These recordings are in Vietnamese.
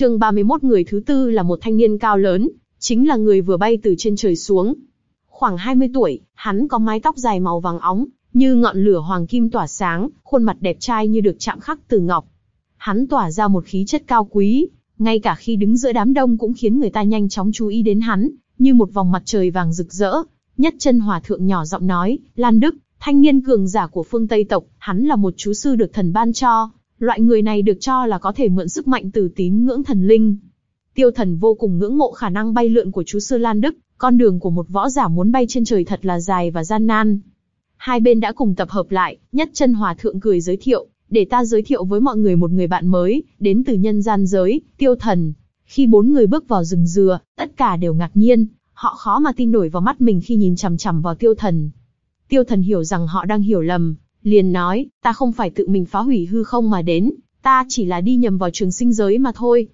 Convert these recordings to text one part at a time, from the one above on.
chương 31 người thứ tư là một thanh niên cao lớn, chính là người vừa bay từ trên trời xuống. Khoảng 20 tuổi, hắn có mái tóc dài màu vàng óng, như ngọn lửa hoàng kim tỏa sáng, khuôn mặt đẹp trai như được chạm khắc từ ngọc. Hắn tỏa ra một khí chất cao quý, ngay cả khi đứng giữa đám đông cũng khiến người ta nhanh chóng chú ý đến hắn, như một vòng mặt trời vàng rực rỡ. Nhất chân hòa thượng nhỏ giọng nói, Lan Đức, thanh niên cường giả của phương Tây tộc, hắn là một chú sư được thần ban cho. Loại người này được cho là có thể mượn sức mạnh từ tín ngưỡng thần linh. Tiêu thần vô cùng ngưỡng mộ khả năng bay lượn của chú sư Lan Đức, con đường của một võ giả muốn bay trên trời thật là dài và gian nan. Hai bên đã cùng tập hợp lại, nhất chân hòa thượng cười giới thiệu, để ta giới thiệu với mọi người một người bạn mới, đến từ nhân gian giới, tiêu thần. Khi bốn người bước vào rừng dừa, tất cả đều ngạc nhiên, họ khó mà tin nổi vào mắt mình khi nhìn chằm chằm vào tiêu thần. Tiêu thần hiểu rằng họ đang hiểu lầm, liền nói, ta không phải tự mình phá hủy hư không mà đến, ta chỉ là đi nhầm vào trường sinh giới mà thôi.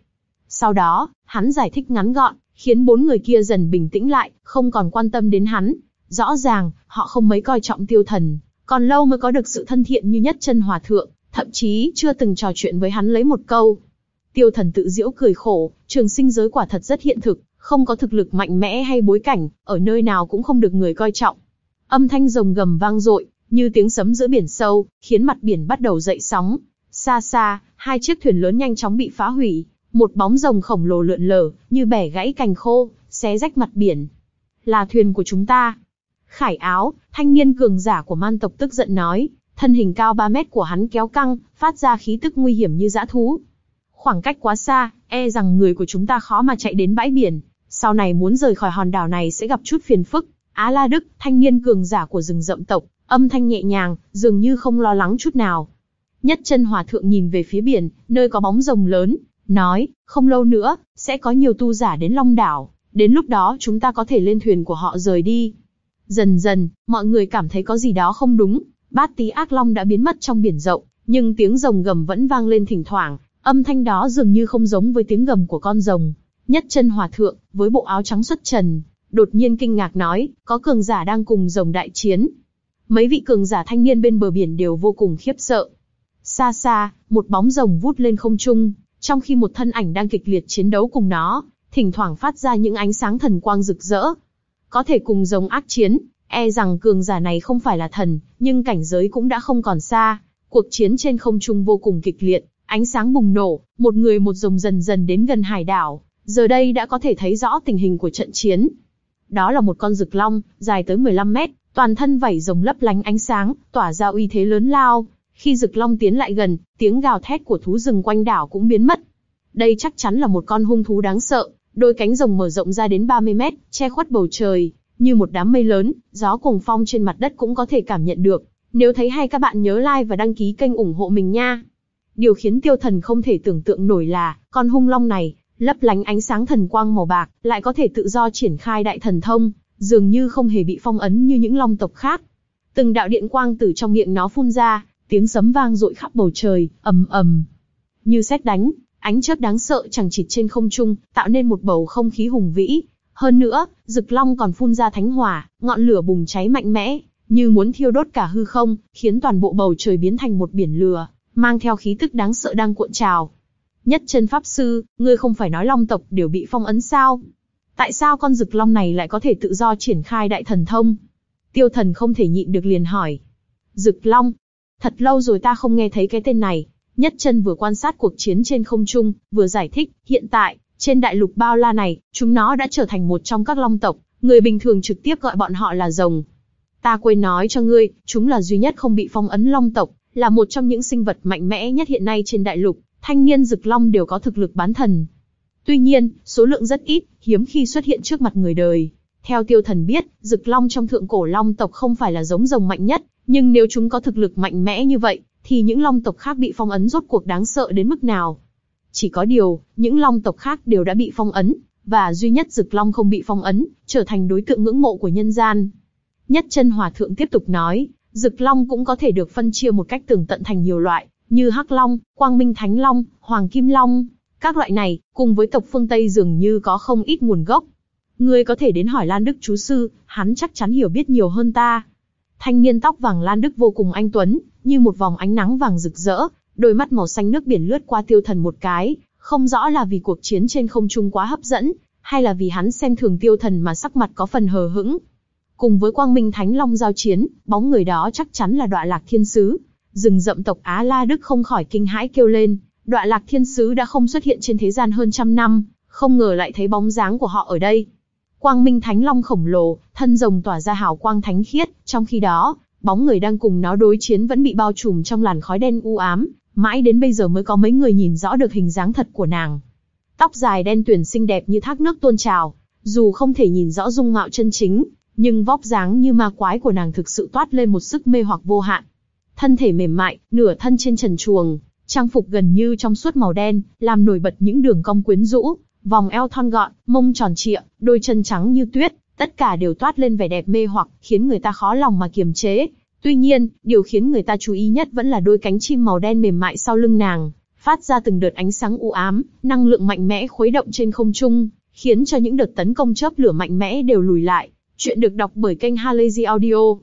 Sau đó, hắn giải thích ngắn gọn, khiến bốn người kia dần bình tĩnh lại, không còn quan tâm đến hắn. Rõ ràng, họ không mấy coi trọng tiêu thần, còn lâu mới có được sự thân thiện như nhất chân hòa thượng, thậm chí chưa từng trò chuyện với hắn lấy một câu. Tiêu thần tự diễu cười khổ, trường sinh giới quả thật rất hiện thực, không có thực lực mạnh mẽ hay bối cảnh, ở nơi nào cũng không được người coi trọng. Âm thanh rồng gầm vang dội, như tiếng sấm giữa biển sâu, khiến mặt biển bắt đầu dậy sóng. Xa xa, hai chiếc thuyền lớn nhanh chóng bị phá hủy, một bóng rồng khổng lồ lượn lờ, như bẻ gãy cành khô, xé rách mặt biển. Là thuyền của chúng ta. Khải áo, thanh niên cường giả của man tộc tức giận nói, thân hình cao 3 mét của hắn kéo căng, phát ra khí tức nguy hiểm như dã thú. Khoảng cách quá xa, e rằng người của chúng ta khó mà chạy đến bãi biển, sau này muốn rời khỏi hòn đảo này sẽ gặp chút phiền phức. Á La Đức, thanh niên cường giả của rừng rậm tộc, âm thanh nhẹ nhàng, dường như không lo lắng chút nào. Nhất chân hòa thượng nhìn về phía biển, nơi có bóng rồng lớn, nói, không lâu nữa, sẽ có nhiều tu giả đến Long Đảo, đến lúc đó chúng ta có thể lên thuyền của họ rời đi. Dần dần, mọi người cảm thấy có gì đó không đúng, bát tí ác long đã biến mất trong biển rộng, nhưng tiếng rồng gầm vẫn vang lên thỉnh thoảng, âm thanh đó dường như không giống với tiếng gầm của con rồng. Nhất chân hòa thượng, với bộ áo trắng xuất trần, đột nhiên kinh ngạc nói, có cường giả đang cùng rồng đại chiến. Mấy vị cường giả thanh niên bên bờ biển đều vô cùng khiếp sợ. Xa xa, một bóng rồng vút lên không trung, trong khi một thân ảnh đang kịch liệt chiến đấu cùng nó, thỉnh thoảng phát ra những ánh sáng thần quang rực rỡ. Có thể cùng rồng ác chiến, e rằng cường giả này không phải là thần, nhưng cảnh giới cũng đã không còn xa. Cuộc chiến trên không trung vô cùng kịch liệt, ánh sáng bùng nổ, một người một rồng dần dần đến gần hải đảo, giờ đây đã có thể thấy rõ tình hình của trận chiến. Đó là một con rực long, dài tới 15 mét, toàn thân vảy rồng lấp lánh ánh sáng, tỏa ra uy thế lớn lao. Khi rực long tiến lại gần, tiếng gào thét của thú rừng quanh đảo cũng biến mất. Đây chắc chắn là một con hung thú đáng sợ, đôi cánh rồng mở rộng ra đến 30 mét, che khuất bầu trời, như một đám mây lớn, gió cuồng phong trên mặt đất cũng có thể cảm nhận được. Nếu thấy hay các bạn nhớ like và đăng ký kênh ủng hộ mình nha. Điều khiến tiêu thần không thể tưởng tượng nổi là, con hung long này, lấp lánh ánh sáng thần quang màu bạc, lại có thể tự do triển khai đại thần thông, dường như không hề bị phong ấn như những long tộc khác. Từng đạo điện quang từ trong miệng nó phun ra, tiếng sấm vang dội khắp bầu trời, ầm ầm. Như xét đánh, ánh chớp đáng sợ chẳng chịt trên không trung, tạo nên một bầu không khí hùng vĩ. Hơn nữa, rực long còn phun ra thánh hỏa, ngọn lửa bùng cháy mạnh mẽ, như muốn thiêu đốt cả hư không, khiến toàn bộ bầu trời biến thành một biển lửa, mang theo khí tức đáng sợ đang cuộn trào. Nhất chân pháp sư, ngươi không phải nói long tộc đều bị phong ấn sao? Tại sao con rực long này lại có thể tự do triển khai đại thần thông? Tiêu thần không thể nhịn được liền hỏi. Rực long. Thật lâu rồi ta không nghe thấy cái tên này. Nhất chân vừa quan sát cuộc chiến trên không trung, vừa giải thích, hiện tại, trên đại lục bao la này, chúng nó đã trở thành một trong các long tộc, người bình thường trực tiếp gọi bọn họ là rồng. Ta quên nói cho ngươi, chúng là duy nhất không bị phong ấn long tộc, là một trong những sinh vật mạnh mẽ nhất hiện nay trên đại lục, thanh niên rực long đều có thực lực bán thần. Tuy nhiên, số lượng rất ít, hiếm khi xuất hiện trước mặt người đời. Theo tiêu thần biết, rực long trong thượng cổ long tộc không phải là giống rồng mạnh nhất, nhưng nếu chúng có thực lực mạnh mẽ như vậy, thì những long tộc khác bị phong ấn rốt cuộc đáng sợ đến mức nào. Chỉ có điều, những long tộc khác đều đã bị phong ấn, và duy nhất rực long không bị phong ấn, trở thành đối tượng ngưỡng mộ của nhân gian. Nhất chân hòa thượng tiếp tục nói, rực long cũng có thể được phân chia một cách tường tận thành nhiều loại, như hắc long, quang minh thánh long, hoàng kim long. Các loại này, cùng với tộc phương Tây dường như có không ít nguồn gốc. Ngươi có thể đến hỏi Lan Đức chú sư, hắn chắc chắn hiểu biết nhiều hơn ta. Thanh niên tóc vàng Lan Đức vô cùng anh tuấn, như một vòng ánh nắng vàng rực rỡ, đôi mắt màu xanh nước biển lướt qua tiêu thần một cái, Không rõ là vì cuộc chiến trên không trung quá hấp dẫn, hay là vì hắn xem thường tiêu thần mà sắc mặt có phần hờ hững. Cùng với quang minh thánh long giao chiến, bóng người đó chắc chắn là đoạ lạc thiên sứ. Rừng rậm tộc Á La Đức không khỏi kinh hãi kêu lên, Đoạ lạc thiên sứ đã không xuất hiện trên thế gian hơn trăm năm, không ngờ lại thấy bóng dáng của họ ở đây. Quang minh thánh long khổng lồ, thân rồng tỏa ra hào quang thánh khiết, trong khi đó, bóng người đang cùng nó đối chiến vẫn bị bao trùm trong làn khói đen u ám, mãi đến bây giờ mới có mấy người nhìn rõ được hình dáng thật của nàng. Tóc dài đen tuyển xinh đẹp như thác nước tuôn trào, dù không thể nhìn rõ dung mạo chân chính, nhưng vóc dáng như ma quái của nàng thực sự toát lên một sức mê hoặc vô hạn. Thân thể mềm mại, nửa thân trên trần chuồng, trang phục gần như trong suốt màu đen, làm nổi bật những đường cong quyến rũ, vòng eo thon gọn, mông tròn trịa, đôi chân trắng như tuyết, tất cả đều toát lên vẻ đẹp mê hoặc, khiến người ta khó lòng mà kiềm chế. Tuy nhiên, điều khiến người ta chú ý nhất vẫn là đôi cánh chim màu đen mềm mại sau lưng nàng, phát ra từng đợt ánh sáng u ám, năng lượng mạnh mẽ khuấy động trên không trung, khiến cho những đợt tấn công chớp lửa mạnh mẽ đều lùi lại. Chuyện được đọc bởi kênh Halazy Audio.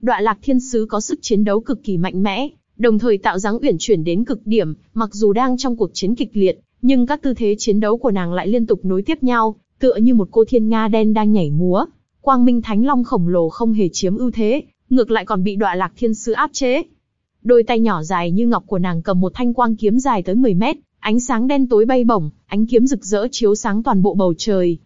Đoạ Lạc Thiên Sứ có sức chiến đấu cực kỳ mạnh mẽ, đồng thời tạo dáng uyển chuyển đến cực điểm, mặc dù đang trong cuộc chiến kịch liệt, nhưng các tư thế chiến đấu của nàng lại liên tục nối tiếp nhau, tựa như một cô thiên nga đen đang nhảy múa. Quang Minh Thánh Long khổng lồ không hề chiếm ưu thế, ngược lại còn bị Đoạ Lạc Thiên Sứ áp chế. Đôi tay nhỏ dài như ngọc của nàng cầm một thanh quang kiếm dài tới 10 mét, ánh sáng đen tối bay bổng, ánh kiếm rực rỡ chiếu sáng toàn bộ bầu trời.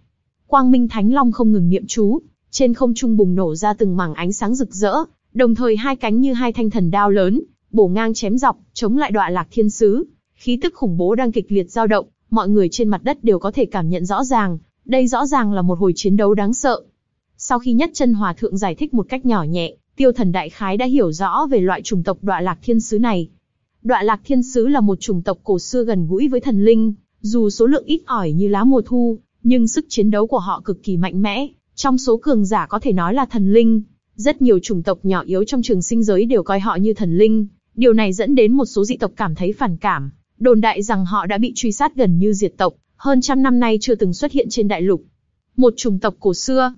Quang Minh Thánh Long không ngừng niệm chú, trên không trung bùng nổ ra từng mảng ánh sáng rực rỡ, đồng thời hai cánh như hai thanh thần đao lớn, bổ ngang chém dọc, chống lại đọa Lạc Thiên Sứ. Khí tức khủng bố đang kịch liệt dao động, mọi người trên mặt đất đều có thể cảm nhận rõ ràng, đây rõ ràng là một hồi chiến đấu đáng sợ. Sau khi nhất chân hòa thượng giải thích một cách nhỏ nhẹ, tiêu thần đại khái đã hiểu rõ về loại chủng tộc đọa lạc thiên sứ này. Đọa lạc thiên sứ là một chủng tộc cổ xưa gần gũi với thần linh, dù số lượng ít ỏi như lá mùa thu, nhưng sức chiến đấu của họ cực kỳ mạnh mẽ, trong số cường giả có thể nói là thần linh. Rất nhiều chủng tộc nhỏ yếu trong trường sinh giới đều coi họ như thần linh, điều này dẫn đến một số dị tộc cảm thấy phản cảm, đồn đại rằng họ đã bị truy sát gần như diệt tộc, hơn trăm năm nay chưa từng xuất hiện trên đại lục. Một chủng tộc cổ xưa.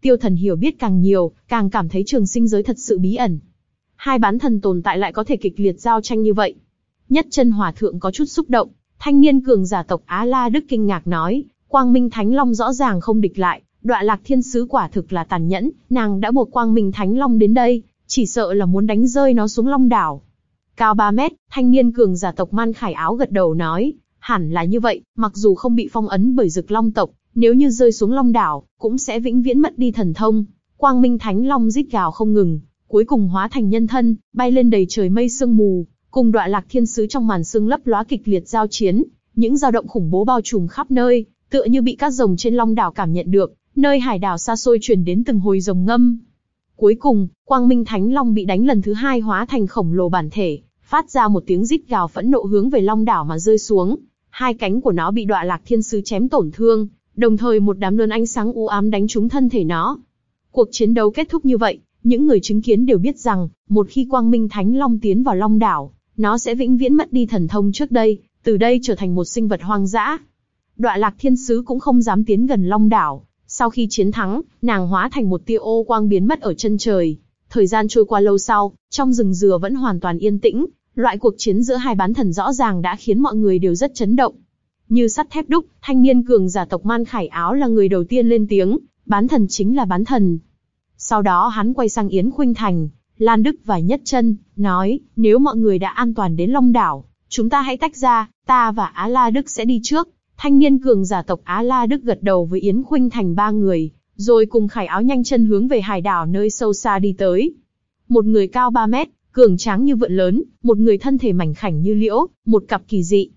Tiêu thần hiểu biết càng nhiều, càng cảm thấy trường sinh giới thật sự bí ẩn. Hai bán thần tồn tại lại có thể kịch liệt giao tranh như vậy. Nhất chân hòa thượng có chút xúc động, thanh niên cường giả tộc Á La Đức kinh ngạc nói, Quang Minh Thánh Long rõ ràng không địch lại, đọa lạc thiên sứ quả thực là tàn nhẫn, nàng đã buộc Quang Minh Thánh Long đến đây, chỉ sợ là muốn đánh rơi nó xuống Long đảo. Cao 3 mét, thanh niên cường giả tộc Man Khải Áo gật đầu nói, hẳn là như vậy, mặc dù không bị phong ấn bởi rực long tộc, nếu như rơi xuống long đảo, cũng sẽ vĩnh viễn mất đi thần thông. Quang Minh Thánh Long rít gào không ngừng, cuối cùng hóa thành nhân thân, bay lên đầy trời mây sương mù, cùng đoạn lạc thiên sứ trong màn sương lấp lóa kịch liệt giao chiến, những dao động khủng bố bao trùm khắp nơi, tựa như bị các rồng trên long đảo cảm nhận được, nơi hải đảo xa xôi truyền đến từng hồi rồng ngâm. Cuối cùng, Quang Minh Thánh Long bị đánh lần thứ hai hóa thành khổng lồ bản thể, phát ra một tiếng rít gào phẫn nộ hướng về long đảo mà rơi xuống. Hai cánh của nó bị đọa lạc thiên sứ chém tổn thương, đồng thời một đám lớn ánh sáng u ám đánh trúng thân thể nó. Cuộc chiến đấu kết thúc như vậy, những người chứng kiến đều biết rằng, một khi quang minh thánh long tiến vào long đảo, nó sẽ vĩnh viễn mất đi thần thông trước đây, từ đây trở thành một sinh vật hoang dã. Đọa lạc thiên sứ cũng không dám tiến gần long đảo, sau khi chiến thắng, nàng hóa thành một tia ô quang biến mất ở chân trời. Thời gian trôi qua lâu sau, trong rừng dừa vẫn hoàn toàn yên tĩnh, Loại cuộc chiến giữa hai bán thần rõ ràng đã khiến mọi người đều rất chấn động. Như sắt thép đúc, thanh niên cường giả tộc Man Khải Áo là người đầu tiên lên tiếng, bán thần chính là bán thần. Sau đó hắn quay sang Yến Khuynh Thành, Lan Đức và Nhất Chân, nói, nếu mọi người đã an toàn đến Long Đảo, chúng ta hãy tách ra, ta và Á La Đức sẽ đi trước. Thanh niên cường giả tộc Á La Đức gật đầu với Yến Khuynh Thành ba người, rồi cùng Khải Áo nhanh chân hướng về hải đảo nơi sâu xa đi tới. Một người cao 3 mét, cường tráng như vượn lớn, một người thân thể mảnh khảnh như liễu, một cặp kỳ dị.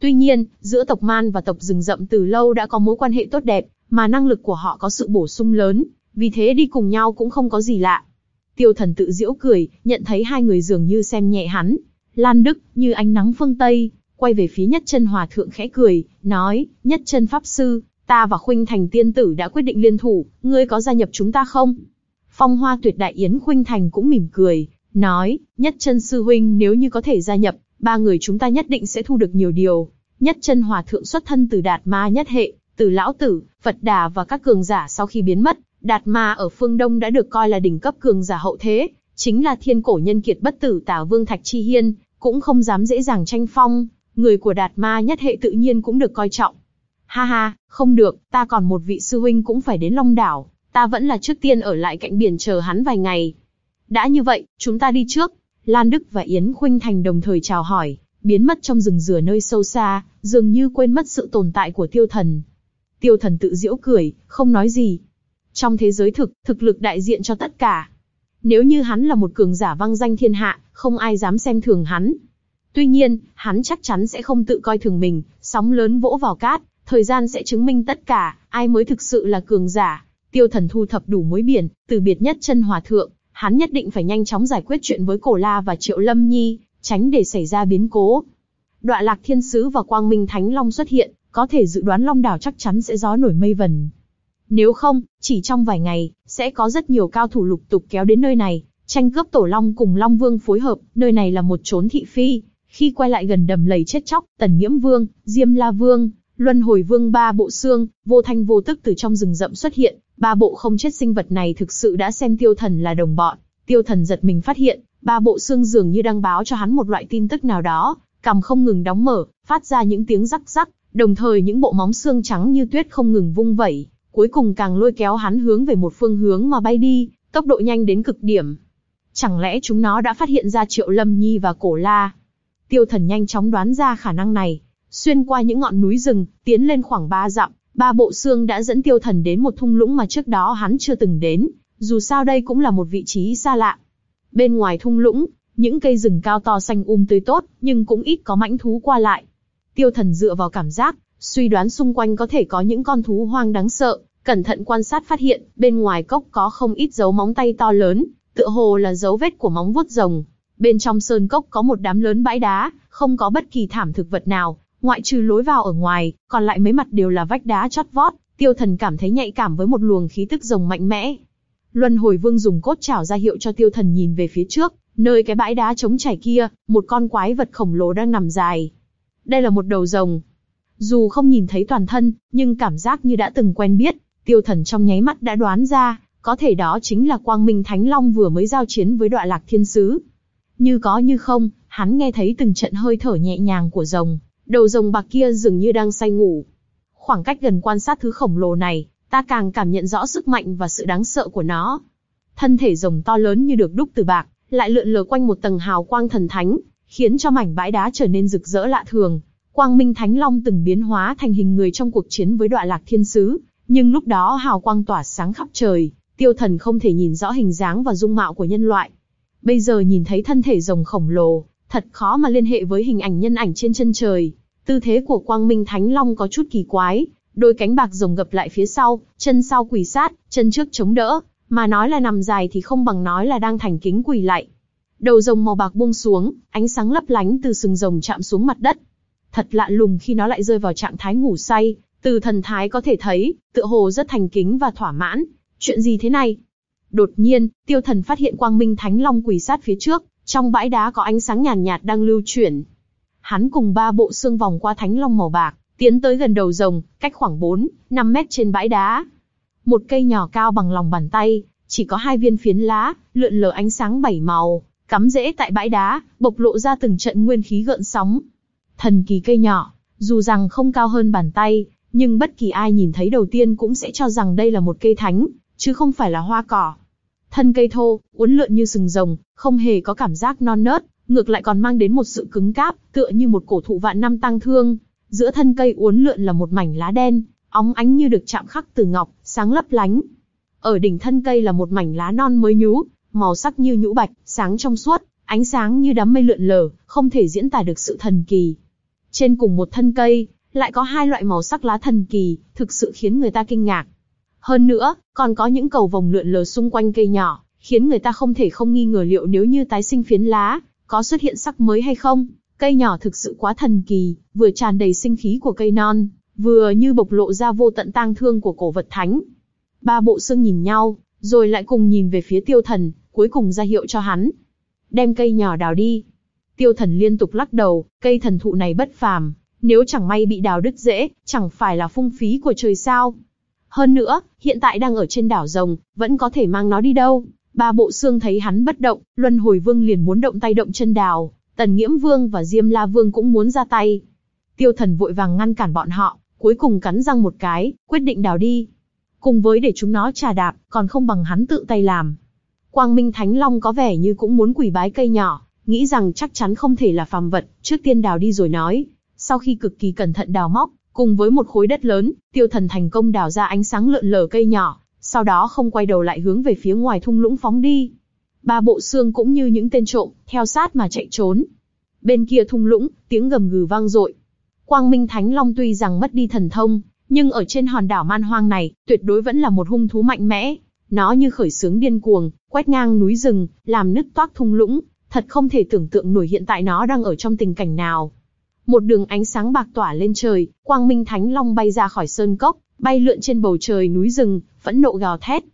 Tuy nhiên, giữa tộc Man và tộc rừng rậm từ lâu đã có mối quan hệ tốt đẹp, mà năng lực của họ có sự bổ sung lớn, vì thế đi cùng nhau cũng không có gì lạ. Tiêu thần tự giễu cười, nhận thấy hai người dường như xem nhẹ hắn. Lan Đức, như ánh nắng phương Tây, quay về phía nhất chân hòa thượng khẽ cười, nói, nhất chân pháp sư, ta và Khuynh Thành tiên tử đã quyết định liên thủ, ngươi có gia nhập chúng ta không? Phong hoa tuyệt đại Yến Khuynh Thành cũng mỉm cười, nói, nhất chân sư huynh nếu như có thể gia nhập, ba người chúng ta nhất định sẽ thu được nhiều điều. Nhất chân hòa thượng xuất thân từ đạt ma nhất hệ, từ lão tử, Phật đà và các cường giả sau khi biến mất, đạt ma ở phương Đông đã được coi là đỉnh cấp cường giả hậu thế, chính là thiên cổ nhân kiệt bất tử tả vương Thạch Chi Hiên, cũng không dám dễ dàng tranh phong, người của Đạt Ma nhất hệ tự nhiên cũng được coi trọng. Ha ha, không được, ta còn một vị sư huynh cũng phải đến Long Đảo, ta vẫn là trước tiên ở lại cạnh biển chờ hắn vài ngày. Đã như vậy, chúng ta đi trước. Lan Đức và Yến Khuynh Thành đồng thời chào hỏi, biến mất trong rừng rửa nơi sâu xa, dường như quên mất sự tồn tại của tiêu thần. Tiêu thần tự giễu cười, không nói gì. Trong thế giới thực, thực lực đại diện cho tất cả. Nếu như hắn là một cường giả vang danh thiên hạ, không ai dám xem thường hắn. Tuy nhiên, hắn chắc chắn sẽ không tự coi thường mình, sóng lớn vỗ vào cát, thời gian sẽ chứng minh tất cả, ai mới thực sự là cường giả. Tiêu thần thu thập đủ mối biển, từ biệt nhất chân hòa thượng, hắn nhất định phải nhanh chóng giải quyết chuyện với Cổ La và Triệu Lâm Nhi, tránh để xảy ra biến cố. Đoạ Lạc Thiên Sứ và Quang Minh Thánh Long xuất hiện, có thể dự đoán Long Đảo chắc chắn sẽ gió nổi mây vần. Nếu không, chỉ trong vài ngày, sẽ có rất nhiều cao thủ lục tục kéo đến nơi này, tranh cướp Tổ Long cùng Long Vương phối hợp, nơi này là một chốn thị phi. Khi quay lại gần đầm lầy chết chóc, Tần Nghiễm Vương, Diêm La Vương, Luân Hồi Vương ba bộ xương, vô thanh vô tức từ trong rừng rậm xuất hiện, ba bộ không chết sinh vật này thực sự đã xem tiêu thần là đồng bọn. Tiêu thần giật mình phát hiện, ba bộ xương dường như đang báo cho hắn một loại tin tức nào đó, cằm không ngừng đóng mở, phát ra những tiếng rắc rắc, đồng thời những bộ móng xương trắng như tuyết không ngừng vung vẩy, cuối cùng càng lôi kéo hắn hướng về một phương hướng mà bay đi, tốc độ nhanh đến cực điểm. Chẳng lẽ chúng nó đã phát hiện ra Triệu Lâm Nhi và Cổ La? Tiêu thần nhanh chóng đoán ra khả năng này, xuyên qua những ngọn núi rừng, tiến lên khoảng ba dặm, ba bộ xương đã dẫn tiêu thần đến một thung lũng mà trước đó hắn chưa từng đến, dù sao đây cũng là một vị trí xa lạ. Bên ngoài thung lũng, những cây rừng cao to xanh um tươi tốt, nhưng cũng ít có mãnh thú qua lại. Tiêu thần dựa vào cảm giác, suy đoán xung quanh có thể có những con thú hoang đáng sợ, cẩn thận quan sát phát hiện, bên ngoài cốc có không ít dấu móng tay to lớn, tựa hồ là dấu vết của móng vuốt rồng. Bên trong sơn cốc có một đám lớn bãi đá, không có bất kỳ thảm thực vật nào, ngoại trừ lối vào ở ngoài, còn lại mấy mặt đều là vách đá chót vót. Tiêu thần cảm thấy nhạy cảm với một luồng khí tức rồng mạnh mẽ. Luân hồi vương dùng cốt chảo ra hiệu cho tiêu thần nhìn về phía trước, nơi cái bãi đá trống trải kia, một con quái vật khổng lồ đang nằm dài. Đây là một đầu rồng. Dù không nhìn thấy toàn thân, nhưng cảm giác như đã từng quen biết, tiêu thần trong nháy mắt đã đoán ra, có thể đó chính là Quang Minh Thánh Long vừa mới giao chiến với đoạn lạc thiên sứ. Như có như không, hắn nghe thấy từng trận hơi thở nhẹ nhàng của rồng, đầu rồng bạc kia dường như đang say ngủ. Khoảng cách gần quan sát thứ khổng lồ này, ta càng cảm nhận rõ sức mạnh và sự đáng sợ của nó. Thân thể rồng to lớn như được đúc từ bạc, lại lượn lờ quanh một tầng hào quang thần thánh, khiến cho mảnh bãi đá trở nên rực rỡ lạ thường. Quang Minh Thánh Long từng biến hóa thành hình người trong cuộc chiến với đoạn lạc thiên sứ, nhưng lúc đó hào quang tỏa sáng khắp trời, tiêu thần không thể nhìn rõ hình dáng và dung mạo của nhân loại. Bây giờ nhìn thấy thân thể rồng khổng lồ, thật khó mà liên hệ với hình ảnh nhân ảnh trên chân trời. Tư thế của Quang Minh Thánh Long có chút kỳ quái, đôi cánh bạc rồng gập lại phía sau, chân sau quỳ sát, chân trước chống đỡ, mà nói là nằm dài thì không bằng nói là đang thành kính quỳ lại. Đầu rồng màu bạc buông xuống, ánh sáng lấp lánh từ sừng rồng chạm xuống mặt đất. Thật lạ lùng khi nó lại rơi vào trạng thái ngủ say, từ thần thái có thể thấy, tựa hồ rất thành kính và thỏa mãn. Chuyện gì thế này? Đột nhiên, tiêu thần phát hiện quang minh thánh long quỳ sát phía trước, trong bãi đá có ánh sáng nhàn nhạt, nhạt đang lưu chuyển. Hắn cùng ba bộ xương vòng qua thánh long màu bạc, tiến tới gần đầu rồng, cách khoảng 4, 5 mét trên bãi đá. Một cây nhỏ cao bằng lòng bàn tay, chỉ có hai viên phiến lá, lượn lờ ánh sáng bảy màu, cắm rễ tại bãi đá, bộc lộ ra từng trận nguyên khí gợn sóng. Thần kỳ cây nhỏ, dù rằng không cao hơn bàn tay, nhưng bất kỳ ai nhìn thấy đầu tiên cũng sẽ cho rằng đây là một cây thánh, chứ không phải là hoa cỏ. Thân cây thô, uốn lượn như sừng rồng, không hề có cảm giác non nớt, ngược lại còn mang đến một sự cứng cáp, tựa như một cổ thụ vạn năm tăng thương. Giữa thân cây uốn lượn là một mảnh lá đen, óng ánh như được chạm khắc từ ngọc, sáng lấp lánh. Ở đỉnh thân cây là một mảnh lá non mới nhú, màu sắc như nhũ bạch, sáng trong suốt, ánh sáng như đám mây lượn lờ, không thể diễn tả được sự thần kỳ. Trên cùng một thân cây, lại có hai loại màu sắc lá thần kỳ, thực sự khiến người ta kinh ngạc. Hơn nữa, còn có những cầu vồng lượn lờ xung quanh cây nhỏ, khiến người ta không thể không nghi ngờ liệu nếu như tái sinh phiến lá, có xuất hiện sắc mới hay không. Cây nhỏ thực sự quá thần kỳ, vừa tràn đầy sinh khí của cây non, vừa như bộc lộ ra vô tận tang thương của cổ vật thánh. Ba bộ xương nhìn nhau, rồi lại cùng nhìn về phía tiêu thần, cuối cùng ra hiệu cho hắn. Đem cây nhỏ đào đi. Tiêu thần liên tục lắc đầu, cây thần thụ này bất phàm, nếu chẳng may bị đào đứt dễ, chẳng phải là phung phí của trời sao. Hơn nữa, hiện tại đang ở trên đảo rồng, vẫn có thể mang nó đi đâu. Ba bộ xương thấy hắn bất động, luân hồi vương liền muốn động tay động chân đào, Tần Nghiễm Vương và Diêm La Vương cũng muốn ra tay. Tiêu thần vội vàng ngăn cản bọn họ, cuối cùng cắn răng một cái, quyết định đào đi. Cùng với để chúng nó trà đạp, còn không bằng hắn tự tay làm. Quang Minh Thánh Long có vẻ như cũng muốn quỷ bái cây nhỏ, nghĩ rằng chắc chắn không thể là phàm vật, trước tiên đào đi rồi nói. Sau khi cực kỳ cẩn thận đào móc, cùng với một khối đất lớn, tiêu thần thành công đào ra ánh sáng lượn lờ cây nhỏ, sau đó không quay đầu lại hướng về phía ngoài thung lũng phóng đi. Ba bộ xương cũng như những tên trộm, theo sát mà chạy trốn. Bên kia thung lũng, tiếng gầm gừ vang dội. Quang Minh Thánh Long tuy rằng mất đi thần thông, nhưng ở trên hòn đảo man hoang này, tuyệt đối vẫn là một hung thú mạnh mẽ. Nó như khởi sướng điên cuồng, quét ngang núi rừng, làm nứt toác thung lũng, thật không thể tưởng tượng nổi hiện tại nó đang ở trong tình cảnh nào. Một đường ánh sáng bạc tỏa lên trời, Quang Minh Thánh Long bay ra khỏi sơn cốc, bay lượn trên bầu trời núi rừng, phẫn nộ gào thét.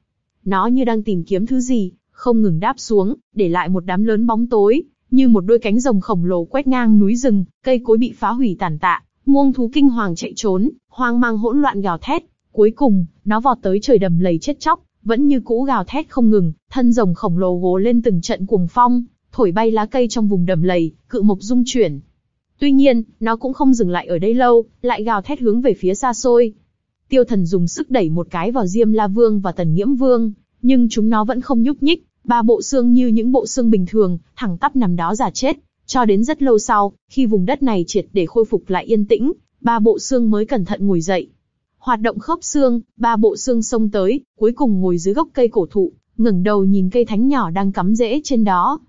Nó như đang tìm kiếm thứ gì, không ngừng đáp xuống, để lại một đám lớn bóng tối, như một đôi cánh rồng khổng lồ quét ngang núi rừng, cây cối bị phá hủy tàn tạ, muông thú kinh hoàng chạy trốn, hoang mang hỗn loạn gào thét. Cuối cùng, nó vọt tới trời đầm lầy chết chóc, vẫn như cũ gào thét không ngừng, thân rồng khổng lồ gồ lên từng trận cuồng phong, thổi bay lá cây trong vùng đầm lầy, cự mộc rung chuyển. Tuy nhiên, nó cũng không dừng lại ở đây lâu, lại gào thét hướng về phía xa xôi. Tiêu thần dùng sức đẩy một cái vào Diêm La Vương và Tần Nghiễm Vương, nhưng chúng nó vẫn không nhúc nhích, ba bộ xương như những bộ xương bình thường, thẳng tắp nằm đó giả chết. Cho đến rất lâu sau, khi vùng đất này triệt để khôi phục lại yên tĩnh, ba bộ xương mới cẩn thận ngồi dậy. Hoạt động khớp xương, ba bộ xương xông tới, cuối cùng ngồi dưới gốc cây cổ thụ, ngẩng đầu nhìn cây thánh nhỏ đang cắm rễ trên đó.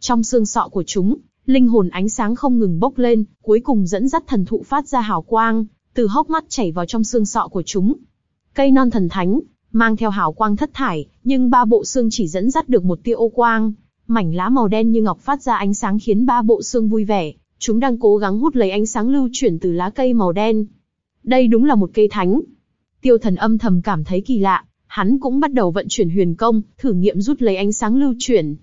Trong xương sọ của chúng, linh hồn ánh sáng không ngừng bốc lên, cuối cùng dẫn dắt thần thụ phát ra hào quang, từ hốc mắt chảy vào trong xương sọ của chúng. Cây non thần thánh, mang theo hào quang thất thải, nhưng ba bộ xương chỉ dẫn dắt được một tia ô quang. Mảnh lá màu đen như ngọc phát ra ánh sáng khiến ba bộ xương vui vẻ, chúng đang cố gắng hút lấy ánh sáng lưu chuyển từ lá cây màu đen. Đây đúng là một cây thánh. Tiêu thần âm thầm cảm thấy kỳ lạ, hắn cũng bắt đầu vận chuyển huyền công, thử nghiệm rút lấy ánh sáng lưu chuyển.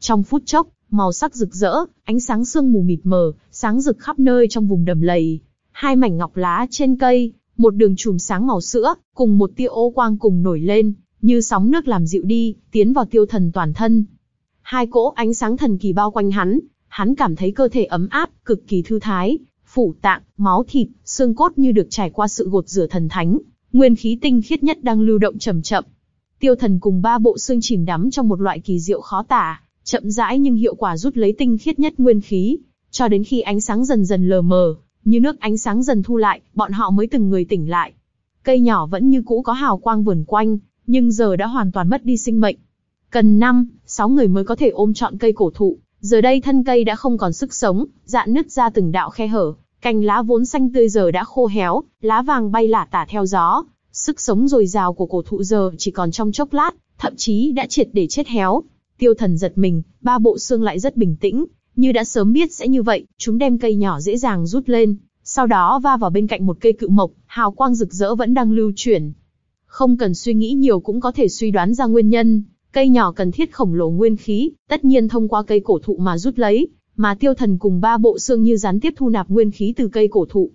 Trong phút chốc, màu sắc rực rỡ, ánh sáng sương mù mịt mờ, sáng rực khắp nơi trong vùng đầm lầy. Hai mảnh ngọc lá trên cây, một đường chùm sáng màu sữa, cùng một tia ô quang cùng nổi lên, như sóng nước làm dịu đi, tiến vào tiêu thần toàn thân. Hai cỗ ánh sáng thần kỳ bao quanh hắn, hắn cảm thấy cơ thể ấm áp, cực kỳ thư thái, phủ tạng, máu thịt, xương cốt như được trải qua sự gột rửa thần thánh, nguyên khí tinh khiết nhất đang lưu động chậm chậm. Tiêu thần cùng ba bộ xương chìm đắm trong một loại kỳ diệu khó tả, chậm rãi nhưng hiệu quả rút lấy tinh khiết nhất nguyên khí, cho đến khi ánh sáng dần dần lờ mờ, như nước ánh sáng dần thu lại, bọn họ mới từng người tỉnh lại. Cây nhỏ vẫn như cũ có hào quang vườn quanh, nhưng giờ đã hoàn toàn mất đi sinh mệnh. Cần năm, sáu người mới có thể ôm trọn cây cổ thụ, giờ đây thân cây đã không còn sức sống, dạn nứt ra từng đạo khe hở, cành lá vốn xanh tươi giờ đã khô héo, lá vàng bay lả tả theo gió. Sức sống dồi dào của cổ thụ giờ chỉ còn trong chốc lát, thậm chí đã triệt để chết héo. Tiêu thần giật mình, ba bộ xương lại rất bình tĩnh, như đã sớm biết sẽ như vậy, chúng đem cây nhỏ dễ dàng rút lên, sau đó va vào bên cạnh một cây cự mộc, hào quang rực rỡ vẫn đang lưu chuyển. Không cần suy nghĩ nhiều cũng có thể suy đoán ra nguyên nhân, cây nhỏ cần thiết khổng lồ nguyên khí, tất nhiên thông qua cây cổ thụ mà rút lấy, mà tiêu thần cùng ba bộ xương như gián tiếp thu nạp nguyên khí từ cây cổ thụ.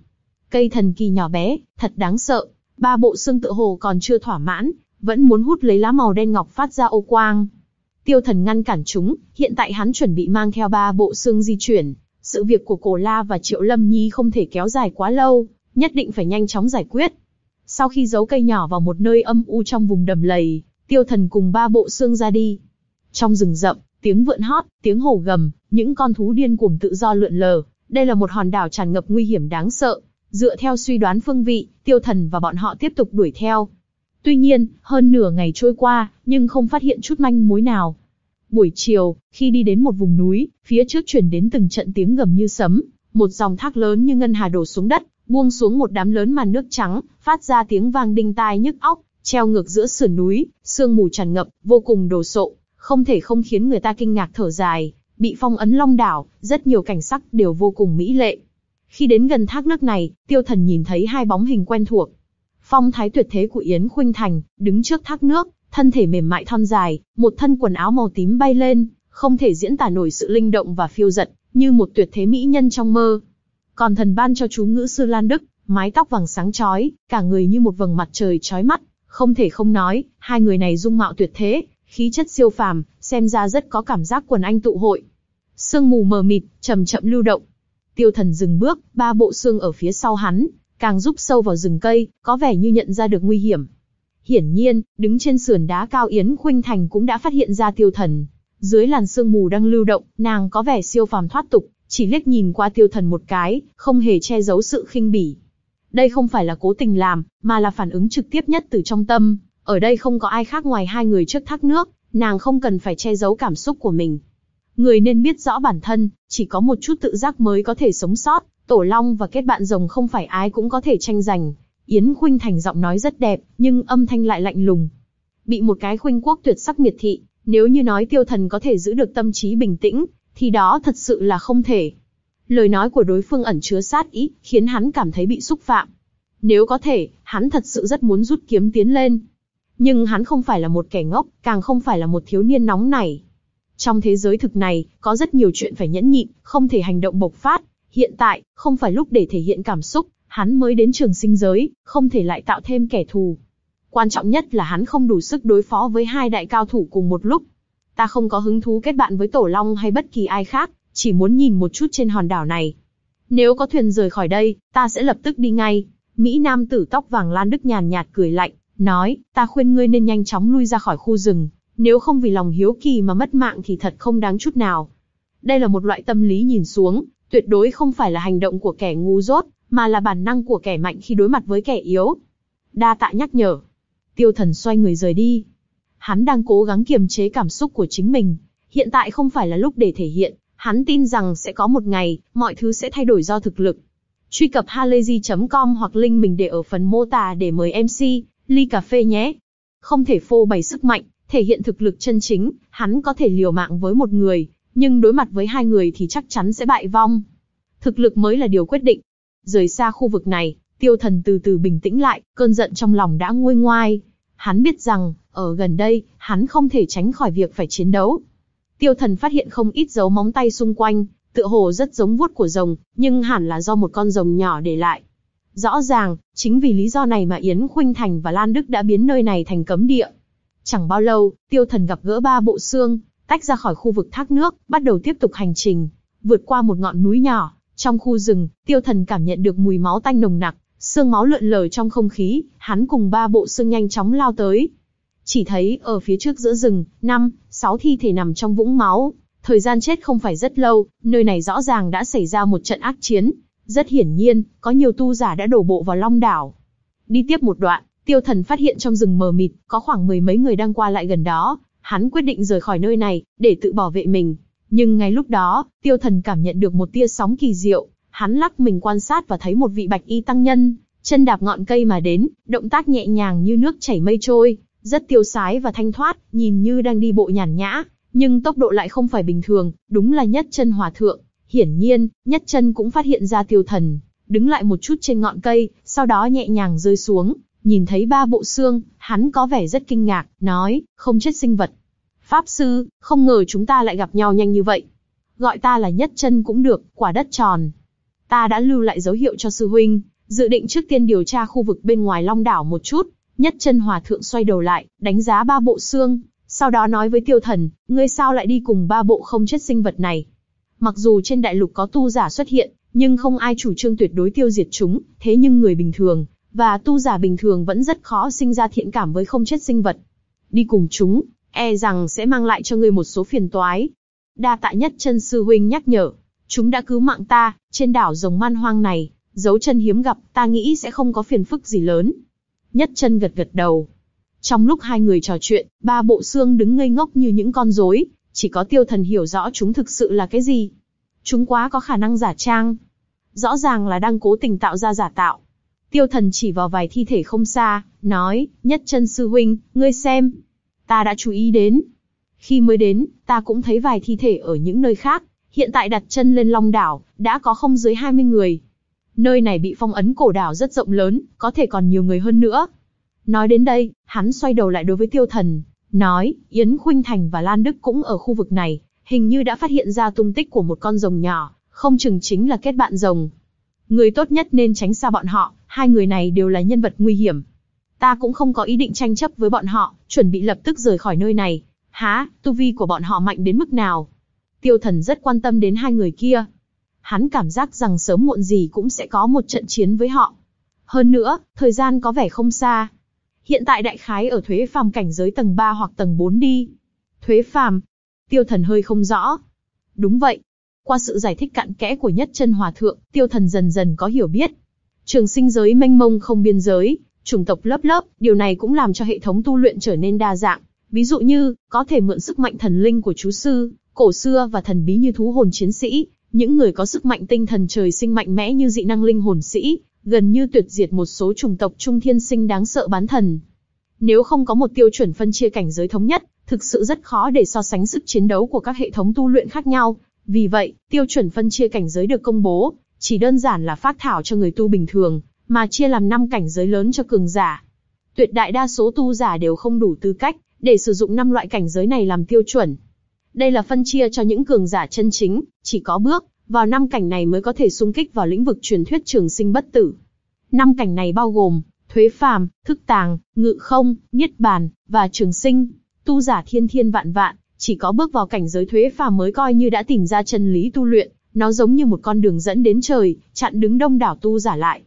Cây thần kỳ nhỏ bé, thật đáng sợ, ba bộ xương tự hồ còn chưa thỏa mãn, vẫn muốn hút lấy lá màu đen ngọc phát ra ô quang. Tiêu thần ngăn cản chúng, hiện tại hắn chuẩn bị mang theo ba bộ xương di chuyển. Sự việc của Cổ La và Triệu Lâm Nhi không thể kéo dài quá lâu, nhất định phải nhanh chóng giải quyết. Sau khi giấu cây nhỏ vào một nơi âm u trong vùng đầm lầy, tiêu thần cùng ba bộ xương ra đi. Trong rừng rậm, tiếng vượn hót, tiếng hổ gầm, những con thú điên cuồng tự do lượn lờ. Đây là một hòn đảo tràn ngập nguy hiểm đáng sợ. Dựa theo suy đoán phương vị, tiêu thần và bọn họ tiếp tục đuổi theo. Tuy nhiên, hơn nửa ngày trôi qua, nhưng không phát hiện chút manh mối nào. Buổi chiều, khi đi đến một vùng núi, phía trước chuyển đến từng trận tiếng gầm như sấm, một dòng thác lớn như ngân hà đổ xuống đất, buông xuống một đám lớn màn nước trắng, phát ra tiếng vang đinh tai nhức óc, treo ngược giữa sườn núi, sương mù tràn ngập, vô cùng đồ sộ, không thể không khiến người ta kinh ngạc thở dài. Bị phong ấn long đảo, rất nhiều cảnh sắc đều vô cùng mỹ lệ. Khi đến gần thác nước này, tiêu thần nhìn thấy hai bóng hình quen thuộc, Phong thái tuyệt thế của Yến Khuynh Thành, đứng trước thác nước, thân thể mềm mại thon dài, một thân quần áo màu tím bay lên, không thể diễn tả nổi sự linh động và phiêu dật, như một tuyệt thế mỹ nhân trong mơ. Còn thần ban cho chú ngữ sư Lan Đức, mái tóc vàng sáng chói, cả người như một vầng mặt trời chói mắt, không thể không nói, hai người này dung mạo tuyệt thế, khí chất siêu phàm, xem ra rất có cảm giác quần anh tụ hội. Sương mù mờ mịt, chậm chậm lưu động. Tiêu thần dừng bước, ba bộ xương ở phía sau hắn, càng rúc sâu vào rừng cây, có vẻ như nhận ra được nguy hiểm. Hiển nhiên, đứng trên sườn đá cao Yến Khuynh Thành cũng đã phát hiện ra tiêu thần. Dưới làn sương mù đang lưu động, nàng có vẻ siêu phàm thoát tục, chỉ liếc nhìn qua tiêu thần một cái, không hề che giấu sự khinh bỉ. Đây không phải là cố tình làm, mà là phản ứng trực tiếp nhất từ trong tâm. Ở đây không có ai khác ngoài hai người trước thác nước, nàng không cần phải che giấu cảm xúc của mình. Người nên biết rõ bản thân, chỉ có một chút tự giác mới có thể sống sót, tổ long và kết bạn rồng không phải ai cũng có thể tranh giành. Yến Khuynh Thành giọng nói rất đẹp, nhưng âm thanh lại lạnh lùng. Bị một cái khuynh quốc tuyệt sắc miệt thị, nếu như nói tiêu thần có thể giữ được tâm trí bình tĩnh, thì đó thật sự là không thể. Lời nói của đối phương ẩn chứa sát ý, khiến hắn cảm thấy bị xúc phạm. Nếu có thể, hắn thật sự rất muốn rút kiếm tiến lên. Nhưng hắn không phải là một kẻ ngốc, càng không phải là một thiếu niên nóng nảy. Trong thế giới thực này, có rất nhiều chuyện phải nhẫn nhịn, không thể hành động bộc phát. Hiện tại, không phải lúc để thể hiện cảm xúc, hắn mới đến trường sinh giới, không thể lại tạo thêm kẻ thù. Quan trọng nhất là hắn không đủ sức đối phó với hai đại cao thủ cùng một lúc. Ta không có hứng thú kết bạn với Tổ Long hay bất kỳ ai khác, chỉ muốn nhìn một chút trên hòn đảo này. Nếu có thuyền rời khỏi đây, ta sẽ lập tức đi ngay. Mỹ Nam tử tóc vàng Lan Đức nhàn nhạt cười lạnh, nói, ta khuyên ngươi nên nhanh chóng lui ra khỏi khu rừng, nếu không vì lòng hiếu kỳ mà mất mạng thì thật không đáng chút nào. Đây là một loại tâm lý nhìn xuống, tuyệt đối không phải là hành động của kẻ ngu dốt, mà là bản năng của kẻ mạnh khi đối mặt với kẻ yếu. Đa tạ nhắc nhở. Tiêu thần xoay người rời đi. Hắn đang cố gắng kiềm chế cảm xúc của chính mình. Hiện tại không phải là lúc để thể hiện, hắn tin rằng sẽ có một ngày, mọi thứ sẽ thay đổi do thực lực. Truy cập halayzi.com hoặc link mình để ở phần mô tả để mời MC, ly cà phê nhé. Không thể phô bày sức mạnh, thể hiện thực lực chân chính, hắn có thể liều mạng với một người, nhưng đối mặt với hai người thì chắc chắn sẽ bại vong. Thực lực mới là điều quyết định. Rời xa khu vực này, tiêu thần từ từ bình tĩnh lại, cơn giận trong lòng đã nguôi ngoai. Hắn biết rằng, ở gần đây, hắn không thể tránh khỏi việc phải chiến đấu. Tiêu thần phát hiện không ít dấu móng tay xung quanh, tựa hồ rất giống vuốt của rồng, nhưng hẳn là do một con rồng nhỏ để lại. Rõ ràng, chính vì lý do này mà Yến Khuynh Thành và Lan Đức đã biến nơi này thành cấm địa. Chẳng bao lâu, tiêu thần gặp gỡ ba bộ xương, tách ra khỏi khu vực thác nước, bắt đầu tiếp tục hành trình, vượt qua một ngọn núi nhỏ. Trong khu rừng, tiêu thần cảm nhận được mùi máu tanh nồng nặc, xương máu lượn lờ trong không khí, hắn cùng ba bộ xương nhanh chóng lao tới. Chỉ thấy, ở phía trước giữa rừng, năm, sáu thi thể nằm trong vũng máu. Thời gian chết không phải rất lâu, nơi này rõ ràng đã xảy ra một trận ác chiến. Rất hiển nhiên, có nhiều tu giả đã đổ bộ vào Long Đảo. Đi tiếp một đoạn, Tiêu Thần phát hiện trong rừng mờ mịt, có khoảng mười mấy người đang qua lại gần đó. Hắn quyết định rời khỏi nơi này, để tự bảo vệ mình. Nhưng ngay lúc đó, Tiêu Thần cảm nhận được một tia sóng kỳ diệu. Hắn lắc mình quan sát và thấy một vị bạch y tăng nhân, chân đạp ngọn cây mà đến, động tác nhẹ nhàng như nước chảy mây trôi, rất tiêu sái và thanh thoát, nhìn như đang đi bộ nhàn nhã, nhưng tốc độ lại không phải bình thường, đúng là nhất chân hòa thượng. Hiển nhiên, nhất chân cũng phát hiện ra tiêu thần, đứng lại một chút trên ngọn cây, sau đó nhẹ nhàng rơi xuống, nhìn thấy ba bộ xương, hắn có vẻ rất kinh ngạc, nói, không chết sinh vật. Pháp sư, không ngờ chúng ta lại gặp nhau nhanh như vậy. Gọi ta là nhất chân cũng được, quả đất tròn. Ta đã lưu lại dấu hiệu cho sư huynh, dự định trước tiên điều tra khu vực bên ngoài long đảo một chút. Nhất chân hòa thượng xoay đầu lại, đánh giá ba bộ xương, sau đó nói với tiêu thần, ngươi sao lại đi cùng ba bộ không chết sinh vật này. Mặc dù trên đại lục có tu giả xuất hiện, nhưng không ai chủ trương tuyệt đối tiêu diệt chúng, thế nhưng người bình thường, và tu giả bình thường vẫn rất khó sinh ra thiện cảm với không chết sinh vật. Đi cùng chúng, e rằng sẽ mang lại cho ngươi một số phiền toái. Đa tạ nhất chân sư huynh nhắc nhở, chúng đã cứu mạng ta, trên đảo rồng man hoang này, dấu chân hiếm gặp, ta nghĩ sẽ không có phiền phức gì lớn. Nhất chân gật gật đầu. Trong lúc hai người trò chuyện, ba bộ xương đứng ngây ngốc như những con rối, chỉ có tiêu thần hiểu rõ chúng thực sự là cái gì. Chúng quá có khả năng giả trang. Rõ ràng là đang cố tình tạo ra giả tạo. Tiêu thần chỉ vào vài thi thể không xa, nói, nhất chân sư huynh, ngươi xem. Ta đã chú ý đến. Khi mới đến, ta cũng thấy vài thi thể ở những nơi khác. Hiện tại đặt chân lên Long đảo, đã có không dưới 20 người. Nơi này bị phong ấn cổ đảo rất rộng lớn, có thể còn nhiều người hơn nữa. Nói đến đây, hắn xoay đầu lại đối với tiêu thần, nói, Yến Khuynh Thành và Lan Đức cũng ở khu vực này, hình như đã phát hiện ra tung tích của một con rồng nhỏ, không chừng chính là kết bạn rồng. Người tốt nhất nên tránh xa bọn họ, hai người này đều là nhân vật nguy hiểm. Ta cũng không có ý định tranh chấp với bọn họ, chuẩn bị lập tức rời khỏi nơi này. Há, tu vi của bọn họ mạnh đến mức nào? Tiêu Thần rất quan tâm đến hai người kia. Hắn cảm giác rằng sớm muộn gì cũng sẽ có một trận chiến với họ. Hơn nữa, thời gian có vẻ không xa. Hiện tại đại khái ở thuế phàm cảnh giới tầng 3 hoặc tầng 4 đi. Thuế phàm. Tiêu Thần hơi không rõ. Đúng vậy. Qua sự giải thích cặn kẽ của nhất chân hòa thượng, Tiêu Thần dần dần có hiểu biết. Trường sinh giới mênh mông không biên giới, chủng tộc lớp lớp, điều này cũng làm cho hệ thống tu luyện trở nên đa dạng. Ví dụ như, có thể mượn sức mạnh thần linh của chú sư, cổ xưa và thần bí như thú hồn chiến sĩ, những người có sức mạnh tinh thần trời sinh mạnh mẽ như dị năng linh hồn sĩ, gần như tuyệt diệt một số chủng tộc trung thiên sinh đáng sợ bán thần. Nếu không có một tiêu chuẩn phân chia cảnh giới thống nhất, thực sự rất khó để so sánh sức chiến đấu của các hệ thống tu luyện khác nhau. Vì vậy, tiêu chuẩn phân chia cảnh giới được công bố, chỉ đơn giản là phát thảo cho người tu bình thường, mà chia làm 5 cảnh giới lớn cho cường giả. Tuyệt đại đa số tu giả đều không đủ tư cách để sử dụng năm loại cảnh giới này làm tiêu chuẩn. Đây là phân chia cho những cường giả chân chính, chỉ có bước vào năm cảnh này mới có thể xung kích vào lĩnh vực truyền thuyết trường sinh bất tử. Năm cảnh này bao gồm thuế phàm, thức tàng, ngự không, niết bàn và trường sinh. Tu giả thiên thiên vạn vạn, chỉ có bước vào cảnh giới thuế phàm mới coi như đã tìm ra chân lý tu luyện, nó giống như một con đường dẫn đến trời, chặn đứng đông đảo tu giả lại.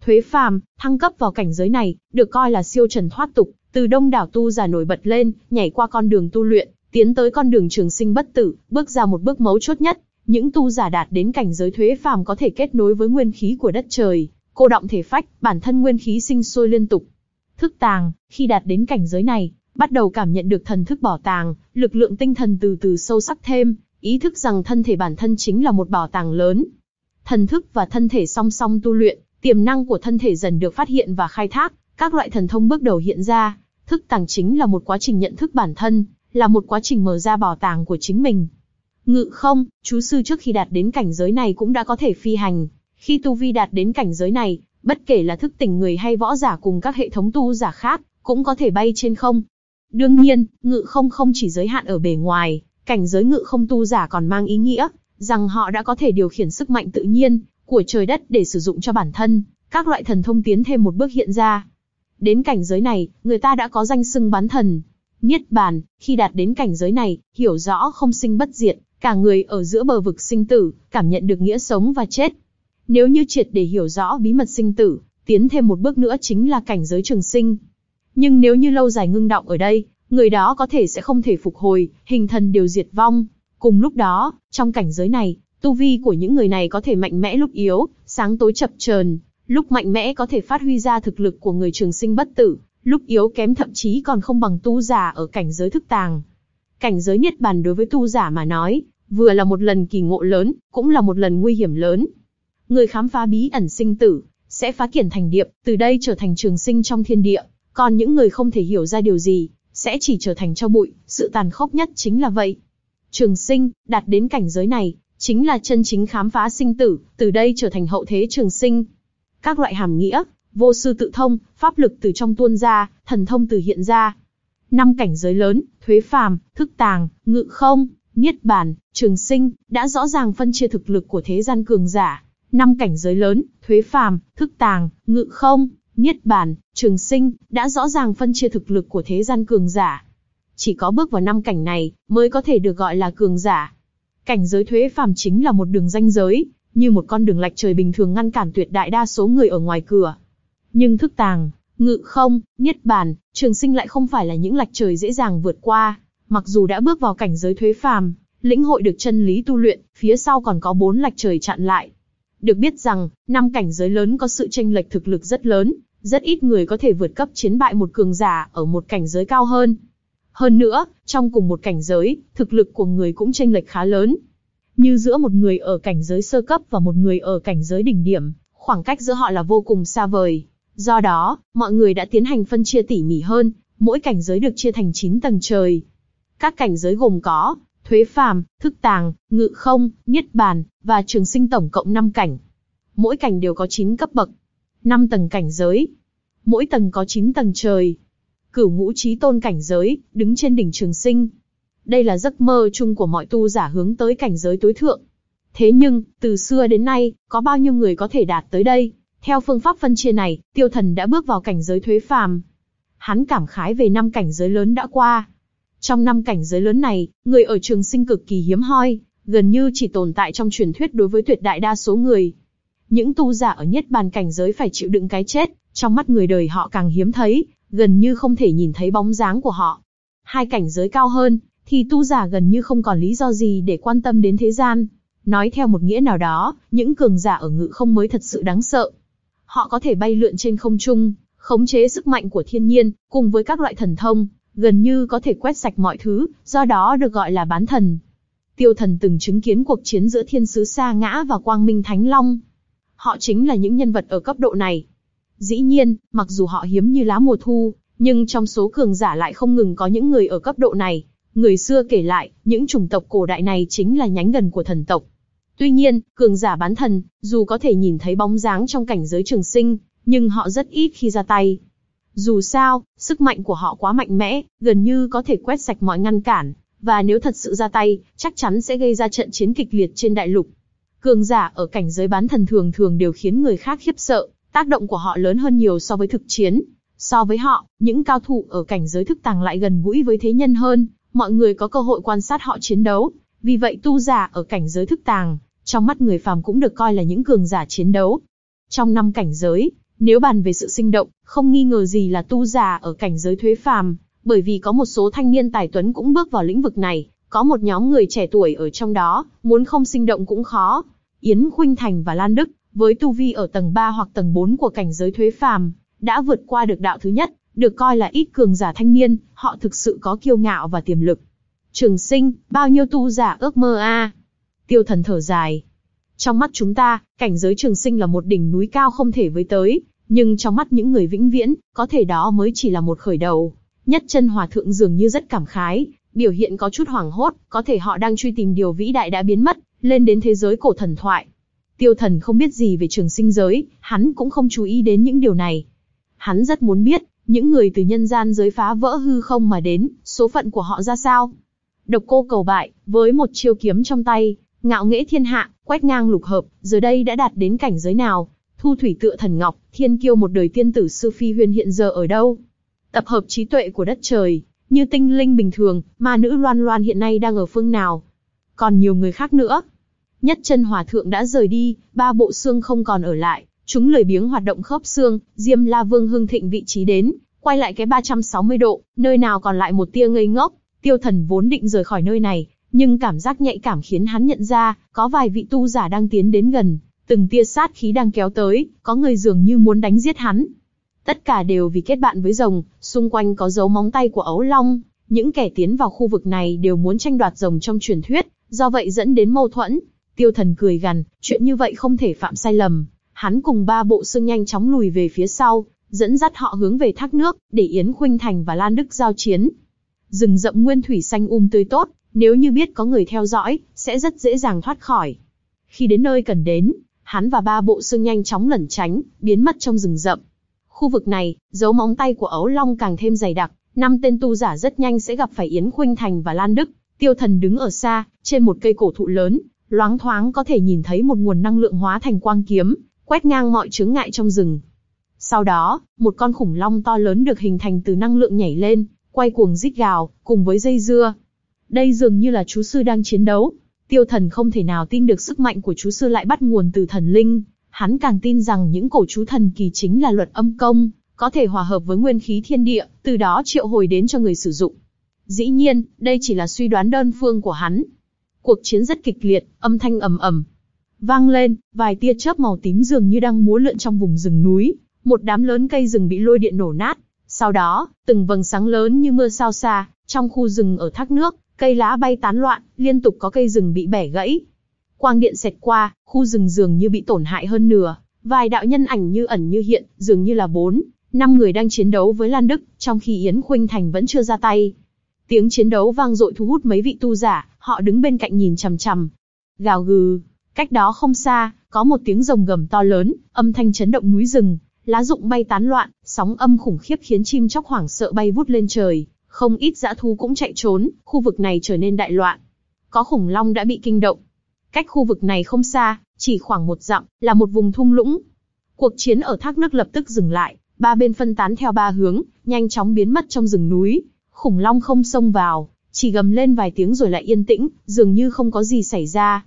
Thuế phàm, thăng cấp vào cảnh giới này, được coi là siêu trần thoát tục, từ đông đảo tu giả nổi bật lên, nhảy qua con đường tu luyện, tiến tới con đường trường sinh bất tử, bước ra một bước mấu chốt nhất. Những tu giả đạt đến cảnh giới thuế phàm có thể kết nối với nguyên khí của đất trời, cô động thể phách, bản thân nguyên khí sinh sôi liên tục. Thức tàng, khi đạt đến cảnh giới này, bắt đầu cảm nhận được thần thức bảo tàng, lực lượng tinh thần từ từ sâu sắc thêm, ý thức rằng thân thể bản thân chính là một bảo tàng lớn. Thần thức và thân thể song song tu luyện, tiềm năng của thân thể dần được phát hiện và khai thác, các loại thần thông bước đầu hiện ra, thức tàng chính là một quá trình nhận thức bản thân, là một quá trình mở ra bảo tàng của chính mình. Ngự không, chú sư trước khi đạt đến cảnh giới này cũng đã có thể phi hành. Khi tu vi đạt đến cảnh giới này, bất kể là thức tỉnh người hay võ giả cùng các hệ thống tu giả khác, cũng có thể bay trên không. Đương nhiên, ngự không không chỉ giới hạn ở bề ngoài, cảnh giới ngự không tu giả còn mang ý nghĩa, rằng họ đã có thể điều khiển sức mạnh tự nhiên của trời đất để sử dụng cho bản thân, các loại thần thông tiến thêm một bước hiện ra. Đến cảnh giới này, người ta đã có danh xưng bán thần. Niết bàn, khi đạt đến cảnh giới này, hiểu rõ không sinh bất diệt, cả người ở giữa bờ vực sinh tử, cảm nhận được nghĩa sống và chết. Nếu như triệt để hiểu rõ bí mật sinh tử, tiến thêm một bước nữa chính là cảnh giới trường sinh. Nhưng nếu như lâu dài ngưng động ở đây, người đó có thể sẽ không thể phục hồi, hình thần đều diệt vong. Cùng lúc đó, trong cảnh giới này, tu vi của những người này có thể mạnh mẽ lúc yếu, sáng tối chập chờn, lúc mạnh mẽ có thể phát huy ra thực lực của người trường sinh bất tử, lúc yếu kém thậm chí còn không bằng tu giả ở cảnh giới thức tàng. Cảnh giới niết bàn đối với tu giả mà nói, vừa là một lần kỳ ngộ lớn, cũng là một lần nguy hiểm lớn. Người khám phá bí ẩn sinh tử, sẽ phá kiển thành điệp, từ đây trở thành trường sinh trong thiên địa, còn những người không thể hiểu ra điều gì, sẽ chỉ trở thành cho bụi, sự tàn khốc nhất chính là vậy. Trường sinh, đạt đến cảnh giới này, chính là chân chính khám phá sinh tử, từ đây trở thành hậu thế trường sinh. Các loại hàm nghĩa, vô sư tự thông, pháp lực từ trong tuôn ra, thần thông từ hiện ra. Năm cảnh giới lớn, thuế phàm, thức tàng, ngự không, niết bàn, trường sinh, đã rõ ràng phân chia thực lực của thế gian cường giả. Năm cảnh giới lớn, thuế phàm, thức tàng, ngự không, niết bàn, trường sinh, đã rõ ràng phân chia thực lực của thế gian cường giả. Chỉ có bước vào năm cảnh này, mới có thể được gọi là cường giả. Cảnh giới thuế phàm chính là một đường ranh giới, như một con đường lạch trời bình thường ngăn cản tuyệt đại đa số người ở ngoài cửa. Nhưng thức tàng, ngự không, niết bàn, trường sinh lại không phải là những lạch trời dễ dàng vượt qua. Mặc dù đã bước vào cảnh giới thuế phàm, lĩnh hội được chân lý tu luyện, phía sau còn có bốn lạch trời chặn lại. Được biết rằng, năm cảnh giới lớn có sự tranh lệch thực lực rất lớn, rất ít người có thể vượt cấp chiến bại một cường giả ở một cảnh giới cao hơn. Hơn nữa, trong cùng một cảnh giới, thực lực của người cũng tranh lệch khá lớn. Như giữa một người ở cảnh giới sơ cấp và một người ở cảnh giới đỉnh điểm, khoảng cách giữa họ là vô cùng xa vời. Do đó, mọi người đã tiến hành phân chia tỉ mỉ hơn, mỗi cảnh giới được chia thành 9 tầng trời. Các cảnh giới gồm có thuế phàm, thức tàng, ngự không, niết bàn và trường sinh tổng cộng 5 cảnh. Mỗi cảnh đều có 9 cấp bậc, 5 tầng cảnh giới. Mỗi tầng có 9 tầng trời. Cửu ngũ trí tôn cảnh giới, đứng trên đỉnh trường sinh. Đây là giấc mơ chung của mọi tu giả hướng tới cảnh giới tối thượng. Thế nhưng, từ xưa đến nay, có bao nhiêu người có thể đạt tới đây? Theo phương pháp phân chia này, tiêu thần đã bước vào cảnh giới thuế phàm. Hắn cảm khái về năm cảnh giới lớn đã qua. Trong năm cảnh giới lớn này, người ở trường sinh cực kỳ hiếm hoi, gần như chỉ tồn tại trong truyền thuyết đối với tuyệt đại đa số người. Những tu giả ở nhất bàn cảnh giới phải chịu đựng cái chết, trong mắt người đời họ càng hiếm thấy, gần như không thể nhìn thấy bóng dáng của họ. Hai cảnh giới cao hơn, thì tu giả gần như không còn lý do gì để quan tâm đến thế gian. Nói theo một nghĩa nào đó, những cường giả ở ngự không mới thật sự đáng sợ. Họ có thể bay lượn trên không trung, khống chế sức mạnh của thiên nhiên, cùng với các loại thần thông, gần như có thể quét sạch mọi thứ, do đó được gọi là bán thần. Tiêu thần từng chứng kiến cuộc chiến giữa thiên sứ Sa Ngã và Quang Minh Thánh Long. Họ chính là những nhân vật ở cấp độ này. Dĩ nhiên, mặc dù họ hiếm như lá mùa thu, nhưng trong số cường giả lại không ngừng có những người ở cấp độ này. Người xưa kể lại, những chủng tộc cổ đại này chính là nhánh gần của thần tộc. Tuy nhiên, cường giả bán thần, dù có thể nhìn thấy bóng dáng trong cảnh giới trường sinh, nhưng họ rất ít khi ra tay. Dù sao, sức mạnh của họ quá mạnh mẽ, gần như có thể quét sạch mọi ngăn cản, và nếu thật sự ra tay, chắc chắn sẽ gây ra trận chiến kịch liệt trên đại lục. Cường giả ở cảnh giới bán thần thường thường đều khiến người khác khiếp sợ, tác động của họ lớn hơn nhiều so với thực chiến. So với họ, những cao thủ ở cảnh giới thức tàng lại gần gũi với thế nhân hơn, mọi người có cơ hội quan sát họ chiến đấu. Vì vậy tu giả ở cảnh giới thức tàng, trong mắt người phàm cũng được coi là những cường giả chiến đấu. Trong năm cảnh giới, nếu bàn về sự sinh động, không nghi ngờ gì là tu giả ở cảnh giới thuế phàm, bởi vì có một số thanh niên tài tuấn cũng bước vào lĩnh vực này, có một nhóm người trẻ tuổi ở trong đó, muốn không sinh động cũng khó. Yến Khuynh Thành và Lan Đức, với tu vi ở tầng 3 hoặc tầng 4 của cảnh giới thuế phàm, đã vượt qua được đạo thứ nhất, được coi là ít cường giả thanh niên, họ thực sự có kiêu ngạo và tiềm lực. Trường sinh, bao nhiêu tu giả ước mơ a? Tiêu thần thở dài. Trong mắt chúng ta, cảnh giới trường sinh là một đỉnh núi cao không thể với tới, nhưng trong mắt những người vĩnh viễn, có thể đó mới chỉ là một khởi đầu. Nhất chân hòa thượng dường như rất cảm khái, biểu hiện có chút hoảng hốt, có thể họ đang truy tìm điều vĩ đại đã biến mất, lên đến thế giới cổ thần thoại. Tiêu thần không biết gì về trường sinh giới, hắn cũng không chú ý đến những điều này. Hắn rất muốn biết, những người từ nhân gian giới phá vỡ hư không mà đến, số phận của họ ra sao. Độc cô cầu bại, với một chiêu kiếm trong tay, ngạo nghễ thiên hạ, quét ngang lục hợp, giờ đây đã đạt đến cảnh giới nào? Thu thủy tựa thần ngọc, thiên kiêu một đời tiên tử sư phi huyền hiện giờ ở đâu? Tập hợp trí tuệ của đất trời, như tinh linh bình thường, ma nữ loan loan hiện nay đang ở phương nào? Còn nhiều người khác nữa. Nhất chân hòa thượng đã rời đi, ba bộ xương không còn ở lại, chúng lười biếng hoạt động khớp xương, Diêm La Vương hưng thịnh vị trí đến, quay lại cái 360 độ, nơi nào còn lại một tia ngây ngốc, tiêu thần vốn định rời khỏi nơi này, nhưng cảm giác nhạy cảm khiến hắn nhận ra, có vài vị tu giả đang tiến đến gần, từng tia sát khí đang kéo tới, có người dường như muốn đánh giết hắn. Tất cả đều vì kết bạn với rồng, xung quanh có dấu móng tay của ấu long, những kẻ tiến vào khu vực này đều muốn tranh đoạt rồng trong truyền thuyết, do vậy dẫn đến mâu thuẫn. Tiêu thần cười gằn, chuyện như vậy không thể phạm sai lầm. Hắn cùng ba bộ xương nhanh chóng lùi về phía sau, dẫn dắt họ hướng về thác nước, để Yến Khuynh Thành và Lan Đức giao chiến. Rừng rậm nguyên thủy xanh um tươi tốt, nếu như biết có người theo dõi, sẽ rất dễ dàng thoát khỏi. Khi đến nơi cần đến, hắn và ba bộ xương nhanh chóng lẩn tránh, biến mất trong rừng rậm. Khu vực này, dấu móng tay của ấu long càng thêm dày đặc, năm tên tu giả rất nhanh sẽ gặp phải Yến Khuynh Thành và Lan Đức. Tiêu Thần đứng ở xa, trên một cây cổ thụ lớn, loáng thoáng có thể nhìn thấy một nguồn năng lượng hóa thành quang kiếm, quét ngang mọi chướng ngại trong rừng. Sau đó, một con khủng long to lớn được hình thành từ năng lượng nhảy lên, quay cuồng rít gào, cùng với dây dưa. Đây dường như là chú sư đang chiến đấu. Tiêu thần không thể nào tin được sức mạnh của chú sư lại bắt nguồn từ thần linh. Hắn càng tin rằng những cổ chú thần kỳ chính là luật âm công, có thể hòa hợp với nguyên khí thiên địa, từ đó triệu hồi đến cho người sử dụng. Dĩ nhiên, đây chỉ là suy đoán đơn phương của hắn. Cuộc chiến rất kịch liệt, âm thanh ầm ầm vang lên, vài tia chớp màu tím dường như đang múa lượn trong vùng rừng núi, một đám lớn cây rừng bị lôi điện nổ nát. Sau đó, từng vầng sáng lớn như mưa sao xa, trong khu rừng ở thác nước, cây lá bay tán loạn, liên tục có cây rừng bị bẻ gãy. Quang điện xẹt qua, khu rừng dường như bị tổn hại hơn nửa, vài đạo nhân ảnh như ẩn như hiện, dường như là bốn, năm người đang chiến đấu với Lan Đức, trong khi Yến Khuynh Thành vẫn chưa ra tay. Tiếng chiến đấu vang dội thu hút mấy vị tu giả, họ đứng bên cạnh nhìn chằm chằm. Gào gừ, cách đó không xa, có một tiếng rồng gầm to lớn, âm thanh chấn động núi rừng, lá rụng bay tán loạn, sóng âm khủng khiếp khiến chim chóc hoảng sợ bay vút lên trời, không ít dã thú cũng chạy trốn, khu vực này trở nên đại loạn. Có khủng long đã bị kinh động. Cách khu vực này không xa, chỉ khoảng một dặm, là một vùng thung lũng. Cuộc chiến ở thác nước lập tức dừng lại, ba bên phân tán theo ba hướng, nhanh chóng biến mất trong rừng núi. Khủng long không xông vào, chỉ gầm lên vài tiếng rồi lại yên tĩnh, dường như không có gì xảy ra.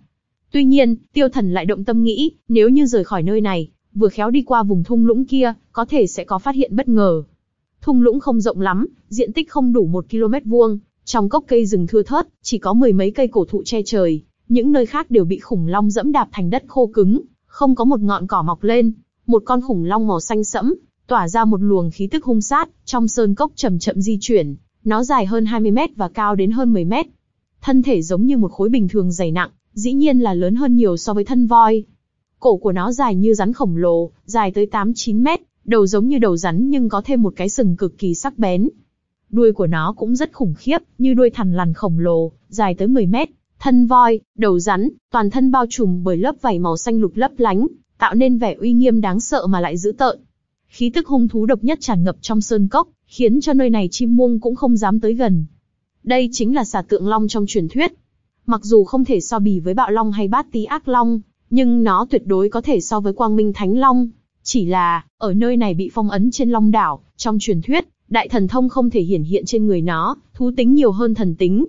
Tuy nhiên, tiêu thần lại động tâm nghĩ, nếu như rời khỏi nơi này, vừa khéo đi qua vùng thung lũng kia, có thể sẽ có phát hiện bất ngờ. Thung lũng không rộng lắm, diện tích không đủ một km vuông, trong cốc cây rừng thưa thớt, chỉ có mười mấy cây cổ thụ che trời, những nơi khác đều bị khủng long dẫm đạp thành đất khô cứng, không có một ngọn cỏ mọc lên. Một con khủng long màu xanh sẫm, tỏa ra một luồng khí tức hung sát, trong sơn cốc chậm chậm di chuyển, nó dài hơn 20 mét và cao đến hơn 10 mét. Thân thể giống như một khối bình thường dày nặng, dĩ nhiên là lớn hơn nhiều so với thân voi. Cổ của nó dài như rắn khổng lồ, dài tới 8-9 mét, đầu giống như đầu rắn nhưng có thêm một cái sừng cực kỳ sắc bén. Đuôi của nó cũng rất khủng khiếp, như đuôi thằn lằn khổng lồ, dài tới 10 mét. Thân voi, đầu rắn, toàn thân bao trùm bởi lớp vảy màu xanh lục lấp lánh, tạo nên vẻ uy nghiêm đáng sợ mà lại dữ tợn. Khí tức hung thú độc nhất tràn ngập trong sơn cốc, khiến cho nơi này chim muông cũng không dám tới gần. Đây chính là xà tượng long trong truyền thuyết. Mặc dù không thể so bì với bạo long hay bát tí ác long, nhưng nó tuyệt đối có thể so với quang minh thánh long. Chỉ là, ở nơi này bị phong ấn trên long đảo, trong truyền thuyết, đại thần thông không thể hiển hiện trên người nó, thú tính nhiều hơn thần tính.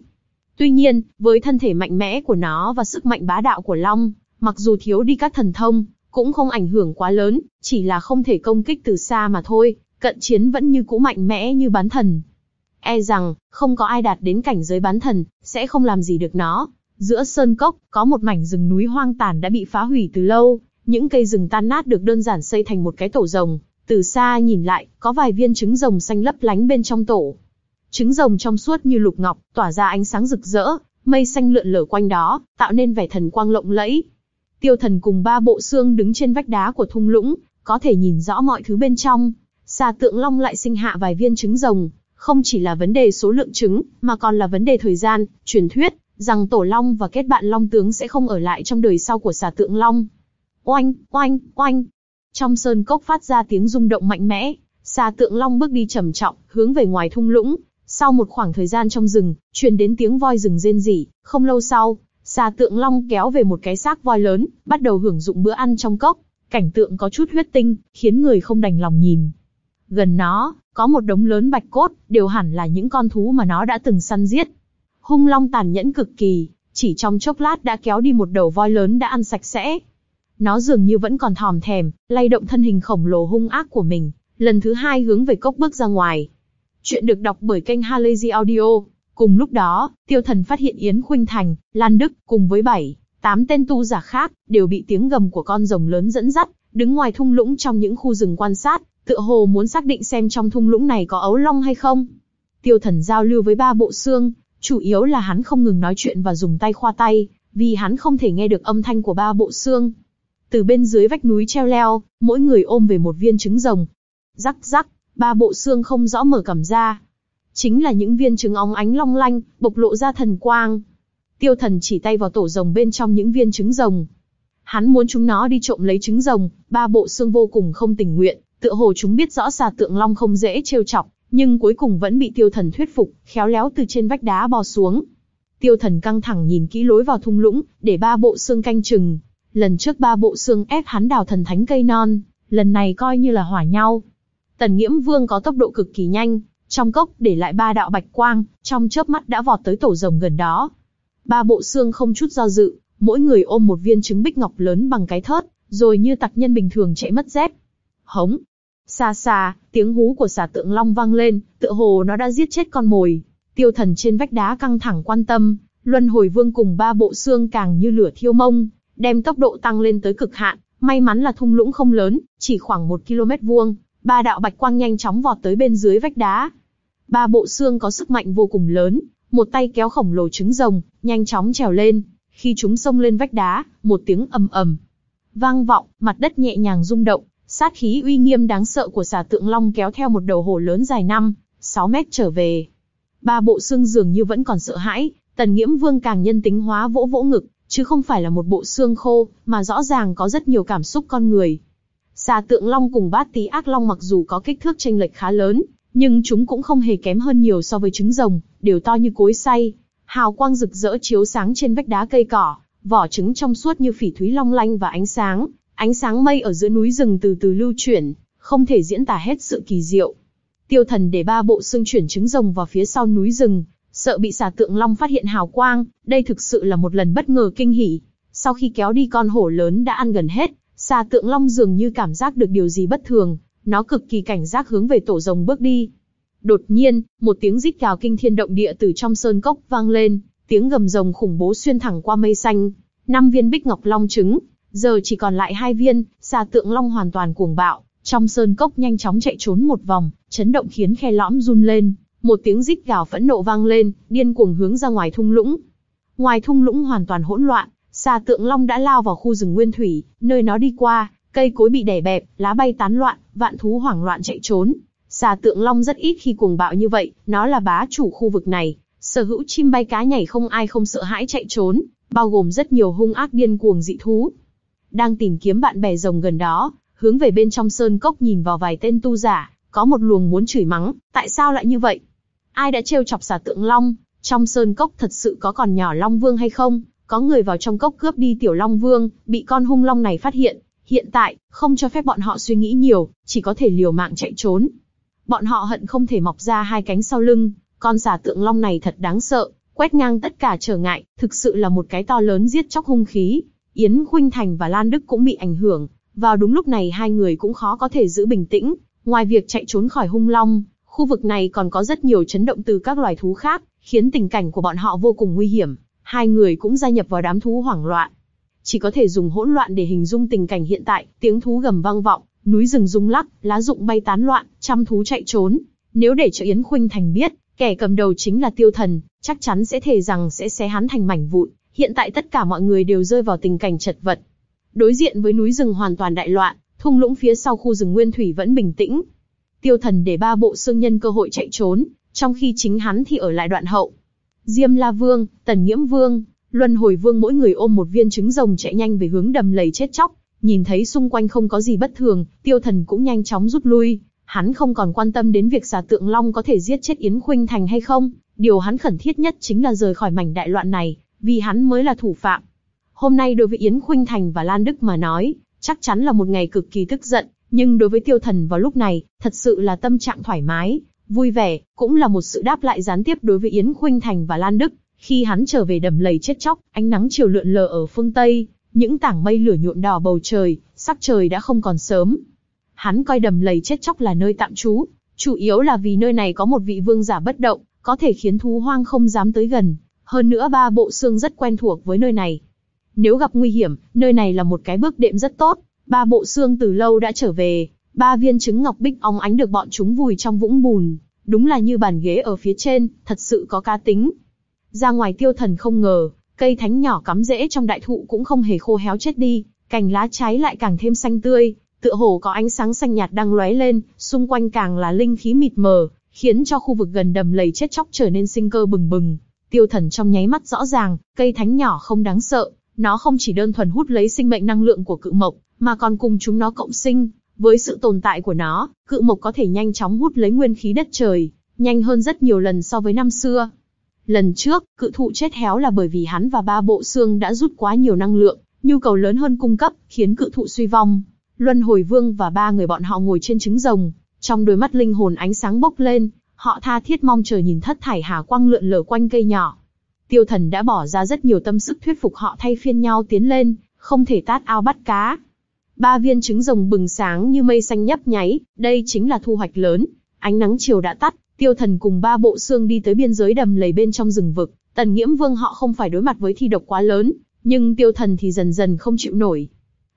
Tuy nhiên, với thân thể mạnh mẽ của nó và sức mạnh bá đạo của long, mặc dù thiếu đi các thần thông, cũng không ảnh hưởng quá lớn, chỉ là không thể công kích từ xa mà thôi, cận chiến vẫn như cũ mạnh mẽ như bán thần. E rằng, không có ai đạt đến cảnh giới bán thần, sẽ không làm gì được nó. Giữa sơn cốc, có một mảnh rừng núi hoang tàn đã bị phá hủy từ lâu, những cây rừng tan nát được đơn giản xây thành một cái tổ rồng. Từ xa nhìn lại, có vài viên trứng rồng xanh lấp lánh bên trong tổ. Trứng rồng trong suốt như lục ngọc, tỏa ra ánh sáng rực rỡ, mây xanh lượn lờ quanh đó, tạo nên vẻ thần quang lộng lẫy. Tiêu thần cùng ba bộ xương đứng trên vách đá của thung lũng, có thể nhìn rõ mọi thứ bên trong. Xà tượng long lại sinh hạ vài viên trứng rồng, không chỉ là vấn đề số lượng trứng, mà còn là vấn đề thời gian, truyền thuyết, rằng tổ long và kết bạn long tướng sẽ không ở lại trong đời sau của xà tượng long. Oanh, oanh, oanh. Trong sơn cốc phát ra tiếng rung động mạnh mẽ, xà tượng long bước đi trầm trọng, hướng về ngoài thung lũng. Sau một khoảng thời gian trong rừng, truyền đến tiếng voi rừng rên rỉ, không lâu sau, xà tượng long kéo về một cái xác voi lớn, bắt đầu hưởng dụng bữa ăn trong cốc. Cảnh tượng có chút huyết tinh, khiến người không đành lòng nhìn. Gần nó, có một đống lớn bạch cốt, đều hẳn là những con thú mà nó đã từng săn giết. Hung long tàn nhẫn cực kỳ, chỉ trong chốc lát đã kéo đi một đầu voi lớn đã ăn sạch sẽ. Nó dường như vẫn còn thòm thèm, lay động thân hình khổng lồ hung ác của mình, lần thứ hai hướng về cốc bước ra ngoài. Chuyện được đọc bởi kênh Halazy Audio. Cùng lúc đó, tiêu thần phát hiện Yến Khuynh Thành, Lan Đức, cùng với bảy, tám tên tu giả khác, đều bị tiếng gầm của con rồng lớn dẫn dắt, đứng ngoài thung lũng trong những khu rừng quan sát, tựa hồ muốn xác định xem trong thung lũng này có ấu long hay không. Tiêu thần giao lưu với ba bộ xương, chủ yếu là hắn không ngừng nói chuyện và dùng tay khoa tay, vì hắn không thể nghe được âm thanh của ba bộ xương. Từ bên dưới vách núi treo leo, mỗi người ôm về một viên trứng rồng. Rắc rắc, ba bộ xương không rõ mở cảm ra. Chính là những viên trứng óng ánh long lanh, bộc lộ ra thần quang. Tiêu thần chỉ tay vào tổ rồng bên trong những viên trứng rồng. Hắn muốn chúng nó đi trộm lấy trứng rồng, ba bộ xương vô cùng không tình nguyện, Tựa hồ chúng biết rõ xà tượng long không dễ trêu chọc, nhưng cuối cùng vẫn bị tiêu thần thuyết phục, khéo léo từ trên vách đá bò xuống. Tiêu thần căng thẳng nhìn kỹ lối vào thung lũng, để ba bộ xương canh chừng. Lần trước ba bộ xương ép hắn đào thần thánh cây non, lần này coi như là hỏa nhau. Tần Nghiễm Vương có tốc độ cực kỳ nhanh, trong cốc để lại ba đạo bạch quang, trong chớp mắt đã vọt tới tổ rồng gần đó. Ba bộ xương không chút do dự, mỗi người ôm một viên trứng bích ngọc lớn bằng cái thớt, rồi như tặc nhân bình thường chạy mất dép. Hống, Xa xa, tiếng hú của xà tượng long vang lên, tựa hồ nó đã giết chết con mồi. Tiêu thần trên vách đá căng thẳng quan tâm, luân hồi vương cùng ba bộ xương càng như lửa thiêu mông, đem tốc độ tăng lên tới cực hạn. May mắn là thung lũng không lớn, chỉ khoảng một km vuông, ba đạo bạch quang nhanh chóng vọt tới bên dưới vách đá. Ba bộ xương có sức mạnh vô cùng lớn, một tay kéo khổng lồ trứng rồng, nhanh chóng trèo lên. Khi chúng xông lên vách đá, một tiếng ầm ầm vang vọng, mặt đất nhẹ nhàng rung động, Sát khí uy nghiêm đáng sợ của xà tượng long kéo theo một đầu hổ lớn dài 5, 6 mét trở về. Ba bộ xương dường như vẫn còn sợ hãi, tần nghiễm vương càng nhân tính hóa vỗ vỗ ngực, chứ không phải là một bộ xương khô, mà rõ ràng có rất nhiều cảm xúc con người. Xà tượng long cùng bát tí ác long mặc dù có kích thước chênh lệch khá lớn, nhưng chúng cũng không hề kém hơn nhiều so với trứng rồng, đều to như cối xay. Hào quang rực rỡ chiếu sáng trên vách đá cây cỏ, vỏ trứng trong suốt như phỉ thúy long lanh và ánh sáng, Ánh sáng mây ở giữa núi rừng từ từ lưu chuyển, không thể diễn tả hết sự kỳ diệu. Tiêu thần để ba bộ xương chuyển trứng rồng vào phía sau núi rừng, sợ bị xà tượng long phát hiện hào quang, đây thực sự là một lần bất ngờ kinh hỉ. Sau khi kéo đi con hổ lớn đã ăn gần hết, xà tượng long dường như cảm giác được điều gì bất thường, nó cực kỳ cảnh giác hướng về tổ rồng bước đi. Đột nhiên, một tiếng rít gào kinh thiên động địa từ trong sơn cốc vang lên, tiếng gầm rồng khủng bố xuyên thẳng qua mây xanh. Năm viên bích ngọc long trứng, giờ chỉ còn lại hai viên, xà tượng long hoàn toàn cuồng bạo, trong sơn cốc nhanh chóng chạy trốn một vòng, chấn động khiến khe lõm run lên, một tiếng rít gào phẫn nộ vang lên, điên cuồng hướng ra ngoài thung lũng. Ngoài thung lũng hoàn toàn hỗn loạn, xà tượng long đã lao vào khu rừng nguyên thủy, nơi nó đi qua, cây cối bị đè bẹp, lá bay tán loạn, vạn thú hoảng loạn chạy trốn. Xà tượng long rất ít khi cuồng bạo như vậy, nó là bá chủ khu vực này, sở hữu chim bay cá nhảy không ai không sợ hãi chạy trốn, bao gồm rất nhiều hung ác điên cuồng dị thú. Đang tìm kiếm bạn bè rồng gần đó, hướng về bên trong sơn cốc nhìn vào vài tên tu giả, có một luồng muốn chửi mắng, tại sao lại như vậy? Ai đã trêu chọc xà tượng long? Trong sơn cốc thật sự có còn nhỏ long vương hay không? Có người vào trong cốc cướp đi tiểu long vương, bị con hung long này phát hiện. Hiện tại, không cho phép bọn họ suy nghĩ nhiều, chỉ có thể liều mạng chạy trốn. Bọn họ hận không thể mọc ra hai cánh sau lưng, con giả tượng long này thật đáng sợ, quét ngang tất cả trở ngại, thực sự là một cái to lớn giết chóc hung khí. Yến Khuynh Thành và Lan Đức cũng bị ảnh hưởng, vào đúng lúc này hai người cũng khó có thể giữ bình tĩnh, ngoài việc chạy trốn khỏi hung long, khu vực này còn có rất nhiều chấn động từ các loài thú khác, khiến tình cảnh của bọn họ vô cùng nguy hiểm. Hai người cũng gia nhập vào đám thú hoảng loạn. Chỉ có thể dùng hỗn loạn để hình dung tình cảnh hiện tại, tiếng thú gầm vang vọng, núi rừng rung lắc, lá rụng bay tán loạn, trăm thú chạy trốn. Nếu để cho Yến Khuynh Thành biết, kẻ cầm đầu chính là tiêu thần, chắc chắn sẽ thề rằng sẽ xé hắn thành mảnh vụn. Hiện tại tất cả mọi người đều rơi vào tình cảnh chật vật. Đối diện với núi rừng hoàn toàn đại loạn, thung lũng phía sau khu rừng nguyên thủy vẫn bình tĩnh. Tiêu thần để ba bộ xương nhân cơ hội chạy trốn, trong khi chính hắn thì ở lại đoạn hậu. Diêm La Vương, Tần Nhiễm Vương, Luân Hồi Vương mỗi người ôm một viên trứng rồng chạy nhanh về hướng đầm lầy chết chóc. Nhìn thấy xung quanh không có gì bất thường, tiêu thần cũng nhanh chóng rút lui. Hắn không còn quan tâm đến việc xà tượng long có thể giết chết Yến Khuynh Thành hay không. Điều hắn khẩn thiết nhất chính là rời khỏi mảnh đại loạn này, vì hắn mới là thủ phạm. Hôm nay đối với Yến Khuynh Thành và Lan Đức mà nói, chắc chắn là một ngày cực kỳ tức giận, nhưng đối với tiêu thần vào lúc này, thật sự là tâm trạng thoải mái, vui vẻ, cũng là một sự đáp lại gián tiếp đối với Yến Khuynh Thành và Lan Đức. Khi hắn trở về đầm lầy chết chóc, ánh nắng chiều lượn lờ ở phương Tây, những tảng mây lửa nhuộm đỏ bầu trời, sắc trời đã không còn sớm. Hắn coi đầm lầy chết chóc là nơi tạm trú, chủ yếu là vì nơi này có một vị vương giả bất động, có thể khiến thú hoang không dám tới gần. Hơn nữa ba bộ xương rất quen thuộc với nơi này, nếu gặp nguy hiểm, nơi này là một cái bước đệm rất tốt. Ba bộ xương từ lâu đã trở về, ba viên trứng ngọc bích óng ánh được bọn chúng vùi trong vũng bùn, đúng là như bàn ghế ở phía trên, thật sự có cá tính. Ra ngoài tiêu thần không ngờ, cây thánh nhỏ cắm rễ trong đại thụ cũng không hề khô héo chết đi, cành lá trái lại càng thêm xanh tươi, tựa hồ có ánh sáng xanh nhạt đang lóe lên, xung quanh càng là linh khí mịt mờ, khiến cho khu vực gần đầm lầy chết chóc trở nên sinh cơ bừng bừng. Tiêu thần trong nháy mắt rõ ràng, cây thánh nhỏ không đáng sợ, nó không chỉ đơn thuần hút lấy sinh mệnh năng lượng của cự mộc, mà còn cùng chúng nó cộng sinh. Với sự tồn tại của nó, cự mộc có thể nhanh chóng hút lấy nguyên khí đất trời, nhanh hơn rất nhiều lần so với năm xưa. Lần trước, cự thụ chết héo là bởi vì hắn và ba bộ xương đã rút quá nhiều năng lượng, nhu cầu lớn hơn cung cấp, khiến cự thụ suy vong. Luân hồi vương và ba người bọn họ ngồi trên trứng rồng, trong đôi mắt linh hồn ánh sáng bốc lên, họ tha thiết mong chờ nhìn thất thải hà quang lượn lờ quanh cây nhỏ. Tiêu thần đã bỏ ra rất nhiều tâm sức thuyết phục họ thay phiên nhau tiến lên, không thể tát ao bắt cá. Ba viên trứng rồng bừng sáng như mây xanh nhấp nháy, đây chính là thu hoạch lớn. Ánh nắng chiều đã tắt, tiêu thần cùng ba bộ xương đi tới biên giới đầm lầy bên trong rừng vực. Tần nghiễm vương họ không phải đối mặt với thi độc quá lớn, nhưng tiêu thần thì dần dần không chịu nổi.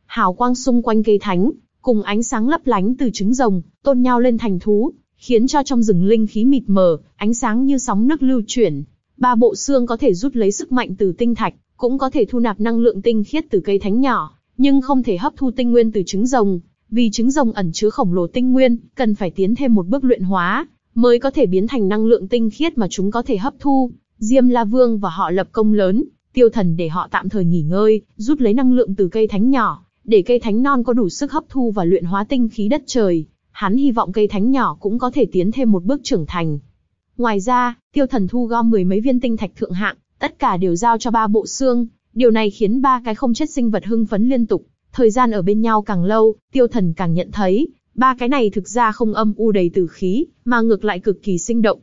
Hào quang xung quanh cây thánh, cùng ánh sáng lấp lánh từ trứng rồng, tôn nhau lên thành thú, khiến cho trong rừng linh khí mịt mờ, ánh sáng như sóng nước lưu chuyển, Ba bộ xương có thể rút lấy sức mạnh từ tinh thạch, cũng có thể thu nạp năng lượng tinh khiết từ cây thánh nhỏ, nhưng không thể hấp thu tinh nguyên từ trứng rồng, vì trứng rồng ẩn chứa khổng lồ tinh nguyên, cần phải tiến thêm một bước luyện hóa, mới có thể biến thành năng lượng tinh khiết mà chúng có thể hấp thu. Diêm La Vương và họ lập công lớn, tiêu thần để họ tạm thời nghỉ ngơi, rút lấy năng lượng từ cây thánh nhỏ, để cây thánh non có đủ sức hấp thu và luyện hóa tinh khí đất trời. Hắn hy vọng cây thánh nhỏ cũng có thể tiến thêm một bước trưởng thành, Ngoài ra, tiêu thần thu gom mười mấy viên tinh thạch thượng hạng, tất cả đều giao cho ba bộ xương. Điều này khiến ba cái không chết sinh vật hưng phấn liên tục. Thời gian ở bên nhau càng lâu, tiêu thần càng nhận thấy, ba cái này thực ra không âm u đầy tử khí, mà ngược lại cực kỳ sinh động.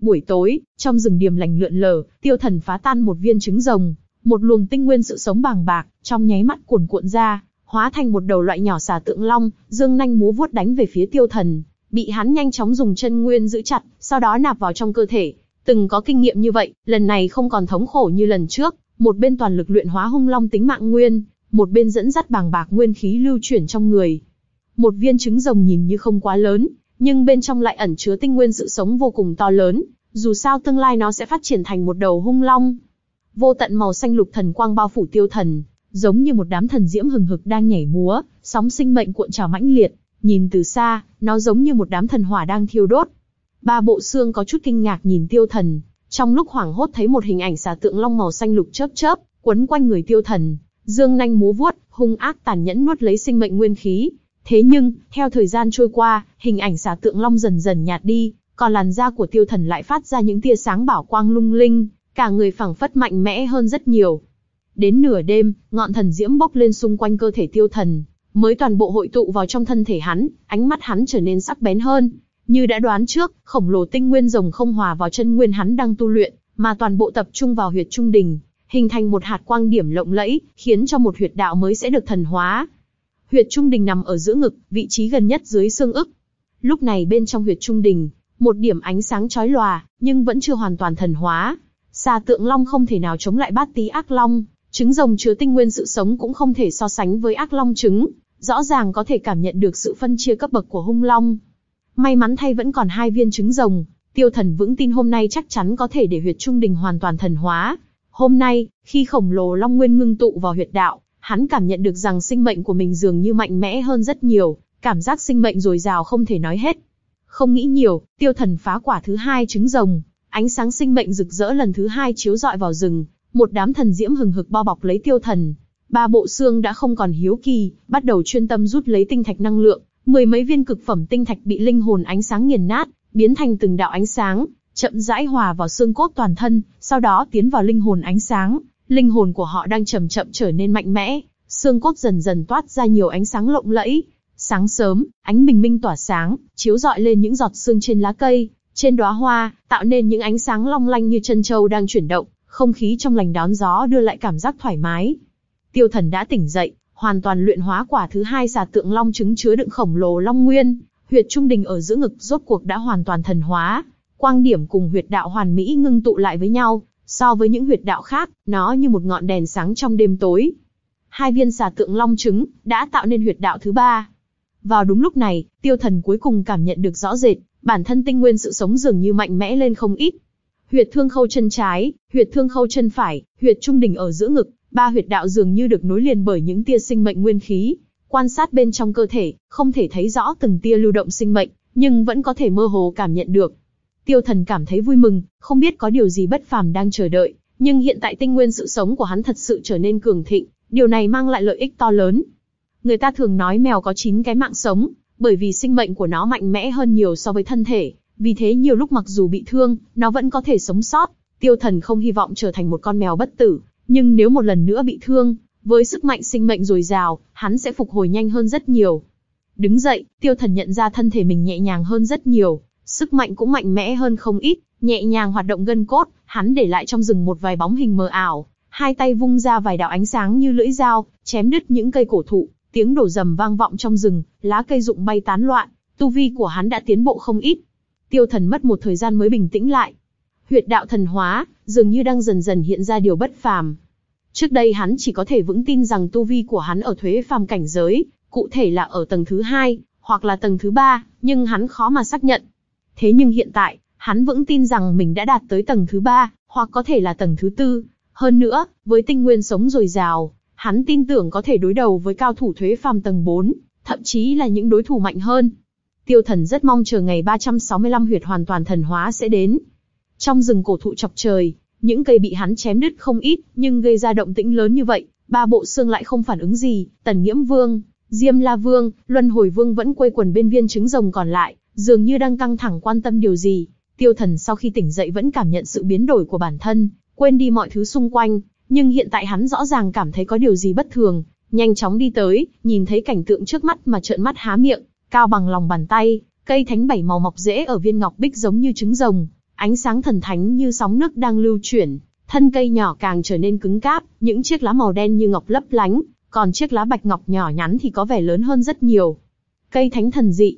Buổi tối, trong rừng điềm lành lượn lờ, tiêu thần phá tan một viên trứng rồng, một luồng tinh nguyên sự sống bàng bạc, trong nháy mắt cuồn cuộn ra, hóa thành một đầu loại nhỏ xà tượng long, dương nanh múa vuốt đánh về phía tiêu thần, bị hắn nhanh chóng dùng chân nguyên giữ chặt, sau đó nạp vào trong cơ thể. Từng có kinh nghiệm như vậy, lần này không còn thống khổ như lần trước, một bên toàn lực luyện hóa hung long tính mạng nguyên, một bên dẫn dắt bàng bạc nguyên khí lưu chuyển trong người. Một viên trứng rồng nhìn như không quá lớn, nhưng bên trong lại ẩn chứa tinh nguyên sự sống vô cùng to lớn, dù sao tương lai nó sẽ phát triển thành một đầu hung long. Vô tận màu xanh lục thần quang bao phủ tiêu thần, giống như một đám thần diễm hừng hực đang nhảy múa, sóng sinh mệnh cuộn trào mãnh liệt, nhìn từ xa, nó giống như một đám thần hỏa đang thiêu đốt. Ba bộ xương có chút kinh ngạc nhìn tiêu thần, trong lúc hoảng hốt thấy một hình ảnh xà tượng long màu xanh lục chớp chớp, quấn quanh người tiêu thần, dương nanh múa vuốt, hung ác tàn nhẫn nuốt lấy sinh mệnh nguyên khí. Thế nhưng, theo thời gian trôi qua, hình ảnh xà tượng long dần dần nhạt đi, còn làn da của tiêu thần lại phát ra những tia sáng bảo quang lung linh, cả người phảng phất mạnh mẽ hơn rất nhiều. Đến nửa đêm, ngọn thần diễm bốc lên xung quanh cơ thể tiêu thần, mới toàn bộ hội tụ vào trong thân thể hắn, ánh mắt hắn trở nên sắc bén hơn. Như đã đoán trước, khổng lồ tinh nguyên rồng không hòa vào chân nguyên hắn đang tu luyện, mà toàn bộ tập trung vào huyệt trung đình, hình thành một hạt quang điểm lộng lẫy, khiến cho một huyệt đạo mới sẽ được thần hóa. Huyệt trung đình nằm ở giữa ngực, vị trí gần nhất dưới xương ức. Lúc này bên trong huyệt trung đình, một điểm ánh sáng chói lòa, nhưng vẫn chưa hoàn toàn thần hóa. Xà tượng long không thể nào chống lại bát tí ác long, trứng rồng chứa tinh nguyên sự sống cũng không thể so sánh với ác long trứng, rõ ràng có thể cảm nhận được sự phân chia cấp bậc của hung long. May mắn thay vẫn còn hai viên trứng rồng, tiêu thần vững tin hôm nay chắc chắn có thể để huyệt trung đình hoàn toàn thần hóa. Hôm nay, khi khổng lồ long nguyên ngưng tụ vào huyệt đạo, hắn cảm nhận được rằng sinh mệnh của mình dường như mạnh mẽ hơn rất nhiều, cảm giác sinh mệnh dồi dào không thể nói hết. Không nghĩ nhiều, tiêu thần phá quả thứ hai trứng rồng, ánh sáng sinh mệnh rực rỡ lần thứ hai chiếu rọi vào rừng, một đám thần diễm hừng hực bao bọc lấy tiêu thần. Ba bộ xương đã không còn hiếu kỳ, bắt đầu chuyên tâm rút lấy tinh thạch năng lượng, mười mấy viên cực phẩm tinh thạch bị linh hồn ánh sáng nghiền nát, biến thành từng đạo ánh sáng, chậm rãi hòa vào xương cốt toàn thân, sau đó tiến vào linh hồn ánh sáng. Linh hồn của họ đang chậm chậm trở nên mạnh mẽ, xương cốt dần dần toát ra nhiều ánh sáng lộng lẫy, Sáng sớm, ánh bình minh tỏa sáng, chiếu rọi lên những giọt sương trên lá cây, trên đóa hoa, tạo nên những ánh sáng long lanh như chân châu đang chuyển động, không khí trong lành đón gió đưa lại cảm giác thoải mái. Tiêu Thần đã tỉnh dậy, hoàn toàn luyện hóa quả thứ hai xà tượng long trứng chứa đựng khổng lồ long nguyên, huyệt trung đình ở giữa ngực rốt cuộc đã hoàn toàn thần hóa, quang điểm cùng huyệt đạo hoàn mỹ ngưng tụ lại với nhau, so với những huyệt đạo khác, nó như một ngọn đèn sáng trong đêm tối. Hai viên xà tượng long trứng đã tạo nên huyệt đạo thứ ba, vào đúng lúc này, tiêu thần cuối cùng cảm nhận được rõ rệt, bản thân tinh nguyên sự sống dường như mạnh mẽ lên không ít. Huyệt thương khâu chân trái, huyệt thương khâu chân phải, huyệt trung đỉnh ở giữa ngực, ba huyệt đạo dường như được nối liền bởi những tia sinh mệnh nguyên khí. Quan sát bên trong cơ thể, không thể thấy rõ từng tia lưu động sinh mệnh, nhưng vẫn có thể mơ hồ cảm nhận được. Tiêu thần cảm thấy vui mừng, không biết có điều gì bất phàm đang chờ đợi, nhưng hiện tại tinh nguyên sự sống của hắn thật sự trở nên cường thịnh, điều này mang lại lợi ích to lớn, Người ta thường nói mèo có 9 cái mạng sống, bởi vì sinh mệnh của nó mạnh mẽ hơn nhiều so với thân thể, vì thế nhiều lúc mặc dù bị thương, nó vẫn có thể sống sót. Tiêu thần không hy vọng trở thành một con mèo bất tử, nhưng nếu một lần nữa bị thương, với sức mạnh sinh mệnh dồi dào, hắn sẽ phục hồi nhanh hơn rất nhiều. Đứng dậy, tiêu thần nhận ra thân thể mình nhẹ nhàng hơn rất nhiều, sức mạnh cũng mạnh mẽ hơn không ít, nhẹ nhàng hoạt động gân cốt, hắn để lại trong rừng một vài bóng hình mờ ảo, hai tay vung ra vài đạo ánh sáng như lưỡi dao, chém đứt những cây cổ thụ, tiếng đổ rầm vang vọng trong rừng, lá cây rụng bay tán loạn, tu vi của hắn đã tiến bộ không ít. Tiêu thần mất một thời gian mới bình tĩnh lại. Huyệt đạo thần hóa, dường như đang dần dần hiện ra điều bất phàm. Trước đây hắn chỉ có thể vững tin rằng tu vi của hắn ở thuế phàm cảnh giới, cụ thể là ở tầng thứ hai, hoặc là tầng thứ ba, nhưng hắn khó mà xác nhận. Thế nhưng hiện tại, hắn vững tin rằng mình đã đạt tới tầng thứ ba, hoặc có thể là tầng thứ tư. Hơn nữa, với tinh nguyên sống dồi dào, Hắn tin tưởng có thể đối đầu với cao thủ thuế phàm tầng 4, thậm chí là những đối thủ mạnh hơn. Tiêu thần rất mong chờ ngày 365 huyệt hoàn toàn thần hóa sẽ đến. Trong rừng cổ thụ chọc trời, những cây bị hắn chém đứt không ít, nhưng gây ra động tĩnh lớn như vậy, ba bộ xương lại không phản ứng gì. Tần Nghiễm Vương, Diêm La Vương, Luân Hồi Vương vẫn quây quần bên viên trứng rồng còn lại, dường như đang căng thẳng quan tâm điều gì. Tiêu thần sau khi tỉnh dậy vẫn cảm nhận sự biến đổi của bản thân, quên đi mọi thứ xung quanh, nhưng hiện tại hắn rõ ràng cảm thấy có điều gì bất thường, nhanh chóng đi tới, nhìn thấy cảnh tượng trước mắt mà trợn mắt há miệng, cao bằng lòng bàn tay, cây thánh bảy màu mọc rễ ở viên ngọc bích giống như trứng rồng, ánh sáng thần thánh như sóng nước đang lưu chuyển, thân cây nhỏ càng trở nên cứng cáp, những chiếc lá màu đen như ngọc lấp lánh, còn chiếc lá bạch ngọc nhỏ nhắn thì có vẻ lớn hơn rất nhiều. Cây thánh thần dị,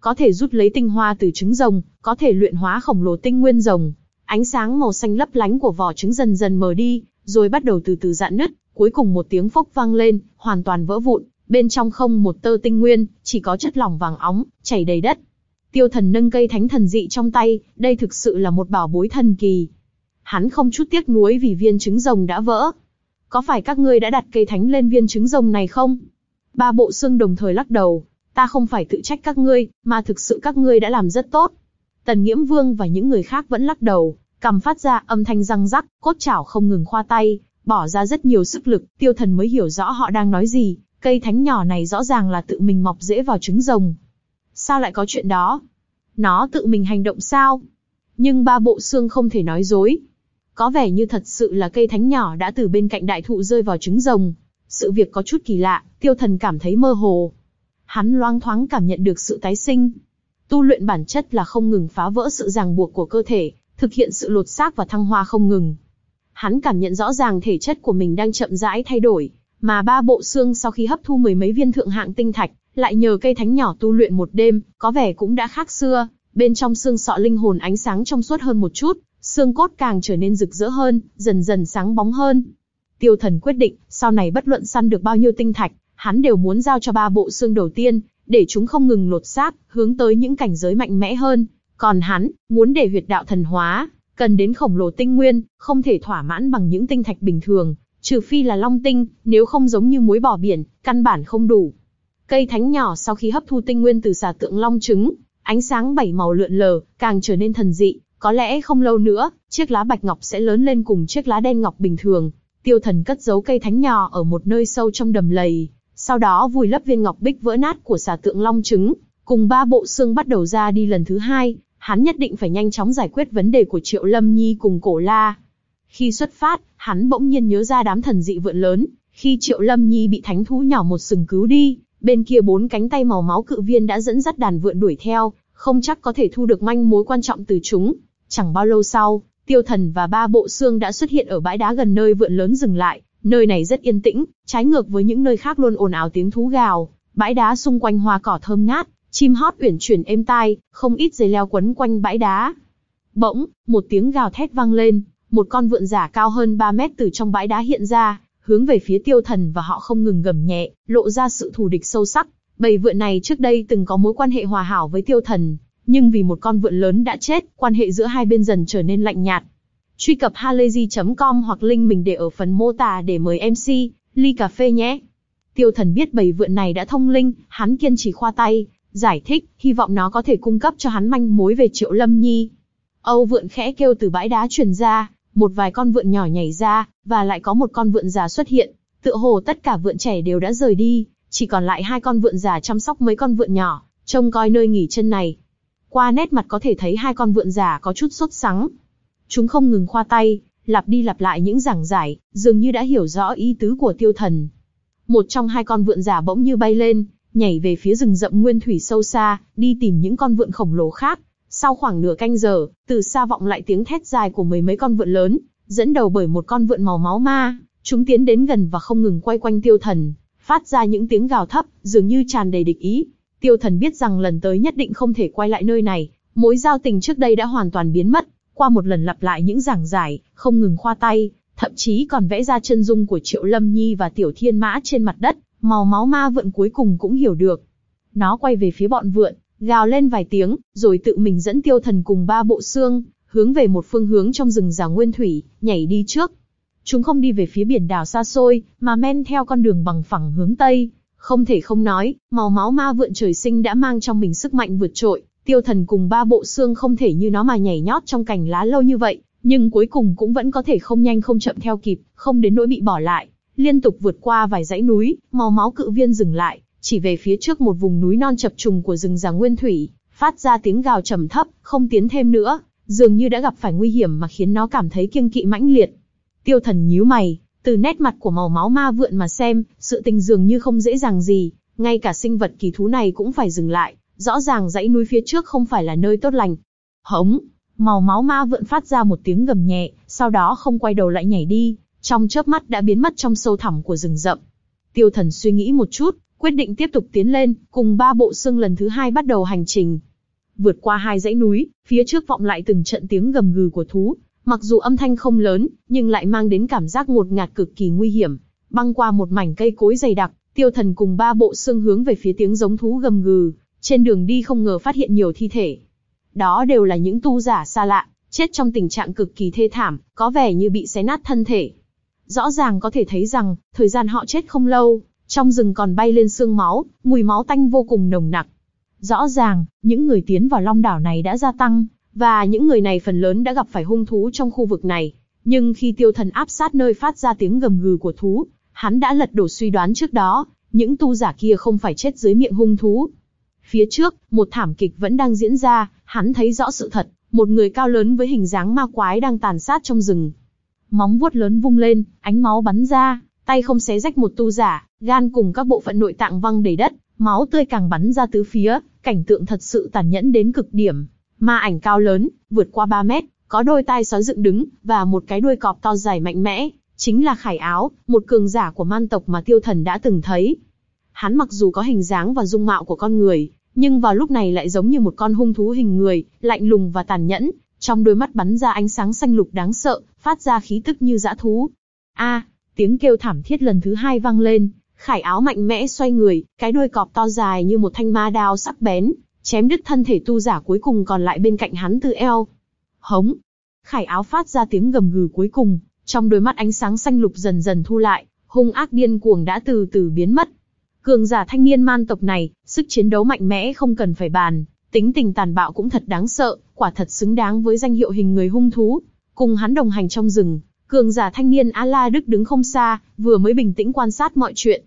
có thể rút lấy tinh hoa từ trứng rồng, có thể luyện hóa khổng lồ tinh nguyên rồng. Ánh sáng màu xanh lấp lánh của vỏ trứng dần dần mờ đi, rồi bắt đầu từ từ dạn nứt, cuối cùng một tiếng phốc vang lên, hoàn toàn vỡ vụn, bên trong không một tơ tinh nguyên, chỉ có chất lỏng vàng óng, chảy đầy đất. Tiêu thần nâng cây thánh thần dị trong tay, đây thực sự là một bảo bối thần kỳ. Hắn không chút tiếc nuối vì viên trứng rồng đã vỡ. Có phải các ngươi đã đặt cây thánh lên viên trứng rồng này không? Ba bộ xương đồng thời lắc đầu, ta không phải tự trách các ngươi, mà thực sự các ngươi đã làm rất tốt. Tần Nghiễm Vương và những người khác vẫn lắc đầu, cầm phát ra âm thanh răng rắc, cốt chảo không ngừng khoa tay, bỏ ra rất nhiều sức lực, tiêu thần mới hiểu rõ họ đang nói gì, cây thánh nhỏ này rõ ràng là tự mình mọc rễ vào trứng rồng. Sao lại có chuyện đó? Nó tự mình hành động sao? Nhưng ba bộ xương không thể nói dối. Có vẻ như thật sự là cây thánh nhỏ đã từ bên cạnh đại thụ rơi vào trứng rồng. Sự việc có chút kỳ lạ, tiêu thần cảm thấy mơ hồ. Hắn loang thoáng cảm nhận được sự tái sinh. Tu luyện bản chất là không ngừng phá vỡ sự ràng buộc của cơ thể, thực hiện sự lột xác và thăng hoa không ngừng. Hắn cảm nhận rõ ràng thể chất của mình đang chậm rãi thay đổi, mà ba bộ xương sau khi hấp thu mười mấy viên thượng hạng tinh thạch, lại nhờ cây thánh nhỏ tu luyện một đêm, có vẻ cũng đã khác xưa, bên trong xương sọ linh hồn ánh sáng trong suốt hơn một chút, xương cốt càng trở nên rực rỡ hơn, dần dần sáng bóng hơn. Tiêu thần quyết định, sau này bất luận săn được bao nhiêu tinh thạch, hắn đều muốn giao cho ba bộ xương đầu tiên, để chúng không ngừng lột xác, hướng tới những cảnh giới mạnh mẽ hơn. Còn hắn, muốn để huyệt đạo thần hóa, cần đến khổng lồ tinh nguyên, không thể thỏa mãn bằng những tinh thạch bình thường, trừ phi là long tinh, nếu không giống như muối bỏ biển, căn bản không đủ. Cây thánh nhỏ sau khi hấp thu tinh nguyên từ xà tượng long trứng, ánh sáng bảy màu lượn lờ, càng trở nên thần dị, có lẽ không lâu nữa, chiếc lá bạch ngọc sẽ lớn lên cùng chiếc lá đen ngọc bình thường. Tiêu thần cất giấu cây thánh nhỏ ở một nơi sâu trong đầm lầy, sau đó vùi lấp viên ngọc bích vỡ nát của xà tượng long trứng, cùng ba bộ xương bắt đầu ra đi lần thứ hai, hắn nhất định phải nhanh chóng giải quyết vấn đề của Triệu Lâm Nhi cùng Cổ La. Khi xuất phát, hắn bỗng nhiên nhớ ra đám thần dị vượn lớn, khi Triệu Lâm Nhi bị thánh thú nhỏ một sừng cứu đi, bên kia bốn cánh tay màu máu cự viên đã dẫn dắt đàn vượn đuổi theo, không chắc có thể thu được manh mối quan trọng từ chúng. Chẳng bao lâu sau, Tiêu Thần và ba bộ xương đã xuất hiện ở bãi đá gần nơi vượn lớn dừng lại, nơi này rất yên tĩnh, trái ngược với những nơi khác luôn ồn ào tiếng thú gào, bãi đá xung quanh hoa cỏ thơm ngát, chim hót uyển chuyển êm tai, không ít dây leo quấn quanh bãi đá. Bỗng, một tiếng gào thét vang lên, một con vượn giả cao hơn 3 mét từ trong bãi đá hiện ra, hướng về phía tiêu thần và họ không ngừng gầm nhẹ, lộ ra sự thù địch sâu sắc. Bầy vượn này trước đây từng có mối quan hệ hòa hảo với tiêu thần, nhưng vì một con vượn lớn đã chết, quan hệ giữa hai bên dần trở nên lạnh nhạt. Truy cập halayzi.com hoặc link mình để ở phần mô tả để mời MC, ly cà phê nhé. Tiêu thần biết bầy vượn này đã thông linh, hắn kiên trì khoa tay, giải thích, hy vọng nó có thể cung cấp cho hắn manh mối về Triệu Lâm Nhi. Âu vượn khẽ kêu từ bãi đá truyền ra, một vài con vượn nhỏ nhảy ra, và lại có một con vượn già xuất hiện. Tựa hồ tất cả vượn trẻ đều đã rời đi, chỉ còn lại hai con vượn già chăm sóc mấy con vượn nhỏ, trông coi nơi nghỉ chân này. Qua nét mặt có thể thấy hai con vượn già có chút sốt sắng. Chúng không ngừng khoa tay, lặp đi lặp lại những giảng giải, dường như đã hiểu rõ ý tứ của tiêu thần. Một trong hai con vượn già bỗng như bay lên, nhảy về phía rừng rậm nguyên thủy sâu xa, đi tìm những con vượn khổng lồ khác. Sau khoảng nửa canh giờ, từ xa vọng lại tiếng thét dài của mấy mấy con vượn lớn, dẫn đầu bởi một con vượn màu máu ma, chúng tiến đến gần và không ngừng quay quanh tiêu thần, phát ra những tiếng gào thấp, dường như tràn đầy địch ý. Tiêu thần biết rằng lần tới nhất định không thể quay lại nơi này, mối giao tình trước đây đã hoàn toàn biến mất, qua một lần lặp lại những giảng giải, không ngừng khoa tay, thậm chí còn vẽ ra chân dung của Triệu Lâm Nhi và Tiểu Thiên Mã trên mặt đất, màu máu ma vượn cuối cùng cũng hiểu được. Nó quay về phía bọn vượn, gào lên vài tiếng, rồi tự mình dẫn tiêu thần cùng ba bộ xương, hướng về một phương hướng trong rừng già nguyên thủy, nhảy đi trước. Chúng không đi về phía biển đảo xa xôi, mà men theo con đường bằng phẳng hướng Tây. Không thể không nói, màu máu ma vượn trời sinh đã mang trong mình sức mạnh vượt trội, tiêu thần cùng ba bộ xương không thể như nó mà nhảy nhót trong cành lá lâu như vậy, nhưng cuối cùng cũng vẫn có thể không nhanh không chậm theo kịp, không đến nỗi bị bỏ lại. Liên tục vượt qua vài dãy núi, màu máu cự viên dừng lại, chỉ về phía trước một vùng núi non chập trùng của rừng già nguyên thủy, phát ra tiếng gào trầm thấp, không tiến thêm nữa, dường như đã gặp phải nguy hiểm mà khiến nó cảm thấy kiêng kỵ mãnh liệt. Tiêu thần nhíu mày, từ nét mặt của màu máu ma vượn mà xem, sự tình dường như không dễ dàng gì, ngay cả sinh vật kỳ thú này cũng phải dừng lại, rõ ràng dãy núi phía trước không phải là nơi tốt lành. Hống, Màu máu ma vượn phát ra một tiếng gầm nhẹ, sau đó không quay đầu lại nhảy đi, trong chớp mắt đã biến mất trong sâu thẳm của rừng rậm. Tiêu thần suy nghĩ một chút, quyết định tiếp tục tiến lên, cùng ba bộ xương lần thứ hai bắt đầu hành trình. Vượt qua hai dãy núi, phía trước vọng lại từng trận tiếng gầm gừ của thú, mặc dù âm thanh không lớn, nhưng lại mang đến cảm giác ngột ngạt cực kỳ nguy hiểm. Băng qua một mảnh cây cối dày đặc, tiêu thần cùng ba bộ xương hướng về phía tiếng giống thú gầm gừ, trên đường đi không ngờ phát hiện nhiều thi thể. Đó đều là những tu giả xa lạ, chết trong tình trạng cực kỳ thê thảm, có vẻ như bị xé nát thân thể. Rõ ràng có thể thấy rằng, thời gian họ chết không lâu, trong rừng còn bay lên sương máu, mùi máu tanh vô cùng nồng nặc. Rõ ràng, những người tiến vào long đảo này đã gia tăng, và những người này phần lớn đã gặp phải hung thú trong khu vực này. Nhưng khi tiêu thần áp sát nơi phát ra tiếng gầm gừ của thú, hắn đã lật đổ suy đoán trước đó, những tu giả kia không phải chết dưới miệng hung thú. Phía trước, một thảm kịch vẫn đang diễn ra, hắn thấy rõ sự thật, một người cao lớn với hình dáng ma quái đang tàn sát trong rừng. Móng vuốt lớn vung lên, ánh máu bắn ra, tay không xé rách một tu giả, gan cùng các bộ phận nội tạng văng đầy đất, máu tươi càng bắn ra tứ phía, cảnh tượng thật sự tàn nhẫn đến cực điểm. Ma ảnh cao lớn, vượt qua 3 mét, có đôi tai sói dựng đứng, và một cái đuôi cọp to dài mạnh mẽ, chính là Khải Áo, một cường giả của man tộc mà tiêu thần đã từng thấy. Hắn mặc dù có hình dáng và dung mạo của con người, nhưng vào lúc này lại giống như một con hung thú hình người, lạnh lùng và tàn nhẫn, trong đôi mắt bắn ra ánh sáng xanh lục đáng sợ, phát ra khí tức như dã thú. A, tiếng kêu thảm thiết lần thứ hai vang lên, Khải áo mạnh mẽ xoay người, cái đuôi cọp to dài như một thanh ma đao sắc bén, chém đứt thân thể tu giả cuối cùng còn lại bên cạnh hắn từ eo. Hống! Khải áo phát ra tiếng gầm gừ cuối cùng, trong đôi mắt ánh sáng xanh lục dần dần thu lại, hung ác điên cuồng đã từ từ biến mất. Cường giả thanh niên man tộc này, sức chiến đấu mạnh mẽ không cần phải bàn, tính tình tàn bạo cũng thật đáng sợ, quả thật xứng đáng với danh hiệu hình người hung thú. Cùng hắn đồng hành trong rừng, cường giả thanh niên A La Đức đứng không xa, vừa mới bình tĩnh quan sát mọi chuyện.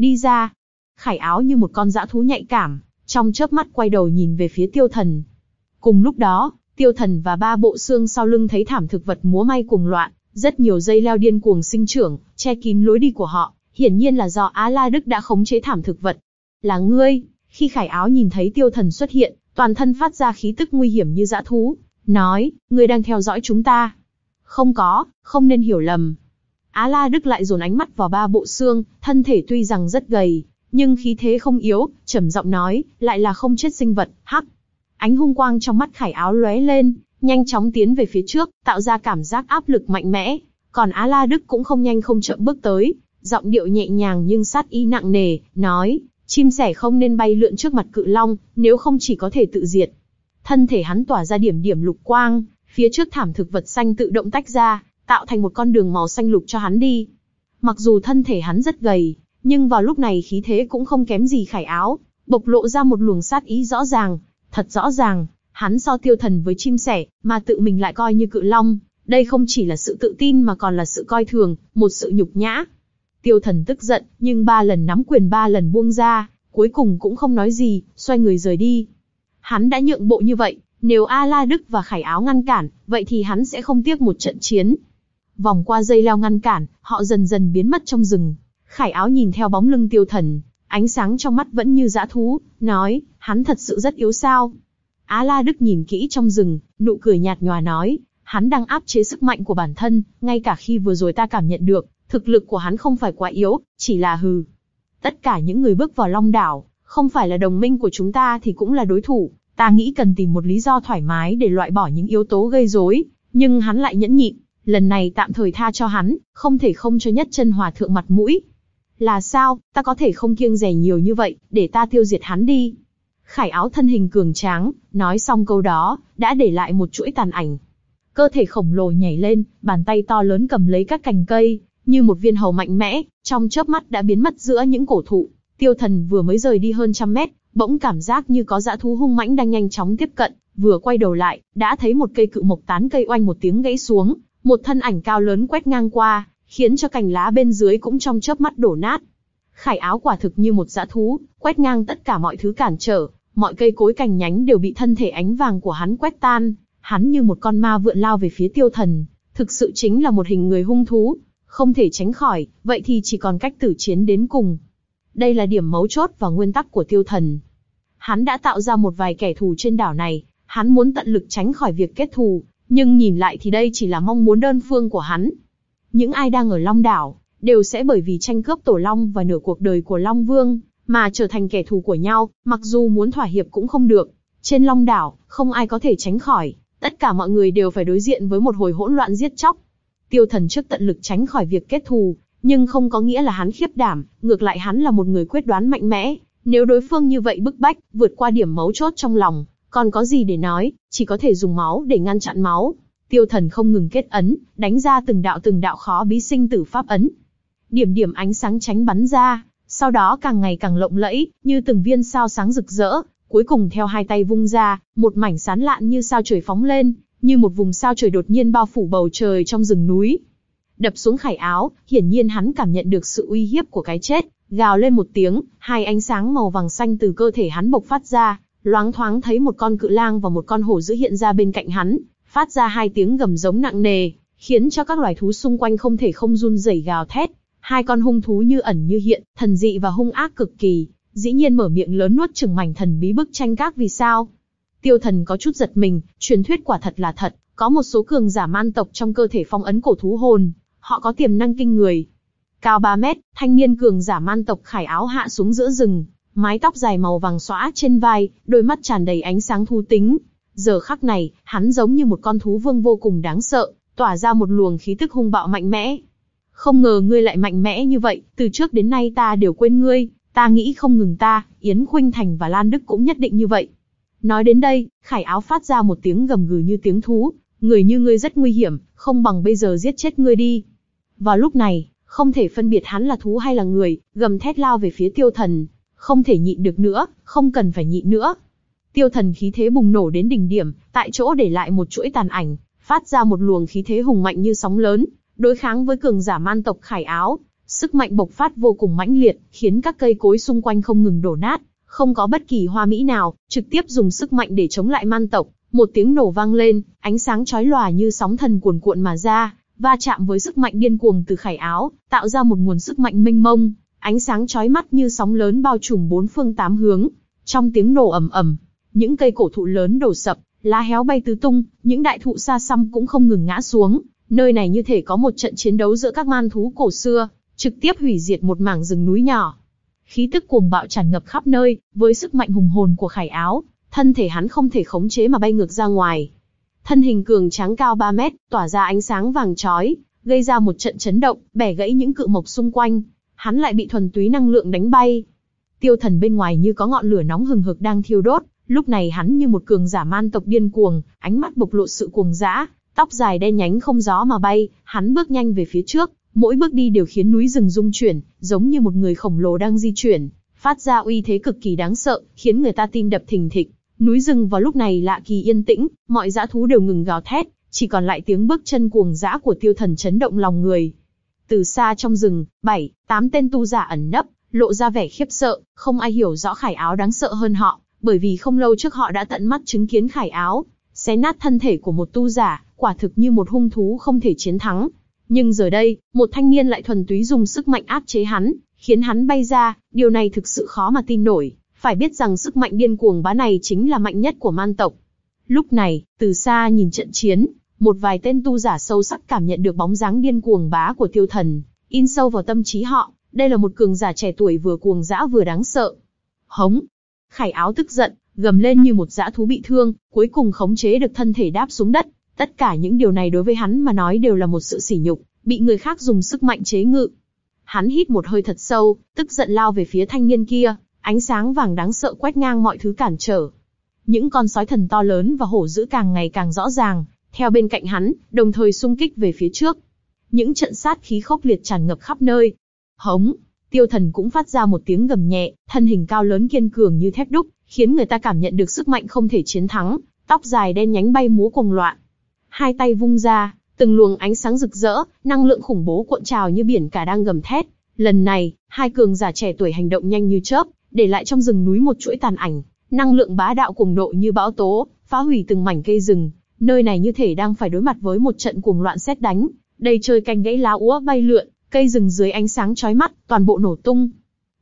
Đi ra, khải áo như một con dã thú nhạy cảm, trong chớp mắt quay đầu nhìn về phía tiêu thần. Cùng lúc đó, tiêu thần và ba bộ xương sau lưng thấy thảm thực vật múa may cuồng loạn, rất nhiều dây leo điên cuồng sinh trưởng, che kín lối đi của họ, hiển nhiên là do Á La Đức đã khống chế thảm thực vật. Là ngươi, khi khải áo nhìn thấy tiêu thần xuất hiện, toàn thân phát ra khí tức nguy hiểm như dã thú, nói, ngươi đang theo dõi chúng ta. Không có, không nên hiểu lầm. Á La Đức lại dồn ánh mắt vào ba bộ xương, thân thể tuy rằng rất gầy, nhưng khí thế không yếu, trầm giọng nói, lại là không chết sinh vật, hắc. Ánh hung quang trong mắt khải áo lóe lên, nhanh chóng tiến về phía trước, tạo ra cảm giác áp lực mạnh mẽ. Còn Á La Đức cũng không nhanh không chậm bước tới, giọng điệu nhẹ nhàng nhưng sát ý nặng nề, nói, chim sẻ không nên bay lượn trước mặt cự long, nếu không chỉ có thể tự diệt. Thân thể hắn tỏa ra điểm điểm lục quang, phía trước thảm thực vật xanh tự động tách ra, tạo thành một con đường màu xanh lục cho hắn đi. Mặc dù thân thể hắn rất gầy, nhưng vào lúc này khí thế cũng không kém gì khải áo, bộc lộ ra một luồng sát ý rõ ràng, thật rõ ràng, hắn so tiêu thần với chim sẻ, mà tự mình lại coi như cự long, đây không chỉ là sự tự tin mà còn là sự coi thường, một sự nhục nhã. Tiêu thần tức giận, nhưng ba lần nắm quyền ba lần buông ra, cuối cùng cũng không nói gì, xoay người rời đi. Hắn đã nhượng bộ như vậy, nếu A La Đức và Khải Áo ngăn cản, vậy thì hắn sẽ không tiếc một trận chiến. Vòng qua dây leo ngăn cản, họ dần dần biến mất trong rừng. Khải Áo nhìn theo bóng lưng tiêu thần, ánh sáng trong mắt vẫn như dã thú, nói, hắn thật sự rất yếu sao. Á La Đức nhìn kỹ trong rừng, nụ cười nhạt nhòa nói, hắn đang áp chế sức mạnh của bản thân, ngay cả khi vừa rồi ta cảm nhận được, thực lực của hắn không phải quá yếu, chỉ là hừ. Tất cả những người bước vào Long Đảo, không phải là đồng minh của chúng ta thì cũng là đối thủ, ta nghĩ cần tìm một lý do thoải mái để loại bỏ những yếu tố gây rối, nhưng hắn lại nhẫn nhịn, lần này tạm thời tha cho hắn, không thể không cho nhất chân hòa thượng mặt mũi. Là sao, ta có thể không kiêng rẻ nhiều như vậy, để ta tiêu diệt hắn đi. Khải áo thân hình cường tráng, nói xong câu đó, đã để lại một chuỗi tàn ảnh. Cơ thể khổng lồ nhảy lên, bàn tay to lớn cầm lấy các cành cây, như một viên hầu mạnh mẽ, trong chớp mắt đã biến mất giữa những cổ thụ. Tiêu thần vừa mới rời đi hơn trăm mét, bỗng cảm giác như có dã thú hung mãnh đang nhanh chóng tiếp cận, vừa quay đầu lại, đã thấy một cây cự mộc tán cây oanh một tiếng gãy xuống, một thân ảnh cao lớn quét ngang qua, khiến cho cành lá bên dưới cũng trong chớp mắt đổ nát. Khải áo quả thực như một dã thú, quét ngang tất cả mọi thứ cản trở, mọi cây cối cành nhánh đều bị thân thể ánh vàng của hắn quét tan, hắn như một con ma vượn lao về phía tiêu thần, thực sự chính là một hình người hung thú, không thể tránh khỏi, vậy thì chỉ còn cách tử chiến đến cùng. Đây là điểm mấu chốt và nguyên tắc của tiêu thần. Hắn đã tạo ra một vài kẻ thù trên đảo này, hắn muốn tận lực tránh khỏi việc kết thù, nhưng nhìn lại thì đây chỉ là mong muốn đơn phương của hắn. Những ai đang ở Long Đảo, đều sẽ bởi vì tranh cướp Tổ Long và nửa cuộc đời của Long Vương, mà trở thành kẻ thù của nhau, mặc dù muốn thỏa hiệp cũng không được. Trên Long Đảo, không ai có thể tránh khỏi, tất cả mọi người đều phải đối diện với một hồi hỗn loạn giết chóc. Tiêu thần trước tận lực tránh khỏi việc kết thù, nhưng không có nghĩa là hắn khiếp đảm, ngược lại hắn là một người quyết đoán mạnh mẽ. Nếu đối phương như vậy bức bách, vượt qua điểm mấu chốt trong lòng, còn có gì để nói, chỉ có thể dùng máu để ngăn chặn máu. Tiêu thần không ngừng kết ấn, đánh ra từng đạo từng đạo khó bí sinh tử pháp ấn. Điểm điểm ánh sáng tránh bắn ra, sau đó càng ngày càng lộng lẫy, như từng viên sao sáng rực rỡ, cuối cùng theo hai tay vung ra, một mảnh sán lạn như sao trời phóng lên, như một vùng sao trời đột nhiên bao phủ bầu trời trong rừng núi. Đập xuống khải áo, hiển nhiên hắn cảm nhận được sự uy hiếp của cái chết, gào lên một tiếng, hai ánh sáng màu vàng xanh từ cơ thể hắn bộc phát ra, loáng thoáng thấy một con cự lang và một con hổ dữ hiện ra bên cạnh hắn, phát ra hai tiếng gầm giống nặng nề, khiến cho các loài thú xung quanh không thể không run rẩy gào thét. Hai con hung thú như ẩn như hiện, thần dị và hung ác cực kỳ, dĩ nhiên mở miệng lớn nuốt chừng mảnh thần bí bức tranh các vì sao. Tiêu thần có chút giật mình, truyền thuyết quả thật là thật, có một số cường giả man tộc trong cơ thể phong ấn cổ thú hồn, họ có tiềm năng kinh người. Cao 3 mét, thanh niên cường giả man tộc khải áo hạ xuống giữa rừng, mái tóc dài màu vàng xõa trên vai, đôi mắt tràn đầy ánh sáng thú tính. Giờ khắc này, hắn giống như một con thú vương vô cùng đáng sợ, tỏa ra một luồng khí tức hung bạo mạnh mẽ. Không ngờ ngươi lại mạnh mẽ như vậy, từ trước đến nay ta đều quên ngươi, ta nghĩ không ngừng ta, Yến Khuynh Thành và Lan Đức cũng nhất định như vậy. Nói đến đây, khải áo phát ra một tiếng gầm gừ như tiếng thú, người như ngươi rất nguy hiểm, không bằng bây giờ giết chết ngươi đi. Vào lúc này, không thể phân biệt hắn là thú hay là người, gầm thét lao về phía tiêu thần, không thể nhịn được nữa, không cần phải nhịn nữa. Tiêu thần khí thế bùng nổ đến đỉnh điểm, tại chỗ để lại một chuỗi tàn ảnh, phát ra một luồng khí thế hùng mạnh như sóng lớn, đối kháng với cường giả man tộc khải áo. Sức mạnh bộc phát vô cùng mãnh liệt, khiến các cây cối xung quanh không ngừng đổ nát, không có bất kỳ hoa mỹ nào, trực tiếp dùng sức mạnh để chống lại man tộc. Một tiếng nổ vang lên, ánh sáng chói lòa như sóng thần cuồn cuộn mà ra, va chạm với sức mạnh điên cuồng từ khải áo, tạo ra một nguồn sức mạnh mênh mông, ánh sáng chói mắt như sóng lớn bao trùm bốn phương tám hướng. Trong tiếng nổ ầm ầm, những cây cổ thụ lớn đổ sập, lá héo bay tứ tung, những đại thụ xa xăm cũng không ngừng ngã xuống. Nơi này như thể có một trận chiến đấu giữa các man thú cổ xưa, trực tiếp hủy diệt một mảng rừng núi nhỏ. Khí tức cuồng bạo tràn ngập khắp nơi, với sức mạnh hùng hồn của khải áo, thân thể hắn không thể khống chế mà bay ngược ra ngoài. Thân hình cường tráng cao 3 mét, tỏa ra ánh sáng vàng chói, gây ra một trận chấn động, bẻ gãy những cự mộc xung quanh, hắn lại bị thuần túy năng lượng đánh bay. Tiêu thần bên ngoài như có ngọn lửa nóng hừng hực đang thiêu đốt, lúc này hắn như một cường giả man tộc điên cuồng, ánh mắt bộc lộ sự cuồng dã, tóc dài đen nhánh không gió mà bay, hắn bước nhanh về phía trước, mỗi bước đi đều khiến núi rừng rung chuyển, giống như một người khổng lồ đang di chuyển, phát ra uy thế cực kỳ đáng sợ, khiến người ta tim đập thình thịch. Núi rừng vào lúc này lạ kỳ yên tĩnh, mọi dã thú đều ngừng gào thét, chỉ còn lại tiếng bước chân cuồng dã của tiêu thần chấn động lòng người. Từ xa trong rừng, bảy, tám tên tu giả ẩn nấp, lộ ra vẻ khiếp sợ, không ai hiểu rõ khải áo đáng sợ hơn họ, bởi vì không lâu trước họ đã tận mắt chứng kiến khải áo, xé nát thân thể của một tu giả, quả thực như một hung thú không thể chiến thắng. Nhưng giờ đây, một thanh niên lại thuần túy dùng sức mạnh áp chế hắn, khiến hắn bay ra, điều này thực sự khó mà tin nổi, phải biết rằng sức mạnh điên cuồng bá này chính là mạnh nhất của man tộc. Lúc này, từ xa nhìn trận chiến, một vài tên tu giả sâu sắc cảm nhận được bóng dáng điên cuồng bá của tiêu thần, in sâu vào tâm trí họ, đây là một cường giả trẻ tuổi vừa cuồng dã vừa đáng sợ. Hống! Khải áo tức giận, gầm lên như một dã thú bị thương, cuối cùng khống chế được thân thể đáp xuống đất. Tất cả những điều này đối với hắn mà nói đều là một sự sỉ nhục, bị người khác dùng sức mạnh chế ngự. Hắn hít một hơi thật sâu, tức giận lao về phía thanh niên kia, ánh sáng vàng đáng sợ quét ngang mọi thứ cản trở. Những con sói thần to lớn và hổ dữ càng ngày càng rõ ràng, theo bên cạnh hắn, đồng thời xung kích về phía trước. Những trận sát khí khốc liệt tràn ngập khắp nơi. Hống, tiêu thần cũng phát ra một tiếng gầm nhẹ, thân hình cao lớn kiên cường như thép đúc, khiến người ta cảm nhận được sức mạnh không thể chiến thắng, tóc dài đen nhánh bay múa cuồng loạn. Hai tay vung ra, từng luồng ánh sáng rực rỡ, năng lượng khủng bố cuộn trào như biển cả đang gầm thét. Lần này, hai cường giả trẻ tuổi hành động nhanh như chớp, để lại trong rừng núi một chuỗi tàn ảnh, năng lượng bá đạo cuồng độ như bão tố, phá hủy từng mảnh cây rừng, Nơi này như thể đang phải đối mặt với một trận cuồng loạn xét đánh, đầy trời cành gãy lá úa bay lượn, cây rừng dưới ánh sáng chói mắt, toàn bộ nổ tung.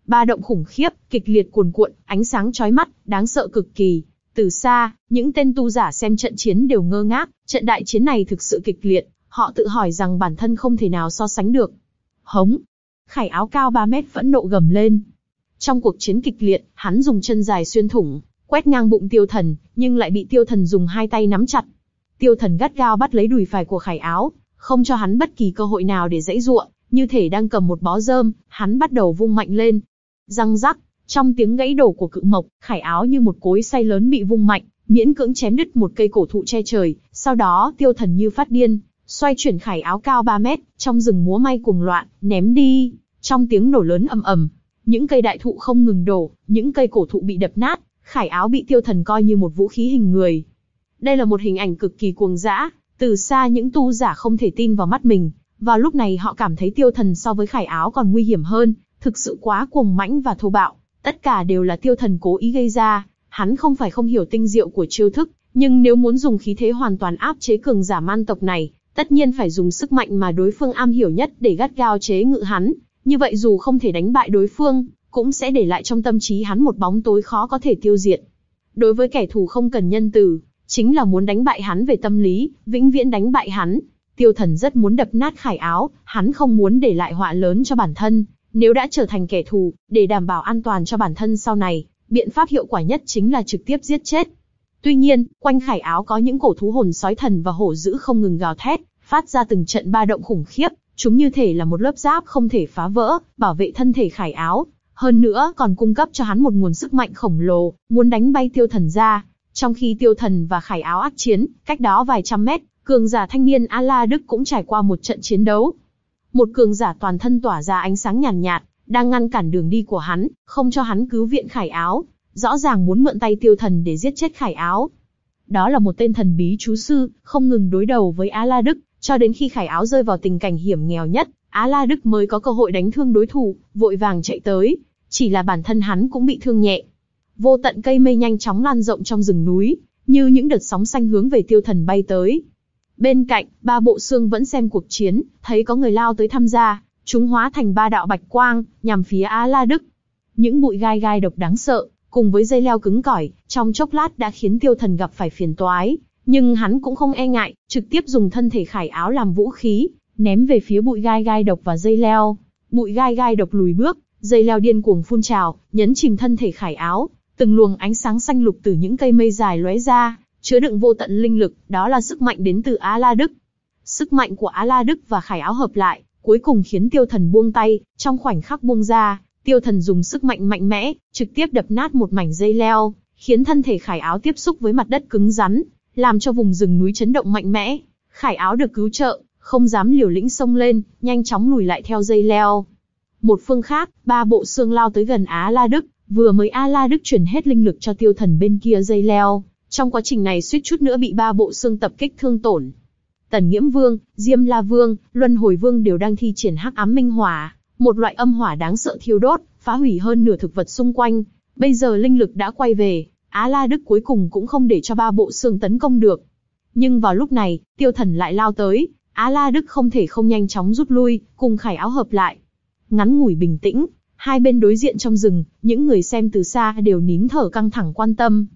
Ba động khủng khiếp, kịch liệt cuồn cuộn, ánh sáng chói mắt, đáng sợ cực kỳ. Từ xa, những tên tu giả xem trận chiến đều ngơ ngác, trận đại chiến này thực sự kịch liệt, họ tự hỏi rằng bản thân không thể nào so sánh được. Hống! Khải áo cao 3 mét phẫn nộ gầm lên. Trong cuộc chiến kịch liệt, hắn dùng chân dài xuyên thủng, quét ngang bụng tiêu thần, nhưng lại bị tiêu thần dùng hai tay nắm chặt. Tiêu thần gắt gao bắt lấy đùi phải của khải áo, không cho hắn bất kỳ cơ hội nào để dãy ruộng, như thể đang cầm một bó rơm, hắn bắt đầu vung mạnh lên. Răng rắc, trong tiếng gãy đổ của cự mộc, khải áo như một cối xay lớn bị vung mạnh, miễn cưỡng chém đứt một cây cổ thụ che trời, sau đó tiêu thần như phát điên, xoay chuyển khải áo cao 3 mét, trong rừng múa may cuồng loạn, ném đi. Trong tiếng nổ lớn ầm ầm, những cây đại thụ không ngừng đổ, những cây cổ thụ bị đập nát, khải áo bị tiêu thần coi như một vũ khí hình người. Đây là một hình ảnh cực kỳ cuồng dã, từ xa những tu giả không thể tin vào mắt mình. Vào lúc này họ cảm thấy tiêu thần so với khải áo còn nguy hiểm hơn, thực sự quá cuồng mãnh và thô bạo. Tất cả đều là tiêu thần cố ý gây ra, hắn không phải không hiểu tinh diệu của chiêu thức, nhưng nếu muốn dùng khí thế hoàn toàn áp chế cường giả man tộc này, tất nhiên phải dùng sức mạnh mà đối phương am hiểu nhất để gắt gao chế ngự hắn. Như vậy dù không thể đánh bại đối phương, cũng sẽ để lại trong tâm trí hắn một bóng tối khó có thể tiêu diệt. Đối với kẻ thù không cần nhân từ, chính là muốn đánh bại hắn về tâm lý, vĩnh viễn đánh bại hắn. Tiêu thần rất muốn đập nát khải áo, hắn không muốn để lại họa lớn cho bản thân. Nếu đã trở thành kẻ thù, để đảm bảo an toàn cho bản thân sau này, biện pháp hiệu quả nhất chính là trực tiếp giết chết. Tuy nhiên, quanh khải áo có những cổ thú hồn sói thần và hổ dữ không ngừng gào thét, phát ra từng trận ba động khủng khiếp, chúng như thể là một lớp giáp không thể phá vỡ, bảo vệ thân thể khải áo, hơn nữa còn cung cấp cho hắn một nguồn sức mạnh khổng lồ, muốn đánh bay tiêu thần ra. Trong khi tiêu thần và khải áo ác chiến, cách đó vài trăm mét, cường giả thanh niên A-La Đức cũng trải qua một trận chiến đấu. Một cường giả toàn thân tỏa ra ánh sáng nhàn nhạt, nhạt, đang ngăn cản đường đi của hắn, không cho hắn cứu viện khải áo, rõ ràng muốn mượn tay tiêu thần để giết chết khải áo. Đó là một tên thần bí chú sư, không ngừng đối đầu với A-La Đức, cho đến khi khải áo rơi vào tình cảnh hiểm nghèo nhất, Á-La Đức mới có cơ hội đánh thương đối thủ, vội vàng chạy tới. Chỉ là bản thân hắn cũng bị thương nhẹ. Vô tận cây mây nhanh chóng lan rộng trong rừng núi, như những đợt sóng xanh hướng về tiêu thần bay tới. Bên cạnh, ba bộ xương vẫn xem cuộc chiến, thấy có người lao tới tham gia, chúng hóa thành ba đạo bạch quang, nhằm phía Á-La Đức. Những bụi gai gai độc đáng sợ, cùng với dây leo cứng cỏi, trong chốc lát đã khiến tiêu thần gặp phải phiền toái. Nhưng hắn cũng không e ngại, trực tiếp dùng thân thể khải áo làm vũ khí, ném về phía bụi gai gai độc và dây leo. Bụi gai gai độc lùi bước, dây leo điên cuồng phun trào, nhấn chìm thân thể khải áo. Từng luồng ánh sáng xanh lục từ những cây mây dài lóe ra, chứa đựng vô tận linh lực, đó là sức mạnh đến từ Á La Đức. Sức mạnh của Á La Đức và khải áo hợp lại, cuối cùng khiến tiêu thần buông tay, trong khoảnh khắc buông ra, tiêu thần dùng sức mạnh mạnh mẽ, trực tiếp đập nát một mảnh dây leo, khiến thân thể khải áo tiếp xúc với mặt đất cứng rắn, làm cho vùng rừng núi chấn động mạnh mẽ. Khải áo được cứu trợ, không dám liều lĩnh xông lên, nhanh chóng lùi lại theo dây leo. Một phương khác, ba bộ xương lao tới gần Á La Đức, vừa mới A La Đức chuyển hết linh lực cho tiêu thần bên kia dây leo, trong quá trình này suýt chút nữa bị ba bộ xương tập kích thương tổn. Tần Nghiễm Vương, Diêm La Vương, Luân Hồi Vương đều đang thi triển Hắc Ám Minh Hỏa, một loại âm hỏa đáng sợ thiêu đốt, phá hủy hơn nửa thực vật xung quanh. Bây giờ linh lực đã quay về, Á La Đức cuối cùng cũng không để cho ba bộ xương tấn công được. Nhưng vào lúc này, tiêu thần lại lao tới, Á La Đức không thể không nhanh chóng rút lui, cùng khải áo hợp lại. Ngắn ngủi bình tĩnh, hai bên đối diện trong rừng, những người xem từ xa đều nín thở căng thẳng quan tâm.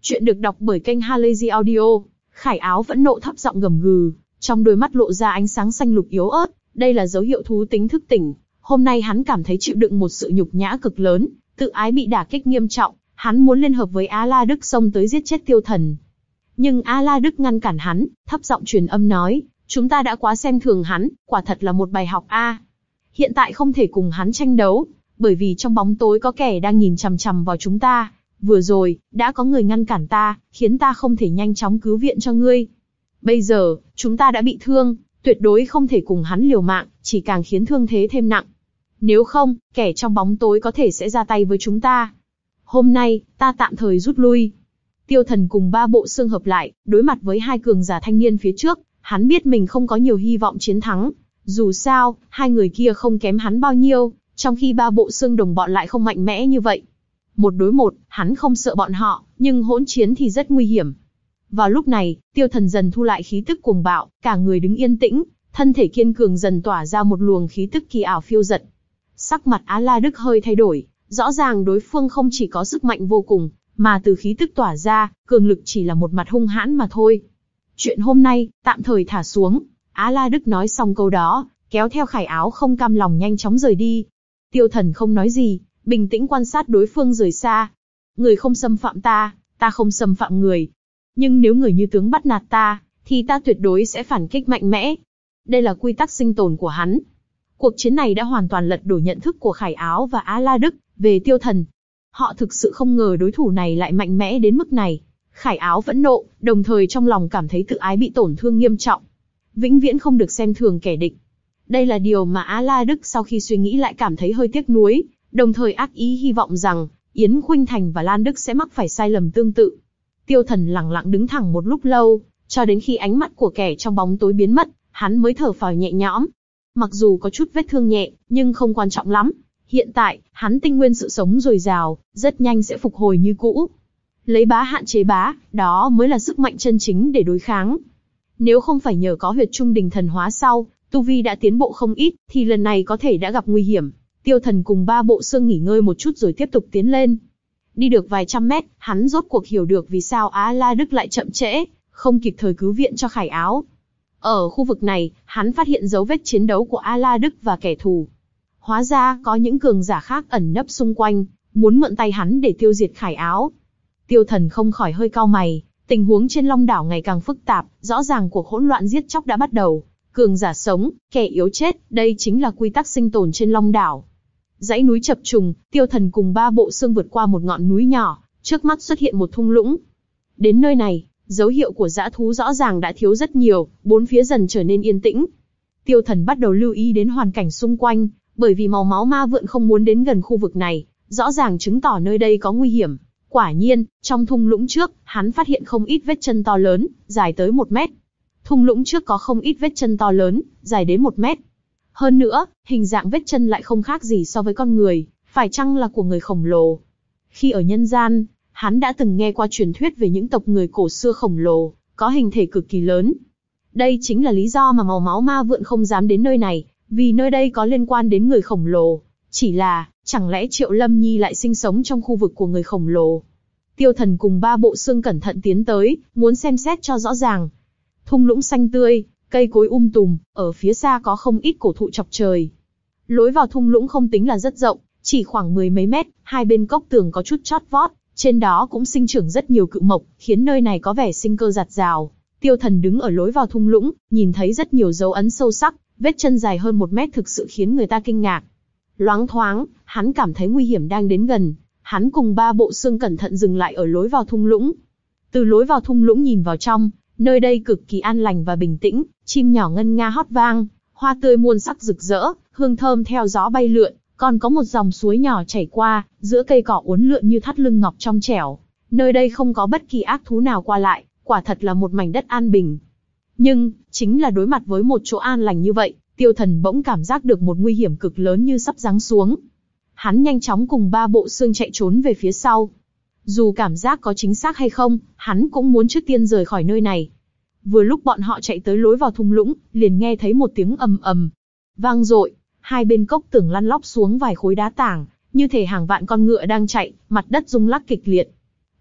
Chuyện được đọc bởi kênh Halazy Audio, khải áo vẫn nộ thấp giọng gầm gừ, trong đôi mắt lộ ra ánh sáng xanh lục yếu ớt, đây là dấu hiệu thú tính thức tỉnh. Hôm nay hắn cảm thấy chịu đựng một sự nhục nhã cực lớn, tự ái bị đả kích nghiêm trọng, hắn muốn liên hợp với Á La Đức xông tới giết chết tiêu thần. Nhưng A La Đức ngăn cản hắn, thấp giọng truyền âm nói, chúng ta đã quá xem thường hắn, quả thật là một bài học a. Hiện tại không thể cùng hắn tranh đấu, bởi vì trong bóng tối có kẻ đang nhìn chằm chằm vào chúng ta. Vừa rồi, đã có người ngăn cản ta, khiến ta không thể nhanh chóng cứu viện cho ngươi. Bây giờ, chúng ta đã bị thương, tuyệt đối không thể cùng hắn liều mạng, chỉ càng khiến thương thế thêm nặng. Nếu không, kẻ trong bóng tối có thể sẽ ra tay với chúng ta. Hôm nay, ta tạm thời rút lui. Tiêu thần cùng ba bộ xương hợp lại, đối mặt với hai cường giả thanh niên phía trước, hắn biết mình không có nhiều hy vọng chiến thắng. Dù sao, hai người kia không kém hắn bao nhiêu, trong khi ba bộ xương đồng bọn lại không mạnh mẽ như vậy. Một đối một, hắn không sợ bọn họ, nhưng hỗn chiến thì rất nguy hiểm. Vào lúc này, tiêu thần dần thu lại khí tức cuồng bạo, cả người đứng yên tĩnh, thân thể kiên cường dần tỏa ra một luồng khí tức kỳ ảo phiêu giật. Sắc mặt Á La Đức hơi thay đổi, rõ ràng đối phương không chỉ có sức mạnh vô cùng, mà từ khí tức tỏa ra, cường lực chỉ là một mặt hung hãn mà thôi. Chuyện hôm nay, tạm thời thả xuống. Á La Đức nói xong câu đó, kéo theo khải áo không cam lòng nhanh chóng rời đi. Tiêu thần không nói gì, bình tĩnh quan sát đối phương rời xa. Người không xâm phạm ta, ta không xâm phạm người. Nhưng nếu người như tướng bắt nạt ta, thì ta tuyệt đối sẽ phản kích mạnh mẽ. Đây là quy tắc sinh tồn của hắn. Cuộc chiến này đã hoàn toàn lật đổ nhận thức của Khải Áo và Á La Đức về tiêu thần. Họ thực sự không ngờ đối thủ này lại mạnh mẽ đến mức này. Khải Áo vẫn nộ, đồng thời trong lòng cảm thấy tự ái bị tổn thương nghiêm trọng. Vĩnh viễn không được xem thường kẻ địch. Đây là điều mà Á La Đức sau khi suy nghĩ lại cảm thấy hơi tiếc nuối, đồng thời ác ý hy vọng rằng Yến Khuynh Thành và Lan Đức sẽ mắc phải sai lầm tương tự. Tiêu Thần lặng lặng đứng thẳng một lúc lâu, cho đến khi ánh mắt của kẻ trong bóng tối biến mất, hắn mới thở phào nhẹ nhõm. Mặc dù có chút vết thương nhẹ, nhưng không quan trọng lắm. Hiện tại, hắn tinh nguyên sự sống dồi dào, rất nhanh sẽ phục hồi như cũ. Lấy bá hạn chế bá, đó mới là sức mạnh chân chính để đối kháng. Nếu không phải nhờ có huyệt trung đình thần hóa sau, Tu Vi đã tiến bộ không ít, thì lần này có thể đã gặp nguy hiểm. Tiêu thần cùng ba bộ xương nghỉ ngơi một chút rồi tiếp tục tiến lên. Đi được vài trăm mét, hắn rốt cuộc hiểu được vì sao Á La Đức lại chậm trễ, không kịp thời cứu viện cho khải áo. Ở khu vực này, hắn phát hiện dấu vết chiến đấu của Á La Đức và kẻ thù. Hóa ra có những cường giả khác ẩn nấp xung quanh, muốn mượn tay hắn để tiêu diệt khải áo. Tiêu thần không khỏi hơi cao mày, tình huống trên long đảo ngày càng phức tạp, rõ ràng cuộc hỗn loạn giết chóc đã bắt đầu. Cường giả sống, kẻ yếu chết, đây chính là quy tắc sinh tồn trên long đảo. Dãy núi chập trùng, tiêu thần cùng ba bộ xương vượt qua một ngọn núi nhỏ, trước mắt xuất hiện một thung lũng. Đến nơi này, dấu hiệu của dã thú rõ ràng đã thiếu rất nhiều, bốn phía dần trở nên yên tĩnh. Tiêu thần bắt đầu lưu ý đến hoàn cảnh xung quanh, bởi vì màu máu ma vượn không muốn đến gần khu vực này, rõ ràng chứng tỏ nơi đây có nguy hiểm. Quả nhiên, trong thung lũng trước, hắn phát hiện không ít vết chân to lớn, dài tới một mét. Thung lũng trước có không ít vết chân to lớn, dài đến một mét. Hơn nữa, hình dạng vết chân lại không khác gì so với con người, phải chăng là của người khổng lồ. Khi ở nhân gian, hắn đã từng nghe qua truyền thuyết về những tộc người cổ xưa khổng lồ, có hình thể cực kỳ lớn. Đây chính là lý do mà màu máu ma vượn không dám đến nơi này, vì nơi đây có liên quan đến người khổng lồ. Chỉ là, chẳng lẽ Triệu Lâm Nhi lại sinh sống trong khu vực của người khổng lồ? Tiêu thần cùng ba bộ xương cẩn thận tiến tới, muốn xem xét cho rõ ràng. Thung lũng xanh tươi, cây cối um tùm, ở phía xa có không ít cổ thụ chọc trời. Lối vào thung lũng không tính là rất rộng, chỉ khoảng mười mấy mét, hai bên cốc tường có chút chót vót, trên đó cũng sinh trưởng rất nhiều cự mộc, khiến nơi này có vẻ sinh cơ giạt rào. Tiêu thần đứng ở lối vào thung lũng, nhìn thấy rất nhiều dấu ấn sâu sắc, vết chân dài hơn một mét thực sự khiến người ta kinh ngạc. Loáng thoáng, hắn cảm thấy nguy hiểm đang đến gần. Hắn cùng ba bộ xương cẩn thận dừng lại ở lối vào thung lũng. Từ lối vào thung lũng nhìn vào trong, nơi đây cực kỳ an lành và bình tĩnh, chim nhỏ ngân nga hót vang, hoa tươi muôn sắc rực rỡ, hương thơm theo gió bay lượn, còn có một dòng suối nhỏ chảy qua, giữa cây cỏ uốn lượn như thắt lưng ngọc trong trẻo. Nơi đây không có bất kỳ ác thú nào qua lại, quả thật là một mảnh đất an bình. Nhưng, chính là đối mặt với một chỗ an lành như vậy, tiêu thần bỗng cảm giác được một nguy hiểm cực lớn như sắp giáng xuống. Hắn nhanh chóng cùng ba bộ xương chạy trốn về phía sau. Dù cảm giác có chính xác hay không, hắn cũng muốn trước tiên rời khỏi nơi này. Vừa lúc bọn họ chạy tới lối vào thung lũng, liền nghe thấy một tiếng ầm ầm. Vang dội, hai bên cốc tường lăn lóc xuống vài khối đá tảng, như thể hàng vạn con ngựa đang chạy, mặt đất rung lắc kịch liệt.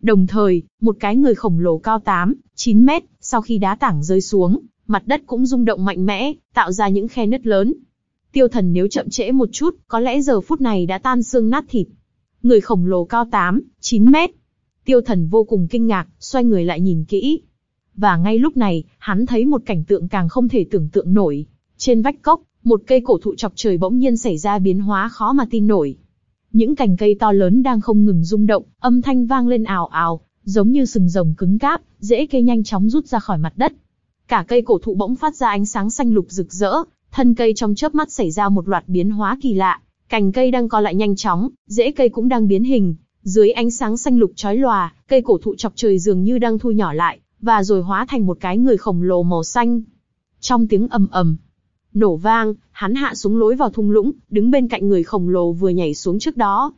Đồng thời, một cái người khổng lồ cao 8, 9 mét, sau khi đá tảng rơi xuống, mặt đất cũng rung động mạnh mẽ, tạo ra những khe nứt lớn. Tiêu thần nếu chậm trễ một chút, có lẽ giờ phút này đã tan xương nát thịt. Người khổng lồ cao 8, 9 mét. Tiêu thần vô cùng kinh ngạc, xoay người lại nhìn kỹ. Và ngay lúc này, hắn thấy một cảnh tượng càng không thể tưởng tượng nổi. Trên vách cốc, một cây cổ thụ chọc trời bỗng nhiên xảy ra biến hóa khó mà tin nổi. Những cành cây to lớn đang không ngừng rung động, âm thanh vang lên ào ào, giống như sừng rồng cứng cáp, dễ cây nhanh chóng rút ra khỏi mặt đất. Cả cây cổ thụ bỗng phát ra ánh sáng xanh lục rực rỡ, thân cây trong chớp mắt xảy ra một loạt biến hóa kỳ lạ, cành cây đang co lại nhanh chóng, rễ cây cũng đang biến hình, dưới ánh sáng xanh lục chói lòa, cây cổ thụ chọc trời dường như đang thu nhỏ lại, và rồi hóa thành một cái người khổng lồ màu xanh. Trong tiếng ầm ầm, Nổ vang, hắn hạ xuống lối vào thung lũng, đứng bên cạnh người khổng lồ vừa nhảy xuống trước đó.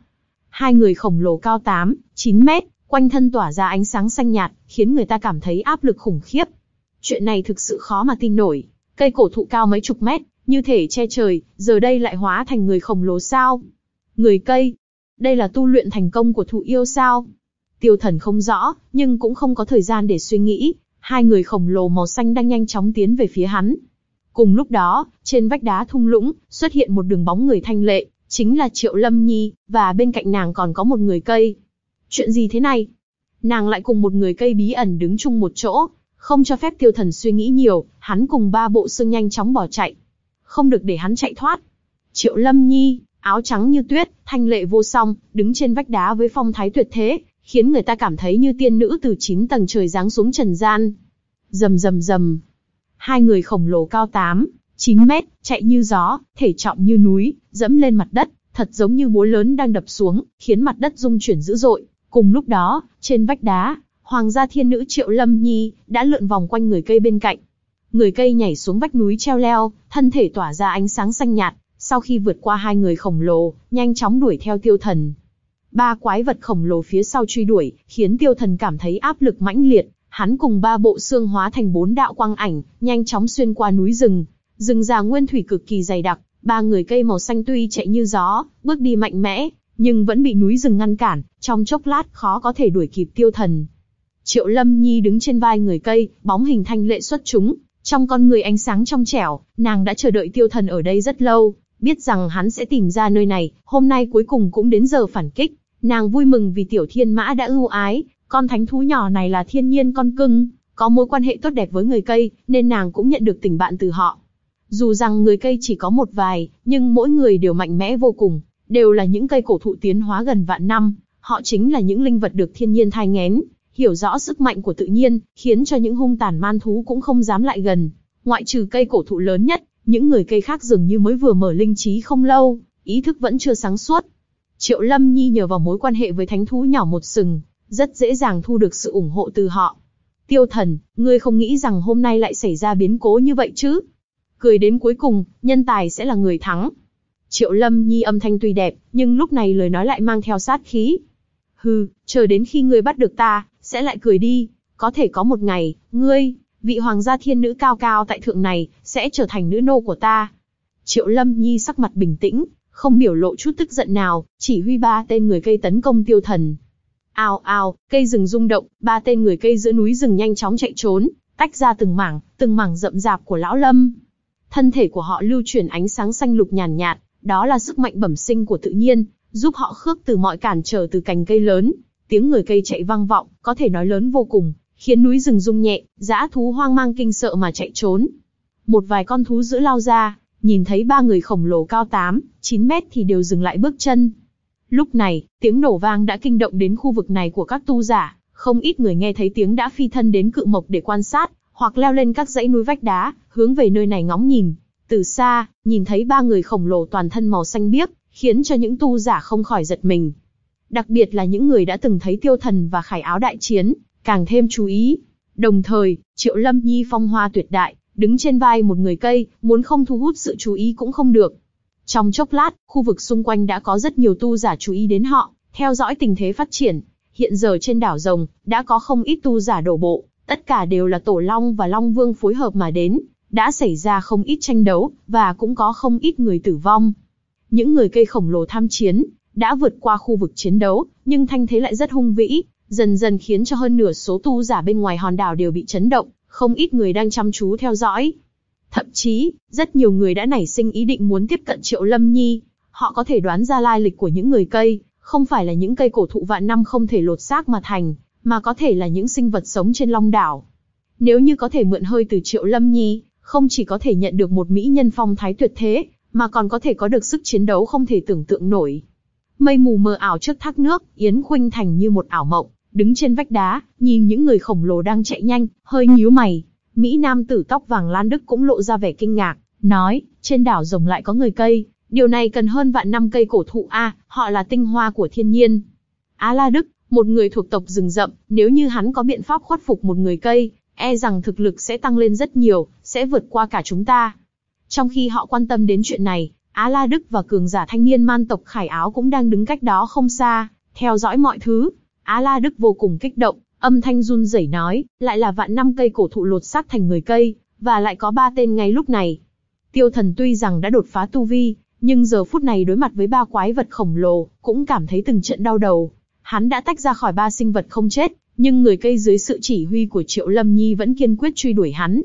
Hai người khổng lồ cao 8, 9 mét, quanh thân tỏa ra ánh sáng xanh nhạt, khiến người ta cảm thấy áp lực khủng khiếp. Chuyện này thực sự khó mà tin nổi. Cây cổ thụ cao mấy chục mét, như thể che trời, giờ đây lại hóa thành người khổng lồ sao? Người cây, đây là tu luyện thành công của thụ yêu sao? Tiêu thần không rõ, nhưng cũng không có thời gian để suy nghĩ, hai người khổng lồ màu xanh đang nhanh chóng tiến về phía hắn. Cùng lúc đó, trên vách đá thung lũng, xuất hiện một đường bóng người thanh lệ, chính là Triệu Lâm Nhi, và bên cạnh nàng còn có một người cây. Chuyện gì thế này? Nàng lại cùng một người cây bí ẩn đứng chung một chỗ, không cho phép tiêu thần suy nghĩ nhiều, hắn cùng ba bộ xương nhanh chóng bỏ chạy. Không được để hắn chạy thoát. Triệu Lâm Nhi, áo trắng như tuyết, thanh lệ vô song, đứng trên vách đá với phong thái tuyệt thế, khiến người ta cảm thấy như tiên nữ từ chín tầng trời giáng xuống trần gian. Rầm rầm rầm. Hai người khổng lồ cao 8, 9 mét, chạy như gió, thể trọng như núi, dẫm lên mặt đất, thật giống như búa lớn đang đập xuống, khiến mặt đất rung chuyển dữ dội. Cùng lúc đó, trên vách đá, Hoàng gia thiên nữ Triệu Lâm Nhi đã lượn vòng quanh người cây bên cạnh. Người cây nhảy xuống vách núi treo leo, thân thể tỏa ra ánh sáng xanh nhạt, sau khi vượt qua hai người khổng lồ, nhanh chóng đuổi theo tiêu thần. Ba quái vật khổng lồ phía sau truy đuổi, khiến tiêu thần cảm thấy áp lực mãnh liệt, hắn cùng ba bộ xương hóa thành bốn đạo quang ảnh, nhanh chóng xuyên qua núi rừng. Rừng già nguyên thủy cực kỳ dày đặc, ba người cây màu xanh tuy chạy như gió, bước đi mạnh mẽ, nhưng vẫn bị núi rừng ngăn cản, trong chốc lát khó có thể đuổi kịp tiêu thần. Triệu Lâm Nhi đứng trên vai người cây, bóng hình thanh lệ xuất chúng, trong con người ánh sáng trong trẻo, nàng đã chờ đợi tiêu thần ở đây rất lâu, biết rằng hắn sẽ tìm ra nơi này, hôm nay cuối cùng cũng đến giờ phản kích. Nàng vui mừng vì tiểu thiên mã đã ưu ái, con thánh thú nhỏ này là thiên nhiên con cưng, có mối quan hệ tốt đẹp với người cây, nên nàng cũng nhận được tình bạn từ họ. Dù rằng người cây chỉ có một vài, nhưng mỗi người đều mạnh mẽ vô cùng, đều là những cây cổ thụ tiến hóa gần vạn năm, họ chính là những linh vật được thiên nhiên thai ngén, hiểu rõ sức mạnh của tự nhiên, khiến cho những hung tàn man thú cũng không dám lại gần. Ngoại trừ cây cổ thụ lớn nhất, những người cây khác dường như mới vừa mở linh trí không lâu, ý thức vẫn chưa sáng suốt. Triệu Lâm Nhi nhờ vào mối quan hệ với thánh thú nhỏ một sừng, rất dễ dàng thu được sự ủng hộ từ họ. Tiêu thần, ngươi không nghĩ rằng hôm nay lại xảy ra biến cố như vậy chứ? Cười đến cuối cùng, nhân tài sẽ là người thắng. Triệu Lâm Nhi âm thanh tuy đẹp, nhưng lúc này lời nói lại mang theo sát khí. Hừ, chờ đến khi ngươi bắt được ta, sẽ lại cười đi. Có thể có một ngày, ngươi, vị hoàng gia thiên nữ cao cao tại thượng này, sẽ trở thành nữ nô của ta. Triệu Lâm Nhi sắc mặt bình tĩnh, không biểu lộ chút tức giận nào, chỉ huy ba tên người cây tấn công tiêu thần. Ao ao, cây rừng rung động, ba tên người cây giữa núi rừng nhanh chóng chạy trốn, tách ra từng mảng, từng mảng rậm rạp của lão lâm. Thân thể của họ lưu chuyển ánh sáng xanh lục nhàn nhạt, đó là sức mạnh bẩm sinh của tự nhiên, giúp họ khước từ mọi cản trở từ cành cây lớn, Tiếng người cây chạy vang vọng, có thể nói lớn vô cùng, khiến núi rừng rung nhẹ, dã thú hoang mang kinh sợ mà chạy trốn. Một vài con thú dữ lao ra, nhìn thấy ba người khổng lồ cao 8, 9 mét thì đều dừng lại bước chân. Lúc này, tiếng nổ vang đã kinh động đến khu vực này của các tu giả, không ít người nghe thấy tiếng đã phi thân đến cự mộc để quan sát, hoặc leo lên các dãy núi vách đá, hướng về nơi này ngóng nhìn. Từ xa, nhìn thấy ba người khổng lồ toàn thân màu xanh biếc, khiến cho những tu giả không khỏi giật mình, đặc biệt là những người đã từng thấy tiêu thần và khải áo đại chiến, càng thêm chú ý. Đồng thời, Triệu Lâm Nhi phong hoa tuyệt đại, đứng trên vai một người cây, muốn không thu hút sự chú ý cũng không được. Trong chốc lát, khu vực xung quanh đã có rất nhiều tu giả chú ý đến họ, theo dõi tình thế phát triển. Hiện giờ trên đảo rồng, đã có không ít tu giả đổ bộ, tất cả đều là Tổ Long và Long Vương phối hợp mà đến, đã xảy ra không ít tranh đấu, và cũng có không ít người tử vong. Những người cây khổng lồ tham chiến, đã vượt qua khu vực chiến đấu, nhưng thanh thế lại rất hung vĩ, dần dần khiến cho hơn nửa số tu giả bên ngoài hòn đảo đều bị chấn động, không ít người đang chăm chú theo dõi. Thậm chí, rất nhiều người đã nảy sinh ý định muốn tiếp cận Triệu Lâm Nhi, họ có thể đoán ra lai lịch của những người cây, không phải là những cây cổ thụ vạn năm không thể lột xác mà thành, mà có thể là những sinh vật sống trên Long đảo. Nếu như có thể mượn hơi từ Triệu Lâm Nhi, không chỉ có thể nhận được một mỹ nhân phong thái tuyệt thế, mà còn có thể có được sức chiến đấu không thể tưởng tượng nổi. Mây mù mờ ảo trước thác nước, Yến Khuynh Thành như một ảo mộng, đứng trên vách đá, nhìn những người khổng lồ đang chạy nhanh, hơi nhíu mày. Mỹ Nam tử tóc vàng Lan Đức cũng lộ ra vẻ kinh ngạc, nói, trên đảo rồng lại có người cây, điều này cần hơn vạn năm cây cổ thụ a, họ là tinh hoa của thiên nhiên. Á La Đức, một người thuộc tộc rừng rậm, nếu như hắn có biện pháp khuất phục một người cây, e rằng thực lực sẽ tăng lên rất nhiều, sẽ vượt qua cả chúng ta. Trong khi họ quan tâm đến chuyện này, Á La Đức và cường giả thanh niên man tộc Khải Áo cũng đang đứng cách đó không xa, theo dõi mọi thứ. Á La Đức vô cùng kích động, âm thanh run rẩy nói, lại là vạn năm cây cổ thụ lột xác thành người cây, và lại có ba tên ngay lúc này. Tiêu thần tuy rằng đã đột phá tu vi, nhưng giờ phút này đối mặt với ba quái vật khổng lồ, cũng cảm thấy từng trận đau đầu. hắn đã tách ra khỏi ba sinh vật không chết, nhưng người cây dưới sự chỉ huy của Triệu Lâm Nhi vẫn kiên quyết truy đuổi hắn.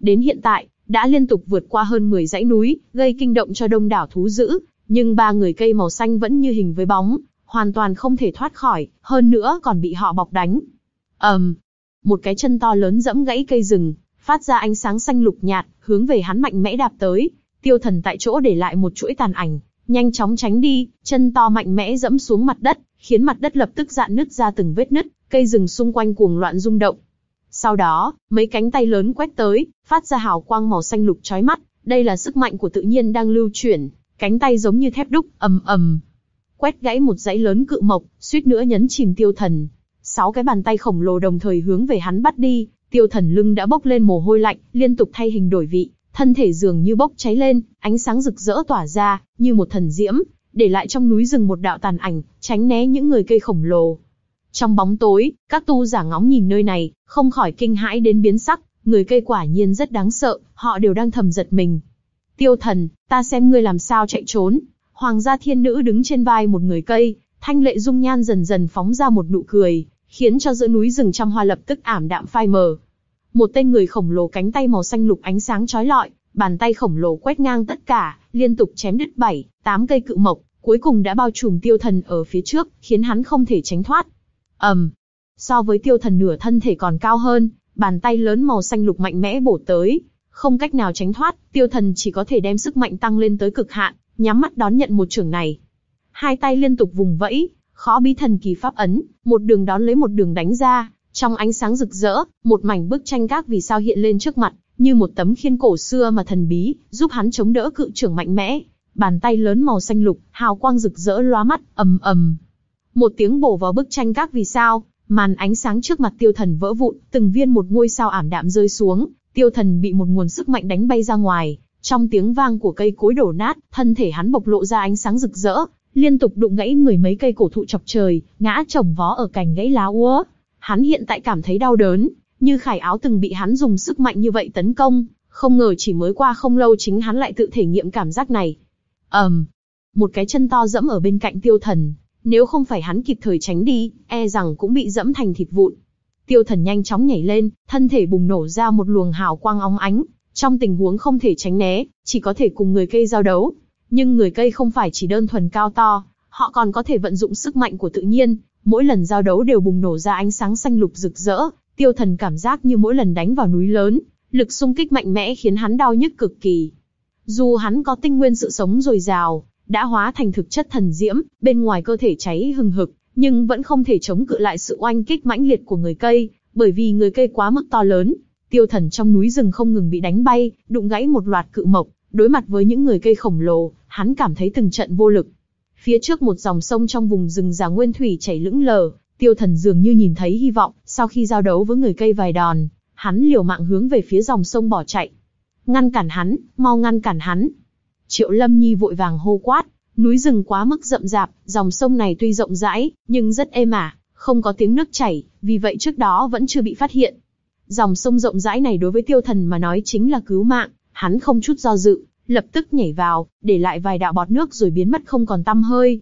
Đến hiện tại, đã liên tục vượt qua hơn 10 dãy núi, gây kinh động cho đông đảo thú dữ, nhưng ba người cây màu xanh vẫn như hình với bóng, hoàn toàn không thể thoát khỏi, hơn nữa còn bị họ bọc đánh. ầm, um, một cái chân to lớn dẫm gãy cây rừng, phát ra ánh sáng xanh lục nhạt, hướng về hắn mạnh mẽ đạp tới. Tiêu thần tại chỗ để lại một chuỗi tàn ảnh, nhanh chóng tránh đi, chân to mạnh mẽ dẫm xuống mặt đất, khiến mặt đất lập tức dạn nứt ra từng vết nứt, cây rừng xung quanh cuồng loạn rung động. Sau đó, mấy cánh tay lớn quét tới, phát ra hào quang màu xanh lục chói mắt, đây là sức mạnh của tự nhiên đang lưu chuyển, cánh tay giống như thép đúc, ầm ầm. Quét gãy một dãy lớn cự mộc, suýt nữa nhấn chìm tiêu thần. Sáu cái bàn tay khổng lồ đồng thời hướng về hắn bắt đi, tiêu thần lưng đã bốc lên mồ hôi lạnh, liên tục thay hình đổi vị, thân thể dường như bốc cháy lên, ánh sáng rực rỡ tỏa ra, như một thần diễm, để lại trong núi rừng một đạo tàn ảnh, tránh né những người cây khổng lồ. Trong bóng tối, các tu giả ngóng nhìn nơi này, không khỏi kinh hãi đến biến sắc, người cây quả nhiên rất đáng sợ, họ đều đang thầm giật mình. Tiêu thần, ta xem ngươi làm sao chạy trốn. Hoàng gia thiên nữ đứng trên vai một người cây, thanh lệ dung nhan dần dần phóng ra một nụ cười, khiến cho giữa núi rừng trăm hoa lập tức ảm đạm phai mờ. Một tên người khổng lồ cánh tay màu xanh lục ánh sáng chói lọi, bàn tay khổng lồ quét ngang tất cả, liên tục chém đứt bảy, tám cây cự mộc, cuối cùng đã bao trùm tiêu thần ở phía trước, khiến hắn không thể tránh thoát. ầm, um, so với tiêu thần nửa thân thể còn cao hơn, bàn tay lớn màu xanh lục mạnh mẽ bổ tới, không cách nào tránh thoát, tiêu thần chỉ có thể đem sức mạnh tăng lên tới cực hạn, nhắm mắt đón nhận một trưởng này. Hai tay liên tục vùng vẫy, khó bí thần kỳ pháp ấn, một đường đón lấy một đường đánh ra, trong ánh sáng rực rỡ, một mảnh bức tranh các vì sao hiện lên trước mặt, như một tấm khiên cổ xưa mà thần bí, giúp hắn chống đỡ cự trưởng mạnh mẽ. Bàn tay lớn màu xanh lục, hào quang rực rỡ lóa mắt, ầm ầm. Một tiếng bổ vào bức tranh các vì sao, màn ánh sáng trước mặt tiêu thần vỡ vụn, từng viên một ngôi sao ảm đạm rơi xuống, tiêu thần bị một nguồn sức mạnh đánh bay ra ngoài. Trong tiếng vang của cây cối đổ nát, thân thể hắn bộc lộ ra ánh sáng rực rỡ, liên tục đụng gãy người mấy cây cổ thụ chọc trời, ngã chồng vó ở cành gãy lá úa. Hắn hiện tại cảm thấy đau đớn, như khải áo từng bị hắn dùng sức mạnh như vậy tấn công, không ngờ chỉ mới qua không lâu chính hắn lại tự thể nghiệm cảm giác này. ầm, um, một cái chân to dẫm ở bên cạnh tiêu thần, nếu không phải hắn kịp thời tránh đi, e rằng cũng bị dẫm thành thịt vụn. Tiêu thần nhanh chóng nhảy lên, thân thể bùng nổ ra một luồng hào quang óng ánh, trong tình huống không thể tránh né, chỉ có thể cùng người cây giao đấu. Nhưng người cây không phải chỉ đơn thuần cao to, họ còn có thể vận dụng sức mạnh của tự nhiên, mỗi lần giao đấu đều bùng nổ ra ánh sáng xanh lục rực rỡ, tiêu thần cảm giác như mỗi lần đánh vào núi lớn, lực xung kích mạnh mẽ khiến hắn đau nhức cực kỳ. Dù hắn có tinh nguyên sự sống dồi dào, đã hóa thành thực chất thần diễm, bên ngoài cơ thể cháy hừng hực, nhưng vẫn không thể chống cự lại sự oanh kích mãnh liệt của người cây, bởi vì người cây quá mức to lớn. Tiêu thần trong núi rừng không ngừng bị đánh bay, đụng gãy một loạt cự mộc, đối mặt với những người cây khổng lồ, hắn cảm thấy từng trận vô lực. Phía trước một dòng sông trong vùng rừng già nguyên thủy chảy lững lờ, tiêu thần dường như nhìn thấy hy vọng, sau khi giao đấu với người cây vài đòn, hắn liều mạng hướng về phía dòng sông bỏ chạy. Ngăn cản hắn, mau ngăn cản hắn. Triệu Lâm Nhi vội vàng hô quát, núi rừng quá mức rậm rạp, dòng sông này tuy rộng rãi, nhưng rất êm ả, không có tiếng nước chảy, vì vậy trước đó vẫn chưa bị phát hiện. Dòng sông rộng rãi này đối với tiêu thần mà nói chính là cứu mạng, hắn không chút do dự, lập tức nhảy vào, để lại vài đạo bọt nước rồi biến mất không còn tăm hơi.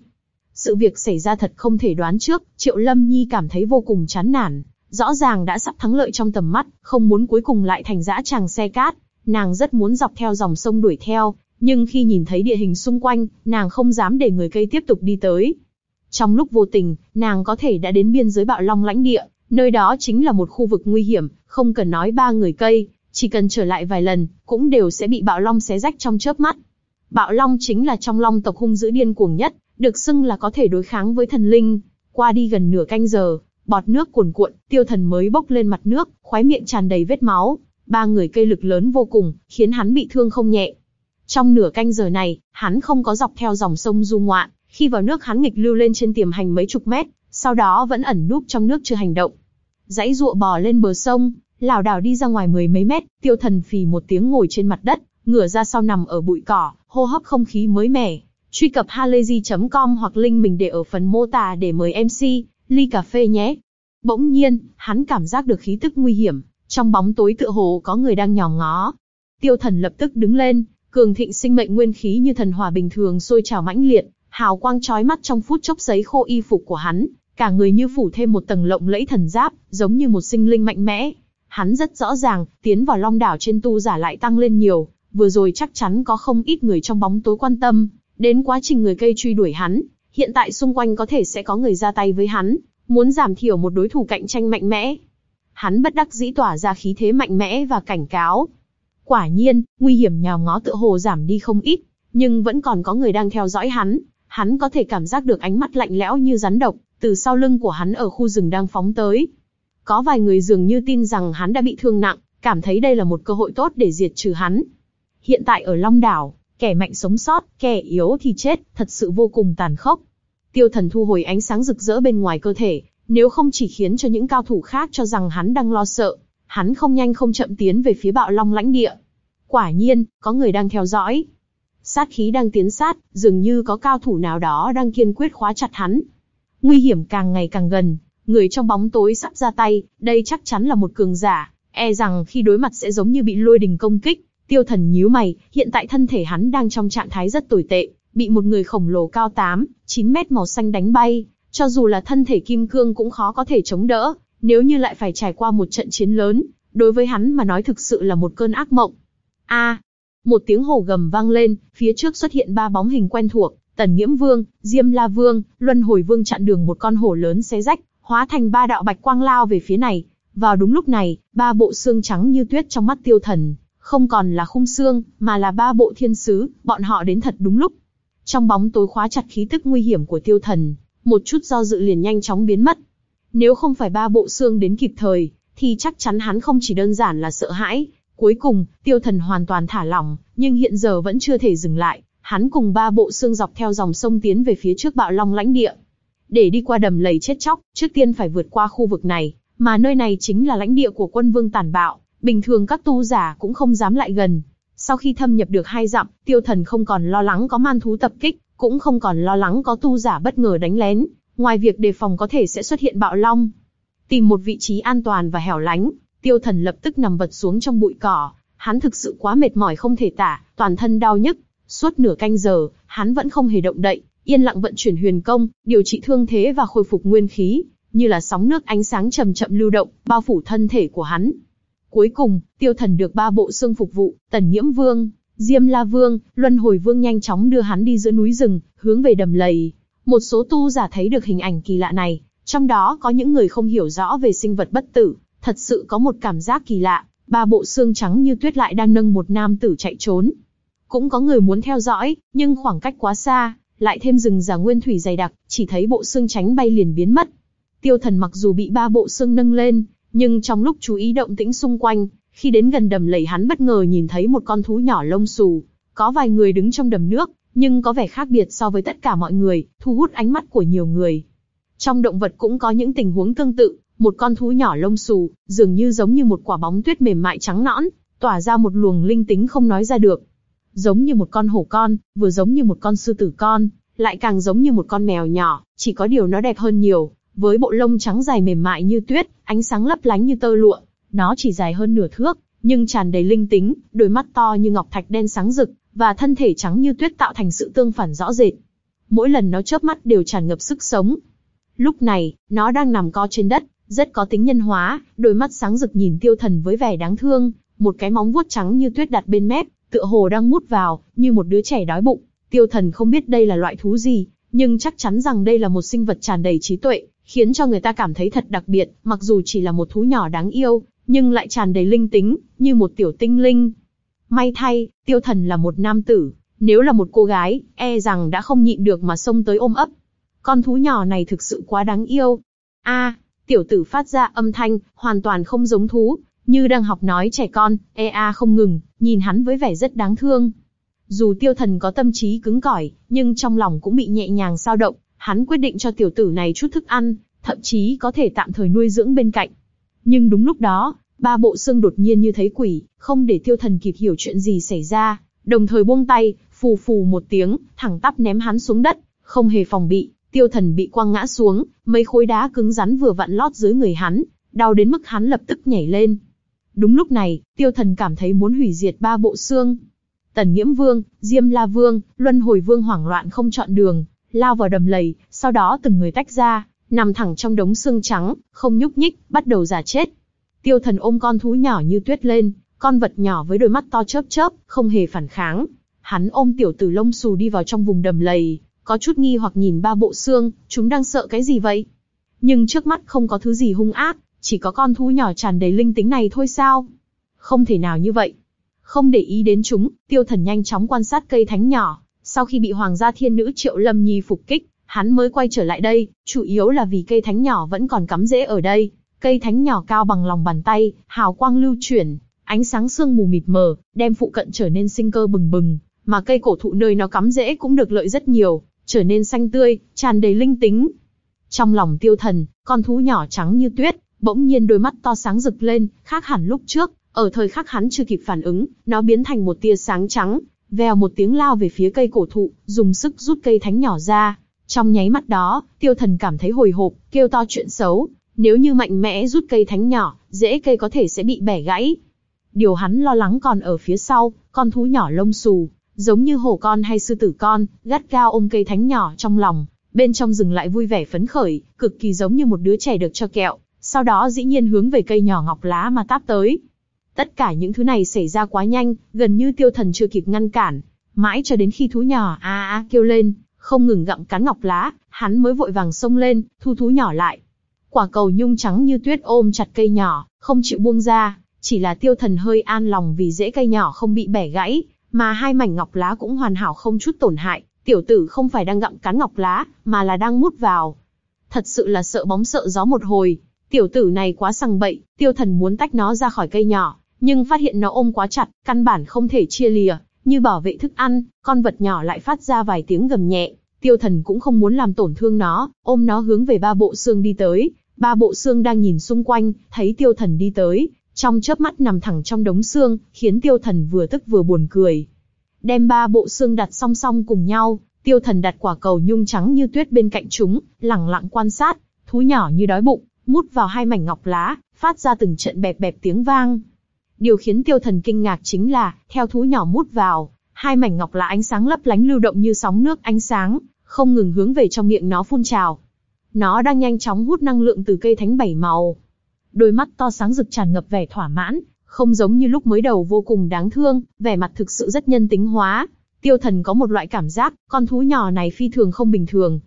Sự việc xảy ra thật không thể đoán trước, Triệu Lâm Nhi cảm thấy vô cùng chán nản, rõ ràng đã sắp thắng lợi trong tầm mắt, không muốn cuối cùng lại thành dã tràng xe cát, nàng rất muốn dọc theo dòng sông đuổi theo, nhưng khi nhìn thấy địa hình xung quanh, nàng không dám để người cây tiếp tục đi tới. Trong lúc vô tình, nàng có thể đã đến biên giới bạo long lãnh địa, nơi đó chính là một khu vực nguy hiểm, không cần nói ba người cây, chỉ cần trở lại vài lần, cũng đều sẽ bị bạo long xé rách trong chớp mắt. Bạo long chính là trong long tộc hung dữ điên cuồng nhất, được xưng là có thể đối kháng với thần linh. Qua đi gần nửa canh giờ, bọt nước cuồn cuộn, tiêu thần mới bốc lên mặt nước, khoái miệng tràn đầy vết máu. Ba người cây lực lớn vô cùng, khiến hắn bị thương không nhẹ. Trong nửa canh giờ này, hắn không có dọc theo dòng sông du ngoạn, khi vào nước hắn nghịch lưu lên trên tiềm hành mấy chục mét, sau đó vẫn ẩn núp trong nước chưa hành động. Dãy ruộ bò lên bờ sông, lảo đảo đi ra ngoài mười mấy mét, tiêu thần phì một tiếng ngồi trên mặt đất, ngửa ra sau nằm ở bụi cỏ, hô hấp không khí mới mẻ. Truy cập halayzi.com hoặc link mình để ở phần mô tả để mời MC, ly cà phê nhé. Bỗng nhiên, hắn cảm giác được khí tức nguy hiểm, trong bóng tối tựa hồ có người đang nhòm ngó. Tiêu thần lập tức đứng lên, cường thịnh sinh mệnh nguyên khí như thần hỏa bình thường sôi trào mãnh liệt, hào quang chói mắt trong phút chốc giấy khô y phục của hắn, cả người như phủ thêm một tầng lộng lẫy thần giáp, giống như một sinh linh mạnh mẽ. Hắn rất rõ ràng, tiến vào long đảo trên tu giả lại tăng lên nhiều, vừa rồi chắc chắn có không ít người trong bóng tối quan tâm, đến quá trình người cây truy đuổi hắn, hiện tại xung quanh có thể sẽ có người ra tay với hắn, muốn giảm thiểu một đối thủ cạnh tranh mạnh mẽ. Hắn bất đắc dĩ tỏa ra khí thế mạnh mẽ và cảnh cáo. Quả nhiên, nguy hiểm nhào ngó tựa hồ giảm đi không ít, nhưng vẫn còn có người đang theo dõi hắn. Hắn có thể cảm giác được ánh mắt lạnh lẽo như rắn độc, từ sau lưng của hắn ở khu rừng đang phóng tới. Có vài người dường như tin rằng hắn đã bị thương nặng, cảm thấy đây là một cơ hội tốt để diệt trừ hắn. Hiện tại ở Long Đảo, kẻ mạnh sống sót, kẻ yếu thì chết, thật sự vô cùng tàn khốc. Tiêu thần thu hồi ánh sáng rực rỡ bên ngoài cơ thể, nếu không chỉ khiến cho những cao thủ khác cho rằng hắn đang lo sợ, hắn không nhanh không chậm tiến về phía bạo long lãnh địa. Quả nhiên, có người đang theo dõi. Sát khí đang tiến sát, dường như có cao thủ nào đó đang kiên quyết khóa chặt hắn. Nguy hiểm càng ngày càng gần, người trong bóng tối sắp ra tay, đây chắc chắn là một cường giả, e rằng khi đối mặt sẽ giống như bị lôi đình công kích. Tiêu thần nhíu mày, hiện tại thân thể hắn đang trong trạng thái rất tồi tệ, bị một người khổng lồ cao 8, 9 mét màu xanh đánh bay, cho dù là thân thể kim cương cũng khó có thể chống đỡ, nếu như lại phải trải qua một trận chiến lớn, đối với hắn mà nói thực sự là một cơn ác mộng. A, một tiếng hổ gầm vang lên, phía trước xuất hiện ba bóng hình quen thuộc, Tần Nghiễm Vương, Diêm La Vương, Luân Hồi Vương chặn đường một con hổ lớn xé rách, hóa thành ba đạo bạch quang lao về phía này. Vào đúng lúc này, ba bộ xương trắng như tuyết trong mắt tiêu thần, không còn là khung xương, mà là ba bộ thiên sứ, bọn họ đến thật đúng lúc. Trong bóng tối khóa chặt khí tức nguy hiểm của tiêu thần, một chút do dự liền nhanh chóng biến mất. Nếu không phải ba bộ xương đến kịp thời, thì chắc chắn hắn không chỉ đơn giản là sợ hãi. Cuối cùng, tiêu thần hoàn toàn thả lỏng, nhưng hiện giờ vẫn chưa thể dừng lại. Hắn cùng ba bộ xương dọc theo dòng sông tiến về phía trước bạo long lãnh địa. Để đi qua đầm lầy chết chóc, trước tiên phải vượt qua khu vực này, mà nơi này chính là lãnh địa của quân vương tàn bạo. Bình thường các tu giả cũng không dám lại gần. Sau khi thâm nhập được hai dặm, tiêu thần không còn lo lắng có man thú tập kích, cũng không còn lo lắng có tu giả bất ngờ đánh lén, ngoài việc đề phòng có thể sẽ xuất hiện bạo long. Tìm một vị trí an toàn và hẻo lánh, tiêu thần lập tức nằm vật xuống trong bụi cỏ, hắn thực sự quá mệt mỏi không thể tả, toàn thân đau nhức. Suốt nửa canh giờ, hắn vẫn không hề động đậy, yên lặng vận chuyển huyền công, điều trị thương thế và khôi phục nguyên khí, như là sóng nước ánh sáng chậm chậm lưu động, bao phủ thân thể của hắn. Cuối cùng, tiêu thần được ba bộ xương phục vụ, tần nhiễm vương, Diêm La Vương, Luân Hồi Vương nhanh chóng đưa hắn đi giữa núi rừng, hướng về đầm lầy. Một số tu giả thấy được hình ảnh kỳ lạ này, trong đó có những người không hiểu rõ về sinh vật bất tử, thật sự có một cảm giác kỳ lạ, ba bộ xương trắng như tuyết lại đang nâng một nam tử chạy trốn. Cũng có người muốn theo dõi, nhưng khoảng cách quá xa, lại thêm rừng già nguyên thủy dày đặc, chỉ thấy bộ xương tránh bay liền biến mất. Tiêu thần mặc dù bị ba bộ xương nâng lên, nhưng trong lúc chú ý động tĩnh xung quanh, khi đến gần đầm lầy hắn bất ngờ nhìn thấy một con thú nhỏ lông xù, có vài người đứng trong đầm nước, nhưng có vẻ khác biệt so với tất cả mọi người, thu hút ánh mắt của nhiều người. Trong động vật cũng có những tình huống tương tự, một con thú nhỏ lông xù, dường như giống như một quả bóng tuyết mềm mại trắng nõn, tỏa ra một luồng linh tính không nói ra được. Giống như một con hổ con, vừa giống như một con sư tử con, lại càng giống như một con mèo nhỏ, chỉ có điều nó đẹp hơn nhiều, với bộ lông trắng dài mềm mại như tuyết, ánh sáng lấp lánh như tơ lụa, nó chỉ dài hơn nửa thước, nhưng tràn đầy linh tính, đôi mắt to như ngọc thạch đen sáng rực, và thân thể trắng như tuyết tạo thành sự tương phản rõ rệt. Mỗi lần nó chớp mắt đều tràn ngập sức sống. Lúc này, nó đang nằm co trên đất, rất có tính nhân hóa, đôi mắt sáng rực nhìn tiêu thần với vẻ đáng thương, một cái móng vuốt trắng như tuyết đặt bên mép, tựa hồ đang mút vào, như một đứa trẻ đói bụng. Tiêu thần không biết đây là loại thú gì, nhưng chắc chắn rằng đây là một sinh vật tràn đầy trí tuệ, khiến cho người ta cảm thấy thật đặc biệt, mặc dù chỉ là một thú nhỏ đáng yêu, nhưng lại tràn đầy linh tính, như một tiểu tinh linh. May thay, tiêu thần là một nam tử, nếu là một cô gái, e rằng đã không nhịn được mà xông tới ôm ấp. Con thú nhỏ này thực sự quá đáng yêu. A, tiểu tử phát ra âm thanh, hoàn toàn không giống thú, như đang học nói trẻ con, e a không ngừng, nhìn hắn với vẻ rất đáng thương. Dù tiêu thần có tâm trí cứng cỏi, nhưng trong lòng cũng bị nhẹ nhàng sao động, hắn quyết định cho tiểu tử này chút thức ăn, thậm chí có thể tạm thời nuôi dưỡng bên cạnh. Nhưng đúng lúc đó, ba bộ xương đột nhiên như thấy quỷ, không để tiêu thần kịp hiểu chuyện gì xảy ra, đồng thời buông tay, phù phù một tiếng, thẳng tắp ném hắn xuống đất, không hề phòng bị, tiêu thần bị quăng ngã xuống, mấy khối đá cứng rắn vừa vặn lót dưới người hắn, đau đến mức hắn lập tức nhảy lên. Đúng lúc này, tiêu thần cảm thấy muốn hủy diệt ba bộ xương. Tần Nghiễm Vương, Diêm La Vương, Luân Hồi Vương hoảng loạn không chọn đường, lao vào đầm lầy, sau đó từng người tách ra, nằm thẳng trong đống xương trắng, không nhúc nhích, bắt đầu giả chết. Tiêu thần ôm con thú nhỏ như tuyết lên, con vật nhỏ với đôi mắt to chớp chớp, không hề phản kháng. Hắn ôm tiểu tử lông xù đi vào trong vùng đầm lầy, có chút nghi hoặc nhìn ba bộ xương, chúng đang sợ cái gì vậy? Nhưng trước mắt không có thứ gì hung ác, chỉ có con thú nhỏ tràn đầy linh tính này thôi sao? Không thể nào như vậy. Không để ý đến chúng, tiêu thần nhanh chóng quan sát cây thánh nhỏ. Sau khi bị Hoàng gia thiên nữ Triệu Lâm Nhi phục kích, hắn mới quay trở lại đây, chủ yếu là vì cây thánh nhỏ vẫn còn cắm rễ ở đây. Cây thánh nhỏ cao bằng lòng bàn tay, hào quang lưu chuyển, ánh sáng sương mù mịt mờ, đem phụ cận trở nên sinh cơ bừng bừng, mà cây cổ thụ nơi nó cắm rễ cũng được lợi rất nhiều, trở nên xanh tươi, tràn đầy linh tính. Trong lòng tiêu thần, con thú nhỏ trắng như tuyết, bỗng nhiên đôi mắt to sáng rực lên, khác hẳn lúc trước, ở thời khắc hắn chưa kịp phản ứng, nó biến thành một tia sáng trắng, vèo một tiếng lao về phía cây cổ thụ, dùng sức rút cây thánh nhỏ ra. Trong nháy mắt đó, tiêu thần cảm thấy hồi hộp, kêu to chuyện xấu, nếu như mạnh mẽ rút cây thánh nhỏ, dễ cây có thể sẽ bị bẻ gãy. Điều hắn lo lắng còn ở phía sau, con thú nhỏ lông xù, giống như hổ con hay sư tử con, gắt cao ôm cây thánh nhỏ trong lòng, bên trong rừng lại vui vẻ phấn khởi, cực kỳ giống như một đứa trẻ được cho kẹo, sau đó dĩ nhiên hướng về cây nhỏ ngọc lá mà táp tới. Tất cả những thứ này xảy ra quá nhanh, gần như tiêu thần chưa kịp ngăn cản, mãi cho đến khi thú nhỏ a a kêu lên, không ngừng gặm cắn ngọc lá, hắn mới vội vàng xông lên, thu thú nhỏ lại. Quả cầu nhung trắng như tuyết ôm chặt cây nhỏ, không chịu buông ra, chỉ là tiêu thần hơi an lòng vì dễ cây nhỏ không bị bẻ gãy, mà hai mảnh ngọc lá cũng hoàn hảo không chút tổn hại, tiểu tử không phải đang gặm cắn ngọc lá, mà là đang mút vào. Thật sự là sợ bóng sợ gió một hồi, tiểu tử này quá sằng bậy, tiêu thần muốn tách nó ra khỏi cây nhỏ, nhưng phát hiện nó ôm quá chặt, căn bản không thể chia lìa, như bảo vệ thức ăn, con vật nhỏ lại phát ra vài tiếng gầm nhẹ, tiêu thần cũng không muốn làm tổn thương nó, ôm nó hướng về ba bộ xương đi tới, ba bộ xương đang nhìn xung quanh, thấy tiêu thần đi tới, trong chớp mắt nằm thẳng trong đống xương, khiến tiêu thần vừa tức vừa buồn cười. Đem ba bộ xương đặt song song cùng nhau, tiêu thần đặt quả cầu nhung trắng như tuyết bên cạnh chúng, lẳng lặng quan sát, thú nhỏ như đói bụng, mút vào hai mảnh ngọc lá, phát ra từng trận bẹp bẹp tiếng vang. Điều khiến tiêu thần kinh ngạc chính là, theo thú nhỏ mút vào, hai mảnh ngọc lá ánh sáng lấp lánh lưu động như sóng nước ánh sáng, không ngừng hướng về trong miệng nó phun trào. Nó đang nhanh chóng hút năng lượng từ cây thánh bảy màu. Đôi mắt to sáng rực tràn ngập vẻ thỏa mãn, không giống như lúc mới đầu vô cùng đáng thương, vẻ mặt thực sự rất nhân tính hóa. Tiêu thần có một loại cảm giác, con thú nhỏ này phi thường không bình thường.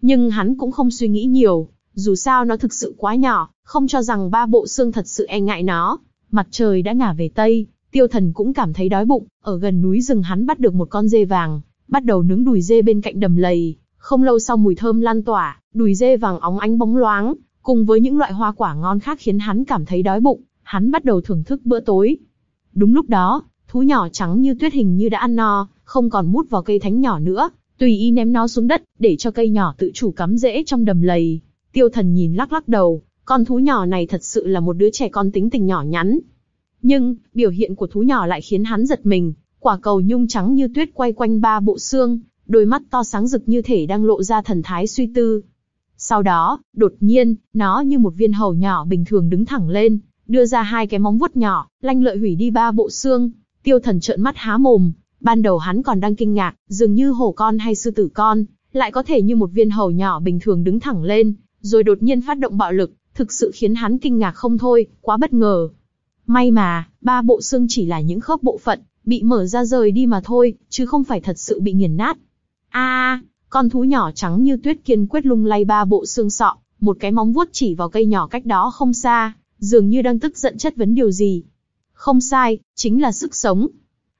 Nhưng hắn cũng không suy nghĩ nhiều, dù sao nó thực sự quá nhỏ, không cho rằng ba bộ xương thật sự e ngại nó. Mặt trời đã ngả về Tây, tiêu thần cũng cảm thấy đói bụng, ở gần núi rừng hắn bắt được một con dê vàng, bắt đầu nướng đùi dê bên cạnh đầm lầy. Không lâu sau mùi thơm lan tỏa, đùi dê vàng óng ánh bóng loáng, cùng với những loại hoa quả ngon khác khiến hắn cảm thấy đói bụng, hắn bắt đầu thưởng thức bữa tối. Đúng lúc đó, thú nhỏ trắng như tuyết hình như đã ăn no, không còn mút vào cây thánh nhỏ nữa, tùy ý ném nó xuống đất, để cho cây nhỏ tự chủ cắm rễ trong đầm lầy. Tiêu thần nhìn lắc lắc đầu, con thú nhỏ này thật sự là một đứa trẻ con tính tình nhỏ nhắn. Nhưng, biểu hiện của thú nhỏ lại khiến hắn giật mình, quả cầu nhung trắng như tuyết quay quanh ba bộ xương, đôi mắt to sáng rực như thể đang lộ ra thần thái suy tư. Sau đó, đột nhiên, nó như một viên hầu nhỏ bình thường đứng thẳng lên, đưa ra hai cái móng vuốt nhỏ, lanh lợi hủy đi ba bộ xương. Tiêu thần trợn mắt há mồm, ban đầu hắn còn đang kinh ngạc, dường như hổ con hay sư tử con, lại có thể như một viên hầu nhỏ bình thường đứng thẳng lên, rồi đột nhiên phát động bạo lực, thực sự khiến hắn kinh ngạc không thôi, quá bất ngờ. May mà, ba bộ xương chỉ là những khớp bộ phận, bị mở ra rời đi mà thôi, chứ không phải thật sự bị nghiền nát. A, con thú nhỏ trắng như tuyết kiên quyết lung lay ba bộ xương sọ, một cái móng vuốt chỉ vào cây nhỏ cách đó không xa, dường như đang tức giận chất vấn điều gì. Không sai, chính là sức sống.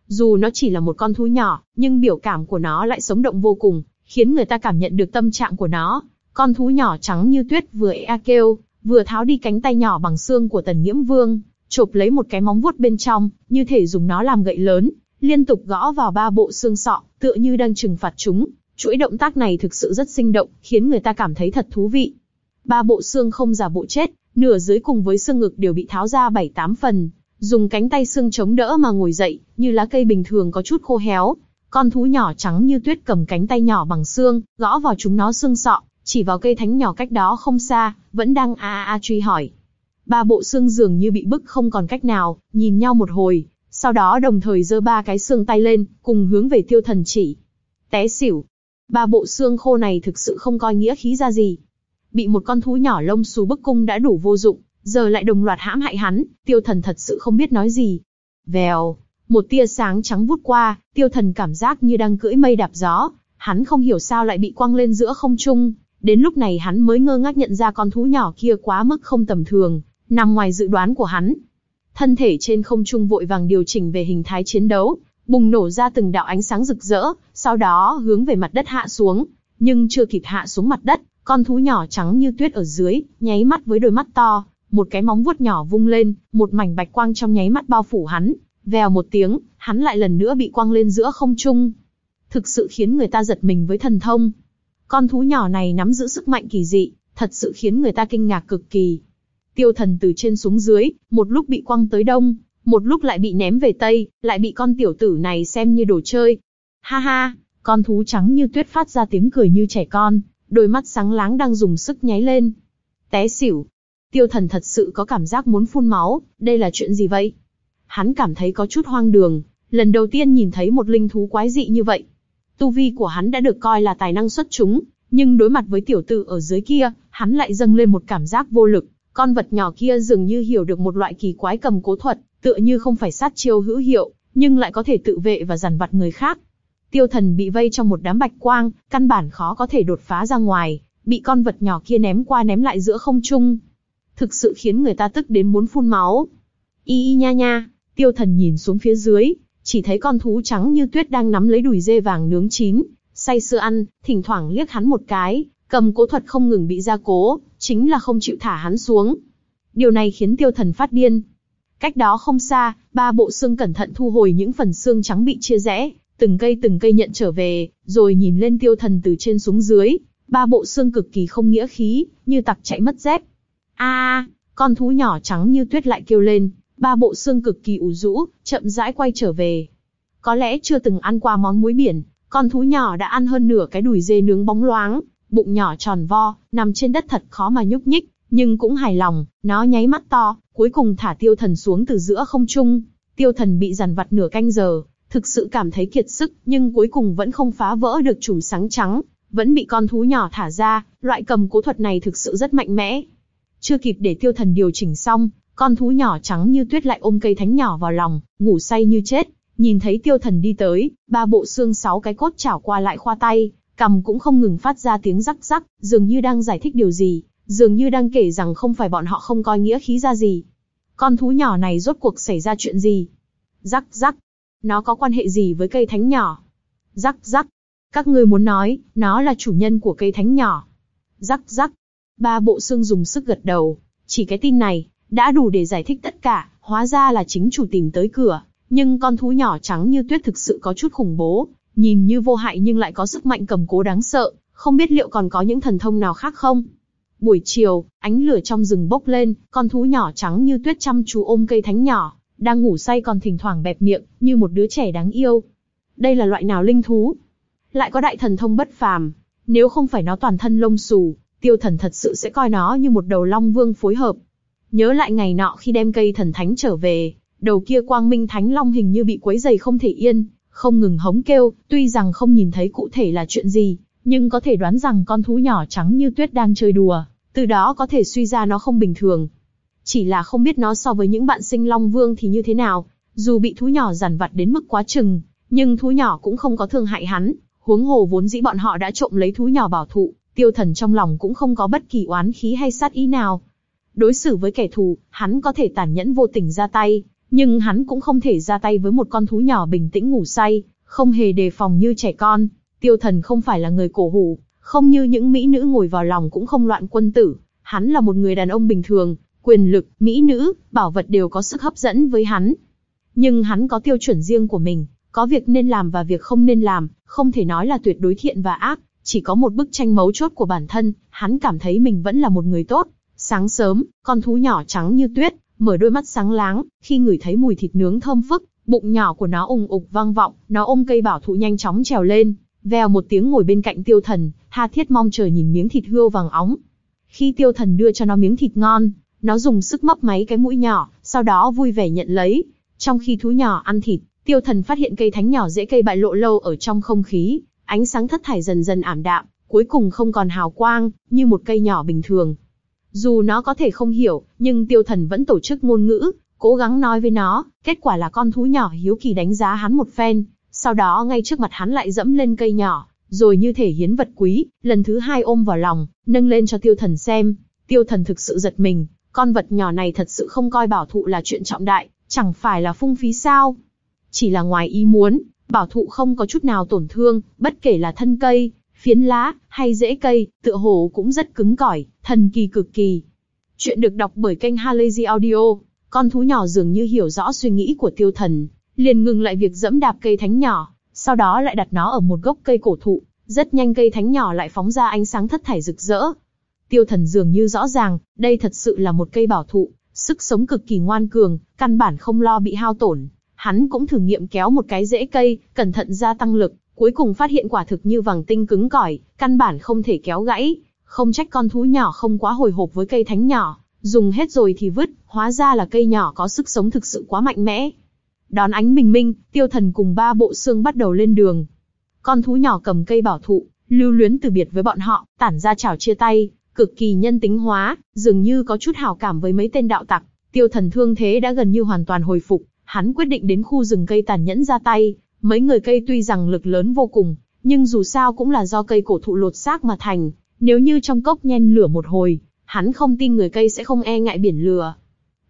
Dù nó chỉ là một con thú nhỏ, nhưng biểu cảm của nó lại sống động vô cùng, khiến người ta cảm nhận được tâm trạng của nó. Con thú nhỏ trắng như tuyết vừa ea kêu, vừa tháo đi cánh tay nhỏ bằng xương của tần nghiễm vương, chộp lấy một cái móng vuốt bên trong, như thể dùng nó làm gậy lớn, liên tục gõ vào ba bộ xương sọ, tựa như đang trừng phạt chúng. Chuỗi động tác này thực sự rất sinh động, khiến người ta cảm thấy thật thú vị. Ba bộ xương không giả bộ chết, nửa dưới cùng với xương ngực đều bị tháo ra bảy tám phần, dùng cánh tay xương chống đỡ mà ngồi dậy, như lá cây bình thường có chút khô héo. Con thú nhỏ trắng như tuyết cầm cánh tay nhỏ bằng xương, gõ vào chúng nó xương sọ, chỉ vào cây thánh nhỏ cách đó không xa, vẫn đang a a truy hỏi. Ba bộ xương dường như bị bức không còn cách nào, nhìn nhau một hồi, sau đó đồng thời giơ ba cái xương tay lên, cùng hướng về tiêu thần chỉ. Té xỉu. Ba bộ xương khô này thực sự không coi nghĩa khí ra gì. bị một con thú nhỏ lông xù bức cung đã đủ vô dụng, giờ lại đồng loạt hãm hại hắn, tiêu thần thật sự không biết nói gì. Vèo, một tia sáng trắng vút qua, tiêu thần cảm giác như đang cưỡi mây đạp gió, hắn không hiểu sao lại bị quăng lên giữa không trung. Đến lúc này hắn mới ngơ ngác nhận ra con thú nhỏ kia quá mức không tầm thường, nằm ngoài dự đoán của hắn. Thân thể trên không trung vội vàng điều chỉnh về hình thái chiến đấu, bùng nổ ra từng đạo ánh sáng rực rỡ, sau đó hướng về mặt đất hạ xuống. Nhưng chưa kịp hạ xuống mặt đất, con thú nhỏ trắng như tuyết ở dưới, nháy mắt với đôi mắt to, một cái móng vuốt nhỏ vung lên, một mảnh bạch quang trong nháy mắt bao phủ hắn, vèo một tiếng, hắn lại lần nữa bị quăng lên giữa không trung. Thực sự khiến người ta giật mình với thần thông. Con thú nhỏ này nắm giữ sức mạnh kỳ dị, thật sự khiến người ta kinh ngạc cực kỳ. Tiêu thần từ trên xuống dưới, một lúc bị quăng tới đông, một lúc lại bị ném về tây, lại bị con tiểu tử này xem như đồ chơi. Ha ha, con thú trắng như tuyết phát ra tiếng cười như trẻ con, đôi mắt sáng láng đang dùng sức nháy lên. Té xỉu. Tiêu thần thật sự có cảm giác muốn phun máu, đây là chuyện gì vậy? Hắn cảm thấy có chút hoang đường, lần đầu tiên nhìn thấy một linh thú quái dị như vậy. Tu vi của hắn đã được coi là tài năng xuất chúng, nhưng đối mặt với tiểu tử ở dưới kia, hắn lại dâng lên một cảm giác vô lực. Con vật nhỏ kia dường như hiểu được một loại kỳ quái cầm cố thuật, tựa như không phải sát chiêu hữu hiệu, nhưng lại có thể tự vệ và dằn vặt người khác. Tiêu thần bị vây trong một đám bạch quang, căn bản khó có thể đột phá ra ngoài, bị con vật nhỏ kia ném qua ném lại giữa không trung. Thực sự khiến người ta tức đến muốn phun máu. Y y nha nha, tiêu thần nhìn xuống phía dưới, chỉ thấy con thú trắng như tuyết đang nắm lấy đùi dê vàng nướng chín, say sưa ăn, thỉnh thoảng liếc hắn một cái, cầm cố thuật không ngừng bị gia cố, chính là không chịu thả hắn xuống. Điều này khiến tiêu thần phát điên. Cách đó không xa, ba bộ xương cẩn thận thu hồi những phần xương trắng bị chia rẽ, từng cây từng cây nhận trở về, rồi nhìn lên tiêu thần từ trên xuống dưới, ba bộ xương cực kỳ không nghĩa khí, như tặc chạy mất dép. A, con thú nhỏ trắng như tuyết lại kêu lên, ba bộ xương cực kỳ ủ rũ, chậm rãi quay trở về. Có lẽ chưa từng ăn qua món muối biển, con thú nhỏ đã ăn hơn nửa cái đùi dê nướng bóng loáng, bụng nhỏ tròn vo, nằm trên đất thật khó mà nhúc nhích, nhưng cũng hài lòng, nó nháy mắt to, cuối cùng thả tiêu thần xuống từ giữa không trung. Tiêu thần bị dằn vặt nửa canh giờ, thực sự cảm thấy kiệt sức, nhưng cuối cùng vẫn không phá vỡ được chùm sáng trắng, vẫn bị con thú nhỏ thả ra, loại cầm cố thuật này thực sự rất mạnh mẽ. Chưa kịp để tiêu thần điều chỉnh xong, con thú nhỏ trắng như tuyết lại ôm cây thánh nhỏ vào lòng, ngủ say như chết. Nhìn thấy tiêu thần đi tới, ba bộ xương sáu cái cốt chảo qua lại khoa tay, cầm cũng không ngừng phát ra tiếng rắc rắc, dường như đang giải thích điều gì, dường như đang kể rằng không phải bọn họ không coi nghĩa khí ra gì. Con thú nhỏ này rốt cuộc xảy ra chuyện gì? Rắc rắc, nó có quan hệ gì với cây thánh nhỏ? Rắc rắc, các ngươi muốn nói, nó là chủ nhân của cây thánh nhỏ. Rắc rắc, ba bộ xương dùng sức gật đầu, chỉ cái tin này, đã đủ để giải thích tất cả, hóa ra là chính chủ tìm tới cửa. Nhưng con thú nhỏ trắng như tuyết thực sự có chút khủng bố, nhìn như vô hại nhưng lại có sức mạnh cầm cố đáng sợ, không biết liệu còn có những thần thông nào khác không? Buổi chiều, ánh lửa trong rừng bốc lên, con thú nhỏ trắng như tuyết chăm chú ôm cây thánh nhỏ, đang ngủ say còn thỉnh thoảng bẹp miệng, như một đứa trẻ đáng yêu. Đây là loại nào linh thú? Lại có đại thần thông bất phàm. Nếu không phải nó toàn thân lông xù, tiêu thần thật sự sẽ coi nó như một đầu long vương phối hợp. Nhớ lại ngày nọ khi đem cây thần thánh trở về, đầu kia quang minh thánh long hình như bị quấy dày không thể yên, không ngừng hống kêu, tuy rằng không nhìn thấy cụ thể là chuyện gì, nhưng có thể đoán rằng con thú nhỏ trắng như tuyết đang chơi đùa, từ đó có thể suy ra nó không bình thường. Chỉ là không biết nó so với những bạn sinh Long Vương thì như thế nào, dù bị thú nhỏ giàn vặt đến mức quá chừng, nhưng thú nhỏ cũng không có thương hại hắn, huống hồ vốn dĩ bọn họ đã trộm lấy thú nhỏ bảo thụ, tiêu thần trong lòng cũng không có bất kỳ oán khí hay sát ý nào. Đối xử với kẻ thù, hắn có thể tàn nhẫn vô tình ra tay, nhưng hắn cũng không thể ra tay với một con thú nhỏ bình tĩnh ngủ say, không hề đề phòng như trẻ con. Tiêu thần không phải là người cổ hủ, không như những mỹ nữ ngồi vào lòng cũng không loạn quân tử. Hắn là một người đàn ông bình thường, quyền lực, mỹ nữ, bảo vật đều có sức hấp dẫn với hắn. Nhưng hắn có tiêu chuẩn riêng của mình, có việc nên làm và việc không nên làm, không thể nói là tuyệt đối thiện và ác, chỉ có một bức tranh mấu chốt của bản thân, hắn cảm thấy mình vẫn là một người tốt. Sáng sớm, con thú nhỏ trắng như tuyết, mở đôi mắt sáng láng, khi ngửi thấy mùi thịt nướng thơm phức, bụng nhỏ của nó ùng ục vang vọng, nó ôm cây bảo thụ nhanh chóng trèo lên, vèo một tiếng ngồi bên cạnh tiêu thần, tha thiết mong chờ nhìn miếng thịt hươu vàng óng. Khi tiêu thần đưa cho nó miếng thịt ngon, nó dùng sức mấp máy cái mũi nhỏ, sau đó vui vẻ nhận lấy. Trong khi thú nhỏ ăn thịt, tiêu thần phát hiện cây thánh nhỏ dễ cây bại lộ lâu ở trong không khí, ánh sáng thất thải dần dần ảm đạm, cuối cùng không còn hào quang, như một cây nhỏ bình thường. Dù nó có thể không hiểu, nhưng tiêu thần vẫn tổ chức ngôn ngữ, cố gắng nói với nó, kết quả là con thú nhỏ hiếu kỳ đánh giá hắn một phen, sau đó ngay trước mặt hắn lại dẫm lên cây nhỏ, rồi như thể hiến vật quý, lần thứ hai ôm vào lòng, nâng lên cho tiêu thần xem. Tiêu thần thực sự giật mình, con vật nhỏ này thật sự không coi bảo thụ là chuyện trọng đại, chẳng phải là phung phí sao. Chỉ là ngoài ý muốn, bảo thụ không có chút nào tổn thương, bất kể là thân cây, phiến lá, hay rễ cây, tựa hồ cũng rất cứng cỏi, thần kỳ cực kỳ. Chuyện được đọc bởi kênh Halazy Audio, con thú nhỏ dường như hiểu rõ suy nghĩ của tiêu thần, liền ngừng lại việc dẫm đạp cây thánh nhỏ, sau đó lại đặt nó ở một gốc cây cổ thụ, rất nhanh cây thánh nhỏ lại phóng ra ánh sáng thất thải rực rỡ. Tiêu thần dường như rõ ràng, đây thật sự là một cây bảo thụ, sức sống cực kỳ ngoan cường, căn bản không lo bị hao tổn. Hắn cũng thử nghiệm kéo một cái rễ cây, cẩn thận gia tăng lực, cuối cùng phát hiện quả thực như vàng tinh cứng cỏi, căn bản không thể kéo gãy. Không trách con thú nhỏ không quá hồi hộp với cây thánh nhỏ, dùng hết rồi thì vứt, hóa ra là cây nhỏ có sức sống thực sự quá mạnh mẽ. Đón ánh bình minh, tiêu thần cùng ba bộ xương bắt đầu lên đường. Con thú nhỏ cầm cây bảo thụ, lưu luyến từ biệt với bọn họ, tản ra chào chia tay, cực kỳ nhân tính hóa, dường như có chút hảo cảm với mấy tên đạo tặc. Tiêu thần thương thế đã gần như hoàn toàn hồi phục, hắn quyết định đến khu rừng cây tàn nhẫn ra tay. Mấy người cây tuy rằng lực lớn vô cùng, nhưng dù sao cũng là do cây cổ thụ lột xác mà thành. Nếu như trong cốc nhen lửa một hồi, hắn không tin người cây sẽ không e ngại biển lửa.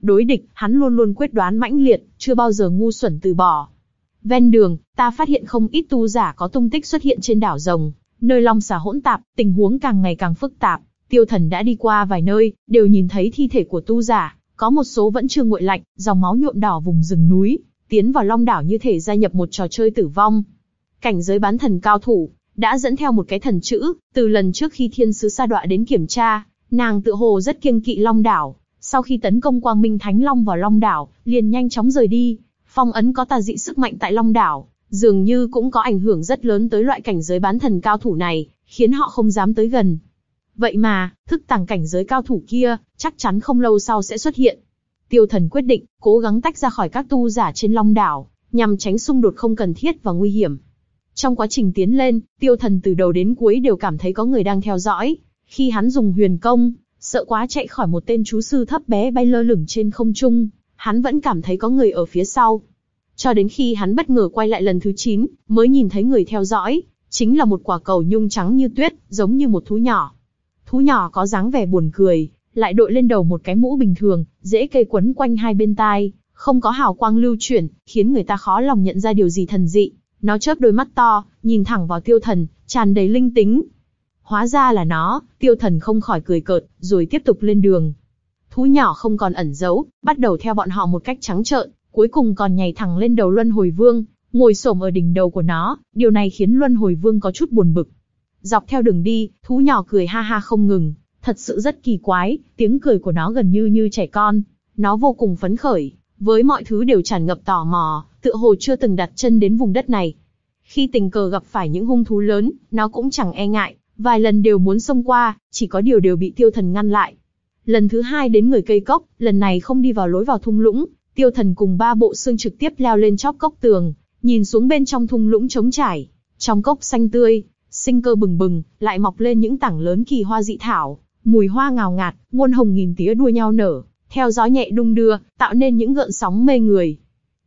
Đối địch, hắn luôn luôn quyết đoán mãnh liệt, chưa bao giờ ngu xuẩn từ bỏ. Ven đường, ta phát hiện không ít tu giả có tung tích xuất hiện trên đảo rồng, nơi long xà hỗn tạp, tình huống càng ngày càng phức tạp. Tiêu thần đã đi qua vài nơi, đều nhìn thấy thi thể của tu giả, có một số vẫn chưa nguội lạnh, dòng máu nhuộm đỏ vùng rừng núi, tiến vào long đảo như thể gia nhập một trò chơi tử vong. Cảnh giới bán thần cao thủ, đã dẫn theo một cái thần chữ, từ lần trước khi thiên sứ sa đọa đến kiểm tra, nàng tự hồ rất kiêng kỵ long đảo, sau khi tấn công quang minh thánh long vào long đảo, liền nhanh chóng rời đi. Phong ấn có tà dị sức mạnh tại long đảo, dường như cũng có ảnh hưởng rất lớn tới loại cảnh giới bán thần cao thủ này, khiến họ không dám tới gần. Vậy mà, thức tàng cảnh giới cao thủ kia, chắc chắn không lâu sau sẽ xuất hiện. Tiêu thần quyết định, cố gắng tách ra khỏi các tu giả trên long đảo, nhằm tránh xung đột không cần thiết và nguy hiểm. Trong quá trình tiến lên, tiêu thần từ đầu đến cuối đều cảm thấy có người đang theo dõi. Khi hắn dùng huyền công, sợ quá chạy khỏi một tên chú sư thấp bé bay lơ lửng trên không trung, hắn vẫn cảm thấy có người ở phía sau. Cho đến khi hắn bất ngờ quay lại lần thứ 9, mới nhìn thấy người theo dõi, chính là một quả cầu nhung trắng như tuyết, giống như một thú nhỏ. Thú nhỏ có dáng vẻ buồn cười, lại đội lên đầu một cái mũ bình thường, dễ cây quấn quanh hai bên tai, không có hào quang lưu chuyển, khiến người ta khó lòng nhận ra điều gì thần dị. Nó chớp đôi mắt to, nhìn thẳng vào tiêu thần, tràn đầy linh tính. Hóa ra là nó, tiêu thần không khỏi cười cợt, rồi tiếp tục lên đường. Thú nhỏ không còn ẩn giấu, bắt đầu theo bọn họ một cách trắng trợn, cuối cùng còn nhảy thẳng lên đầu Luân Hồi Vương, ngồi xổm ở đỉnh đầu của nó, điều này khiến Luân Hồi Vương có chút buồn bực. Dọc theo đường đi, thú nhỏ cười ha ha không ngừng, thật sự rất kỳ quái, tiếng cười của nó gần như như trẻ con. Nó vô cùng phấn khởi, với mọi thứ đều tràn ngập tò mò, tựa hồ chưa từng đặt chân đến vùng đất này. Khi tình cờ gặp phải những hung thú lớn, nó cũng chẳng e ngại, vài lần đều muốn xông qua, chỉ có điều đều bị tiêu thần ngăn lại. Lần thứ hai đến người cây cốc, lần này không đi vào lối vào thung lũng, tiêu thần cùng ba bộ xương trực tiếp leo lên chóp cốc tường, nhìn xuống bên trong thung lũng trống trải. Trong cốc xanh tươi, sinh cơ bừng bừng, lại mọc lên những tảng lớn kỳ hoa dị thảo, mùi hoa ngào ngạt, muôn hồng nghìn tía đua nhau nở, theo gió nhẹ đung đưa, tạo nên những gợn sóng mê người.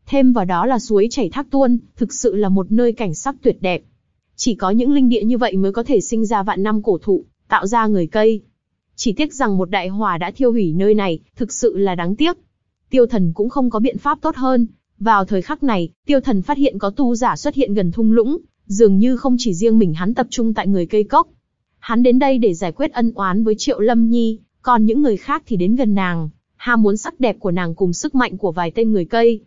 Thêm vào đó là suối chảy thác tuôn, thực sự là một nơi cảnh sắc tuyệt đẹp. Chỉ có những linh địa như vậy mới có thể sinh ra vạn năm cổ thụ, tạo ra người cây. Chỉ tiếc rằng một đại hỏa đã thiêu hủy nơi này, thực sự là đáng tiếc. Tiêu thần cũng không có biện pháp tốt hơn. Vào thời khắc này, tiêu thần phát hiện có tu giả xuất hiện gần thung lũng, dường như không chỉ riêng mình hắn tập trung tại người cây cốc. Hắn đến đây để giải quyết ân oán với Triệu Lâm Nhi, còn những người khác thì đến gần nàng, ham muốn sắc đẹp của nàng cùng sức mạnh của vài tên người cây.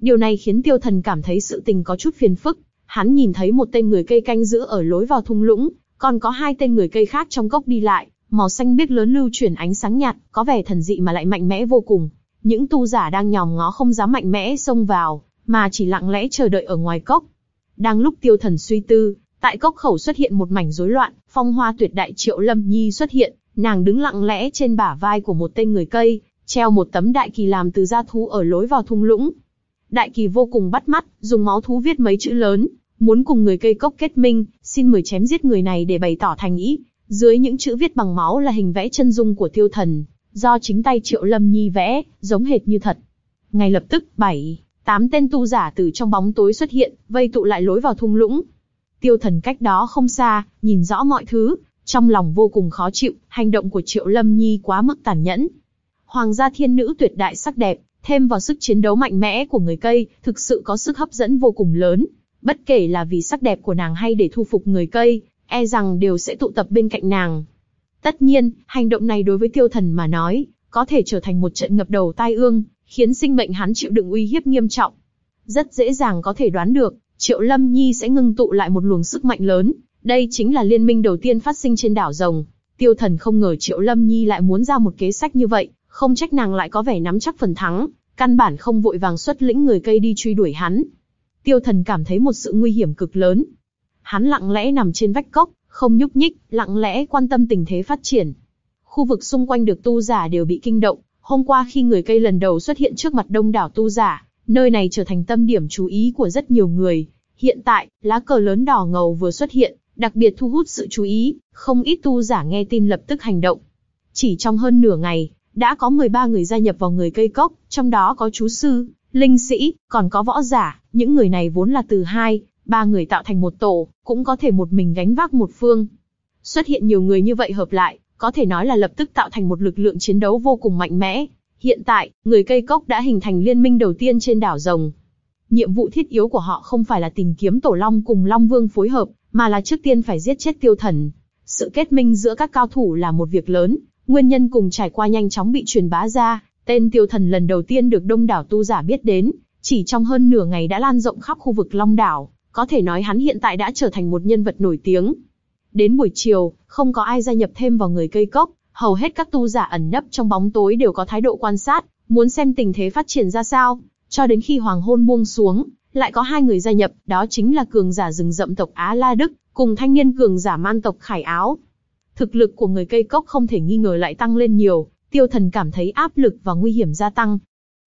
Điều này khiến tiêu thần cảm thấy sự tình có chút phiền phức. Hắn nhìn thấy một tên người cây canh giữ ở lối vào thung lũng, còn có hai tên người cây khác trong cốc đi lại, màu xanh biếc lớn lưu chuyển ánh sáng nhạt, có vẻ thần dị mà lại mạnh mẽ vô cùng. Những tu giả đang nhòm ngó không dám mạnh mẽ xông vào, mà chỉ lặng lẽ chờ đợi ở ngoài cốc. Đang lúc tiêu thần suy tư, tại cốc khẩu xuất hiện một mảnh rối loạn, phong hoa tuyệt đại triệu lâm nhi xuất hiện, nàng đứng lặng lẽ trên bả vai của một tên người cây, treo một tấm đại kỳ làm từ da thú ở lối vào thung lũng. Đại kỳ vô cùng bắt mắt, dùng máu thú viết mấy chữ lớn, muốn cùng người cây cốc kết minh, xin mời chém giết người này để bày tỏ thành ý. Dưới những chữ viết bằng máu là hình vẽ chân dung của tiêu thần, do chính tay Triệu Lâm Nhi vẽ, giống hệt như thật. Ngay lập tức, bảy, tám tên tu giả từ trong bóng tối xuất hiện, vây tụ lại lối vào thung lũng. Tiêu thần cách đó không xa, nhìn rõ mọi thứ, trong lòng vô cùng khó chịu, hành động của Triệu Lâm Nhi quá mức tàn nhẫn. Hoàng gia thiên nữ tuyệt đại sắc đẹp, thêm vào sức chiến đấu mạnh mẽ của người cây, thực sự có sức hấp dẫn vô cùng lớn. Bất kể là vì sắc đẹp của nàng hay để thu phục người cây, e rằng đều sẽ tụ tập bên cạnh nàng. Tất nhiên, hành động này đối với tiêu thần mà nói, có thể trở thành một trận ngập đầu tai ương, khiến sinh mệnh hắn chịu đựng uy hiếp nghiêm trọng. Rất dễ dàng có thể đoán được, Triệu Lâm Nhi sẽ ngưng tụ lại một luồng sức mạnh lớn, đây chính là liên minh đầu tiên phát sinh trên đảo rồng. Tiêu thần không ngờ Triệu Lâm Nhi lại muốn ra một kế sách như vậy, không trách nàng lại có vẻ nắm chắc phần thắng, căn bản không vội vàng xuất lĩnh người cây đi truy đuổi hắn. Tiêu thần cảm thấy một sự nguy hiểm cực lớn. Hắn lặng lẽ nằm trên vách cốc, không nhúc nhích, lặng lẽ quan tâm tình thế phát triển. Khu vực xung quanh được tu giả đều bị kinh động, hôm qua khi người cây lần đầu xuất hiện trước mặt đông đảo tu giả, nơi này trở thành tâm điểm chú ý của rất nhiều người. Hiện tại, lá cờ lớn đỏ ngầu vừa xuất hiện, đặc biệt thu hút sự chú ý, không ít tu giả nghe tin lập tức hành động. Chỉ trong hơn nửa ngày, đã có 13 người gia nhập vào người cây cốc, trong đó có chú sư, linh sĩ, còn có võ giả, những người này vốn là từ hai, ba người tạo thành một tổ, cũng có thể một mình gánh vác một phương. Xuất hiện nhiều người như vậy hợp lại, có thể nói là lập tức tạo thành một lực lượng chiến đấu vô cùng mạnh mẽ. Hiện tại, người cây cốc đã hình thành liên minh đầu tiên trên đảo rồng. Nhiệm vụ thiết yếu của họ không phải là tìm kiếm tổ long cùng long vương phối hợp, mà là trước tiên phải giết chết tiêu thần. Sự kết minh giữa các cao thủ là một việc lớn, nguyên nhân cùng trải qua nhanh chóng bị truyền bá ra, tên tiêu thần lần đầu tiên được đông đảo tu giả biết đến, chỉ trong hơn nửa ngày đã lan rộng khắp khu vực Long đảo, có thể nói hắn hiện tại đã trở thành một nhân vật nổi tiếng. Đến buổi chiều, không có ai gia nhập thêm vào người cây cốc, hầu hết các tu giả ẩn nấp trong bóng tối đều có thái độ quan sát, muốn xem tình thế phát triển ra sao, cho đến khi hoàng hôn buông xuống, lại có hai người gia nhập, đó chính là cường giả rừng rậm tộc Á La Đức, cùng thanh niên cường giả man tộc Khải Áo. Thực lực của người cây cốc không thể nghi ngờ lại tăng lên nhiều, tiêu thần cảm thấy áp lực và nguy hiểm gia tăng.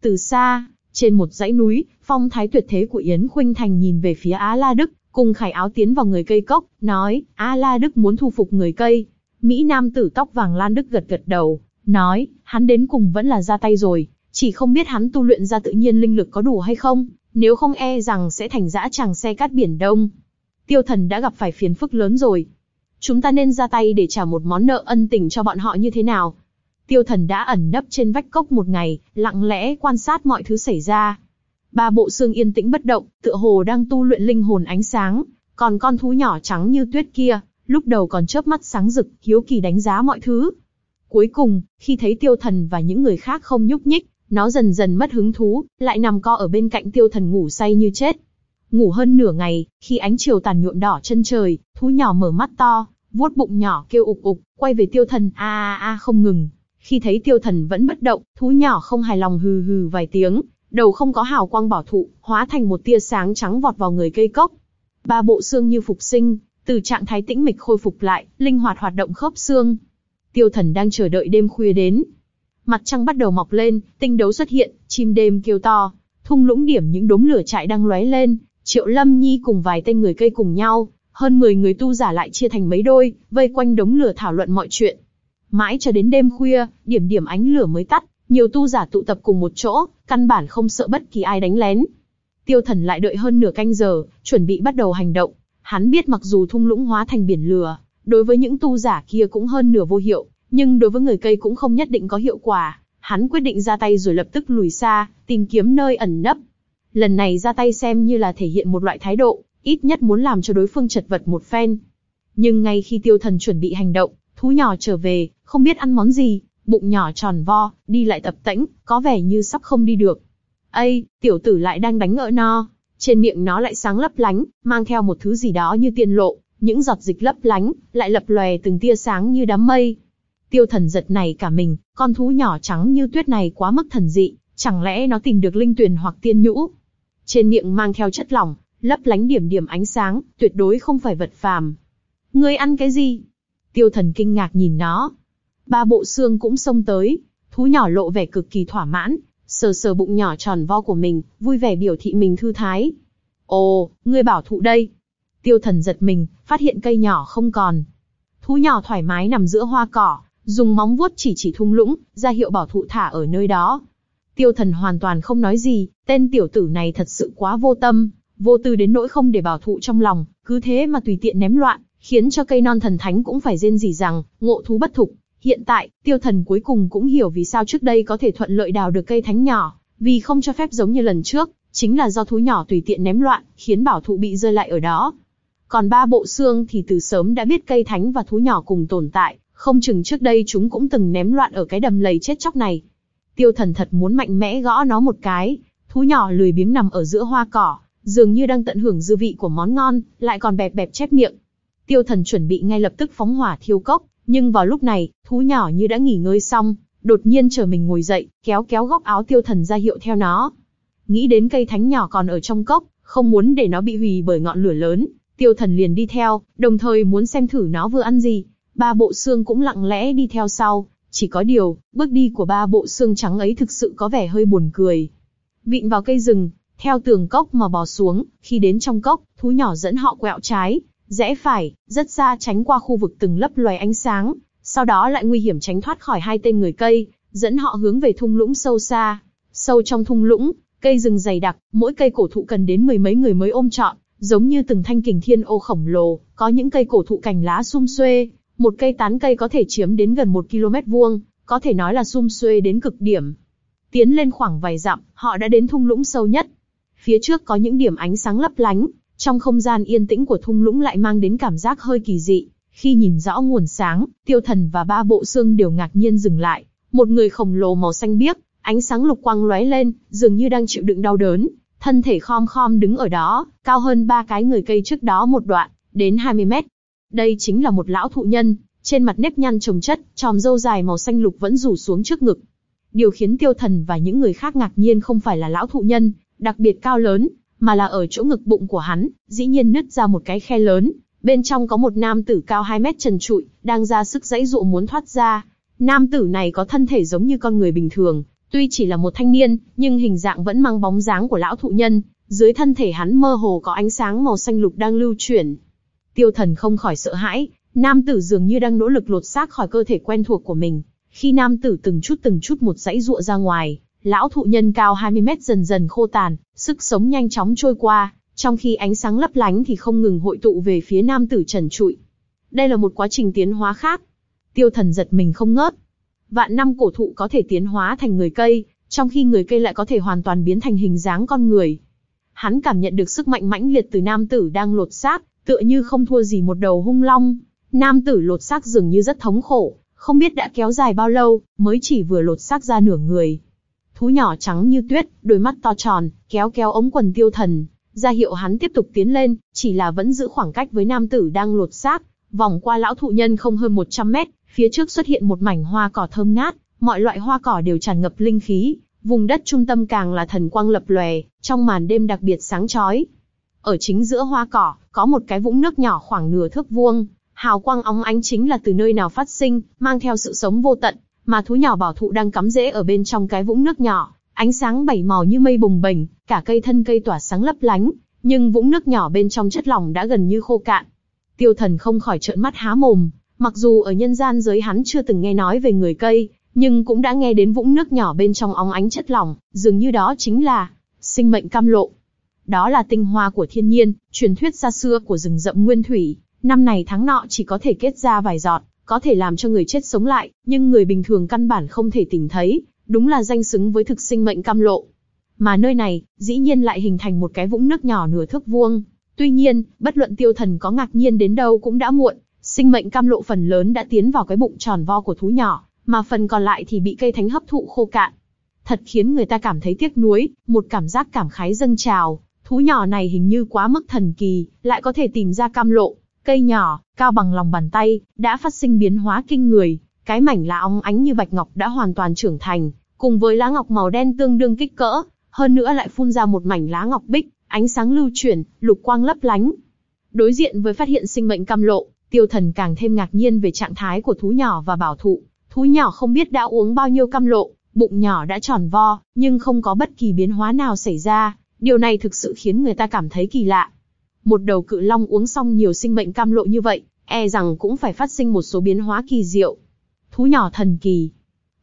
Từ xa, trên một dãy núi, phong thái tuyệt thế của Yến Khuynh Thành nhìn về phía Á La Đức, cùng Khải Áo tiến vào người cây cốc, nói, Á La Đức muốn thu phục người cây. Mỹ Nam tử tóc vàng Lan Đức gật gật đầu, nói, hắn đến cùng vẫn là ra tay rồi, chỉ không biết hắn tu luyện ra tự nhiên linh lực có đủ hay không, nếu không e rằng sẽ thành dã tràng xe cát biển đông. Tiêu thần đã gặp phải phiền phức lớn rồi. Chúng ta nên ra tay để trả một món nợ ân tình cho bọn họ như thế nào? Tiêu thần đã ẩn nấp trên vách cốc một ngày, lặng lẽ quan sát mọi thứ xảy ra. Ba bộ xương yên tĩnh bất động, tựa hồ đang tu luyện linh hồn ánh sáng, còn con thú nhỏ trắng như tuyết kia, lúc đầu còn chớp mắt sáng rực, hiếu kỳ đánh giá mọi thứ. Cuối cùng, khi thấy tiêu thần và những người khác không nhúc nhích, nó dần dần mất hứng thú, lại nằm co ở bên cạnh tiêu thần ngủ say như chết. Ngủ hơn nửa ngày, khi ánh chiều tàn nhuộm đỏ chân trời, thú nhỏ mở mắt to, vuốt bụng nhỏ kêu ục ục, quay về tiêu thần a a a không ngừng. Khi thấy tiêu thần vẫn bất động, thú nhỏ không hài lòng hừ hừ vài tiếng, đầu không có hào quang bảo thụ, hóa thành một tia sáng trắng vọt vào người cây cốc. Ba bộ xương như phục sinh, từ trạng thái tĩnh mịch khôi phục lại, linh hoạt hoạt động khớp xương. Tiêu thần đang chờ đợi đêm khuya đến, Mặt trăng bắt đầu mọc lên, tinh đấu xuất hiện, chim đêm kêu to, thung lũng điểm những đốm lửa trại đang lóe lên, Triệu Lâm Nhi cùng vài tên người cây cùng nhau, hơn 10 người tu giả lại chia thành mấy đôi, vây quanh đống lửa thảo luận mọi chuyện. Mãi cho đến đêm khuya, điểm điểm ánh lửa mới tắt, nhiều tu giả tụ tập cùng một chỗ, căn bản không sợ bất kỳ ai đánh lén. Tiêu Thần lại đợi hơn nửa canh giờ, chuẩn bị bắt đầu hành động. Hắn biết mặc dù thung lũng hóa thành biển lửa, đối với những tu giả kia cũng hơn nửa vô hiệu, nhưng đối với người cây cũng không nhất định có hiệu quả. Hắn quyết định ra tay rồi lập tức lùi xa, tìm kiếm nơi ẩn nấp. Lần này ra tay xem như là thể hiện một loại thái độ, ít nhất muốn làm cho đối phương chật vật một phen. Nhưng ngay khi tiêu thần chuẩn bị hành động, thú nhỏ trở về, không biết ăn món gì, bụng nhỏ tròn vo, đi lại tập tễnh, có vẻ như sắp không đi được. Ây, tiểu tử lại đang đánh ngỡ no, trên miệng nó lại sáng lấp lánh, mang theo một thứ gì đó như tiên lộ, những giọt dịch lấp lánh, lại lập lòe từng tia sáng như đám mây. Tiêu thần giật này cả mình, con thú nhỏ trắng như tuyết này quá mức thần dị, chẳng lẽ nó tìm được linh tuyền hoặc tiên nhũ? Trên miệng mang theo chất lỏng, lấp lánh điểm điểm ánh sáng, tuyệt đối không phải vật phàm. Ngươi ăn cái gì? Tiêu thần kinh ngạc nhìn nó. Ba bộ xương cũng xông tới, thú nhỏ lộ vẻ cực kỳ thỏa mãn, sờ sờ bụng nhỏ tròn vo của mình, vui vẻ biểu thị mình thư thái. Ồ, ngươi bảo thụ đây. Tiêu thần giật mình, phát hiện cây nhỏ không còn. Thú nhỏ thoải mái nằm giữa hoa cỏ, dùng móng vuốt chỉ chỉ thung lũng, ra hiệu bảo thụ thả ở nơi đó. Tiêu thần hoàn toàn không nói gì, tên tiểu tử này thật sự quá vô tâm, vô tư đến nỗi không để bảo thụ trong lòng, cứ thế mà tùy tiện ném loạn, khiến cho cây non thần thánh cũng phải rên rỉ rằng, ngộ thú bất thục. Hiện tại, tiêu thần cuối cùng cũng hiểu vì sao trước đây có thể thuận lợi đào được cây thánh nhỏ, vì không cho phép giống như lần trước, chính là do thú nhỏ tùy tiện ném loạn, khiến bảo thụ bị rơi lại ở đó. Còn ba bộ xương thì từ sớm đã biết cây thánh và thú nhỏ cùng tồn tại, không chừng trước đây chúng cũng từng ném loạn ở cái đầm lầy chết chóc này. Tiêu thần thật muốn mạnh mẽ gõ nó một cái, thú nhỏ lười biếng nằm ở giữa hoa cỏ, dường như đang tận hưởng dư vị của món ngon, lại còn bẹp bẹp chép miệng. Tiêu thần chuẩn bị ngay lập tức phóng hỏa thiêu cốc, nhưng vào lúc này, thú nhỏ như đã nghỉ ngơi xong, đột nhiên chờ mình ngồi dậy, kéo kéo góc áo tiêu thần ra hiệu theo nó. Nghĩ đến cây thánh nhỏ còn ở trong cốc, không muốn để nó bị hủy bởi ngọn lửa lớn, tiêu thần liền đi theo, đồng thời muốn xem thử nó vừa ăn gì. Ba bộ xương cũng lặng lẽ đi theo sau, chỉ có điều, bước đi của ba bộ xương trắng ấy thực sự có vẻ hơi buồn cười. Vịn vào cây rừng, theo tường cốc mà bò xuống, khi đến trong cốc, thú nhỏ dẫn họ quẹo trái, rẽ phải, rất xa tránh qua khu vực từng lấp loài ánh sáng, sau đó lại nguy hiểm tránh thoát khỏi hai tên người cây, dẫn họ hướng về thung lũng sâu xa. Sâu trong thung lũng, cây rừng dày đặc, mỗi cây cổ thụ cần đến mười mấy người mới ôm trọn, giống như từng thanh kình thiên ô khổng lồ, có những cây cổ thụ cành lá sum xuê, một cây tán cây có thể chiếm đến gần một km vuông, có thể nói là sum xuê đến cực điểm. Tiến lên khoảng vài dặm, họ đã đến thung lũng sâu nhất. Phía trước có những điểm ánh sáng lấp lánh, trong không gian yên tĩnh của thung lũng lại mang đến cảm giác hơi kỳ dị. Khi nhìn rõ nguồn sáng, tiêu thần và ba bộ xương đều ngạc nhiên dừng lại. Một người khổng lồ màu xanh biếc, ánh sáng lục quang lóe lên, dường như đang chịu đựng đau đớn. Thân thể khom khom đứng ở đó, cao hơn ba cái người cây trước đó một đoạn, đến 20 mét. Đây chính là một lão thụ nhân, trên mặt nếp nhăn trồng chất, tròm râu dài màu xanh lục vẫn rủ xuống trước ngực. Điều khiến tiêu thần và những người khác ngạc nhiên không phải là lão thụ nhân, đặc biệt cao lớn, mà là ở chỗ ngực bụng của hắn, dĩ nhiên nứt ra một cái khe lớn, bên trong có một nam tử cao 2 mét trần trụi, đang ra sức dãy dụ muốn thoát ra. Nam tử này có thân thể giống như con người bình thường, tuy chỉ là một thanh niên, nhưng hình dạng vẫn mang bóng dáng của lão thụ nhân, dưới thân thể hắn mơ hồ có ánh sáng màu xanh lục đang lưu chuyển. Tiêu thần không khỏi sợ hãi, nam tử dường như đang nỗ lực lột xác khỏi cơ thể quen thuộc của mình. Khi nam tử từng chút từng chút một dãy dụa ra ngoài, lão thụ nhân cao 20 mét dần dần khô tàn, sức sống nhanh chóng trôi qua, trong khi ánh sáng lấp lánh thì không ngừng hội tụ về phía nam tử trần trụi. Đây là một quá trình tiến hóa khác. Tiêu thần giật mình không ngớt. Vạn năm cổ thụ có thể tiến hóa thành người cây, trong khi người cây lại có thể hoàn toàn biến thành hình dáng con người. Hắn cảm nhận được sức mạnh mãnh liệt từ nam tử đang lột xác, tựa như không thua gì một đầu hung long. Nam tử lột xác dường như rất thống khổ, không biết đã kéo dài bao lâu, mới chỉ vừa lột xác ra nửa người. Thú nhỏ trắng như tuyết, đôi mắt to tròn, kéo kéo ống quần tiêu thần, ra hiệu hắn tiếp tục tiến lên, chỉ là vẫn giữ khoảng cách với nam tử đang lột xác, vòng qua lão thụ nhân không hơn 100 mét, phía trước xuất hiện một mảnh hoa cỏ thơm ngát, mọi loại hoa cỏ đều tràn ngập linh khí, vùng đất trung tâm càng là thần quang lập lòe, trong màn đêm đặc biệt sáng chói. Ở chính giữa hoa cỏ, có một cái vũng nước nhỏ khoảng nửa thước vuông, hào quang óng ánh chính là từ nơi nào phát sinh, mang theo sự sống vô tận, mà thú nhỏ bảo thụ đang cắm rễ ở bên trong cái vũng nước nhỏ, ánh sáng bảy màu như mây bùng bềnh, cả cây thân cây tỏa sáng lấp lánh, nhưng vũng nước nhỏ bên trong chất lỏng đã gần như khô cạn. Tiêu Thần không khỏi trợn mắt há mồm, mặc dù ở nhân gian giới hắn chưa từng nghe nói về người cây, nhưng cũng đã nghe đến vũng nước nhỏ bên trong óng ánh chất lỏng, dường như đó chính là sinh mệnh cam lộ. Đó là tinh hoa của thiên nhiên, truyền thuyết xa xưa của rừng rậm nguyên thủy, năm này tháng nọ chỉ có thể kết ra vài giọt, có thể làm cho người chết sống lại, nhưng người bình thường căn bản không thể tìm thấy, đúng là danh xứng với thực sinh mệnh cam lộ. Mà nơi này, dĩ nhiên lại hình thành một cái vũng nước nhỏ nửa thước vuông. Tuy nhiên, bất luận tiêu thần có ngạc nhiên đến đâu cũng đã muộn, sinh mệnh cam lộ phần lớn đã tiến vào cái bụng tròn vo của thú nhỏ, mà phần còn lại thì bị cây thánh hấp thụ khô cạn. Thật khiến người ta cảm thấy tiếc nuối, một cảm giác cảm khái dâng trào, thú nhỏ này hình như quá mức thần kỳ, lại có thể tìm ra cam lộ, cây nhỏ, cao bằng lòng bàn tay, đã phát sinh biến hóa kinh người, cái mảnh lá óng ánh như bạch ngọc đã hoàn toàn trưởng thành, cùng với lá ngọc màu đen tương đương kích cỡ, hơn nữa lại phun ra một mảnh lá ngọc bích, ánh sáng lưu chuyển, lục quang lấp lánh. Đối diện với phát hiện sinh mệnh cam lộ, tiêu thần càng thêm ngạc nhiên về trạng thái của thú nhỏ và bảo thụ. Thú nhỏ không biết đã uống bao nhiêu cam lộ, bụng nhỏ đã tròn vo, nhưng không có bất kỳ biến hóa nào xảy ra. Điều này thực sự khiến người ta cảm thấy kỳ lạ. Một đầu cự long uống xong nhiều sinh mệnh cam lộ như vậy, e rằng cũng phải phát sinh một số biến hóa kỳ diệu. Thú nhỏ thần kỳ.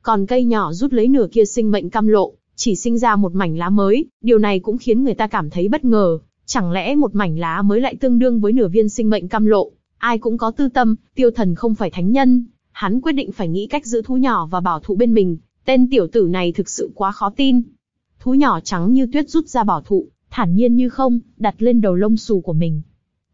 Còn cây nhỏ rút lấy nửa kia sinh mệnh cam lộ, chỉ sinh ra một mảnh lá mới, điều này cũng khiến người ta cảm thấy bất ngờ. Chẳng lẽ một mảnh lá mới lại tương đương với nửa viên sinh mệnh cam lộ? Ai cũng có tư tâm, tiêu thần không phải thánh nhân. Hắn quyết định phải nghĩ cách giữ thú nhỏ và bảo thụ bên mình. Tên tiểu tử này thực sự quá khó tin. Thú nhỏ trắng như tuyết rút ra bảo thụ, thản nhiên như không, đặt lên đầu lông xù của mình.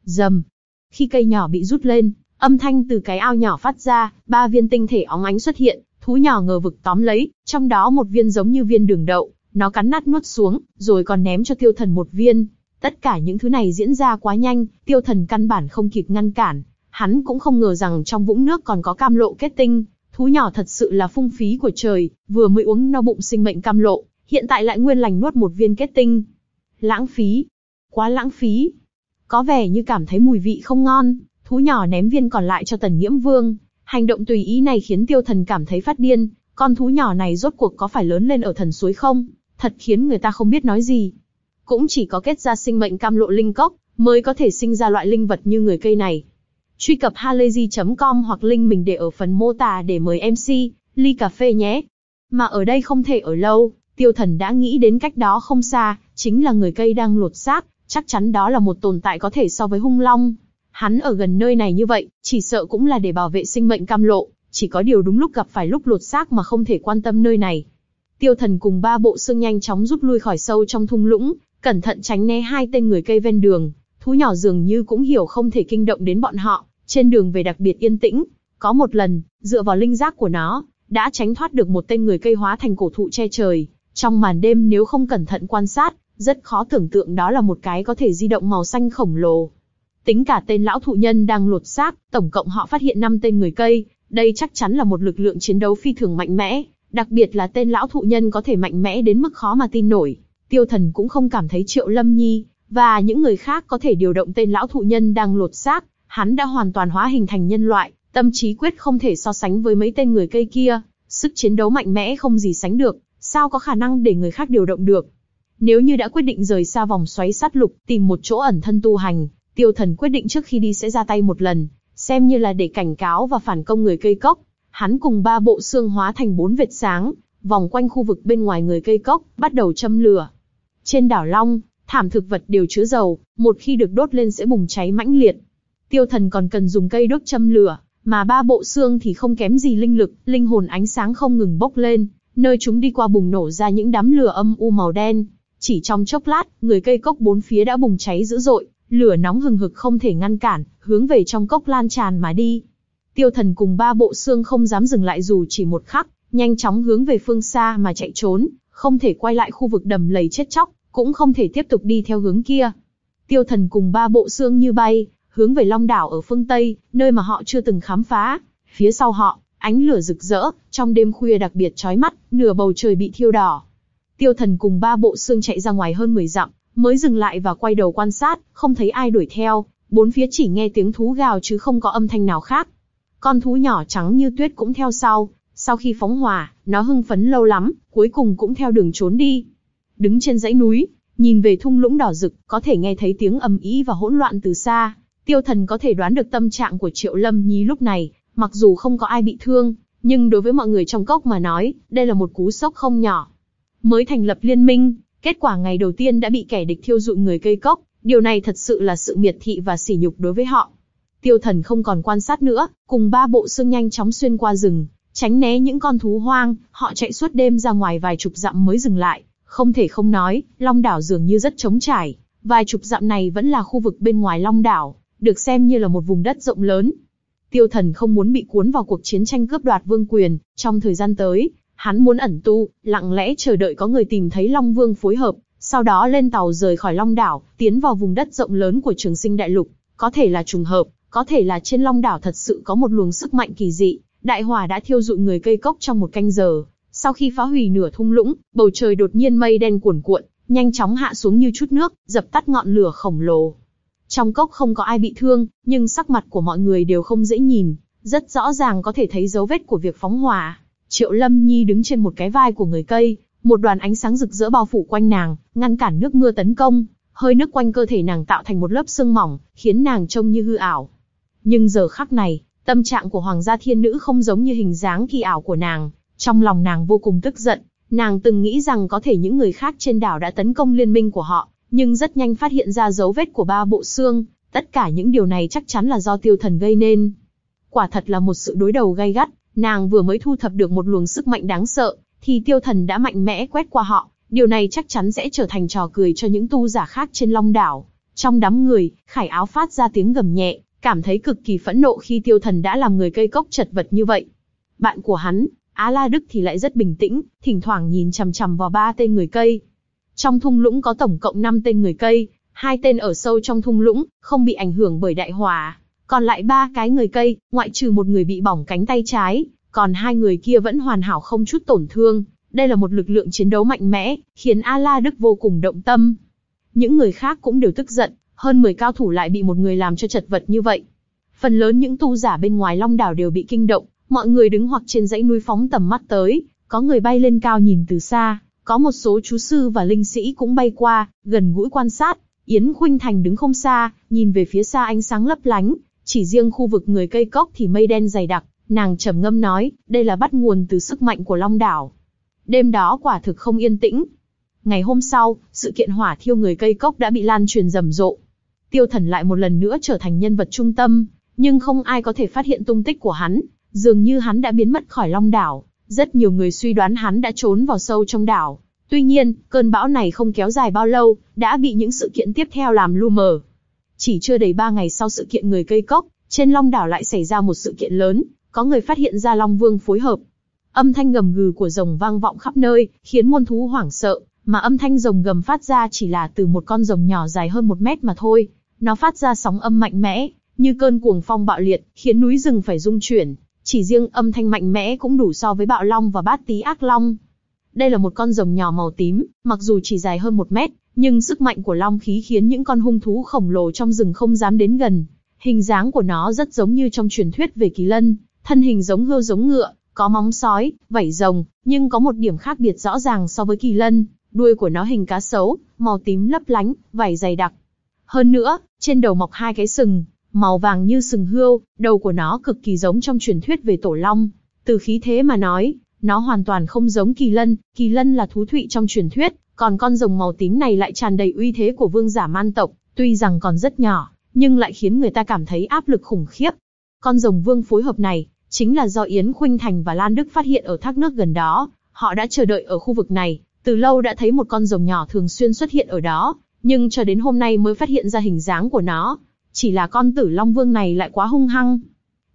Dầm. Khi cây nhỏ bị rút lên, âm thanh từ cái ao nhỏ phát ra, ba viên tinh thể óng ánh xuất hiện, thú nhỏ ngờ vực tóm lấy, trong đó một viên giống như viên đường đậu, nó cắn nát nuốt xuống, rồi còn ném cho tiêu thần một viên. Tất cả những thứ này diễn ra quá nhanh, tiêu thần căn bản không kịp ngăn cản. Hắn cũng không ngờ rằng trong vũng nước còn có cam lộ kết tinh, thú nhỏ thật sự là phung phí của trời, vừa mới uống no bụng sinh mệnh cam lộ, hiện tại lại nguyên lành nuốt một viên kết tinh. Lãng phí. Quá lãng phí. Có vẻ như cảm thấy mùi vị không ngon, thú nhỏ ném viên còn lại cho tần nhiễm vương. Hành động tùy ý này khiến tiêu thần cảm thấy phát điên, con thú nhỏ này rốt cuộc có phải lớn lên ở thần suối không? Thật khiến người ta không biết nói gì. Cũng chỉ có kết ra sinh mệnh cam lộ linh cốc, mới có thể sinh ra loại linh vật như người cây này. Truy cập halayzi.com hoặc link mình để ở phần mô tả để mời MC, ly cà phê nhé. Mà ở đây không thể ở lâu, tiêu thần đã nghĩ đến cách đó không xa, chính là người cây đang lột xác, chắc chắn đó là một tồn tại có thể so với hung long. Hắn ở gần nơi này như vậy, chỉ sợ cũng là để bảo vệ sinh mệnh cam lộ, chỉ có điều đúng lúc gặp phải lúc lột xác mà không thể quan tâm nơi này. Tiêu thần cùng ba bộ xương nhanh chóng rút lui khỏi sâu trong thung lũng, cẩn thận tránh né hai tên người cây ven đường. Thú nhỏ dường như cũng hiểu không thể kinh động đến bọn họ, trên đường về đặc biệt yên tĩnh. Có một lần, dựa vào linh giác của nó, đã tránh thoát được một tên người cây hóa thành cổ thụ che trời. Trong màn đêm nếu không cẩn thận quan sát, rất khó tưởng tượng đó là một cái có thể di động màu xanh khổng lồ. Tính cả tên lão thụ nhân đang lột xác, tổng cộng họ phát hiện 5 tên người cây, đây chắc chắn là một lực lượng chiến đấu phi thường mạnh mẽ, đặc biệt là tên lão thụ nhân có thể mạnh mẽ đến mức khó mà tin nổi. Tiêu thần cũng không cảm thấy Triệu Lâm Nhi, và những người khác có thể điều động tên lão thụ nhân đang lột xác, hắn đã hoàn toàn hóa hình thành nhân loại, tâm trí quyết không thể so sánh với mấy tên người cây kia, sức chiến đấu mạnh mẽ không gì sánh được, sao có khả năng để người khác điều động được. Nếu như đã quyết định rời xa vòng xoáy sát lục, tìm một chỗ ẩn thân tu hành, tiêu thần quyết định trước khi đi sẽ ra tay một lần, xem như là để cảnh cáo và phản công người cây cốc. Hắn cùng ba bộ xương hóa thành bốn vệt sáng, vòng quanh khu vực bên ngoài người cây cốc, bắt đầu châm lửa. Trên đảo Long, thảm thực vật đều chứa dầu, một khi được đốt lên sẽ bùng cháy mãnh liệt. Tiêu thần còn cần dùng cây đốt châm lửa, mà ba bộ xương thì không kém gì linh lực, linh hồn ánh sáng không ngừng bốc lên, nơi chúng đi qua bùng nổ ra những đám lửa âm u màu đen. Chỉ trong chốc lát, người cây cốc bốn phía đã bùng cháy dữ dội, lửa nóng hừng hực không thể ngăn cản, hướng về trong cốc lan tràn mà đi. Tiêu thần cùng ba bộ xương không dám dừng lại dù chỉ một khắc, nhanh chóng hướng về phương xa mà chạy trốn, không thể quay lại khu vực đầm lầy chết chóc, cũng không thể tiếp tục đi theo hướng kia. Tiêu thần cùng ba bộ xương như bay, hướng về Long đảo ở phương Tây, nơi mà họ chưa từng khám phá. Phía sau họ, ánh lửa rực rỡ, trong đêm khuya đặc biệt chói mắt, nửa bầu trời bị thiêu đỏ. Tiêu thần cùng ba bộ xương chạy ra ngoài hơn 10 dặm, mới dừng lại và quay đầu quan sát, không thấy ai đuổi theo, bốn phía chỉ nghe tiếng thú gào chứ không có âm thanh nào khác. Con thú nhỏ trắng như tuyết cũng theo sau, sau khi phóng hỏa, nó hưng phấn lâu lắm, cuối cùng cũng theo đường trốn đi. Đứng trên dãy núi, nhìn về thung lũng đỏ rực, có thể nghe thấy tiếng ầm ĩ và hỗn loạn từ xa. Tiêu thần có thể đoán được tâm trạng của Triệu Lâm Nhi lúc này, mặc dù không có ai bị thương, nhưng đối với mọi người trong cốc mà nói, đây là một cú sốc không nhỏ. Mới thành lập liên minh, kết quả ngày đầu tiên đã bị kẻ địch thiêu dụi người cây cốc, điều này thật sự là sự miệt thị và sỉ nhục đối với họ. Tiêu thần không còn quan sát nữa, cùng ba bộ xương nhanh chóng xuyên qua rừng, tránh né những con thú hoang, họ chạy suốt đêm ra ngoài vài chục dặm mới dừng lại. Không thể không nói, Long đảo dường như rất trống trải, vài chục dặm này vẫn là khu vực bên ngoài Long đảo, được xem như là một vùng đất rộng lớn. Tiêu thần không muốn bị cuốn vào cuộc chiến tranh cướp đoạt vương quyền, trong thời gian tới, hắn muốn ẩn tu, lặng lẽ chờ đợi có người tìm thấy Long Vương phối hợp, sau đó lên tàu rời khỏi Long đảo, tiến vào vùng đất rộng lớn của Trường Sinh Đại Lục, có thể là trùng hợp, có thể là trên Long đảo thật sự có một luồng sức mạnh kỳ dị, đại hỏa đã thiêu dụi người cây cốc trong một canh giờ. Sau khi phá hủy nửa thung lũng, bầu trời đột nhiên mây đen cuồn cuộn, nhanh chóng hạ xuống như chút nước, dập tắt ngọn lửa khổng lồ. Trong cốc không có ai bị thương, nhưng sắc mặt của mọi người đều không dễ nhìn, rất rõ ràng có thể thấy dấu vết của việc phóng hỏa. Triệu Lâm Nhi đứng trên một cái vai của người cây, một đoàn ánh sáng rực rỡ bao phủ quanh nàng, ngăn cản nước mưa tấn công, hơi nước quanh cơ thể nàng tạo thành một lớp sương mỏng, khiến nàng trông như hư ảo. Nhưng giờ khắc này, tâm trạng của Hoàng gia thiên nữ không giống như hình dáng kỳ ảo của nàng, trong lòng nàng vô cùng tức giận, nàng từng nghĩ rằng có thể những người khác trên đảo đã tấn công liên minh của họ, nhưng rất nhanh phát hiện ra dấu vết của ba bộ xương, tất cả những điều này chắc chắn là do tiêu thần gây nên. Quả thật là một sự đối đầu gay gắt, nàng vừa mới thu thập được một luồng sức mạnh đáng sợ, thì tiêu thần đã mạnh mẽ quét qua họ, điều này chắc chắn sẽ trở thành trò cười cho những tu giả khác trên long đảo. Trong đám người, khải áo phát ra tiếng gầm nhẹ, cảm thấy cực kỳ phẫn nộ khi tiêu thần đã làm người cây cốc chật vật như vậy. Bạn của hắn, Á La Đức thì lại rất bình tĩnh, thỉnh thoảng nhìn chằm chằm vào ba tên người cây. Trong thung lũng có tổng cộng 5 tên người cây, hai tên ở sâu trong thung lũng, không bị ảnh hưởng bởi đại hỏa. Còn lại ba cái người cây, ngoại trừ một người bị bỏng cánh tay trái, còn hai người kia vẫn hoàn hảo không chút tổn thương. Đây là một lực lượng chiến đấu mạnh mẽ, khiến A La Đức vô cùng động tâm. Những người khác cũng đều tức giận, hơn 10 cao thủ lại bị một người làm cho chật vật như vậy. Phần lớn những tu giả bên ngoài Long Đảo đều bị kinh động, mọi người đứng hoặc trên dãy núi phóng tầm mắt tới, có người bay lên cao nhìn từ xa, có một số chú sư và linh sĩ cũng bay qua, gần gũi quan sát. Yến Khuynh Thành đứng không xa, nhìn về phía xa ánh sáng lấp lánh, chỉ riêng khu vực người cây cốc thì mây đen dày đặc, nàng trầm ngâm nói, đây là bắt nguồn từ sức mạnh của Long Đảo. Đêm đó quả thực không yên tĩnh. Ngày hôm sau, sự kiện hỏa thiêu người cây cốc đã bị lan truyền rầm rộ. Tiêu thần lại một lần nữa trở thành nhân vật trung tâm, nhưng không ai có thể phát hiện tung tích của hắn, dường như hắn đã biến mất khỏi Long Đảo. Rất nhiều người suy đoán hắn đã trốn vào sâu trong đảo. Tuy nhiên, cơn bão này không kéo dài bao lâu, đã bị những sự kiện tiếp theo làm lu mờ. Chỉ chưa đầy ba ngày sau sự kiện người cây cốc, trên Long Đảo lại xảy ra một sự kiện lớn, có người phát hiện ra Long Vương phối hợp. Âm thanh gầm gừ của rồng vang vọng khắp nơi, khiến muôn thú hoảng sợ, mà âm thanh rồng gầm phát ra chỉ là từ một con rồng nhỏ dài hơn một mét mà thôi. Nó phát ra sóng âm mạnh mẽ, như cơn cuồng phong bạo liệt, khiến núi rừng phải rung chuyển. Chỉ riêng âm thanh mạnh mẽ cũng đủ so với bạo long và bát tí ác long. Đây là một con rồng nhỏ màu tím, mặc dù chỉ dài hơn một mét, nhưng sức mạnh của long khí khiến những con hung thú khổng lồ trong rừng không dám đến gần. Hình dáng của nó rất giống như trong truyền thuyết về kỳ lân, thân hình giống hươu giống ngựa, có móng sói, vảy rồng, nhưng có một điểm khác biệt rõ ràng so với kỳ lân, đuôi của nó hình cá sấu, màu tím lấp lánh, vảy dày đặc. Hơn nữa, trên đầu mọc hai cái sừng, màu vàng như sừng hươu, đầu của nó cực kỳ giống trong truyền thuyết về tổ long. Từ khí thế mà nói, nó hoàn toàn không giống kỳ lân, kỳ lân là thú thụy trong truyền thuyết, còn con rồng màu tím này lại tràn đầy uy thế của vương giả man tộc, tuy rằng còn rất nhỏ, nhưng lại khiến người ta cảm thấy áp lực khủng khiếp. Con rồng vương phối hợp này, chính là do Yến Khuynh Thành và Lan Đức phát hiện ở thác nước gần đó, họ đã chờ đợi ở khu vực này, từ lâu đã thấy một con rồng nhỏ thường xuyên xuất hiện ở đó, nhưng cho đến hôm nay mới phát hiện ra hình dáng của nó. Chỉ là con tử Long Vương này lại quá hung hăng.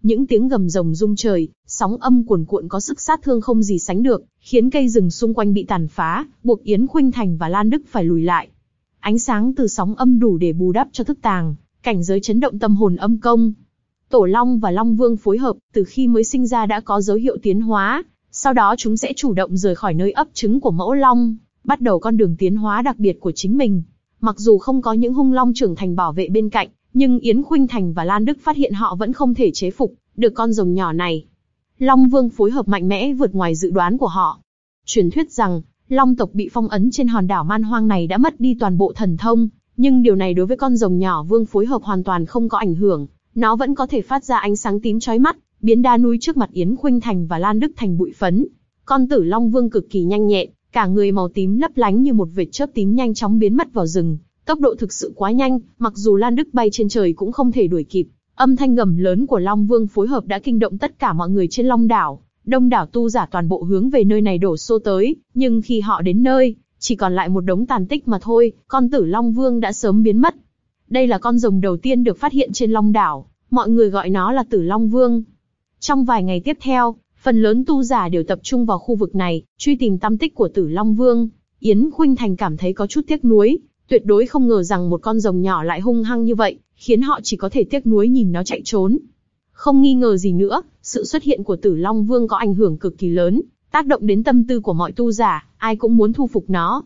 Những tiếng gầm rồng rung trời, sóng âm cuồn cuộn có sức sát thương không gì sánh được, khiến cây rừng xung quanh bị tàn phá, buộc Yến Khuynh Thành và Lan Đức phải lùi lại. Ánh sáng từ sóng âm đủ để bù đắp cho thức tàng, cảnh giới chấn động tâm hồn âm công. Tổ Long và Long Vương phối hợp, từ khi mới sinh ra đã có dấu hiệu tiến hóa, sau đó chúng sẽ chủ động rời khỏi nơi ấp trứng của mẫu Long, bắt đầu con đường tiến hóa đặc biệt của chính mình. Mặc dù không có những hung long trưởng thành bảo vệ bên cạnh, nhưng Yến Khuynh Thành và Lan Đức phát hiện họ vẫn không thể chế phục được con rồng nhỏ này. Long Vương phối hợp mạnh mẽ vượt ngoài dự đoán của họ. Truyền thuyết rằng, Long tộc bị phong ấn trên hòn đảo man hoang này đã mất đi toàn bộ thần thông, nhưng điều này đối với con rồng nhỏ Vương phối hợp hoàn toàn không có ảnh hưởng, nó vẫn có thể phát ra ánh sáng tím chói mắt, biến đa núi trước mặt Yến Khuynh Thành và Lan Đức thành bụi phấn. Con tử Long Vương cực kỳ nhanh nhẹn, cả người màu tím lấp lánh như một vệt chớp tím nhanh chóng biến mất vào rừng, tốc độ thực sự quá nhanh, mặc dù Lan Đức bay trên trời cũng không thể đuổi kịp. Âm thanh gầm lớn của Long Vương phối hợp đã kinh động tất cả mọi người trên Long đảo, đông đảo tu giả toàn bộ hướng về nơi này đổ xô tới, nhưng khi họ đến nơi, chỉ còn lại một đống tàn tích mà thôi, con tử Long Vương đã sớm biến mất. Đây là con rồng đầu tiên được phát hiện trên Long đảo, mọi người gọi nó là Tử Long Vương. Trong vài ngày tiếp theo, phần lớn tu giả đều tập trung vào khu vực này, truy tìm tâm tích của Tử Long Vương. Yến Khuynh Thành cảm thấy có chút tiếc nuối, tuyệt đối không ngờ rằng một con rồng nhỏ lại hung hăng như vậy, khiến họ chỉ có thể tiếc nuối nhìn nó chạy trốn. Không nghi ngờ gì nữa, sự xuất hiện của Tử Long Vương có ảnh hưởng cực kỳ lớn, tác động đến tâm tư của mọi tu giả, ai cũng muốn thu phục nó.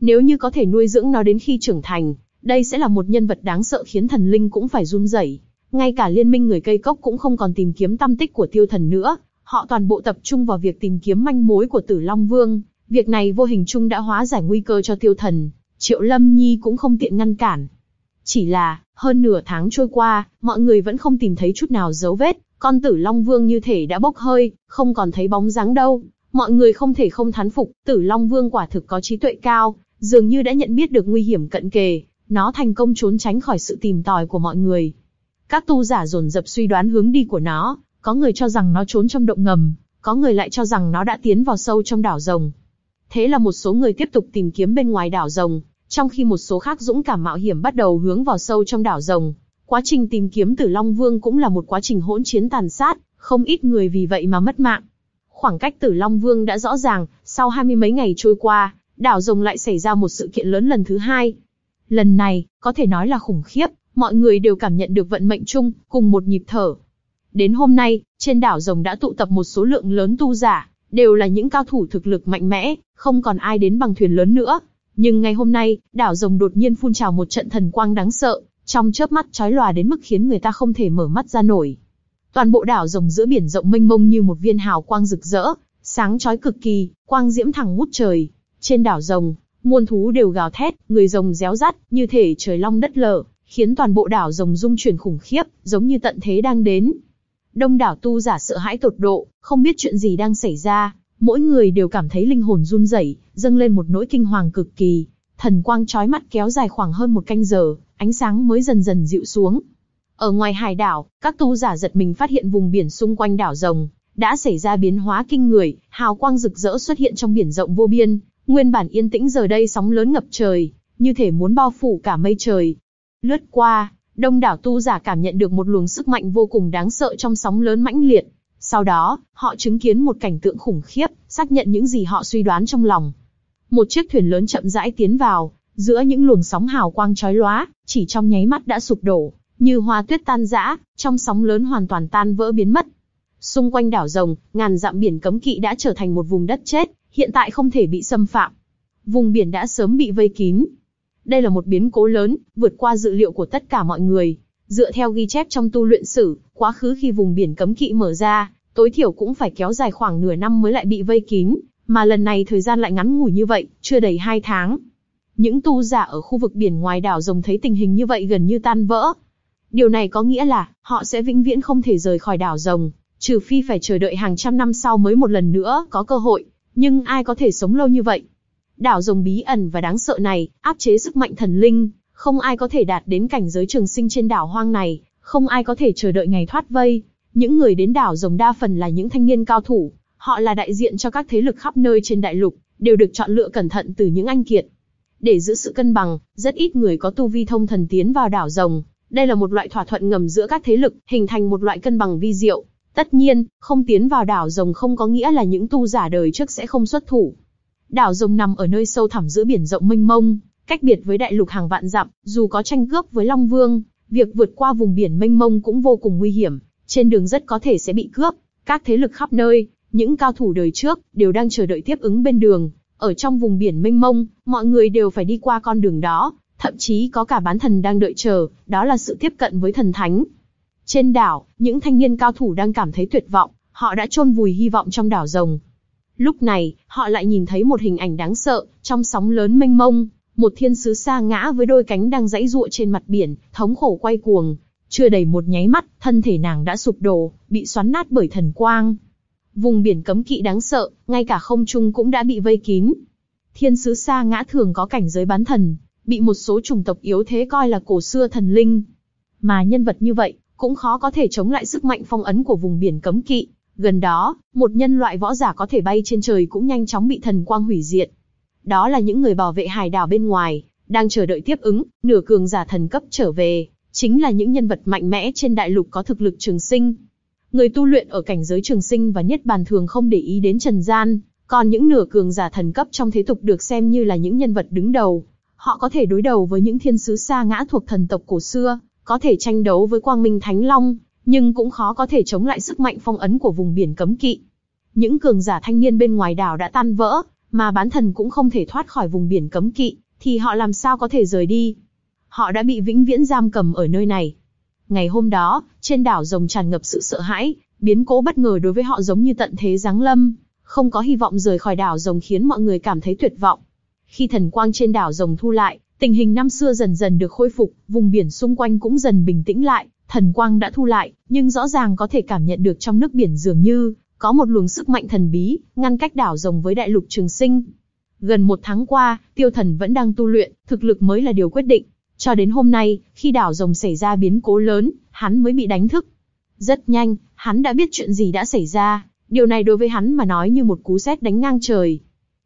Nếu như có thể nuôi dưỡng nó đến khi trưởng thành, đây sẽ là một nhân vật đáng sợ khiến thần linh cũng phải run rẩy. Ngay cả liên minh người cây cốc cũng không còn tìm kiếm tâm tích của tiêu thần nữa, họ toàn bộ tập trung vào việc tìm kiếm manh mối của Tử Long Vương. Việc này vô hình chung đã hóa giải nguy cơ cho tiêu thần. Triệu Lâm Nhi cũng không tiện ngăn cản. Chỉ là, hơn nửa tháng trôi qua, mọi người vẫn không tìm thấy chút nào dấu vết, con tử Long Vương như thể đã bốc hơi, không còn thấy bóng dáng đâu. Mọi người không thể không thán phục, tử Long Vương quả thực có trí tuệ cao, dường như đã nhận biết được nguy hiểm cận kề, nó thành công trốn tránh khỏi sự tìm tòi của mọi người. Các tu giả dồn dập suy đoán hướng đi của nó, có người cho rằng nó trốn trong động ngầm, có người lại cho rằng nó đã tiến vào sâu trong đảo rồng. Thế là một số người tiếp tục tìm kiếm bên ngoài đảo rồng, trong khi một số khác dũng cảm mạo hiểm bắt đầu hướng vào sâu trong đảo rồng. Quá trình tìm kiếm Tử Long Vương cũng là một quá trình hỗn chiến tàn sát, không ít người vì vậy mà mất mạng. Khoảng cách Tử Long Vương đã rõ ràng, sau hai mươi mấy ngày trôi qua, đảo rồng lại xảy ra một sự kiện lớn lần thứ hai. Lần này, có thể nói là khủng khiếp, mọi người đều cảm nhận được vận mệnh chung, cùng một nhịp thở. Đến hôm nay, trên đảo rồng đã tụ tập một số lượng lớn tu giả, đều là những cao thủ thực lực mạnh mẽ, không còn ai đến bằng thuyền lớn nữa. Nhưng ngày hôm nay, đảo rồng đột nhiên phun trào một trận thần quang đáng sợ, trong chớp mắt chói lòa đến mức khiến người ta không thể mở mắt ra nổi. Toàn bộ đảo rồng giữa biển rộng mênh mông như một viên hào quang rực rỡ, sáng chói cực kỳ, quang diễm thẳng ngút trời. Trên đảo rồng, muôn thú đều gào thét, người rồng réo rắt, như thể trời long đất lở, khiến toàn bộ đảo rồng rung chuyển khủng khiếp, giống như tận thế đang đến. Đông đảo tu giả sợ hãi tột độ, không biết chuyện gì đang xảy ra, mỗi người đều cảm thấy linh hồn run rẩy, dâng lên một nỗi kinh hoàng cực kỳ. Thần quang chói mắt kéo dài khoảng hơn một canh giờ, ánh sáng mới dần dần dịu xuống. Ở ngoài hải đảo, các tu giả giật mình phát hiện vùng biển xung quanh đảo rồng đã xảy ra biến hóa kinh người, hào quang rực rỡ xuất hiện trong biển rộng vô biên, nguyên bản yên tĩnh giờ đây sóng lớn ngập trời, như thể muốn bao phủ cả mây trời. Lướt qua, đông đảo tu giả cảm nhận được một luồng sức mạnh vô cùng đáng sợ trong sóng lớn mãnh liệt. Sau đó, họ chứng kiến một cảnh tượng khủng khiếp, xác nhận những gì họ suy đoán trong lòng. Một chiếc thuyền lớn chậm rãi tiến vào, giữa những luồng sóng hào quang chói lóa, chỉ trong nháy mắt đã sụp đổ, như hoa tuyết tan rã, trong sóng lớn hoàn toàn tan vỡ biến mất. Xung quanh đảo rồng, ngàn dặm biển cấm kỵ đã trở thành một vùng đất chết, hiện tại không thể bị xâm phạm. Vùng biển đã sớm bị vây kín. Đây là một biến cố lớn, vượt qua dự liệu của tất cả mọi người. Dựa theo ghi chép trong tu luyện sử, quá khứ khi vùng biển cấm kỵ mở ra, tối thiểu cũng phải kéo dài khoảng nửa năm mới lại bị vây kín, mà lần này thời gian lại ngắn ngủi như vậy, chưa đầy hai tháng. Những tu giả ở khu vực biển ngoài đảo rồng thấy tình hình như vậy gần như tan vỡ. Điều này có nghĩa là, họ sẽ vĩnh viễn không thể rời khỏi đảo rồng, trừ phi phải chờ đợi hàng trăm năm sau mới một lần nữa có cơ hội. Nhưng ai có thể sống lâu như vậy? Đảo rồng bí ẩn và đáng sợ này, áp chế sức mạnh thần linh, không ai có thể đạt đến cảnh giới trường sinh trên đảo hoang này, không ai có thể chờ đợi ngày thoát vây. Những người đến đảo rồng đa phần là những thanh niên cao thủ, họ là đại diện cho các thế lực khắp nơi trên đại lục, đều được chọn lựa cẩn thận từ những anh kiệt. Để giữ sự cân bằng, rất ít người có tu vi thông thần tiến vào đảo rồng. Đây là một loại thỏa thuận ngầm giữa các thế lực, hình thành một loại cân bằng vi diệu. Tất nhiên, không tiến vào đảo rồng không có nghĩa là những tu giả đời trước sẽ không xuất thủ. Đảo rồng nằm ở nơi sâu thẳm giữa biển rộng mênh mông, cách biệt với đại lục hàng vạn dặm, dù có tranh cướp với Long Vương, việc vượt qua vùng biển mênh mông cũng vô cùng nguy hiểm, trên đường rất có thể sẽ bị cướp. Các thế lực khắp nơi, những cao thủ đời trước, đều đang chờ đợi tiếp ứng bên đường. Ở trong vùng biển mênh mông, mọi người đều phải đi qua con đường đó, thậm chí có cả bán thần đang đợi chờ, đó là sự tiếp cận với thần thánh. Trên đảo, những thanh niên cao thủ đang cảm thấy tuyệt vọng, họ đã chôn vùi hy vọng trong đảo rồng. Lúc này, họ lại nhìn thấy một hình ảnh đáng sợ, trong sóng lớn mênh mông, một thiên sứ xa ngã với đôi cánh đang dãy ruộng trên mặt biển, thống khổ quay cuồng. Chưa đầy một nháy mắt, thân thể nàng đã sụp đổ, bị xoắn nát bởi thần quang. Vùng biển cấm kỵ đáng sợ, ngay cả không trung cũng đã bị vây kín. Thiên sứ xa ngã thường có cảnh giới bán thần, bị một số chủng tộc yếu thế coi là cổ xưa thần linh. Mà nhân vật như vậy, cũng khó có thể chống lại sức mạnh phong ấn của vùng biển cấm kỵ. Gần đó, một nhân loại võ giả có thể bay trên trời cũng nhanh chóng bị thần quang hủy diệt. Đó là những người bảo vệ hải đảo bên ngoài, đang chờ đợi tiếp ứng, nửa cường giả thần cấp trở về, chính là những nhân vật mạnh mẽ trên đại lục có thực lực trường sinh. Người tu luyện ở cảnh giới trường sinh và niết bàn thường không để ý đến trần gian, còn những nửa cường giả thần cấp trong thế tục được xem như là những nhân vật đứng đầu. Họ có thể đối đầu với những thiên sứ xa ngã thuộc thần tộc cổ xưa, có thể tranh đấu với quang minh thánh long, nhưng cũng khó có thể chống lại sức mạnh phong ấn của vùng biển cấm kỵ. Những cường giả thanh niên bên ngoài đảo đã tan vỡ, mà bán thần cũng không thể thoát khỏi vùng biển cấm kỵ, thì họ làm sao có thể rời đi? Họ đã bị vĩnh viễn giam cầm ở nơi này. Ngày hôm đó, trên đảo rồng tràn ngập sự sợ hãi, biến cố bất ngờ đối với họ giống như tận thế giáng lâm, không có hy vọng rời khỏi đảo rồng khiến mọi người cảm thấy tuyệt vọng. Khi thần quang trên đảo rồng thu lại, tình hình năm xưa dần dần được khôi phục, vùng biển xung quanh cũng dần bình tĩnh lại, thần quang đã thu lại, nhưng rõ ràng có thể cảm nhận được trong nước biển dường như có một luồng sức mạnh thần bí, ngăn cách đảo rồng với đại lục trường sinh. Gần một tháng qua, tiêu thần vẫn đang tu luyện, thực lực mới là điều quyết định. Cho đến hôm nay, khi đảo rồng xảy ra biến cố lớn, hắn mới bị đánh thức. Rất nhanh, hắn đã biết chuyện gì đã xảy ra, điều này đối với hắn mà nói như một cú sét đánh ngang trời.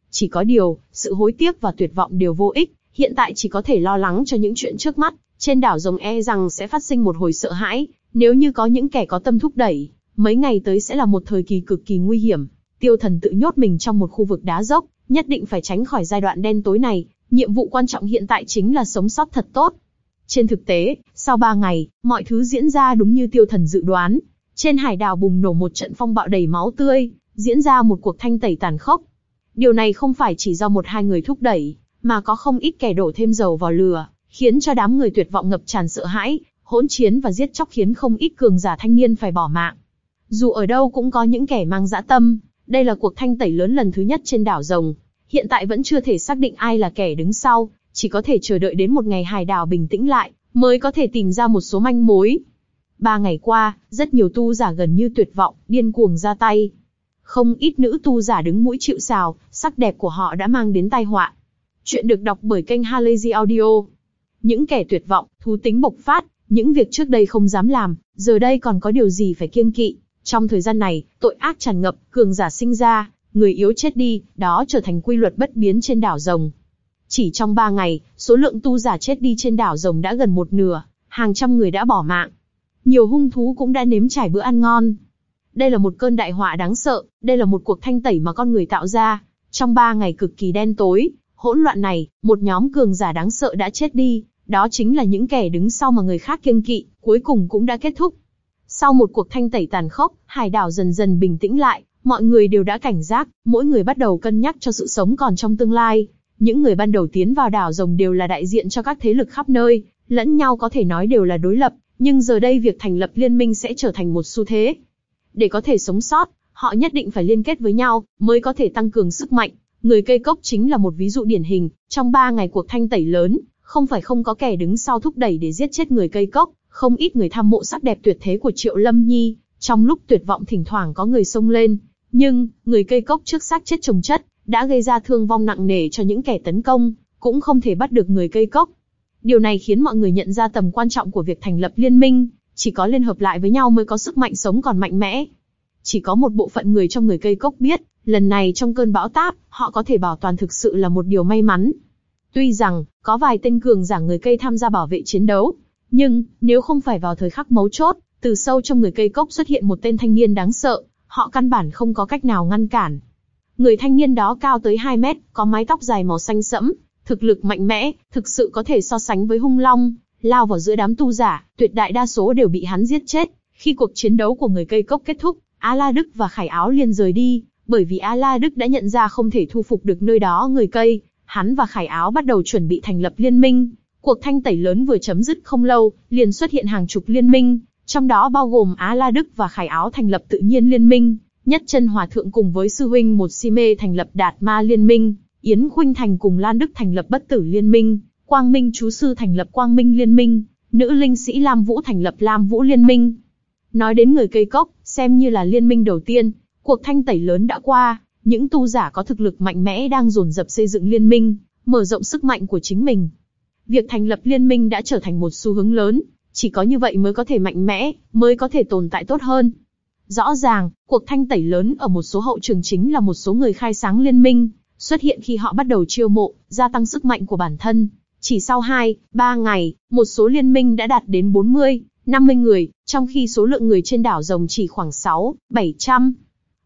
Chỉ có điều, sự hối tiếc và tuyệt vọng đều vô ích, hiện tại chỉ có thể lo lắng cho những chuyện trước mắt, trên đảo rồng e rằng sẽ phát sinh một hồi sợ hãi, nếu như có những kẻ có tâm thúc đẩy, mấy ngày tới sẽ là một thời kỳ cực kỳ nguy hiểm. Tiêu thần tự nhốt mình trong một khu vực đá dốc, nhất định phải tránh khỏi giai đoạn đen tối này, nhiệm vụ quan trọng hiện tại chính là sống sót thật tốt. Trên thực tế, sau ba ngày, mọi thứ diễn ra đúng như tiêu thần dự đoán. Trên hải đảo bùng nổ một trận phong bạo đầy máu tươi, diễn ra một cuộc thanh tẩy tàn khốc. Điều này không phải chỉ do một hai người thúc đẩy, mà có không ít kẻ đổ thêm dầu vào lửa, khiến cho đám người tuyệt vọng ngập tràn sợ hãi, hỗn chiến và giết chóc khiến không ít cường giả thanh niên phải bỏ mạng. Dù ở đâu cũng có những kẻ mang dã tâm, đây là cuộc thanh tẩy lớn lần thứ nhất trên đảo rồng. Hiện tại vẫn chưa thể xác định ai là kẻ đứng sau, chỉ có thể chờ đợi đến một ngày hải đảo bình tĩnh lại, mới có thể tìm ra một số manh mối. Ba ngày qua, rất nhiều tu giả gần như tuyệt vọng, điên cuồng ra tay. Không ít nữ tu giả đứng mũi chịu sào, sắc đẹp của họ đã mang đến tai họa. Chuyện được đọc bởi kênh Halazy Audio. Những kẻ tuyệt vọng, thú tính bộc phát, những việc trước đây không dám làm, giờ đây còn có điều gì phải kiêng kỵ. Trong thời gian này, tội ác tràn ngập, cường giả sinh ra, người yếu chết đi, đó trở thành quy luật bất biến trên đảo rồng. Chỉ trong ba ngày, số lượng tu giả chết đi trên đảo rồng đã gần một nửa, hàng trăm người đã bỏ mạng. Nhiều hung thú cũng đã nếm trải bữa ăn ngon. Đây là một cơn đại họa đáng sợ, đây là một cuộc thanh tẩy mà con người tạo ra. Trong ba ngày cực kỳ đen tối, hỗn loạn này, một nhóm cường giả đáng sợ đã chết đi, đó chính là những kẻ đứng sau mà người khác kiêng kỵ, cuối cùng cũng đã kết thúc. Sau một cuộc thanh tẩy tàn khốc, hải đảo dần dần bình tĩnh lại, mọi người đều đã cảnh giác, mỗi người bắt đầu cân nhắc cho sự sống còn trong tương lai. Những người ban đầu tiến vào đảo rồng đều là đại diện cho các thế lực khắp nơi, lẫn nhau có thể nói đều là đối lập, nhưng giờ đây việc thành lập liên minh sẽ trở thành một xu thế. Để có thể sống sót, họ nhất định phải liên kết với nhau, mới có thể tăng cường sức mạnh. Người cây cốc chính là một ví dụ điển hình, trong ba ngày cuộc thanh tẩy lớn, không phải không có kẻ đứng sau thúc đẩy để giết chết người cây cốc, không ít người tham mộ sắc đẹp tuyệt thế của Triệu Lâm Nhi, trong lúc tuyệt vọng thỉnh thoảng có người xông lên, nhưng, người cây cốc trước xác chết trồng chất, đã gây ra thương vong nặng nề cho những kẻ tấn công, cũng không thể bắt được người cây cốc. Điều này khiến mọi người nhận ra tầm quan trọng của việc thành lập liên minh, chỉ có liên hợp lại với nhau mới có sức mạnh sống còn mạnh mẽ. Chỉ có một bộ phận người trong người cây cốc biết, lần này trong cơn bão táp, họ có thể bảo toàn thực sự là một điều may mắn. Tuy rằng, có vài tên cường giả người cây tham gia bảo vệ chiến đấu, nhưng, nếu không phải vào thời khắc mấu chốt, từ sâu trong người cây cốc xuất hiện một tên thanh niên đáng sợ, họ căn bản không có cách nào ngăn cản. Người thanh niên đó cao tới 2 mét, có mái tóc dài màu xanh sẫm, thực lực mạnh mẽ, thực sự có thể so sánh với hung long, lao vào giữa đám tu giả, tuyệt đại đa số đều bị hắn giết chết. Khi cuộc chiến đấu của người cây cốc kết thúc, A La Đức và Khải Áo liền rời đi, bởi vì A La Đức đã nhận ra không thể thu phục được nơi đó người cây, hắn và Khải Áo bắt đầu chuẩn bị thành lập liên minh. Cuộc thanh tẩy lớn vừa chấm dứt không lâu, liền xuất hiện hàng chục liên minh, trong đó bao gồm Á La Đức và Khải Áo thành lập tự nhiên liên minh, Nhất chân Hòa Thượng cùng với sư huynh một si mê thành lập Đạt Ma liên minh, Yến Khuynh Thành cùng Lan Đức thành lập Bất Tử liên minh, Quang Minh chú sư thành lập Quang Minh liên minh, nữ linh sĩ Lam Vũ thành lập Lam Vũ liên minh. Nói đến người cây cốc, xem như là liên minh đầu tiên, cuộc thanh tẩy lớn đã qua, những tu giả có thực lực mạnh mẽ đang dồn dập xây dựng liên minh, mở rộng sức mạnh của chính mình. Việc thành lập liên minh đã trở thành một xu hướng lớn, chỉ có như vậy mới có thể mạnh mẽ, mới có thể tồn tại tốt hơn. Rõ ràng, cuộc thanh tẩy lớn ở một số hậu trường chính là một số người khai sáng liên minh, xuất hiện khi họ bắt đầu chiêu mộ, gia tăng sức mạnh của bản thân. Chỉ sau 2, 3 ngày, một số liên minh đã đạt đến 40, 50 người, trong khi số lượng người trên đảo rồng chỉ khoảng 6, 700.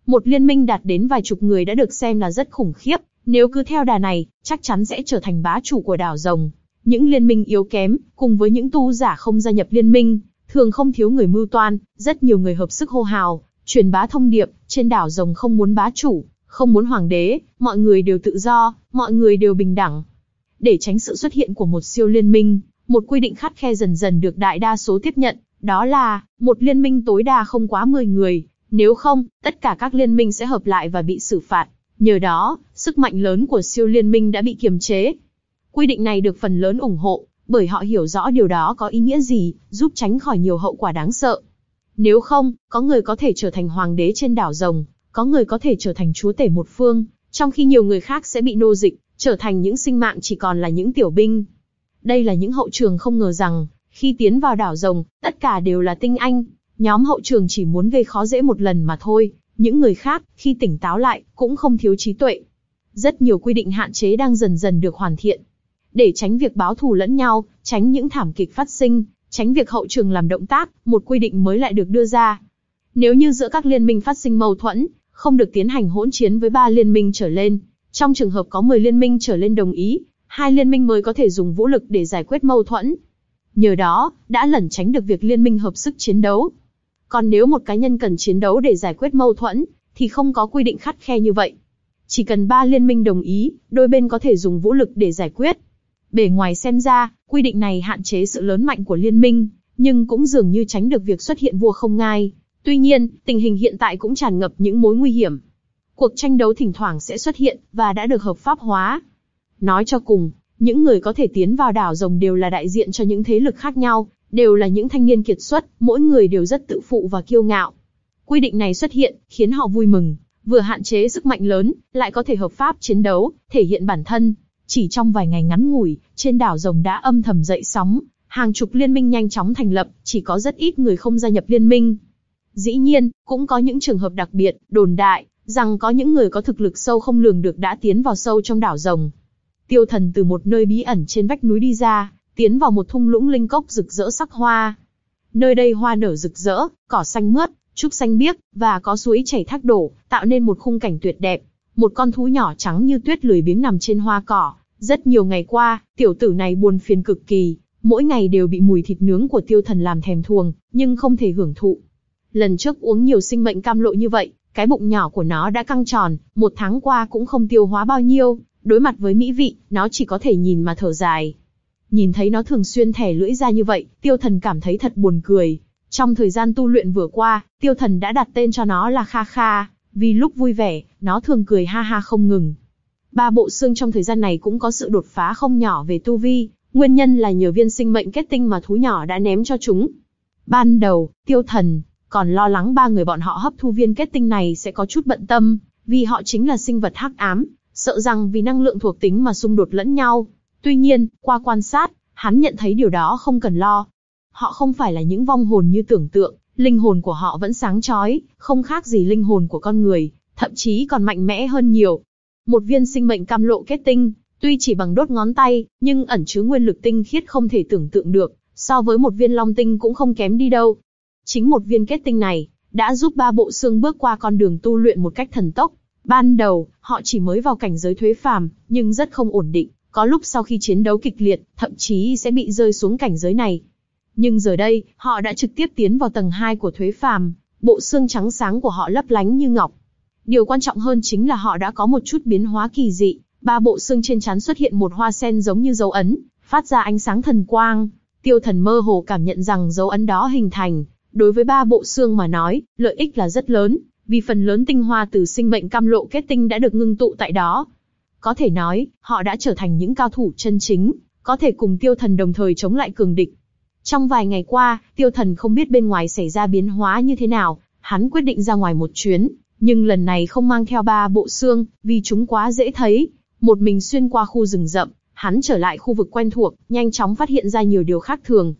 Một liên minh đạt đến vài chục người đã được xem là rất khủng khiếp, nếu cứ theo đà này, chắc chắn sẽ trở thành bá chủ của đảo rồng. Những liên minh yếu kém, cùng với những tu giả không gia nhập liên minh, thường không thiếu người mưu toan, rất nhiều người hợp sức hô hào, truyền bá thông điệp, trên đảo rồng không muốn bá chủ, không muốn hoàng đế, mọi người đều tự do, mọi người đều bình đẳng. Để tránh sự xuất hiện của một siêu liên minh, một quy định khắt khe dần dần được đại đa số tiếp nhận, đó là, một liên minh tối đa không quá 10 người, nếu không, tất cả các liên minh sẽ hợp lại và bị xử phạt. Nhờ đó, sức mạnh lớn của siêu liên minh đã bị kiềm chế. Quy định này được phần lớn ủng hộ, bởi họ hiểu rõ điều đó có ý nghĩa gì, giúp tránh khỏi nhiều hậu quả đáng sợ. Nếu không, có người có thể trở thành hoàng đế trên đảo rồng, có người có thể trở thành chúa tể một phương, trong khi nhiều người khác sẽ bị nô dịch, trở thành những sinh mạng chỉ còn là những tiểu binh. Đây là những hậu trường không ngờ rằng, khi tiến vào đảo rồng, tất cả đều là tinh anh. Nhóm hậu trường chỉ muốn gây khó dễ một lần mà thôi, những người khác, khi tỉnh táo lại, cũng không thiếu trí tuệ. Rất nhiều quy định hạn chế đang dần dần được hoàn thiện. Để tránh việc báo thù lẫn nhau, tránh những thảm kịch phát sinh, tránh việc hậu trường làm động tác, một quy định mới lại được đưa ra. Nếu như giữa các liên minh phát sinh mâu thuẫn, không được tiến hành hỗn chiến với ba liên minh trở lên. Trong trường hợp có 10 liên minh trở lên đồng ý, hai liên minh mới có thể dùng vũ lực để giải quyết mâu thuẫn. Nhờ đó, đã lẩn tránh được việc liên minh hợp sức chiến đấu. Còn nếu một cá nhân cần chiến đấu để giải quyết mâu thuẫn, thì không có quy định khắt khe như vậy. Chỉ cần ba liên minh đồng ý, đôi bên có thể dùng vũ lực để giải quyết. Bề ngoài xem ra, quy định này hạn chế sự lớn mạnh của liên minh, nhưng cũng dường như tránh được việc xuất hiện vua không ngai. Tuy nhiên, tình hình hiện tại cũng tràn ngập những mối nguy hiểm. Cuộc tranh đấu thỉnh thoảng sẽ xuất hiện, và đã được hợp pháp hóa. Nói cho cùng, những người có thể tiến vào đảo rồng đều là đại diện cho những thế lực khác nhau, đều là những thanh niên kiệt xuất, mỗi người đều rất tự phụ và kiêu ngạo. Quy định này xuất hiện, khiến họ vui mừng, vừa hạn chế sức mạnh lớn, lại có thể hợp pháp chiến đấu, thể hiện bản thân. Chỉ trong vài ngày ngắn ngủi, trên đảo rồng đã âm thầm dậy sóng, hàng chục liên minh nhanh chóng thành lập, chỉ có rất ít người không gia nhập liên minh. Dĩ nhiên, cũng có những trường hợp đặc biệt, đồn đại, rằng có những người có thực lực sâu không lường được đã tiến vào sâu trong đảo rồng. Tiêu thần từ một nơi bí ẩn trên vách núi đi ra, tiến vào một thung lũng linh cốc rực rỡ sắc hoa. Nơi đây hoa nở rực rỡ, cỏ xanh mướt, trúc xanh biếc, và có suối chảy thác đổ, tạo nên một khung cảnh tuyệt đẹp. Một con thú nhỏ trắng như tuyết lười biếng nằm trên hoa cỏ. Rất nhiều ngày qua, tiểu tử này buồn phiền cực kỳ, mỗi ngày đều bị mùi thịt nướng của tiêu thần làm thèm thuồng, nhưng không thể hưởng thụ. Lần trước uống nhiều sinh mệnh cam lộ như vậy, cái bụng nhỏ của nó đã căng tròn, một tháng qua cũng không tiêu hóa bao nhiêu, đối mặt với mỹ vị, nó chỉ có thể nhìn mà thở dài. Nhìn thấy nó thường xuyên thẻ lưỡi ra như vậy, tiêu thần cảm thấy thật buồn cười. Trong thời gian tu luyện vừa qua, tiêu thần đã đặt tên cho nó là Kha Kha, vì lúc vui vẻ, nó thường cười ha ha không ngừng. Ba bộ xương trong thời gian này cũng có sự đột phá không nhỏ về tu vi, nguyên nhân là nhờ viên sinh mệnh kết tinh mà thú nhỏ đã ném cho chúng. Ban đầu, tiêu thần, còn lo lắng ba người bọn họ hấp thu viên kết tinh này sẽ có chút bận tâm, vì họ chính là sinh vật hắc ám, sợ rằng vì năng lượng thuộc tính mà xung đột lẫn nhau. Tuy nhiên, qua quan sát, hắn nhận thấy điều đó không cần lo. Họ không phải là những vong hồn như tưởng tượng, linh hồn của họ vẫn sáng chói, không khác gì linh hồn của con người, thậm chí còn mạnh mẽ hơn nhiều. Một viên sinh mệnh cam lộ kết tinh, tuy chỉ bằng đốt ngón tay, nhưng ẩn chứa nguyên lực tinh khiết không thể tưởng tượng được, so với một viên long tinh cũng không kém đi đâu. Chính một viên kết tinh này, đã giúp ba bộ xương bước qua con đường tu luyện một cách thần tốc. Ban đầu, họ chỉ mới vào cảnh giới thuế phàm, nhưng rất không ổn định, có lúc sau khi chiến đấu kịch liệt, thậm chí sẽ bị rơi xuống cảnh giới này. Nhưng giờ đây, họ đã trực tiếp tiến vào tầng 2 của thuế phàm, bộ xương trắng sáng của họ lấp lánh như ngọc. Điều quan trọng hơn chính là họ đã có một chút biến hóa kỳ dị, ba bộ xương trên trán xuất hiện một hoa sen giống như dấu ấn, phát ra ánh sáng thần quang. Tiêu thần mơ hồ cảm nhận rằng dấu ấn đó hình thành, đối với ba bộ xương mà nói, lợi ích là rất lớn, vì phần lớn tinh hoa từ sinh mệnh cam lộ kết tinh đã được ngưng tụ tại đó. Có thể nói, họ đã trở thành những cao thủ chân chính, có thể cùng tiêu thần đồng thời chống lại cường địch. Trong vài ngày qua, tiêu thần không biết bên ngoài xảy ra biến hóa như thế nào, hắn quyết định ra ngoài một chuyến, nhưng lần này không mang theo ba bộ xương, vì chúng quá dễ thấy. Một mình xuyên qua khu rừng rậm, hắn trở lại khu vực quen thuộc, nhanh chóng phát hiện ra nhiều điều khác thường.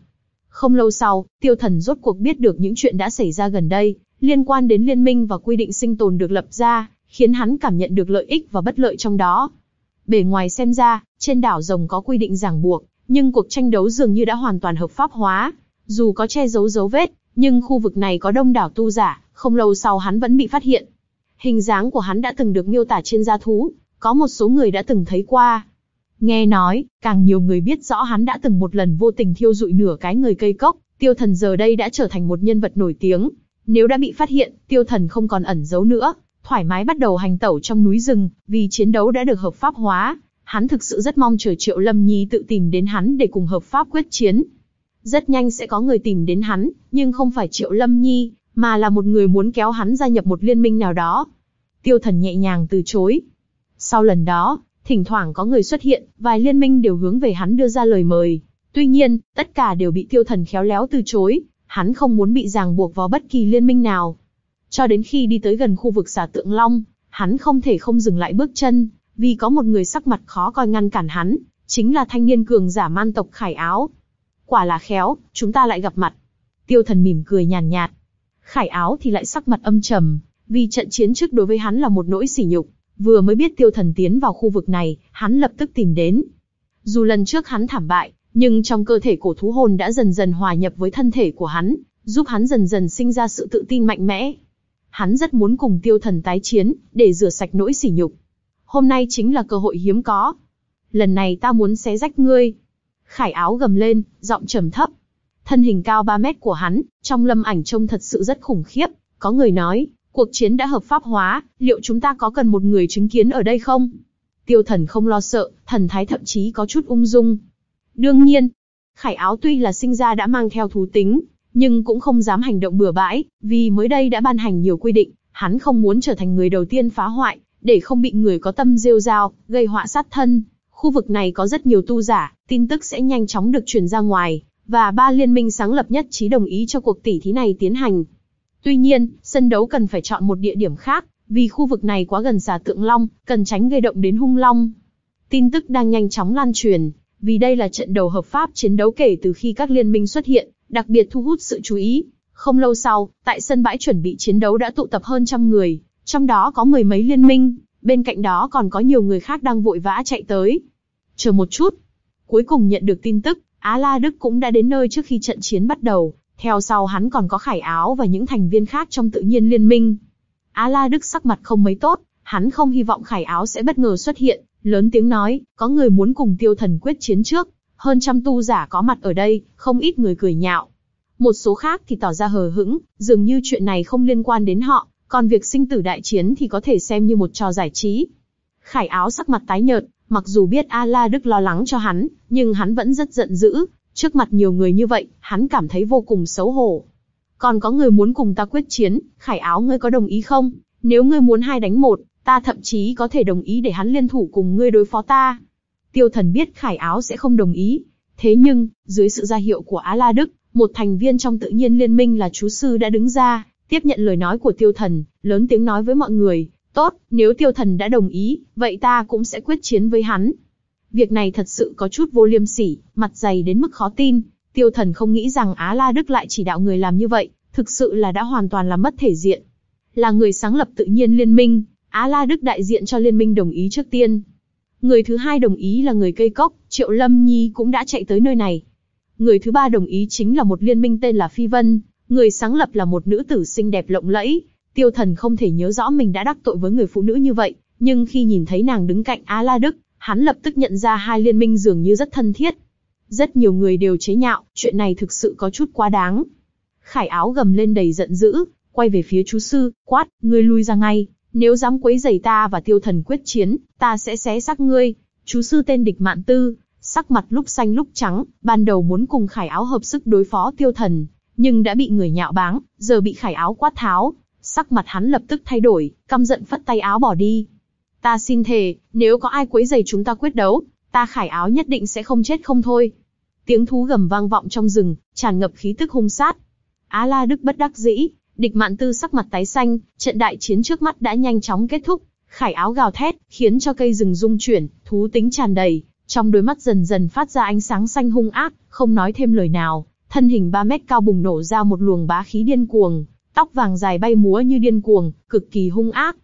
Không lâu sau, tiêu thần rốt cuộc biết được những chuyện đã xảy ra gần đây, liên quan đến liên minh và quy định sinh tồn được lập ra, khiến hắn cảm nhận được lợi ích và bất lợi trong đó. Bề ngoài xem ra, trên đảo rồng có quy định ràng buộc, nhưng cuộc tranh đấu dường như đã hoàn toàn hợp pháp hóa. Dù có che giấu dấu vết, nhưng khu vực này có đông đảo tu giả, không lâu sau hắn vẫn bị phát hiện. Hình dáng của hắn đã từng được miêu tả trên gia thú, có một số người đã từng thấy qua. Nghe nói, càng nhiều người biết rõ hắn đã từng một lần vô tình thiêu dụi nửa cái người cây cốc, tiêu thần giờ đây đã trở thành một nhân vật nổi tiếng. Nếu đã bị phát hiện, tiêu thần không còn ẩn giấu nữa, thoải mái bắt đầu hành tẩu trong núi rừng, vì chiến đấu đã được hợp pháp hóa. Hắn thực sự rất mong chờ Triệu Lâm Nhi tự tìm đến hắn để cùng hợp pháp quyết chiến. Rất nhanh sẽ có người tìm đến hắn, nhưng không phải Triệu Lâm Nhi, mà là một người muốn kéo hắn gia nhập một liên minh nào đó. Tiêu thần nhẹ nhàng từ chối, Sau lần đó, thỉnh thoảng có người xuất hiện, vài liên minh đều hướng về hắn đưa ra lời mời. Tuy nhiên, tất cả đều bị tiêu thần khéo léo từ chối, hắn không muốn bị ràng buộc vào bất kỳ liên minh nào. Cho đến khi đi tới gần khu vực xà tượng long, hắn không thể không dừng lại bước chân, vì có một người sắc mặt khó coi ngăn cản hắn, chính là thanh niên cường giả man tộc khải áo. Quả là khéo, chúng ta lại gặp mặt. Tiêu thần mỉm cười nhàn nhạt. Khải áo thì lại sắc mặt âm trầm, vì trận chiến trước đối với hắn là một nỗi sỉ nhục. Vừa mới biết tiêu thần tiến vào khu vực này, hắn lập tức tìm đến. Dù lần trước hắn thảm bại, nhưng trong cơ thể cổ thú hồn đã dần dần hòa nhập với thân thể của hắn, giúp hắn dần dần sinh ra sự tự tin mạnh mẽ. Hắn rất muốn cùng tiêu thần tái chiến, để rửa sạch nỗi sỉ nhục. Hôm nay chính là cơ hội hiếm có. Lần này ta muốn xé rách ngươi. Khải áo gầm lên, giọng trầm thấp. Thân hình cao 3 mét của hắn, trong lâm ảnh trông thật sự rất khủng khiếp. Có người nói, cuộc chiến đã hợp pháp hóa, liệu chúng ta có cần một người chứng kiến ở đây không? Tiêu thần không lo sợ, thần thái thậm chí có chút ung dung. Đương nhiên, Khải áo tuy là sinh ra đã mang theo thú tính, nhưng cũng không dám hành động bừa bãi, vì mới đây đã ban hành nhiều quy định, hắn không muốn trở thành người đầu tiên phá hoại, để không bị người có tâm rêu rao, gây họa sát thân. Khu vực này có rất nhiều tu giả, tin tức sẽ nhanh chóng được truyền ra ngoài, và ba liên minh sáng lập nhất trí đồng ý cho cuộc tỉ thí này tiến hành. Tuy nhiên, sân đấu cần phải chọn một địa điểm khác, vì khu vực này quá gần xà tượng long, cần tránh gây động đến hung long. Tin tức đang nhanh chóng lan truyền, vì đây là trận đầu hợp pháp chiến đấu kể từ khi các liên minh xuất hiện, đặc biệt thu hút sự chú ý. Không lâu sau, tại sân bãi chuẩn bị chiến đấu đã tụ tập hơn trăm người, trong đó có mười mấy liên minh, bên cạnh đó còn có nhiều người khác đang vội vã chạy tới. Chờ một chút. Cuối cùng nhận được tin tức, Á La Đức cũng đã đến nơi trước khi trận chiến bắt đầu, theo sau hắn còn có Khải Áo và những thành viên khác trong tự nhiên liên minh. Á La Đức sắc mặt không mấy tốt, hắn không hy vọng Khải Áo sẽ bất ngờ xuất hiện, lớn tiếng nói, có người muốn cùng tiêu thần quyết chiến trước, hơn trăm tu giả có mặt ở đây, không ít người cười nhạo. Một số khác thì tỏ ra hờ hững, dường như chuyện này không liên quan đến họ, còn việc sinh tử đại chiến thì có thể xem như một trò giải trí. Khải áo sắc mặt tái nhợt, mặc dù biết A La Đức lo lắng cho hắn, nhưng hắn vẫn rất giận dữ, trước mặt nhiều người như vậy, hắn cảm thấy vô cùng xấu hổ. Còn có người muốn cùng ta quyết chiến, Khải áo ngươi có đồng ý không? Nếu ngươi muốn hai đánh một, ta thậm chí có thể đồng ý để hắn liên thủ cùng ngươi đối phó ta. Tiêu thần biết Khải áo sẽ không đồng ý. Thế nhưng, dưới sự ra hiệu của Á La Đức, một thành viên trong tự nhiên liên minh là chú sư đã đứng ra, tiếp nhận lời nói của tiêu thần, lớn tiếng nói với mọi người, tốt, nếu tiêu thần đã đồng ý, vậy ta cũng sẽ quyết chiến với hắn. Việc này thật sự có chút vô liêm sỉ, mặt dày đến mức khó tin, tiêu thần không nghĩ rằng Á La Đức lại chỉ đạo người làm như vậy, thực sự là đã hoàn toàn làm mất thể diện. Là người sáng lập tự nhiên liên minh, Á La Đức đại diện cho liên minh đồng ý trước tiên. Người thứ hai đồng ý là người cây cốc, Triệu Lâm Nhi cũng đã chạy tới nơi này. Người thứ ba đồng ý chính là một liên minh tên là Phi Vân, người sáng lập là một nữ tử xinh đẹp lộng lẫy. Tiêu thần không thể nhớ rõ mình đã đắc tội với người phụ nữ như vậy, nhưng khi nhìn thấy nàng đứng cạnh Á La Đức, hắn lập tức nhận ra hai liên minh dường như rất thân thiết. Rất nhiều người đều chế nhạo, chuyện này thực sự có chút quá đáng. Khải áo gầm lên đầy giận dữ, quay về phía chú sư, quát, ngươi lui ra ngay, nếu dám quấy rầy ta và tiêu thần quyết chiến, ta sẽ xé xác ngươi. Chú sư tên địch mạn tư, sắc mặt lúc xanh lúc trắng, ban đầu muốn cùng khải áo hợp sức đối phó tiêu thần, nhưng đã bị người nhạo báng, giờ bị khải áo quát tháo, sắc mặt hắn lập tức thay đổi, căm giận phất tay áo bỏ đi. Ta xin thề, nếu có ai quấy rầy chúng ta quyết đấu, ta khải áo nhất định sẽ không chết không thôi. Tiếng thú gầm vang vọng trong rừng, tràn ngập khí tức hung sát. Á La Đức bất đắc dĩ, địch mạn tư sắc mặt tái xanh, trận đại chiến trước mắt đã nhanh chóng kết thúc. Khải áo gào thét, khiến cho cây rừng rung chuyển, thú tính tràn đầy, trong đôi mắt dần dần phát ra ánh sáng xanh hung ác, không nói thêm lời nào, thân hình 3 mét cao bùng nổ ra một luồng bá khí điên cuồng, tóc vàng dài bay múa như điên cuồng, cực kỳ hung ác.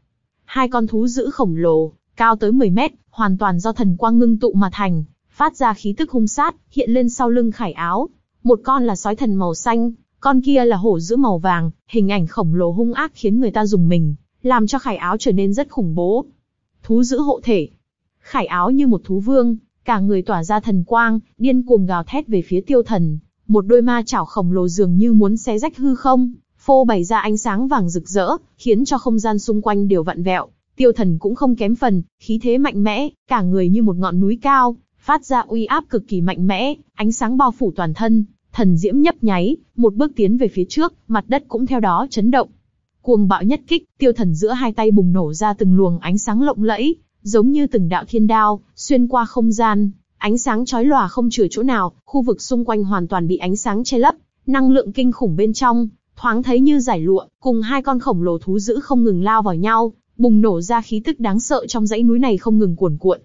Hai con thú dữ khổng lồ, cao tới 10 mét, hoàn toàn do thần quang ngưng tụ mà thành, phát ra khí tức hung sát, hiện lên sau lưng khải áo. Một con là sói thần màu xanh, con kia là hổ dữ màu vàng, hình ảnh khổng lồ hung ác khiến người ta dùng mình, làm cho khải áo trở nên rất khủng bố. Thú dữ hộ thể. Khải áo như một thú vương, cả người tỏa ra thần quang, điên cuồng gào thét về phía tiêu thần, một đôi ma chảo khổng lồ dường như muốn xé rách hư không, phô bày ra ánh sáng vàng rực rỡ, khiến cho không gian xung quanh đều vặn vẹo. Tiêu thần cũng không kém phần, khí thế mạnh mẽ, cả người như một ngọn núi cao, phát ra uy áp cực kỳ mạnh mẽ, ánh sáng bao phủ toàn thân, thần diễm nhấp nháy, một bước tiến về phía trước, mặt đất cũng theo đó chấn động. Cuồng bạo nhất kích, tiêu thần giữa hai tay bùng nổ ra từng luồng ánh sáng lộng lẫy, giống như từng đạo thiên đao, xuyên qua không gian, ánh sáng chói lòa không chừa chỗ nào, khu vực xung quanh hoàn toàn bị ánh sáng che lấp, năng lượng kinh khủng bên trong, thoáng thấy như giải lụa, cùng hai con khổng lồ thú dữ không ngừng lao vào nhau, bùng nổ ra khí tức đáng sợ trong dãy núi này không ngừng cuồn cuộn.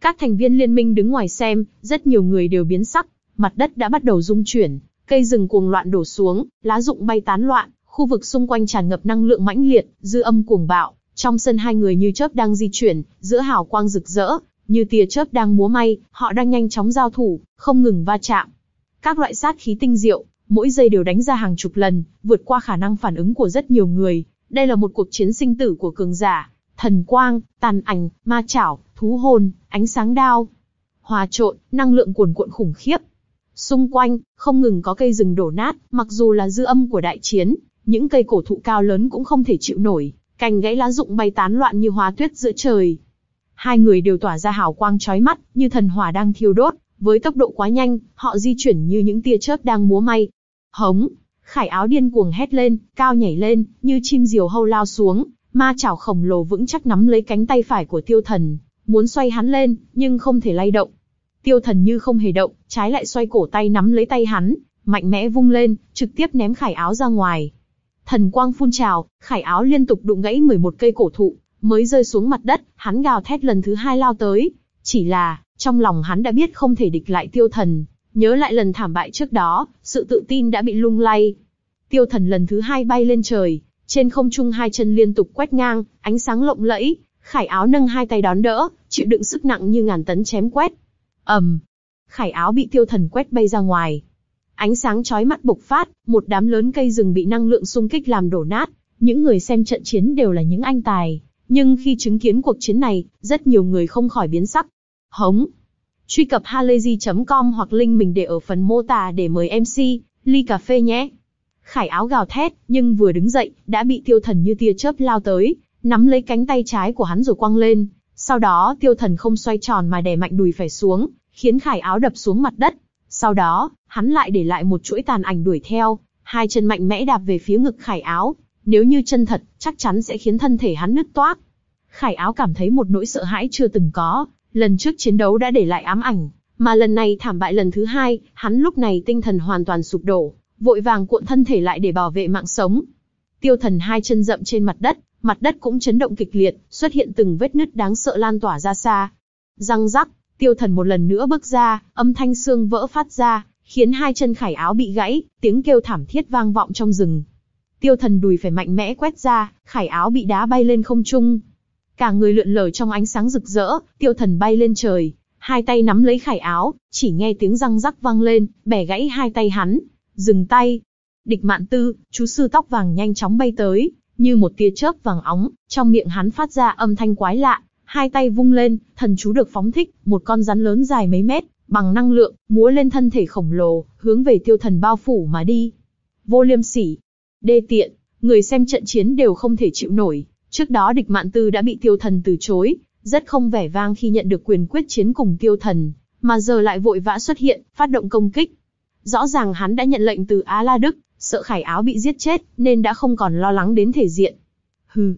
Các thành viên liên minh đứng ngoài xem, rất nhiều người đều biến sắc, mặt đất đã bắt đầu rung chuyển, cây rừng cuồng loạn đổ xuống, lá rụng bay tán loạn, khu vực xung quanh tràn ngập năng lượng mãnh liệt, dư âm cuồng bạo, trong sân hai người như chớp đang di chuyển, giữa hào quang rực rỡ, như tia chớp đang múa may, họ đang nhanh chóng giao thủ, không ngừng va chạm. Các loại sát khí tinh diệu, mỗi giây đều đánh ra hàng chục lần, vượt qua khả năng phản ứng của rất nhiều người. Đây là một cuộc chiến sinh tử của cường giả, thần quang, tàn ảnh, ma chảo, thú hồn, ánh sáng đao. Hòa trộn, năng lượng cuồn cuộn khủng khiếp. Xung quanh, không ngừng có cây rừng đổ nát, mặc dù là dư âm của đại chiến, những cây cổ thụ cao lớn cũng không thể chịu nổi, cành gãy lá rụng bay tán loạn như hóa tuyết giữa trời. Hai người đều tỏa ra hào quang chói mắt, như thần hỏa đang thiêu đốt, với tốc độ quá nhanh, họ di chuyển như những tia chớp đang múa may. Hống! Khải áo điên cuồng hét lên, cao nhảy lên, như chim diều hâu lao xuống, ma chảo khổng lồ vững chắc nắm lấy cánh tay phải của tiêu thần, muốn xoay hắn lên, nhưng không thể lay động. Tiêu thần như không hề động, trái lại xoay cổ tay nắm lấy tay hắn, mạnh mẽ vung lên, trực tiếp ném khải áo ra ngoài. Thần quang phun trào, khải áo liên tục đụng gãy 11 cây cổ thụ, mới rơi xuống mặt đất, hắn gào thét lần thứ hai lao tới. Chỉ là, trong lòng hắn đã biết không thể địch lại tiêu thần, nhớ lại lần thảm bại trước đó, sự tự tin đã bị lung lay. Tiêu thần lần thứ hai bay lên trời, trên không trung hai chân liên tục quét ngang, ánh sáng lộng lẫy, khải áo nâng hai tay đón đỡ, chịu đựng sức nặng như ngàn tấn chém quét. ầm, um, khải áo bị tiêu thần quét bay ra ngoài. Ánh sáng chói mắt bộc phát, một đám lớn cây rừng bị năng lượng xung kích làm đổ nát. Những người xem trận chiến đều là những anh tài, nhưng khi chứng kiến cuộc chiến này, rất nhiều người không khỏi biến sắc. Hống! Truy cập halayzi.com hoặc link mình để ở phần mô tả để mời MC, ly cà phê nhé. Khải áo gào thét, nhưng vừa đứng dậy, đã bị tiêu thần như tia chớp lao tới, nắm lấy cánh tay trái của hắn rồi quăng lên. Sau đó tiêu thần không xoay tròn mà đè mạnh đùi phải xuống, khiến khải áo đập xuống mặt đất. Sau đó, hắn lại để lại một chuỗi tàn ảnh đuổi theo, hai chân mạnh mẽ đạp về phía ngực khải áo, nếu như chân thật, chắc chắn sẽ khiến thân thể hắn nứt toác. Khải áo cảm thấy một nỗi sợ hãi chưa từng có, lần trước chiến đấu đã để lại ám ảnh, mà lần này thảm bại lần thứ hai, hắn lúc này tinh thần hoàn toàn sụp đổ, vội vàng cuộn thân thể lại để bảo vệ mạng sống. Tiêu thần hai chân rậm trên mặt đất, mặt đất cũng chấn động kịch liệt, xuất hiện từng vết nứt đáng sợ lan tỏa ra xa. Răng rắc, tiêu thần một lần nữa bước ra, âm thanh xương vỡ phát ra, khiến hai chân khải áo bị gãy, tiếng kêu thảm thiết vang vọng trong rừng. Tiêu thần đùi phải mạnh mẽ quét ra, khải áo bị đá bay lên không trung. Cả người lượn lờ trong ánh sáng rực rỡ, tiêu thần bay lên trời, hai tay nắm lấy khải áo, chỉ nghe tiếng răng rắc vang lên, bẻ gãy hai tay hắn. Dừng tay. Địch mạn tư, chú sư tóc vàng nhanh chóng bay tới, như một tia chớp vàng óng, trong miệng hắn phát ra âm thanh quái lạ, hai tay vung lên, thần chú được phóng thích, một con rắn lớn dài mấy mét, bằng năng lượng, múa lên thân thể khổng lồ, hướng về tiêu thần bao phủ mà đi. Vô liêm sỉ, đê tiện, người xem trận chiến đều không thể chịu nổi. Trước đó địch mạn tư đã bị tiêu thần từ chối, rất không vẻ vang khi nhận được quyền quyết chiến cùng tiêu thần, mà giờ lại vội vã xuất hiện, phát động công kích. Rõ ràng hắn đã nhận lệnh từ Á La Đức, sợ khải áo bị giết chết, nên đã không còn lo lắng đến thể diện. Hừ.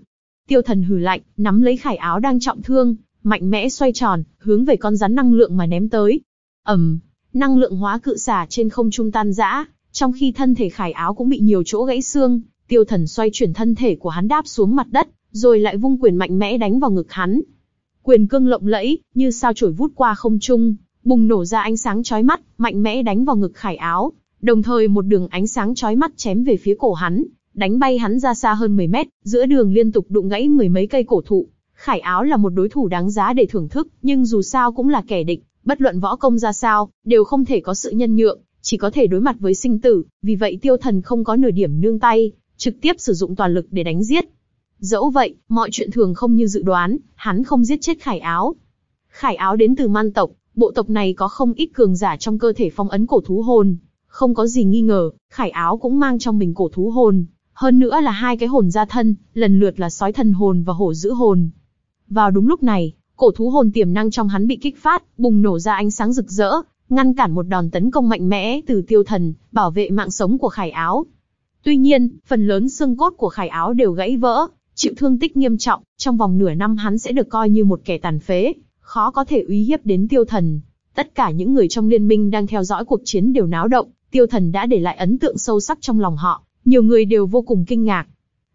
Tiêu thần hừ lạnh, nắm lấy khải áo đang trọng thương, mạnh mẽ xoay tròn, hướng về con rắn năng lượng mà ném tới. ầm, năng lượng hóa cự xả trên không trung tan rã, trong khi thân thể khải áo cũng bị nhiều chỗ gãy xương, tiêu thần xoay chuyển thân thể của hắn đáp xuống mặt đất, rồi lại vung quyền mạnh mẽ đánh vào ngực hắn. Quyền cương lộng lẫy, như sao chổi vút qua không trung, bùng nổ ra ánh sáng chói mắt, mạnh mẽ đánh vào ngực khải áo, đồng thời một đường ánh sáng chói mắt chém về phía cổ hắn, đánh bay hắn ra xa hơn 10 mét, giữa đường liên tục đụng gãy mười mấy cây cổ thụ. Khải áo là một đối thủ đáng giá để thưởng thức, nhưng dù sao cũng là kẻ địch, bất luận võ công ra sao, đều không thể có sự nhân nhượng, chỉ có thể đối mặt với sinh tử, vì vậy tiêu thần không có nửa điểm nương tay, trực tiếp sử dụng toàn lực để đánh giết. Dẫu vậy, mọi chuyện thường không như dự đoán, hắn không giết chết khải áo. Khải áo đến từ man tộc, bộ tộc này có không ít cường giả trong cơ thể phong ấn cổ thú hồn. Không có gì nghi ngờ, khải áo cũng mang trong mình cổ thú hồn. Hơn nữa là hai cái hồn gia thân, lần lượt là sói thần hồn và hổ dữ hồn. Vào đúng lúc này, cổ thú hồn tiềm năng trong hắn bị kích phát, bùng nổ ra ánh sáng rực rỡ, ngăn cản một đòn tấn công mạnh mẽ từ tiêu thần, bảo vệ mạng sống của khải áo. Tuy nhiên, phần lớn xương cốt của khải áo đều gãy vỡ, chịu thương tích nghiêm trọng, trong vòng nửa năm hắn sẽ được coi như một kẻ tàn phế, khó có thể uy hiếp đến tiêu thần. Tất cả những người trong liên minh đang theo dõi cuộc chiến đều náo động, tiêu thần đã để lại ấn tượng sâu sắc trong lòng họ, nhiều người đều vô cùng kinh ngạc.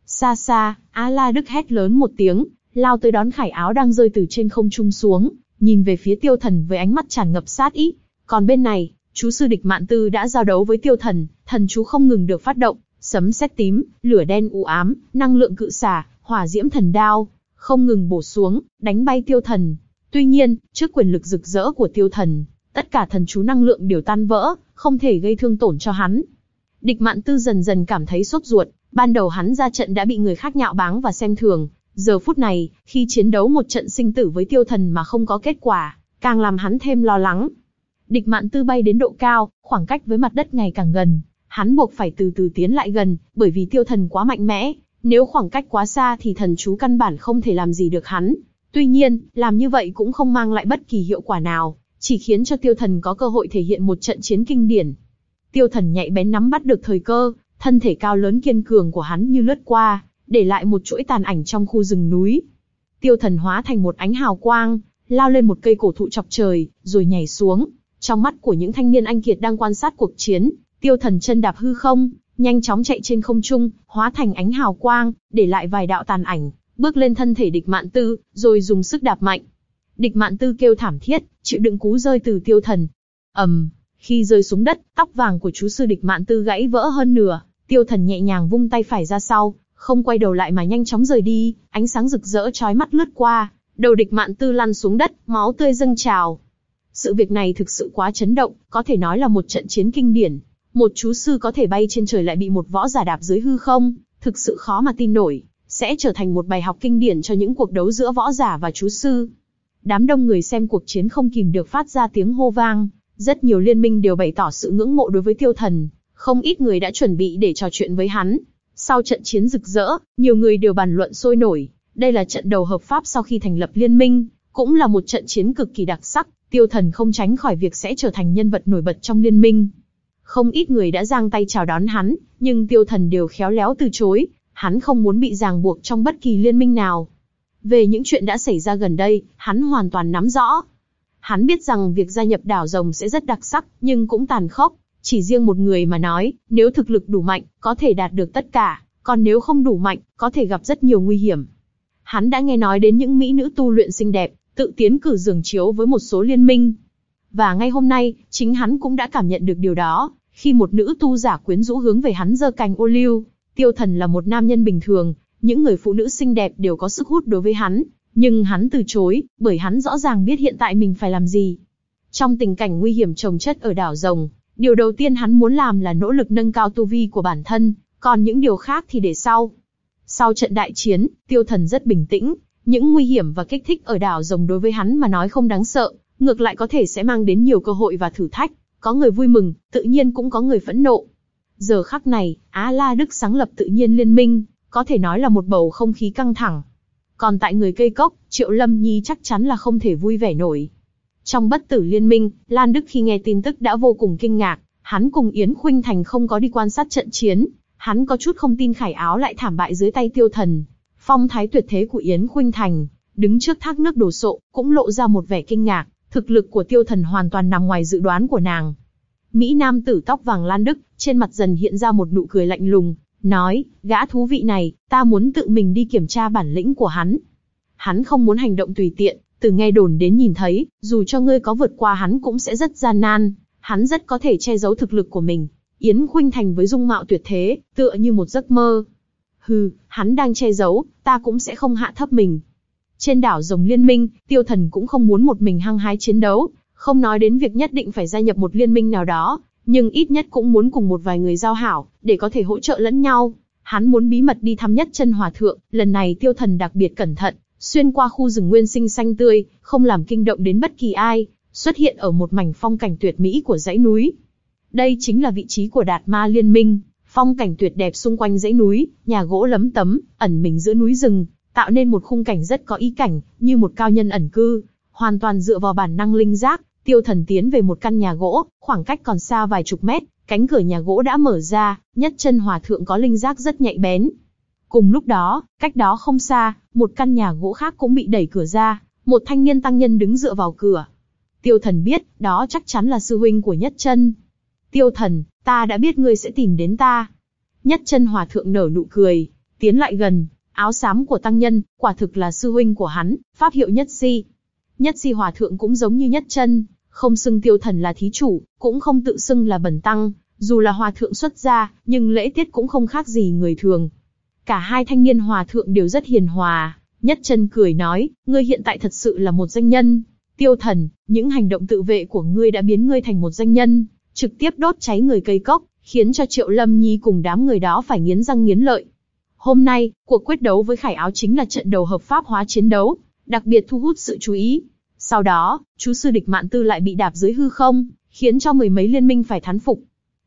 Xa xa, Á La Đức hét lớn một tiếng, lao tới đón khải áo đang rơi từ trên không trung xuống, nhìn về phía tiêu thần với ánh mắt tràn ngập sát ý. Còn bên này, chú sư địch mạn tư đã giao đấu với tiêu thần, thần chú không ngừng được phát động, sấm sét tím, lửa đen u ám, năng lượng cự xả, hỏa diễm thần đao, không ngừng bổ xuống, đánh bay tiêu thần. Tuy nhiên, trước quyền lực rực rỡ của tiêu thần, tất cả thần chú năng lượng đều tan vỡ, không thể gây thương tổn cho hắn. Địch mạn tư dần dần cảm thấy sốt ruột, ban đầu hắn ra trận đã bị người khác nhạo báng và xem thường, giờ phút này, khi chiến đấu một trận sinh tử với tiêu thần mà không có kết quả, càng làm hắn thêm lo lắng. Địch mạn tư bay đến độ cao, khoảng cách với mặt đất ngày càng gần, hắn buộc phải từ từ tiến lại gần, bởi vì tiêu thần quá mạnh mẽ, nếu khoảng cách quá xa thì thần chú căn bản không thể làm gì được hắn. Tuy nhiên, làm như vậy cũng không mang lại bất kỳ hiệu quả nào, chỉ khiến cho tiêu thần có cơ hội thể hiện một trận chiến kinh điển. Tiêu thần nhạy bén nắm bắt được thời cơ, thân thể cao lớn kiên cường của hắn như lướt qua, để lại một chuỗi tàn ảnh trong khu rừng núi. Tiêu thần hóa thành một ánh hào quang, lao lên một cây cổ thụ chọc trời, rồi nhảy xuống. Trong mắt của những thanh niên anh kiệt đang quan sát cuộc chiến, tiêu thần chân đạp hư không, nhanh chóng chạy trên không trung, hóa thành ánh hào quang, để lại vài đạo tàn ảnh, bước lên thân thể địch mạn tư, rồi dùng sức đạp mạnh. Địch mạn tư kêu thảm thiết, chịu đựng cú rơi từ tiêu thần. ầm, um, khi rơi xuống đất, tóc vàng của chú sư địch mạn tư gãy vỡ hơn nửa, tiêu thần nhẹ nhàng vung tay phải ra sau, không quay đầu lại mà nhanh chóng rời đi, ánh sáng rực rỡ chói mắt lướt qua, đầu địch mạn tư lăn xuống đất, máu tươi dâng trào. Sự việc này thực sự quá chấn động, có thể nói là một trận chiến kinh điển. Một chú sư có thể bay trên trời lại bị một võ giả đạp dưới hư không, thực sự khó mà tin nổi, sẽ trở thành một bài học kinh điển cho những cuộc đấu giữa võ giả và chú sư. Đám đông người xem cuộc chiến không kìm được phát ra tiếng hô vang, rất nhiều liên minh đều bày tỏ sự ngưỡng mộ đối với tiêu thần, không ít người đã chuẩn bị để trò chuyện với hắn, sau trận chiến rực rỡ, nhiều người đều bàn luận sôi nổi. Đây là trận đầu hợp pháp sau khi thành lập liên minh, cũng là một trận chiến cực kỳ đặc sắc. Tiêu Thần không tránh khỏi việc sẽ trở thành nhân vật nổi bật trong liên minh. Không ít người đã giang tay chào đón hắn, nhưng Tiêu Thần đều khéo léo từ chối. Hắn không muốn bị ràng buộc trong bất kỳ liên minh nào. Về những chuyện đã xảy ra gần đây, hắn hoàn toàn nắm rõ. Hắn biết rằng việc gia nhập đảo rồng sẽ rất đặc sắc, nhưng cũng tàn khốc. Chỉ riêng một người mà nói, nếu thực lực đủ mạnh, có thể đạt được tất cả, còn nếu không đủ mạnh, có thể gặp rất nhiều nguy hiểm. Hắn đã nghe nói đến những mỹ nữ tu luyện xinh đẹp, tự tiến cử giường chiếu với một số liên minh. Và ngay hôm nay, chính hắn cũng đã cảm nhận được điều đó, khi một nữ tu giả quyến rũ hướng về hắn giơ cành ô liu. Tiêu thần là một nam nhân bình thường, những người phụ nữ xinh đẹp đều có sức hút đối với hắn, nhưng hắn từ chối, bởi hắn rõ ràng biết hiện tại mình phải làm gì. Trong tình cảnh nguy hiểm trồng chất ở đảo rồng, Điều đầu tiên hắn muốn làm là nỗ lực nâng cao tu vi của bản thân, còn những điều khác thì để sau. Sau trận đại chiến, tiêu thần rất bình tĩnh, những nguy hiểm và kích thích ở đảo rồng đối với hắn mà nói không đáng sợ, ngược lại có thể sẽ mang đến nhiều cơ hội và thử thách. Có người vui mừng, tự nhiên cũng có người phẫn nộ. Giờ khắc này, Á La Đức sáng lập tự nhiên liên minh, có thể nói là một bầu không khí căng thẳng. Còn tại người cây cốc, Triệu Lâm Nhi chắc chắn là không thể vui vẻ nổi. Trong bất tử liên minh, Lan Đức khi nghe tin tức đã vô cùng kinh ngạc, hắn cùng Yến Khuynh Thành không có đi quan sát trận chiến, hắn có chút không tin khải áo lại thảm bại dưới tay tiêu thần. Phong thái tuyệt thế của Yến Khuynh Thành, đứng trước thác nước đổ sộ, cũng lộ ra một vẻ kinh ngạc, thực lực của tiêu thần hoàn toàn nằm ngoài dự đoán của nàng. Mỹ Nam tử tóc vàng Lan Đức, trên mặt dần hiện ra một nụ cười lạnh lùng, nói, gã thú vị này, ta muốn tự mình đi kiểm tra bản lĩnh của hắn. Hắn không muốn hành động tùy tiện, từ nghe đồn đến nhìn thấy, dù cho ngươi có vượt qua hắn cũng sẽ rất gian nan, hắn rất có thể che giấu thực lực của mình. Yến Khuynh Thành với dung mạo tuyệt thế, tựa như một giấc mơ. Hừ, hắn đang che giấu, ta cũng sẽ không hạ thấp mình. Trên đảo rồng liên minh, tiêu thần cũng không muốn một mình hăng hái chiến đấu, không nói đến việc nhất định phải gia nhập một liên minh nào đó, nhưng ít nhất cũng muốn cùng một vài người giao hảo, để có thể hỗ trợ lẫn nhau. Hắn muốn bí mật đi thăm nhất chân hòa thượng, lần này tiêu thần đặc biệt cẩn thận, xuyên qua khu rừng nguyên sinh xanh tươi, không làm kinh động đến bất kỳ ai, xuất hiện ở một mảnh phong cảnh tuyệt mỹ của dãy núi. Đây chính là vị trí của Đạt Ma Liên Minh, phong cảnh tuyệt đẹp xung quanh dãy núi, nhà gỗ lấm tấm, ẩn mình giữa núi rừng, tạo nên một khung cảnh rất có ý cảnh, như một cao nhân ẩn cư, hoàn toàn dựa vào bản năng linh giác, tiêu thần tiến về một căn nhà gỗ, khoảng cách còn xa vài chục mét, cánh cửa nhà gỗ đã mở ra, nhất chân hòa thượng có linh giác rất nhạy bén. Cùng lúc đó, cách đó không xa, một căn nhà gỗ khác cũng bị đẩy cửa ra, một thanh niên tăng nhân đứng dựa vào cửa. Tiêu thần biết, đó chắc chắn là sư huynh của Nhất chân. Tiêu thần, ta đã biết ngươi sẽ tìm đến ta. Nhất chân hòa thượng nở nụ cười, tiến lại gần, áo xám của tăng nhân, quả thực là sư huynh của hắn, pháp hiệu Nhất Si. Nhất Si hòa thượng cũng giống như Nhất chân, không xưng tiêu thần là thí chủ, cũng không tự xưng là bẩn tăng, dù là hòa thượng xuất gia, nhưng lễ tiết cũng không khác gì người thường. Cả hai thanh niên hòa thượng đều rất hiền hòa, nhất chân cười nói, ngươi hiện tại thật sự là một danh nhân. Tiêu thần, những hành động tự vệ của ngươi đã biến ngươi thành một danh nhân, trực tiếp đốt cháy người cây cốc, khiến cho Triệu Lâm Nhi cùng đám người đó phải nghiến răng nghiến lợi. Hôm nay, cuộc quyết đấu với Khải Áo chính là trận đầu hợp pháp hóa chiến đấu, đặc biệt thu hút sự chú ý. Sau đó, chú sư địch mạn tư lại bị đạp dưới hư không, khiến cho mười mấy liên minh phải thán phục.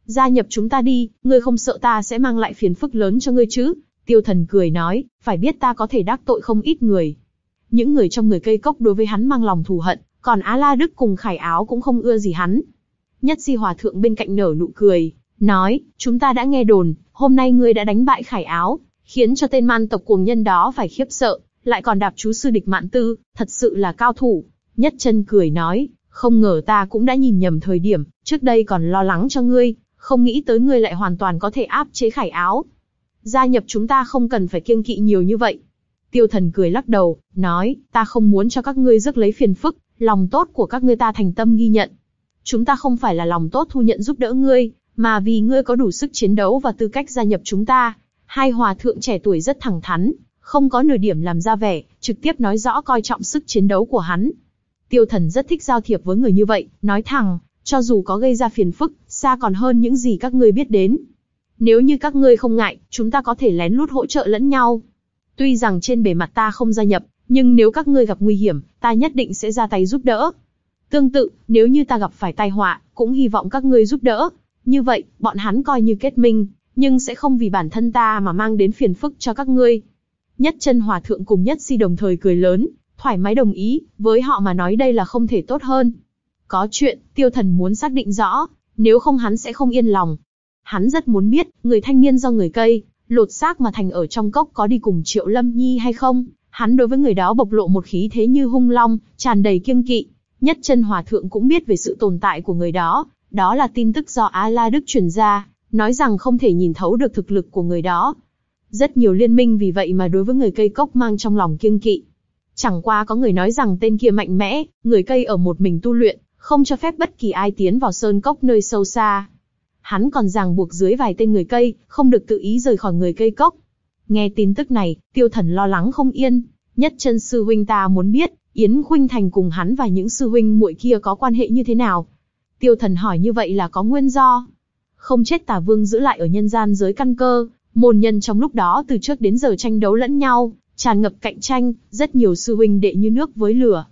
Gia nhập chúng ta đi, ngươi không sợ ta sẽ mang lại phiền phức lớn cho ngươi chứ? Tiêu thần cười nói, phải biết ta có thể đắc tội không ít người. Những người trong người cây cốc đối với hắn mang lòng thù hận, còn Á La Đức cùng Khải Áo cũng không ưa gì hắn. Nhất Di hòa thượng bên cạnh nở nụ cười, nói, chúng ta đã nghe đồn, hôm nay ngươi đã đánh bại Khải Áo, khiến cho tên man tộc cuồng nhân đó phải khiếp sợ, lại còn đạp chú sư địch mạn tư, thật sự là cao thủ. Nhất chân cười nói, không ngờ ta cũng đã nhìn nhầm thời điểm, trước đây còn lo lắng cho ngươi, không nghĩ tới ngươi lại hoàn toàn có thể áp chế khải áo. Gia nhập chúng ta không cần phải kiêng kỵ nhiều như vậy. Tiêu thần cười lắc đầu, nói, ta không muốn cho các ngươi rước lấy phiền phức, lòng tốt của các ngươi ta thành tâm ghi nhận. Chúng ta không phải là lòng tốt thu nhận giúp đỡ ngươi, mà vì ngươi có đủ sức chiến đấu và tư cách gia nhập chúng ta. Hai hòa thượng trẻ tuổi rất thẳng thắn, không có nửa điểm làm ra vẻ, trực tiếp nói rõ coi trọng sức chiến đấu của hắn. Tiêu thần rất thích giao thiệp với người như vậy, nói thẳng, cho dù có gây ra phiền phức, xa còn hơn những gì các ngươi biết đến. Nếu như các ngươi không ngại, chúng ta có thể lén lút hỗ trợ lẫn nhau. Tuy rằng trên bề mặt ta không gia nhập, nhưng nếu các ngươi gặp nguy hiểm, ta nhất định sẽ ra tay giúp đỡ. Tương tự, nếu như ta gặp phải tai họa, cũng hy vọng các ngươi giúp đỡ. Như vậy, bọn hắn coi như kết minh, nhưng sẽ không vì bản thân ta mà mang đến phiền phức cho các ngươi. Nhất chân hòa thượng cùng nhất si đồng thời cười lớn, thoải mái đồng ý, với họ mà nói đây là không thể tốt hơn. Có chuyện, tiêu thần muốn xác định rõ, nếu không hắn sẽ không yên lòng. Hắn rất muốn biết, người thanh niên do người cây, lột xác mà thành ở trong cốc có đi cùng Triệu Lâm Nhi hay không. Hắn đối với người đó bộc lộ một khí thế như hung long, tràn đầy kiêng kỵ. Nhất chân hòa thượng cũng biết về sự tồn tại của người đó, đó là tin tức do Á La Đức truyền ra, nói rằng không thể nhìn thấu được thực lực của người đó. Rất nhiều liên minh vì vậy mà đối với người cây cốc mang trong lòng kiêng kỵ. Chẳng qua có người nói rằng tên kia mạnh mẽ, người cây ở một mình tu luyện, không cho phép bất kỳ ai tiến vào sơn cốc nơi sâu xa. Hắn còn ràng buộc dưới vài tên người cây, không được tự ý rời khỏi người cây cốc. Nghe tin tức này, tiêu thần lo lắng không yên, nhất chân sư huynh ta muốn biết, Yến Khuynh Thành cùng hắn và những sư huynh muội kia có quan hệ như thế nào. Tiêu thần hỏi như vậy là có nguyên do. Không chết tà vương giữ lại ở nhân gian giới căn cơ, môn nhân trong lúc đó từ trước đến giờ tranh đấu lẫn nhau, tràn ngập cạnh tranh, rất nhiều sư huynh đệ như nước với lửa.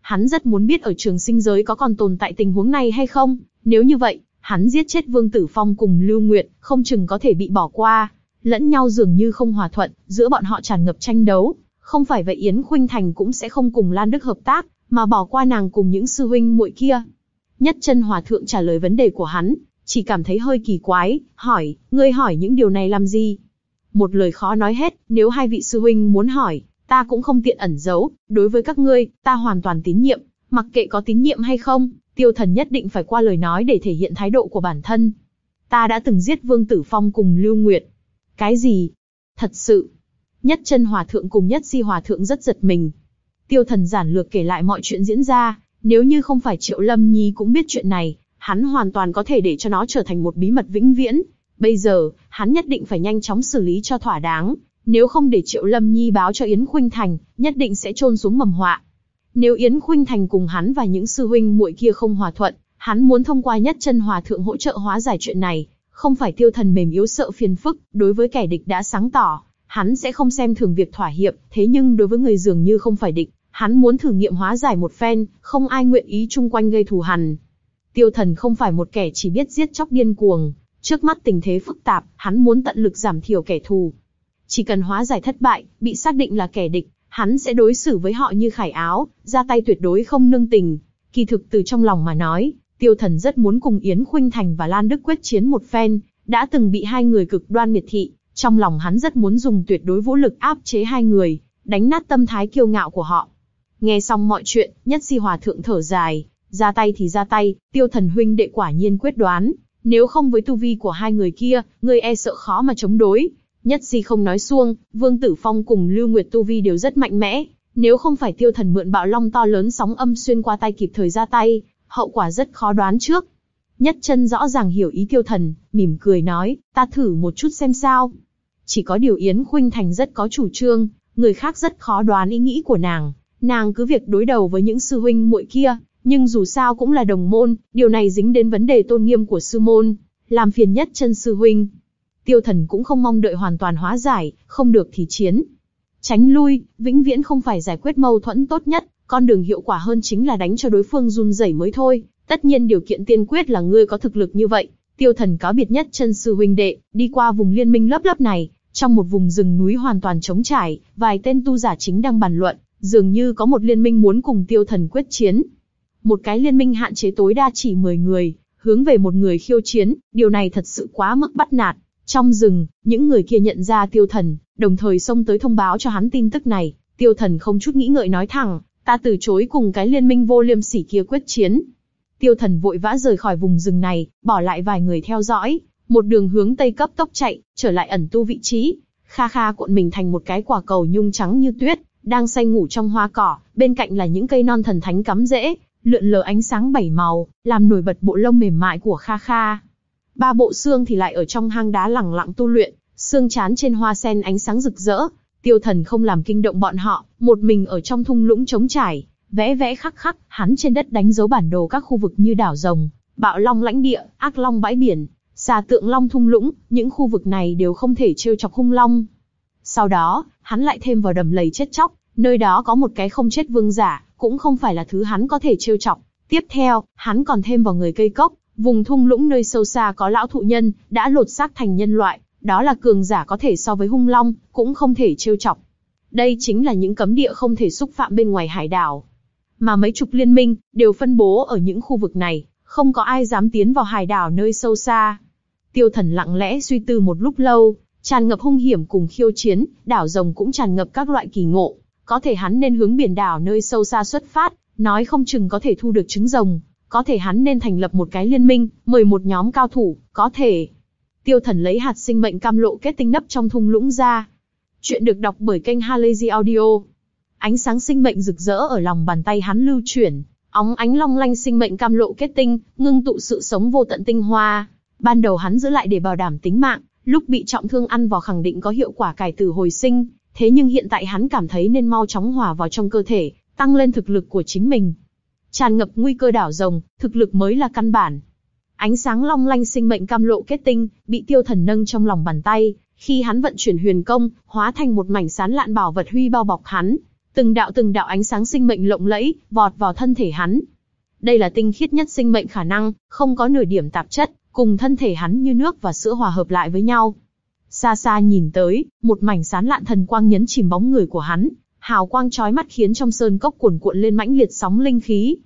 Hắn rất muốn biết ở trường sinh giới có còn tồn tại tình huống này hay không, nếu như vậy, hắn giết chết Vương Tử Phong cùng Lưu Nguyệt, không chừng có thể bị bỏ qua. Lẫn nhau dường như không hòa thuận, giữa bọn họ tràn ngập tranh đấu. Không phải vậy Yến Khuynh Thành cũng sẽ không cùng Lan Đức hợp tác, mà bỏ qua nàng cùng những sư huynh muội kia. Nhất chân hòa thượng trả lời vấn đề của hắn, chỉ cảm thấy hơi kỳ quái, hỏi, ngươi hỏi những điều này làm gì? Một lời khó nói hết, nếu hai vị sư huynh muốn hỏi, ta cũng không tiện ẩn giấu, đối với các ngươi, ta hoàn toàn tín nhiệm, mặc kệ có tín nhiệm hay không, tiêu thần nhất định phải qua lời nói để thể hiện thái độ của bản thân. Ta đã từng giết Vương Tử Phong cùng Lưu Nguyệt. Cái gì? Thật sự. Nhất chân hòa thượng cùng nhất si hòa thượng rất giật mình. Tiêu thần giản lược kể lại mọi chuyện diễn ra, nếu như không phải Triệu Lâm Nhi cũng biết chuyện này, hắn hoàn toàn có thể để cho nó trở thành một bí mật vĩnh viễn. Bây giờ, hắn nhất định phải nhanh chóng xử lý cho thỏa đáng, nếu không để Triệu Lâm Nhi báo cho Yến Khuynh Thành, nhất định sẽ trôn xuống mầm họa. Nếu Yến Khuynh Thành cùng hắn và những sư huynh muội kia không hòa thuận, hắn muốn thông qua nhất chân hòa thượng hỗ trợ hóa giải chuyện này, không phải tiêu thần mềm yếu sợ phiền phức, đối với kẻ địch đã sáng tỏ, hắn sẽ không xem thường việc thỏa hiệp, thế nhưng đối với người dường như không phải địch, hắn muốn thử nghiệm hóa giải một phen, không ai nguyện ý chung quanh gây thù hằn. Tiêu thần không phải một kẻ chỉ biết giết chóc điên cuồng, trước mắt tình thế phức tạp, hắn muốn tận lực giảm thiểu kẻ thù, chỉ cần hóa giải thất bại, bị xác định là kẻ địch, hắn sẽ đối xử với họ như khải áo, ra tay tuyệt đối không nương tình. Kỳ thực từ trong lòng mà nói, tiêu thần rất muốn cùng Yến Khuynh Thành và Lan Đức quyết chiến một phen, đã từng bị hai người cực đoan miệt thị, trong lòng hắn rất muốn dùng tuyệt đối vũ lực áp chế hai người, đánh nát tâm thái kiêu ngạo của họ. Nghe xong mọi chuyện, nhất si hòa thượng thở dài, ra tay thì ra tay, tiêu thần huynh đệ quả nhiên quyết đoán. Nếu không với tu vi của hai người kia, ngươi e sợ khó mà chống đối. Nhất si không nói xuông, Vương Tử Phong cùng Lưu Nguyệt tu vi đều rất mạnh mẽ. Nếu không phải tiêu thần mượn bạo long to lớn sóng âm xuyên qua tay kịp thời ra tay, hậu quả rất khó đoán trước. Nhất chân rõ ràng hiểu ý tiêu thần, mỉm cười nói, ta thử một chút xem sao. Chỉ có điều Yến Khuynh Thành rất có chủ trương, người khác rất khó đoán ý nghĩ của nàng. Nàng cứ việc đối đầu với những sư huynh muội kia, nhưng dù sao cũng là đồng môn, điều này dính đến vấn đề tôn nghiêm của sư môn, làm phiền nhất chân sư huynh. Tiêu thần cũng không mong đợi hoàn toàn hóa giải, không được thì chiến. Tránh lui, vĩnh viễn không phải giải quyết mâu thuẫn tốt nhất, con đường hiệu quả hơn chính là đánh cho đối phương run rẩy mới thôi. Tất nhiên điều kiện tiên quyết là ngươi có thực lực như vậy. Tiêu thần cáo biệt nhất chân sư huynh đệ, đi qua vùng liên minh lớp lớp này, trong một vùng rừng núi hoàn toàn trống trải, vài tên tu giả chính đang bàn luận, dường như có một liên minh muốn cùng tiêu thần quyết chiến. Một cái liên minh hạn chế tối đa chỉ 10 người, hướng về một người khiêu chiến, điều này thật sự quá mức bắt nạt. Trong rừng, những người kia nhận ra tiêu thần, đồng thời xông tới thông báo cho hắn tin tức này. Tiêu thần không chút nghĩ ngợi nói thẳng, ta từ chối cùng cái liên minh vô liêm sỉ kia quyết chiến. Tiêu thần vội vã rời khỏi vùng rừng này, bỏ lại vài người theo dõi, một đường hướng tây cấp tốc chạy, trở lại ẩn tu vị trí. Kha kha cuộn mình thành một cái quả cầu nhung trắng như tuyết, đang say ngủ trong hoa cỏ, bên cạnh là những cây non thần thánh cắm rễ, lượn lờ ánh sáng bảy màu, làm nổi bật bộ lông mềm mại của Kha Kha. Ba bộ xương thì lại ở trong hang đá lẳng lặng tu luyện, xương chán trên hoa sen ánh sáng rực rỡ. Tiêu thần không làm kinh động bọn họ, một mình ở trong thung lũng trống trải, vẽ vẽ khắc khắc, hắn trên đất đánh dấu bản đồ các khu vực như đảo rồng, bạo long lãnh địa, ác long bãi biển, xà tượng long thung lũng, những khu vực này đều không thể trêu chọc hung long. Sau đó, hắn lại thêm vào đầm lầy chết chóc, nơi đó có một cái không chết vương giả, cũng không phải là thứ hắn có thể trêu chọc. Tiếp theo, hắn còn thêm vào người cây cốc, vùng thung lũng nơi sâu xa có lão thụ nhân, đã lột xác thành nhân loại, đó là cường giả có thể so với hung long, cũng không thể trêu chọc. Đây chính là những cấm địa không thể xúc phạm bên ngoài hải đảo. Mà mấy chục liên minh, đều phân bố ở những khu vực này, không có ai dám tiến vào hải đảo nơi sâu xa. Tiêu thần lặng lẽ suy tư một lúc lâu, tràn ngập hung hiểm cùng khiêu chiến, đảo rồng cũng tràn ngập các loại kỳ ngộ. Có thể hắn nên hướng biển đảo nơi sâu xa xuất phát, nói không chừng có thể thu được trứng rồng. Có thể hắn nên thành lập một cái liên minh, mời một nhóm cao thủ, có thể. Tiêu thần lấy hạt sinh mệnh cam lộ kết tinh nấp trong thung lũng ra. Chuyện được đọc bởi kênh Halazy Audio. Ánh sáng sinh mệnh rực rỡ ở lòng bàn tay hắn lưu chuyển, óng ánh long lanh sinh mệnh cam lộ kết tinh, ngưng tụ sự sống vô tận tinh hoa. Ban đầu hắn giữ lại để bảo đảm tính mạng, lúc bị trọng thương ăn vào khẳng định có hiệu quả cải tử hồi sinh, thế nhưng hiện tại hắn cảm thấy nên mau chóng hòa vào trong cơ thể, tăng lên thực lực của chính mình. Tràn ngập nguy cơ đảo rồng, thực lực mới là căn bản. Ánh sáng long lanh sinh mệnh cam lộ kết tinh, bị tiêu thần nâng trong lòng bàn tay, khi hắn vận chuyển huyền công, hóa thành một mảnh sán lạn bảo vật huy bao bọc hắn. Từng đạo từng đạo ánh sáng sinh mệnh lộng lẫy, vọt vào thân thể hắn. Đây là tinh khiết nhất sinh mệnh khả năng, không có nửa điểm tạp chất, cùng thân thể hắn như nước và sữa hòa hợp lại với nhau. Xa xa nhìn tới, một mảnh sán lạn thần quang nhấn chìm bóng người của hắn, hào quang chói mắt khiến trong sơn cốc cuồn cuộn lên mãnh liệt sóng linh khí.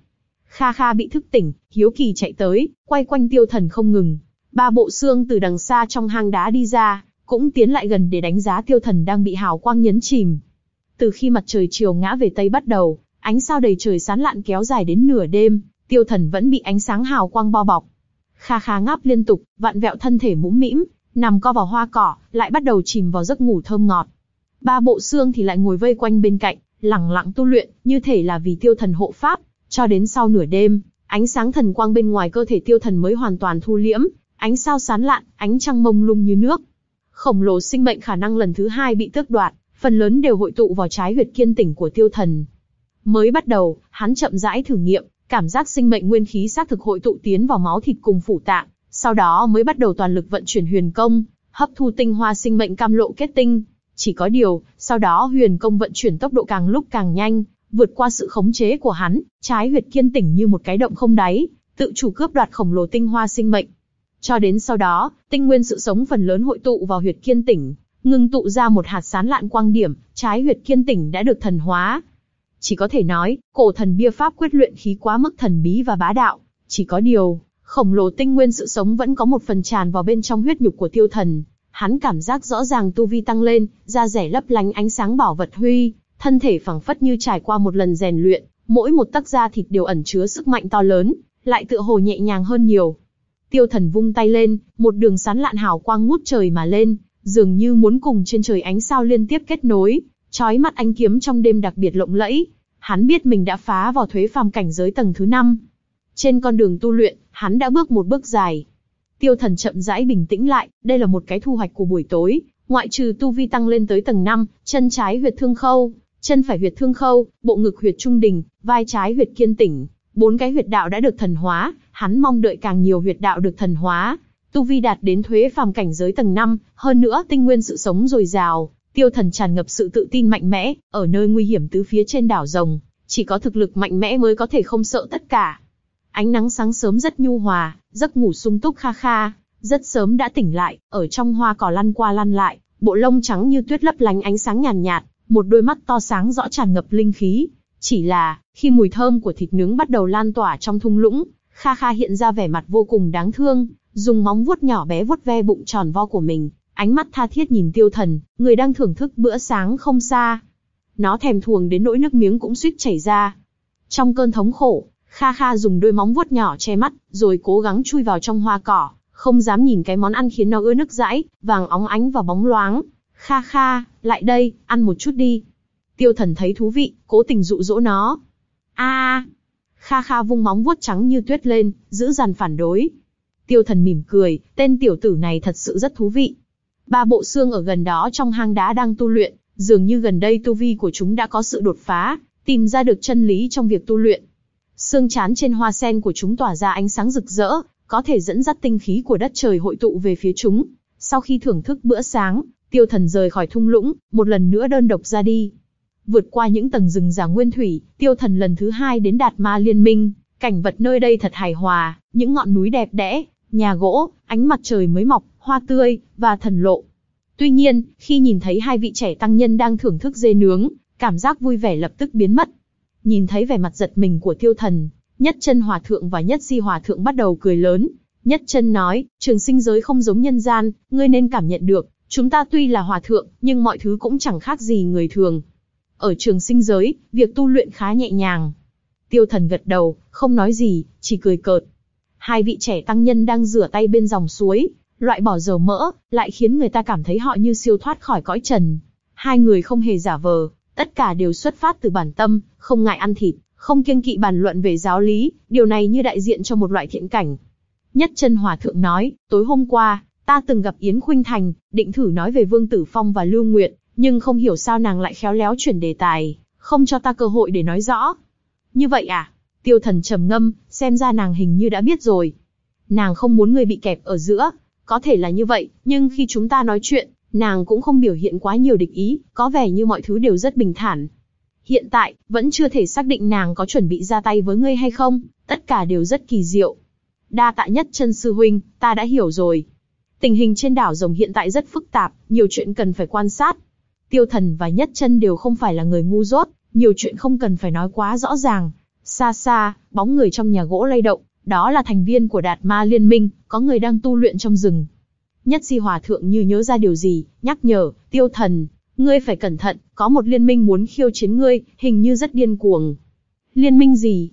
Kha Kha bị thức tỉnh, hiếu kỳ chạy tới, quay quanh tiêu thần không ngừng. Ba bộ xương từ đằng xa trong hang đá đi ra, cũng tiến lại gần để đánh giá tiêu thần đang bị hào quang nhấn chìm. Từ khi mặt trời chiều ngã về tây bắt đầu, ánh sao đầy trời sán lạn kéo dài đến nửa đêm, tiêu thần vẫn bị ánh sáng hào quang bao bọc. Kha Kha ngáp liên tục, vặn vẹo thân thể mũm mĩm, nằm co vào hoa cỏ, lại bắt đầu chìm vào giấc ngủ thơm ngọt. Ba bộ xương thì lại ngồi vây quanh bên cạnh, lẳng lặng tu luyện, như thể là vì tiêu thần hộ pháp, cho đến sau nửa đêm, ánh sáng thần quang bên ngoài cơ thể tiêu thần mới hoàn toàn thu liễm, ánh sao sán lạn, ánh trăng mông lung như nước. Khổng lồ sinh mệnh khả năng lần thứ hai bị tước đoạt, phần lớn đều hội tụ vào trái huyệt kiên tỉnh của tiêu thần. Mới bắt đầu, hắn chậm rãi thử nghiệm, cảm giác sinh mệnh nguyên khí xác thực hội tụ tiến vào máu thịt cùng phủ tạng, sau đó mới bắt đầu toàn lực vận chuyển huyền công, hấp thu tinh hoa sinh mệnh cam lộ kết tinh. Chỉ có điều, sau đó huyền công vận chuyển tốc độ càng lúc càng nhanh, vượt qua sự khống chế của hắn, trái huyệt kiên tỉnh như một cái động không đáy, tự chủ cướp đoạt khổng lồ tinh hoa sinh mệnh. Cho đến sau đó, tinh nguyên sự sống phần lớn hội tụ vào huyệt kiên tỉnh, ngưng tụ ra một hạt sán lạn quang điểm, trái huyệt kiên tỉnh đã được thần hóa. Chỉ có thể nói, cổ thần bia pháp quyết luyện khí quá mức thần bí và bá đạo. Chỉ có điều, khổng lồ tinh nguyên sự sống vẫn có một phần tràn vào bên trong huyết nhục của tiêu thần. hắn cảm giác rõ ràng tu vi tăng lên, da rẻ lấp lánh ánh sáng bảo vật huy, thân thể phẳng phất như trải qua một lần rèn luyện, mỗi một tấc da thịt đều ẩn chứa sức mạnh to lớn, lại tựa hồ nhẹ nhàng hơn nhiều. Tiêu thần vung tay lên, một đường sán lạn hào quang ngút trời mà lên, dường như muốn cùng trên trời ánh sao liên tiếp kết nối, chói mắt ánh kiếm trong đêm đặc biệt lộng lẫy. Hắn biết mình đã phá vào thuế phàm cảnh giới tầng thứ 5. Trên con đường tu luyện, hắn đã bước một bước dài. Tiêu thần chậm rãi bình tĩnh lại, đây là một cái thu hoạch của buổi tối, ngoại trừ tu vi tăng lên tới tầng 5, chân trái huyệt thương khâu, chân phải huyệt thương khâu, bộ ngực huyệt trung đình, vai trái huyệt kiên tỉnh, bốn cái huyệt đạo đã được thần hóa, hắn mong đợi càng nhiều huyệt đạo được thần hóa. Tu vi đạt đến thuế phàm cảnh giới tầng 5, hơn nữa tinh nguyên sự sống dồi dào, tiêu thần tràn ngập sự tự tin mạnh mẽ, ở nơi nguy hiểm tứ phía trên đảo rồng, chỉ có thực lực mạnh mẽ mới có thể không sợ tất cả. Ánh nắng sáng sớm rất nhu hòa, giấc ngủ sung túc kha kha, rất sớm đã tỉnh lại, ở trong hoa cỏ lăn qua lăn lại, bộ lông trắng như tuyết lấp lánh ánh sáng nhàn nhạt, nhạt, một đôi mắt to sáng rõ tràn ngập linh khí. Chỉ là, khi mùi thơm của thịt nướng bắt đầu lan tỏa trong thung lũng, Kha Kha hiện ra vẻ mặt vô cùng đáng thương, dùng móng vuốt nhỏ bé vuốt ve bụng tròn vo của mình, ánh mắt tha thiết nhìn tiêu thần, người đang thưởng thức bữa sáng không xa. Nó thèm thuồng đến nỗi nước miếng cũng suýt chảy ra. Trong cơn thống khổ, Kha Kha dùng đôi móng vuốt nhỏ che mắt, rồi cố gắng chui vào trong hoa cỏ, không dám nhìn cái món ăn khiến nó ưa nước dãi, vàng óng ánh và bóng loáng. Kha Kha, lại đây, ăn một chút đi. Tiêu thần thấy thú vị, cố tình dụ dỗ nó. A, Kha Kha vung móng vuốt trắng như tuyết lên, giữ dàn phản đối. Tiêu thần mỉm cười, tên tiểu tử này thật sự rất thú vị. Ba bộ xương ở gần đó trong hang đá đang tu luyện, dường như gần đây tu vi của chúng đã có sự đột phá, tìm ra được chân lý trong việc tu luyện. Xương chán trên hoa sen của chúng tỏa ra ánh sáng rực rỡ, có thể dẫn dắt tinh khí của đất trời hội tụ về phía chúng. Sau khi thưởng thức bữa sáng, tiêu thần rời khỏi thung lũng, một lần nữa đơn độc ra đi. Vượt qua những tầng rừng già nguyên thủy, tiêu thần lần thứ hai đến Đạt Ma Liên minh, cảnh vật nơi đây thật hài hòa, những ngọn núi đẹp đẽ, nhà gỗ, ánh mặt trời mới mọc, hoa tươi, và thần lộ. Tuy nhiên, khi nhìn thấy hai vị trẻ tăng nhân đang thưởng thức dê nướng, cảm giác vui vẻ lập tức biến mất. Nhìn thấy vẻ mặt giật mình của tiêu thần, nhất chân hòa thượng và nhất di hòa thượng bắt đầu cười lớn. Nhất chân nói, trường sinh giới không giống nhân gian, ngươi nên cảm nhận được, chúng ta tuy là hòa thượng, nhưng mọi thứ cũng chẳng khác gì người thường. Ở trường sinh giới, việc tu luyện khá nhẹ nhàng. Tiêu thần gật đầu, không nói gì, chỉ cười cợt. Hai vị trẻ tăng nhân đang rửa tay bên dòng suối, loại bỏ dầu mỡ, lại khiến người ta cảm thấy họ như siêu thoát khỏi cõi trần. Hai người không hề giả vờ, tất cả đều xuất phát từ bản tâm, không ngại ăn thịt, không kiêng kỵ bàn luận về giáo lý, điều này như đại diện cho một loại thiện cảnh. Nhất chân hòa thượng nói, tối hôm qua, ta từng gặp Yến Khuynh Thành, định thử nói về Vương Tử Phong và Lưu Nguyện, nhưng không hiểu sao nàng lại khéo léo chuyển đề tài, không cho ta cơ hội để nói rõ. Như vậy à? Tiêu thần trầm ngâm, xem ra nàng hình như đã biết rồi. Nàng không muốn người bị kẹp ở giữa, có thể là như vậy, nhưng khi chúng ta nói chuyện, nàng cũng không biểu hiện quá nhiều địch ý, có vẻ như mọi thứ đều rất bình thản. Hiện tại, vẫn chưa thể xác định nàng có chuẩn bị ra tay với ngươi hay không, tất cả đều rất kỳ diệu. Đa tạ nhất chân sư huynh, ta đã hiểu rồi. Tình hình trên đảo rồng hiện tại rất phức tạp, nhiều chuyện cần phải quan sát. Tiêu thần và nhất chân đều không phải là người ngu dốt, nhiều chuyện không cần phải nói quá rõ ràng. Xa xa, bóng người trong nhà gỗ lay động, đó là thành viên của Đạt Ma Liên minh, có người đang tu luyện trong rừng. Nhất Di Hòa Thượng như nhớ ra điều gì, nhắc nhở, tiêu thần, ngươi phải cẩn thận, có một liên minh muốn khiêu chiến ngươi, hình như rất điên cuồng. Liên minh gì?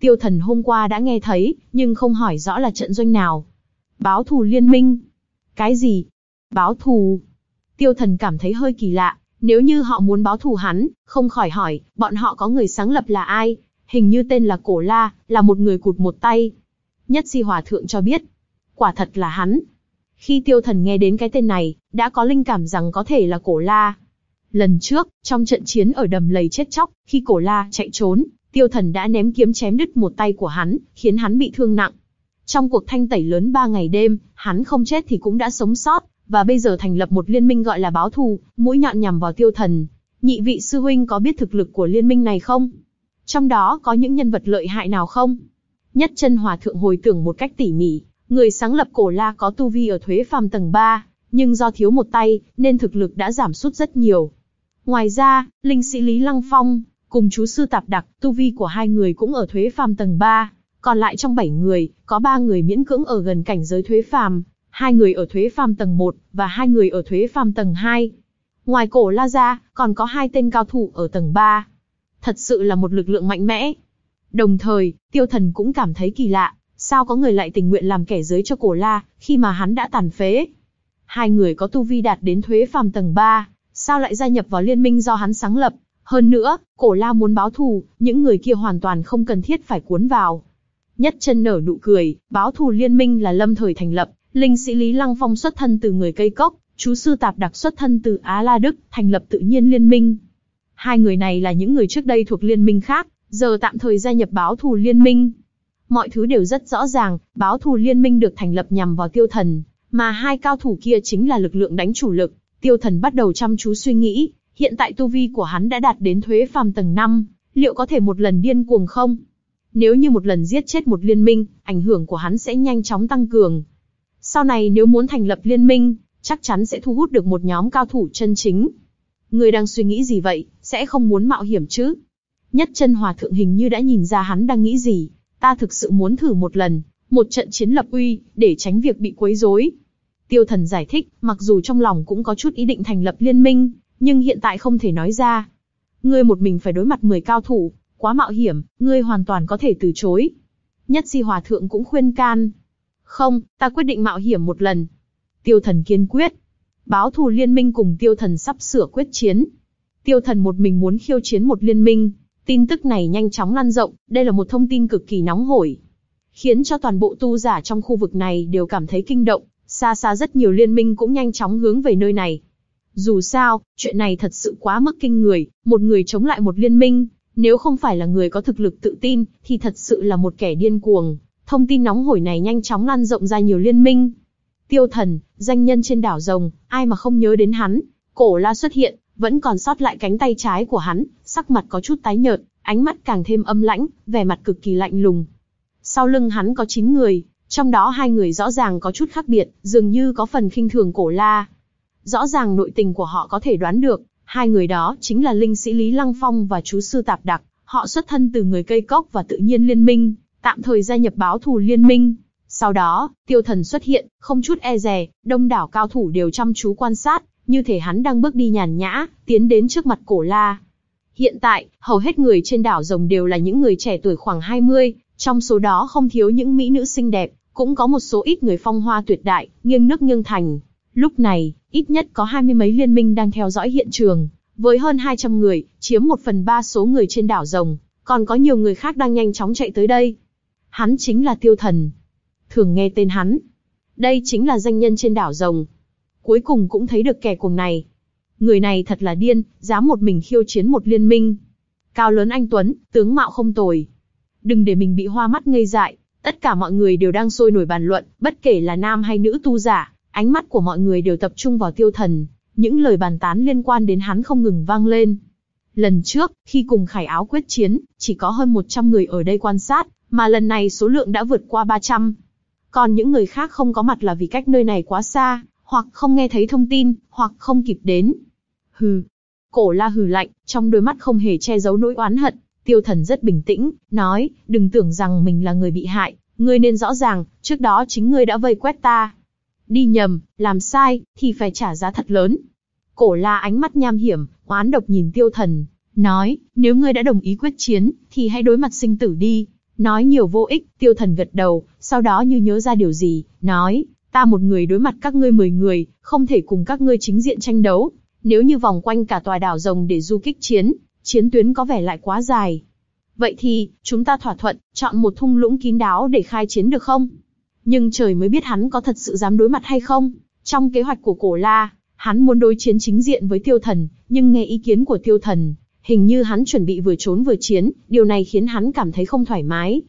Tiêu thần hôm qua đã nghe thấy, nhưng không hỏi rõ là trận doanh nào. Báo thù liên minh. Cái gì? Báo thù. Tiêu thần cảm thấy hơi kỳ lạ, nếu như họ muốn báo thù hắn, không khỏi hỏi, bọn họ có người sáng lập là ai? Hình như tên là Cổ La, là một người cụt một tay. Nhất si hòa thượng cho biết. Quả thật là hắn. Khi tiêu thần nghe đến cái tên này, đã có linh cảm rằng có thể là Cổ La. Lần trước, trong trận chiến ở đầm lầy chết chóc, khi Cổ La chạy trốn, tiêu thần đã ném kiếm chém đứt một tay của hắn, khiến hắn bị thương nặng. Trong cuộc thanh tẩy lớn ba ngày đêm, hắn không chết thì cũng đã sống sót, và bây giờ thành lập một liên minh gọi là báo thù, mũi nhọn nhằm vào tiêu thần. Nhị vị sư huynh có biết thực lực của liên minh này không? Trong đó có những nhân vật lợi hại nào không? Nhất chân hòa thượng hồi tưởng một cách tỉ mỉ, người sáng lập cổ la có tu vi ở thuế phàm tầng 3, nhưng do thiếu một tay, nên thực lực đã giảm sút rất nhiều. Ngoài ra, linh sĩ Lý Lăng Phong, cùng chú sư Tạp Đặc, tu vi của hai người cũng ở thuế phàm tầng 3, còn lại trong 7 người, có 3 người miễn cưỡng ở gần cảnh giới thuế phàm, hai người ở thuế phàm tầng 1 và hai người ở thuế phàm tầng 2. Ngoài cổ la ra, còn có hai tên cao thủ ở tầng 3. Thật sự là một lực lượng mạnh mẽ. Đồng thời, tiêu thần cũng cảm thấy kỳ lạ, sao có người lại tình nguyện làm kẻ dưới cho cổ la, khi mà hắn đã tàn phế. Hai người có tu vi đạt đến thuế phàm tầng 3, sao lại gia nhập vào liên minh do hắn sáng lập. Hơn nữa, cổ la muốn báo thù, những người kia hoàn toàn không cần thiết phải cuốn vào. Nhất chân nở nụ cười, báo thù liên minh là lâm thời thành lập, linh sĩ Lý Lăng Phong xuất thân từ người cây cốc, chú sư tạp đặc xuất thân từ Á La Đức, thành lập tự nhiên liên minh. Hai người này là những người trước đây thuộc liên minh khác, giờ tạm thời gia nhập báo thù liên minh. Mọi thứ đều rất rõ ràng, báo thù liên minh được thành lập nhằm vào tiêu thần, mà hai cao thủ kia chính là lực lượng đánh chủ lực. Tiêu thần bắt đầu chăm chú suy nghĩ, hiện tại tu vi của hắn đã đạt đến thuế phàm tầng 5, liệu có thể một lần điên cuồng không? Nếu như một lần giết chết một liên minh, ảnh hưởng của hắn sẽ nhanh chóng tăng cường. Sau này nếu muốn thành lập liên minh, chắc chắn sẽ thu hút được một nhóm cao thủ chân chính. Người đang suy nghĩ gì vậy, sẽ không muốn mạo hiểm chứ? Nhất chân hòa thượng hình như đã nhìn ra hắn đang nghĩ gì, ta thực sự muốn thử một lần, một trận chiến lập uy, để tránh việc bị quấy rối. Tiêu thần giải thích, mặc dù trong lòng cũng có chút ý định thành lập liên minh, nhưng hiện tại không thể nói ra. Ngươi một mình phải đối mặt 10 cao thủ, quá mạo hiểm, ngươi hoàn toàn có thể từ chối. Nhất si hòa thượng cũng khuyên can. Không, ta quyết định mạo hiểm một lần. Tiêu thần kiên quyết. Báo thù liên minh cùng tiêu thần sắp sửa quyết chiến. Tiêu thần một mình muốn khiêu chiến một liên minh. Tin tức này nhanh chóng lan rộng, đây là một thông tin cực kỳ nóng hổi. Khiến cho toàn bộ tu giả trong khu vực này đều cảm thấy kinh động, xa xa rất nhiều liên minh cũng nhanh chóng hướng về nơi này. Dù sao, chuyện này thật sự quá mức kinh người, một người chống lại một liên minh, nếu không phải là người có thực lực tự tin, thì thật sự là một kẻ điên cuồng. Thông tin nóng hổi này nhanh chóng lan rộng ra nhiều liên minh. Tiêu thần, danh nhân trên đảo rồng, ai mà không nhớ đến hắn. Cổ la xuất hiện, vẫn còn sót lại cánh tay trái của hắn, sắc mặt có chút tái nhợt, ánh mắt càng thêm âm lãnh, vẻ mặt cực kỳ lạnh lùng. Sau lưng hắn có 9 người, trong đó hai người rõ ràng có chút khác biệt, dường như có phần khinh thường cổ la. Rõ ràng nội tình của họ có thể đoán được, hai người đó chính là linh sĩ Lý Lăng Phong và chú sư Tạp Đặc, họ xuất thân từ người cây cốc và tự nhiên liên minh, tạm thời gia nhập báo thù liên minh. Sau đó, tiêu thần xuất hiện, không chút e dè, đông đảo cao thủ đều chăm chú quan sát, như thể hắn đang bước đi nhàn nhã, tiến đến trước mặt cổ la. Hiện tại, hầu hết người trên đảo rồng đều là những người trẻ tuổi khoảng 20, trong số đó không thiếu những mỹ nữ xinh đẹp, cũng có một số ít người phong hoa tuyệt đại, nghiêng nước nghiêng thành. Lúc này, ít nhất có hai mươi mấy liên minh đang theo dõi hiện trường, với hơn 200 người, chiếm một phần ba số người trên đảo rồng, còn có nhiều người khác đang nhanh chóng chạy tới đây. Hắn chính là tiêu thần. Thường nghe tên hắn. Đây chính là danh nhân trên đảo rồng. Cuối cùng cũng thấy được kẻ cùng này. Người này thật là điên, dám một mình khiêu chiến một liên minh. Cao lớn anh Tuấn, tướng mạo không tồi. Đừng để mình bị hoa mắt ngây dại, tất cả mọi người đều đang sôi nổi bàn luận, bất kể là nam hay nữ tu giả, ánh mắt của mọi người đều tập trung vào tiêu thần, những lời bàn tán liên quan đến hắn không ngừng vang lên. Lần trước, khi cùng khải áo quyết chiến, chỉ có hơn 100 người ở đây quan sát, mà lần này số lượng đã vượt qua 300. Còn những người khác không có mặt là vì cách nơi này quá xa, hoặc không nghe thấy thông tin, hoặc không kịp đến. Hừ. Cổ la hừ lạnh, trong đôi mắt không hề che giấu nỗi oán hận. Tiêu thần rất bình tĩnh, nói, đừng tưởng rằng mình là người bị hại, ngươi nên rõ ràng, trước đó chính ngươi đã vây quét ta. Đi nhầm, làm sai, thì phải trả giá thật lớn. Cổ la ánh mắt nham hiểm, oán độc nhìn tiêu thần, nói, nếu ngươi đã đồng ý quyết chiến, thì hãy đối mặt sinh tử đi. Nói nhiều vô ích, tiêu thần gật đầu, sau đó như nhớ ra điều gì, nói, ta một người đối mặt các ngươi mười người, không thể cùng các ngươi chính diện tranh đấu. Nếu như vòng quanh cả tòa đảo rồng để du kích chiến, chiến tuyến có vẻ lại quá dài. Vậy thì, chúng ta thỏa thuận, chọn một thung lũng kín đáo để khai chiến được không? Nhưng trời mới biết hắn có thật sự dám đối mặt hay không. Trong kế hoạch của cổ la, hắn muốn đối chiến chính diện với tiêu thần, nhưng nghe ý kiến của tiêu thần, hình như hắn chuẩn bị vừa trốn vừa chiến, điều này khiến hắn cảm thấy không thoải mái.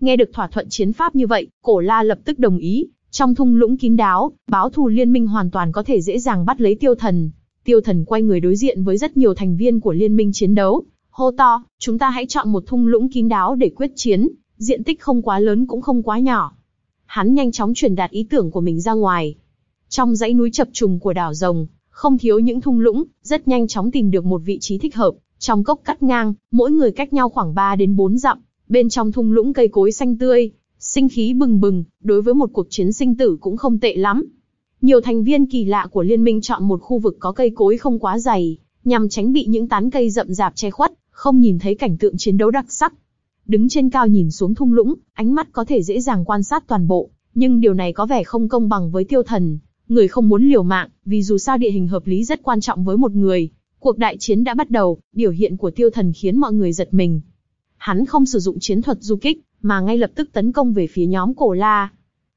Nghe được thỏa thuận chiến pháp như vậy, cổ la lập tức đồng ý, trong thung lũng kín đáo, báo thù liên minh hoàn toàn có thể dễ dàng bắt lấy tiêu thần. Tiêu thần quay người đối diện với rất nhiều thành viên của liên minh chiến đấu, hô to, chúng ta hãy chọn một thung lũng kín đáo để quyết chiến, diện tích không quá lớn cũng không quá nhỏ. Hắn nhanh chóng truyền đạt ý tưởng của mình ra ngoài. Trong dãy núi chập trùng của đảo rồng, không thiếu những thung lũng, rất nhanh chóng tìm được một vị trí thích hợp, trong cốc cắt ngang, mỗi người cách nhau khoảng 3 đến 4 dặm, bên trong thung lũng cây cối xanh tươi, sinh khí bừng bừng, đối với một cuộc chiến sinh tử cũng không tệ lắm. Nhiều thành viên kỳ lạ của liên minh chọn một khu vực có cây cối không quá dày, nhằm tránh bị những tán cây rậm rạp che khuất, không nhìn thấy cảnh tượng chiến đấu đặc sắc. Đứng trên cao nhìn xuống thung lũng, ánh mắt có thể dễ dàng quan sát toàn bộ, nhưng điều này có vẻ không công bằng với tiêu thần. Người không muốn liều mạng, vì dù sao địa hình hợp lý rất quan trọng với một người. Cuộc đại chiến đã bắt đầu, biểu hiện của tiêu thần khiến mọi người giật mình. Hắn không sử dụng chiến thuật du kích, mà ngay lập tức tấn công về phía nhóm cổ la.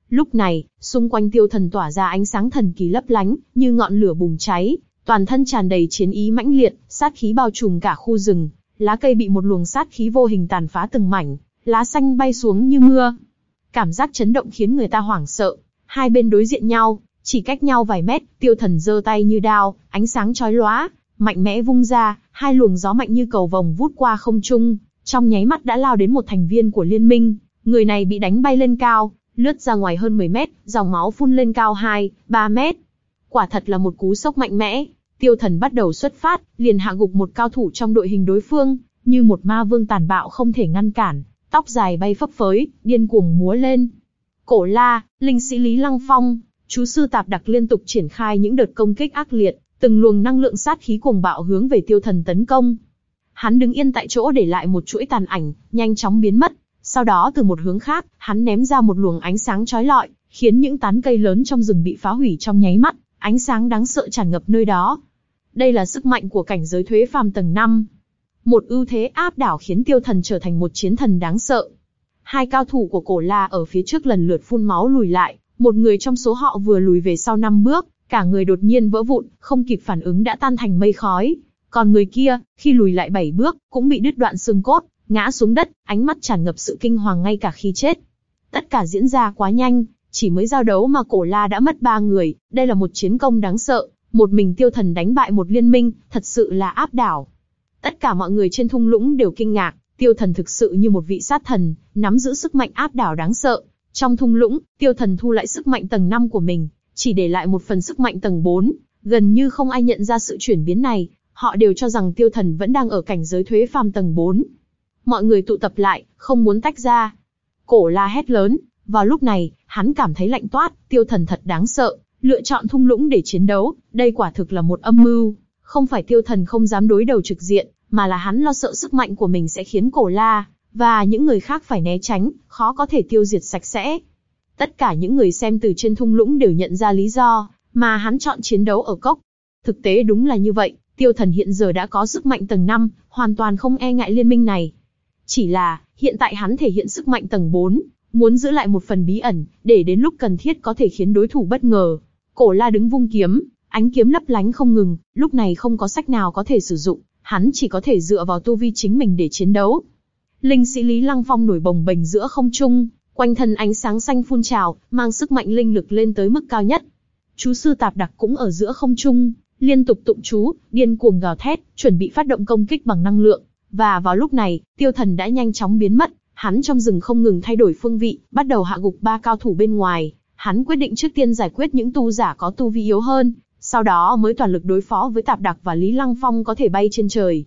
Lúc này, xung quanh tiêu thần tỏa ra ánh sáng thần kỳ lấp lánh, như ngọn lửa bùng cháy, toàn thân tràn đầy chiến ý mãnh liệt, sát khí bao trùm cả khu rừng, lá cây bị một luồng sát khí vô hình tàn phá từng mảnh, lá xanh bay xuống như mưa. Cảm giác chấn động khiến người ta hoảng sợ, hai bên đối diện nhau, chỉ cách nhau vài mét, tiêu thần giơ tay như đao, ánh sáng chói lóa, mạnh mẽ vung ra, hai luồng gió mạnh như cầu vồng vút qua không trung, trong nháy mắt đã lao đến một thành viên của liên minh, người này bị đánh bay lên cao, lướt ra ngoài hơn 10 mét, dòng máu phun lên cao 2, 3 mét. Quả thật là một cú sốc mạnh mẽ. Tiêu thần bắt đầu xuất phát, liền hạ gục một cao thủ trong đội hình đối phương, như một ma vương tàn bạo không thể ngăn cản, tóc dài bay phấp phới, điên cuồng múa lên. Cổ la, linh sĩ Lý Lăng Phong, chú sư tạp đặc liên tục triển khai những đợt công kích ác liệt, từng luồng năng lượng sát khí cuồng bạo hướng về tiêu thần tấn công. Hắn đứng yên tại chỗ để lại một chuỗi tàn ảnh, nhanh chóng biến mất. Sau đó từ một hướng khác, hắn ném ra một luồng ánh sáng chói lọi, khiến những tán cây lớn trong rừng bị phá hủy trong nháy mắt, ánh sáng đáng sợ tràn ngập nơi đó. Đây là sức mạnh của cảnh giới thuế phàm tầng 5. Một ưu thế áp đảo khiến tiêu thần trở thành một chiến thần đáng sợ. Hai cao thủ của cổ la ở phía trước lần lượt phun máu lùi lại, một người trong số họ vừa lùi về sau năm bước, cả người đột nhiên vỡ vụn, không kịp phản ứng đã tan thành mây khói. Còn người kia, khi lùi lại bảy bước, cũng bị đứt đoạn xương cốt, ngã xuống đất, ánh mắt tràn ngập sự kinh hoàng ngay cả khi chết. Tất cả diễn ra quá nhanh, chỉ mới giao đấu mà cổ la đã mất ba người, đây là một chiến công đáng sợ, một mình tiêu thần đánh bại một liên minh, thật sự là áp đảo. Tất cả mọi người trên thung lũng đều kinh ngạc, tiêu thần thực sự như một vị sát thần, nắm giữ sức mạnh áp đảo đáng sợ. Trong thung lũng, tiêu thần thu lại sức mạnh tầng 5 của mình, chỉ để lại một phần sức mạnh tầng 4, gần như không ai nhận ra sự chuyển biến này, họ đều cho rằng tiêu thần vẫn đang ở cảnh giới thuế phàm tầng 4. Mọi người tụ tập lại, không muốn tách ra. Cổ la hét lớn, vào lúc này, hắn cảm thấy lạnh toát, tiêu thần thật đáng sợ, lựa chọn thung lũng để chiến đấu, đây quả thực là một âm mưu. Không phải tiêu thần không dám đối đầu trực diện, mà là hắn lo sợ sức mạnh của mình sẽ khiến cổ la, và những người khác phải né tránh, khó có thể tiêu diệt sạch sẽ. Tất cả những người xem từ trên thung lũng đều nhận ra lý do, mà hắn chọn chiến đấu ở cốc. Thực tế đúng là như vậy, tiêu thần hiện giờ đã có sức mạnh tầng 5, hoàn toàn không e ngại liên minh này. Chỉ là, hiện tại hắn thể hiện sức mạnh tầng 4, muốn giữ lại một phần bí ẩn, để đến lúc cần thiết có thể khiến đối thủ bất ngờ. Cổ la đứng vung kiếm, ánh kiếm lấp lánh không ngừng, lúc này không có sách nào có thể sử dụng, hắn chỉ có thể dựa vào tu vi chính mình để chiến đấu. Linh sĩ Lý Lăng Phong nổi bồng bềnh giữa không trung, quanh thân ánh sáng xanh phun trào, mang sức mạnh linh lực lên tới mức cao nhất. Chú sư tạp đặc cũng ở giữa không trung, liên tục tụng chú, điên cuồng gào thét, chuẩn bị phát động công kích bằng năng lượng. Và vào lúc này, tiêu thần đã nhanh chóng biến mất, hắn trong rừng không ngừng thay đổi phương vị, bắt đầu hạ gục ba cao thủ bên ngoài. Hắn quyết định trước tiên giải quyết những tu giả có tu vi yếu hơn, sau đó mới toàn lực đối phó với Tạp Đặc và Lý Lăng Phong có thể bay trên trời.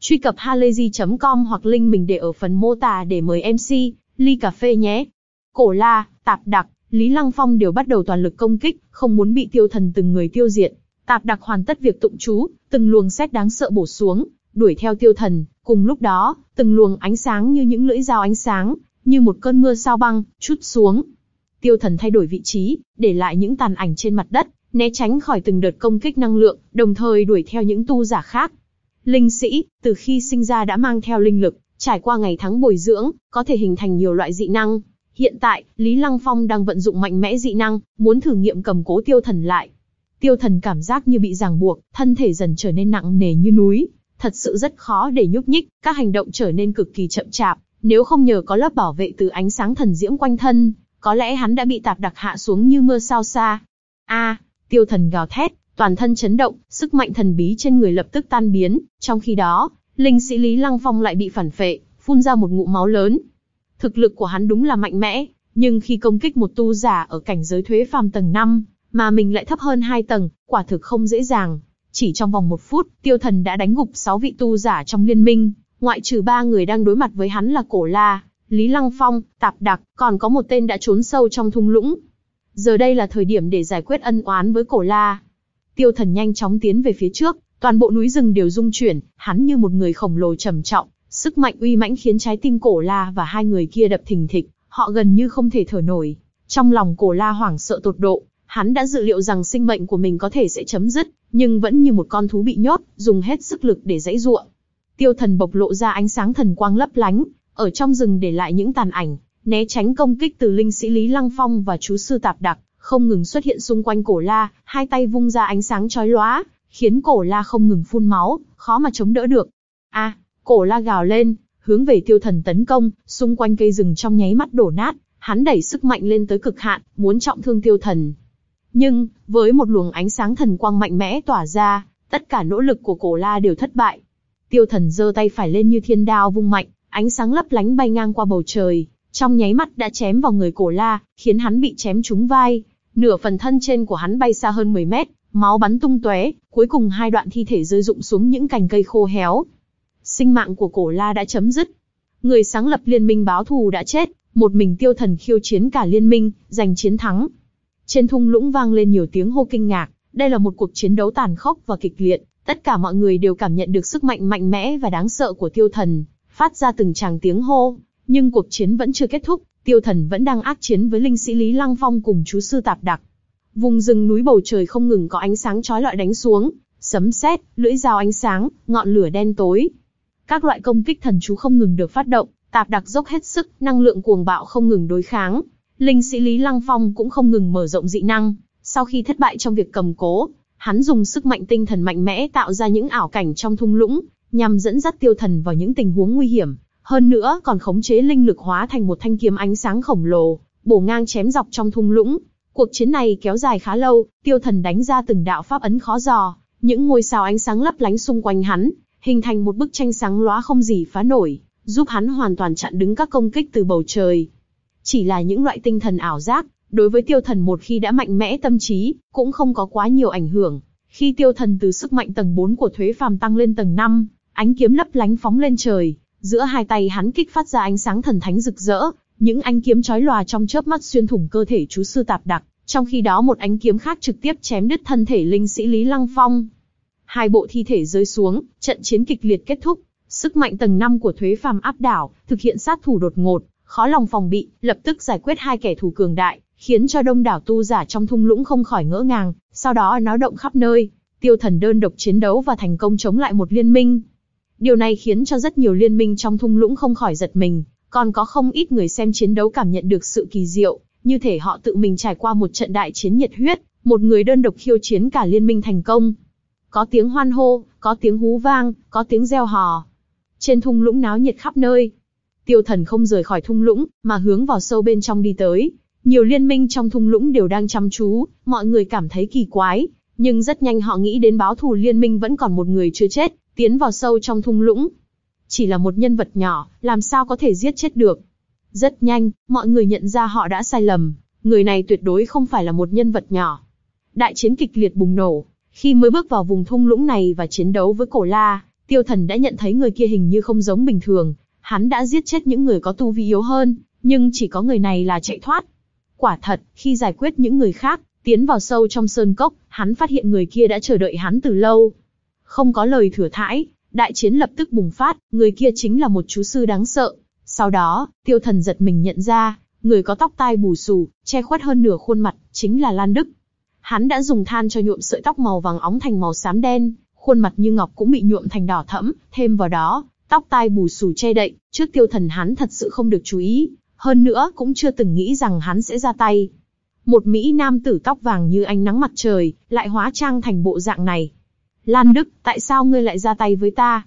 Truy cập halayzi.com hoặc link mình để ở phần mô tả để mời MC, ly cà phê nhé. Cổ La, Tạp Đặc, Lý Lăng Phong đều bắt đầu toàn lực công kích, không muốn bị tiêu thần từng người tiêu diệt. Tạp Đặc hoàn tất việc tụng chú, từng luồng xét đáng sợ bổ xuống, đuổi theo tiêu thần. Cùng lúc đó, từng luồng ánh sáng như những lưỡi dao ánh sáng, như một cơn mưa sao băng, chút xuống. Tiêu thần thay đổi vị trí, để lại những tàn ảnh trên mặt đất, né tránh khỏi từng đợt công kích năng lượng, đồng thời đuổi theo những tu giả khác. Linh sĩ, từ khi sinh ra đã mang theo linh lực, trải qua ngày tháng bồi dưỡng, có thể hình thành nhiều loại dị năng. Hiện tại, Lý Lăng Phong đang vận dụng mạnh mẽ dị năng, muốn thử nghiệm cầm cố tiêu thần lại. Tiêu thần cảm giác như bị ràng buộc, thân thể dần trở nên nặng nề như núi, thật sự rất khó để nhúc nhích, các hành động trở nên cực kỳ chậm chạp, nếu không nhờ có lớp bảo vệ từ ánh sáng thần diễm quanh thân, có lẽ hắn đã bị tạp đặc hạ xuống như mưa sao xa. A, tiêu thần gào thét, toàn thân chấn động, sức mạnh thần bí trên người lập tức tan biến, trong khi đó, linh sĩ Lý Lăng Phong lại bị phản phệ, phun ra một ngụm máu lớn. Thực lực của hắn đúng là mạnh mẽ, nhưng khi công kích một tu giả ở cảnh giới thuế phàm tầng 5, mà mình lại thấp hơn hai tầng, quả thực không dễ dàng. Chỉ trong vòng một phút, tiêu thần đã đánh gục sáu vị tu giả trong liên minh, ngoại trừ ba người đang đối mặt với hắn là Cổ La, Lý Lăng Phong, Tạp Đặc, còn có một tên đã trốn sâu trong thung lũng. Giờ đây là thời điểm để giải quyết ân oán với cổ la. Tiêu thần nhanh chóng tiến về phía trước, toàn bộ núi rừng đều rung chuyển, hắn như một người khổng lồ trầm trọng, sức mạnh uy mãnh khiến trái tim cổ la và hai người kia đập thình thịch, họ gần như không thể thở nổi. Trong lòng cổ la hoảng sợ tột độ, hắn đã dự liệu rằng sinh mệnh của mình có thể sẽ chấm dứt, nhưng vẫn như một con thú bị nhốt, dùng hết sức lực để dãy ruộng. Tiêu thần bộc lộ ra ánh sáng thần quang lấp lánh, ở trong rừng để lại những tàn ảnh, né tránh công kích từ linh sĩ Lý Lăng Phong và chú sư Tạp Đặc, không ngừng xuất hiện xung quanh cổ la, hai tay vung ra ánh sáng chói lóa, khiến cổ la không ngừng phun máu, khó mà chống đỡ được. A, cổ la gào lên, hướng về tiêu thần tấn công, xung quanh cây rừng trong nháy mắt đổ nát, hắn đẩy sức mạnh lên tới cực hạn, muốn trọng thương tiêu thần. Nhưng, với một luồng ánh sáng thần quang mạnh mẽ tỏa ra, tất cả nỗ lực của cổ la đều thất bại. Tiêu thần giơ tay phải lên như thiên đao vung mạnh, ánh sáng lấp lánh bay ngang qua bầu trời, trong nháy mắt đã chém vào người cổ la, khiến hắn bị chém trúng vai. Nửa phần thân trên của hắn bay xa hơn 10 mét, máu bắn tung tóe, cuối cùng hai đoạn thi thể rơi rụng xuống những cành cây khô héo. Sinh mạng của cổ la đã chấm dứt. Người sáng lập liên minh báo thù đã chết, một mình tiêu thần khiêu chiến cả liên minh, giành chiến thắng. Trên thung lũng vang lên nhiều tiếng hô kinh ngạc, đây là một cuộc chiến đấu tàn khốc và kịch liệt, tất cả mọi người đều cảm nhận được sức mạnh mạnh mẽ và đáng sợ của tiêu thần, phát ra từng tràng tiếng hô. Nhưng cuộc chiến vẫn chưa kết thúc, tiêu thần vẫn đang ác chiến với linh sĩ Lý Lăng Phong cùng chú sư Tạp Đặc. Vùng rừng núi bầu trời không ngừng có ánh sáng chói lọi đánh xuống, sấm sét, lưỡi dao ánh sáng, ngọn lửa đen tối. Các loại công kích thần chú không ngừng được phát động, Tạp Đặc dốc hết sức, năng lượng cuồng bạo không ngừng đối kháng. Linh sĩ Lý Lăng Phong cũng không ngừng mở rộng dị năng. Sau khi thất bại trong việc cầm cố, hắn dùng sức mạnh tinh thần mạnh mẽ tạo ra những ảo cảnh trong thung lũng, nhằm dẫn dắt tiêu thần vào những tình huống nguy hiểm. Hơn nữa còn khống chế linh lực hóa thành một thanh kiếm ánh sáng khổng lồ, bổ ngang chém dọc trong thung lũng. Cuộc chiến này kéo dài khá lâu, tiêu thần đánh ra từng đạo pháp ấn khó dò, những ngôi sao ánh sáng lấp lánh xung quanh hắn, hình thành một bức tranh sáng lóa không gì phá nổi, giúp hắn hoàn toàn chặn đứng các công kích từ bầu trời. Chỉ là những loại tinh thần ảo giác, đối với tiêu thần một khi đã mạnh mẽ tâm trí, cũng không có quá nhiều ảnh hưởng. Khi tiêu thần từ sức mạnh tầng 4 của thuế phàm tăng lên tầng 5, ánh kiếm lấp lánh phóng lên trời, giữa hai tay hắn kích phát ra ánh sáng thần thánh rực rỡ, những ánh kiếm chói lòa trong chớp mắt xuyên thủng cơ thể chú sư tạp đặc, trong khi đó một ánh kiếm khác trực tiếp chém đứt thân thể linh sĩ Lý Lăng Phong. Hai bộ thi thể rơi xuống, trận chiến kịch liệt kết thúc, sức mạnh tầng 5 của thuế phàm áp đảo, thực hiện sát thủ đột ngột, khó lòng phòng bị, lập tức giải quyết hai kẻ thù cường đại, khiến cho đông đảo tu giả trong thung lũng không khỏi ngỡ ngàng, sau đó náo động khắp nơi. Tiêu thần đơn độc chiến đấu và thành công chống lại một liên minh. Điều này khiến cho rất nhiều liên minh trong thung lũng không khỏi giật mình, còn có không ít người xem chiến đấu cảm nhận được sự kỳ diệu, như thể họ tự mình trải qua một trận đại chiến nhiệt huyết, một người đơn độc khiêu chiến cả liên minh thành công. Có tiếng hoan hô, có tiếng hú vang, có tiếng reo hò. Trên thung lũng náo nhiệt khắp nơi. Tiêu thần không rời khỏi thung lũng, mà hướng vào sâu bên trong đi tới. Nhiều liên minh trong thung lũng đều đang chăm chú, mọi người cảm thấy kỳ quái, nhưng rất nhanh họ nghĩ đến báo thù liên minh vẫn còn một người chưa chết, tiến vào sâu trong thung lũng. Chỉ là một nhân vật nhỏ, làm sao có thể giết chết được. Rất nhanh, mọi người nhận ra họ đã sai lầm, người này tuyệt đối không phải là một nhân vật nhỏ. Đại chiến kịch liệt bùng nổ, khi mới bước vào vùng thung lũng này và chiến đấu với cổ la, tiêu thần đã nhận thấy người kia hình như không giống bình thường, hắn đã giết chết những người có tu vi yếu hơn, nhưng chỉ có người này là chạy thoát. Quả thật, khi giải quyết những người khác, tiến vào sâu trong sơn cốc, hắn phát hiện người kia đã chờ đợi hắn từ lâu. Không có lời thừa thãi, đại chiến lập tức bùng phát, người kia chính là một chú sư đáng sợ. Sau đó, tiêu thần giật mình nhận ra, người có tóc tai bù xù, che khuất hơn nửa khuôn mặt, chính là Lan Đức. Hắn đã dùng than cho nhuộm sợi tóc màu vàng óng thành màu xám đen, khuôn mặt như ngọc cũng bị nhuộm thành đỏ thẫm, thêm vào đó, tóc tai bù xù che đậy, trước tiêu thần hắn thật sự không được chú ý, hơn nữa cũng chưa từng nghĩ rằng hắn sẽ ra tay. Một Mỹ nam tử tóc vàng như ánh nắng mặt trời, lại hóa trang thành bộ dạng này. Lan Đức, tại sao ngươi lại ra tay với ta?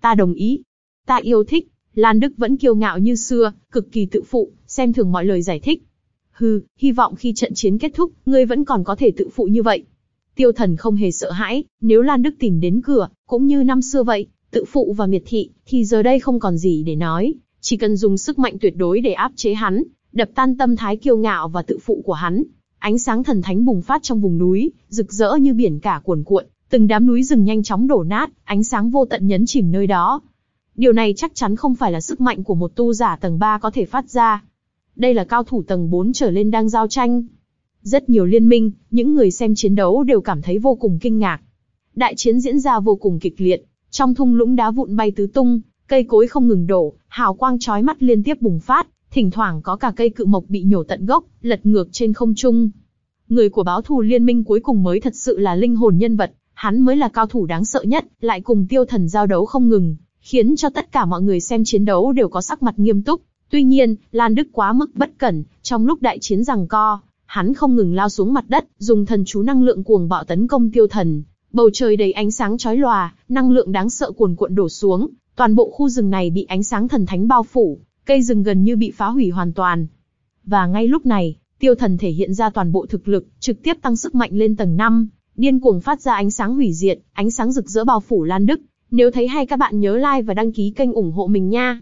Ta đồng ý. Ta yêu thích. Lan Đức vẫn kiêu ngạo như xưa, cực kỳ tự phụ, xem thường mọi lời giải thích. Hừ, hy vọng khi trận chiến kết thúc, ngươi vẫn còn có thể tự phụ như vậy. Tiêu thần không hề sợ hãi, nếu Lan Đức tìm đến cửa, cũng như năm xưa vậy, tự phụ và miệt thị, thì giờ đây không còn gì để nói, chỉ cần dùng sức mạnh tuyệt đối để áp chế hắn, đập tan tâm thái kiêu ngạo và tự phụ của hắn. Ánh sáng thần thánh bùng phát trong vùng núi, rực rỡ như biển cả cuồn cuộn, từng đám núi rừng nhanh chóng đổ nát, ánh sáng vô tận nhấn chìm nơi đó. Điều này chắc chắn không phải là sức mạnh của một tu giả tầng 3 có thể phát ra. Đây là cao thủ tầng 4 trở lên đang giao tranh. Rất nhiều liên minh, những người xem chiến đấu đều cảm thấy vô cùng kinh ngạc. Đại chiến diễn ra vô cùng kịch liệt, trong thung lũng đá vụn bay tứ tung, cây cối không ngừng đổ, hào quang chói mắt liên tiếp bùng phát, thỉnh thoảng có cả cây cự mộc bị nhổ tận gốc, lật ngược trên không trung. Người của báo thù liên minh cuối cùng mới thật sự là linh hồn nhân vật, hắn mới là cao thủ đáng sợ nhất, lại cùng tiêu thần giao đấu không ngừng, khiến cho tất cả mọi người xem chiến đấu đều có sắc mặt nghiêm túc. Tuy nhiên, Lan Đức quá mức bất cẩn, trong lúc đại chiến rằng co, hắn không ngừng lao xuống mặt đất, dùng thần chú năng lượng cuồng bạo tấn công tiêu thần. Bầu trời đầy ánh sáng chói lòa, năng lượng đáng sợ cuồn cuộn đổ xuống, toàn bộ khu rừng này bị ánh sáng thần thánh bao phủ, cây rừng gần như bị phá hủy hoàn toàn. Và ngay lúc này, tiêu thần thể hiện ra toàn bộ thực lực, trực tiếp tăng sức mạnh lên tầng 5, điên cuồng phát ra ánh sáng hủy diệt, ánh sáng rực rỡ bao phủ Lan Đức. Nếu thấy hay các bạn nhớ like và đăng ký kênh ủng hộ mình nha.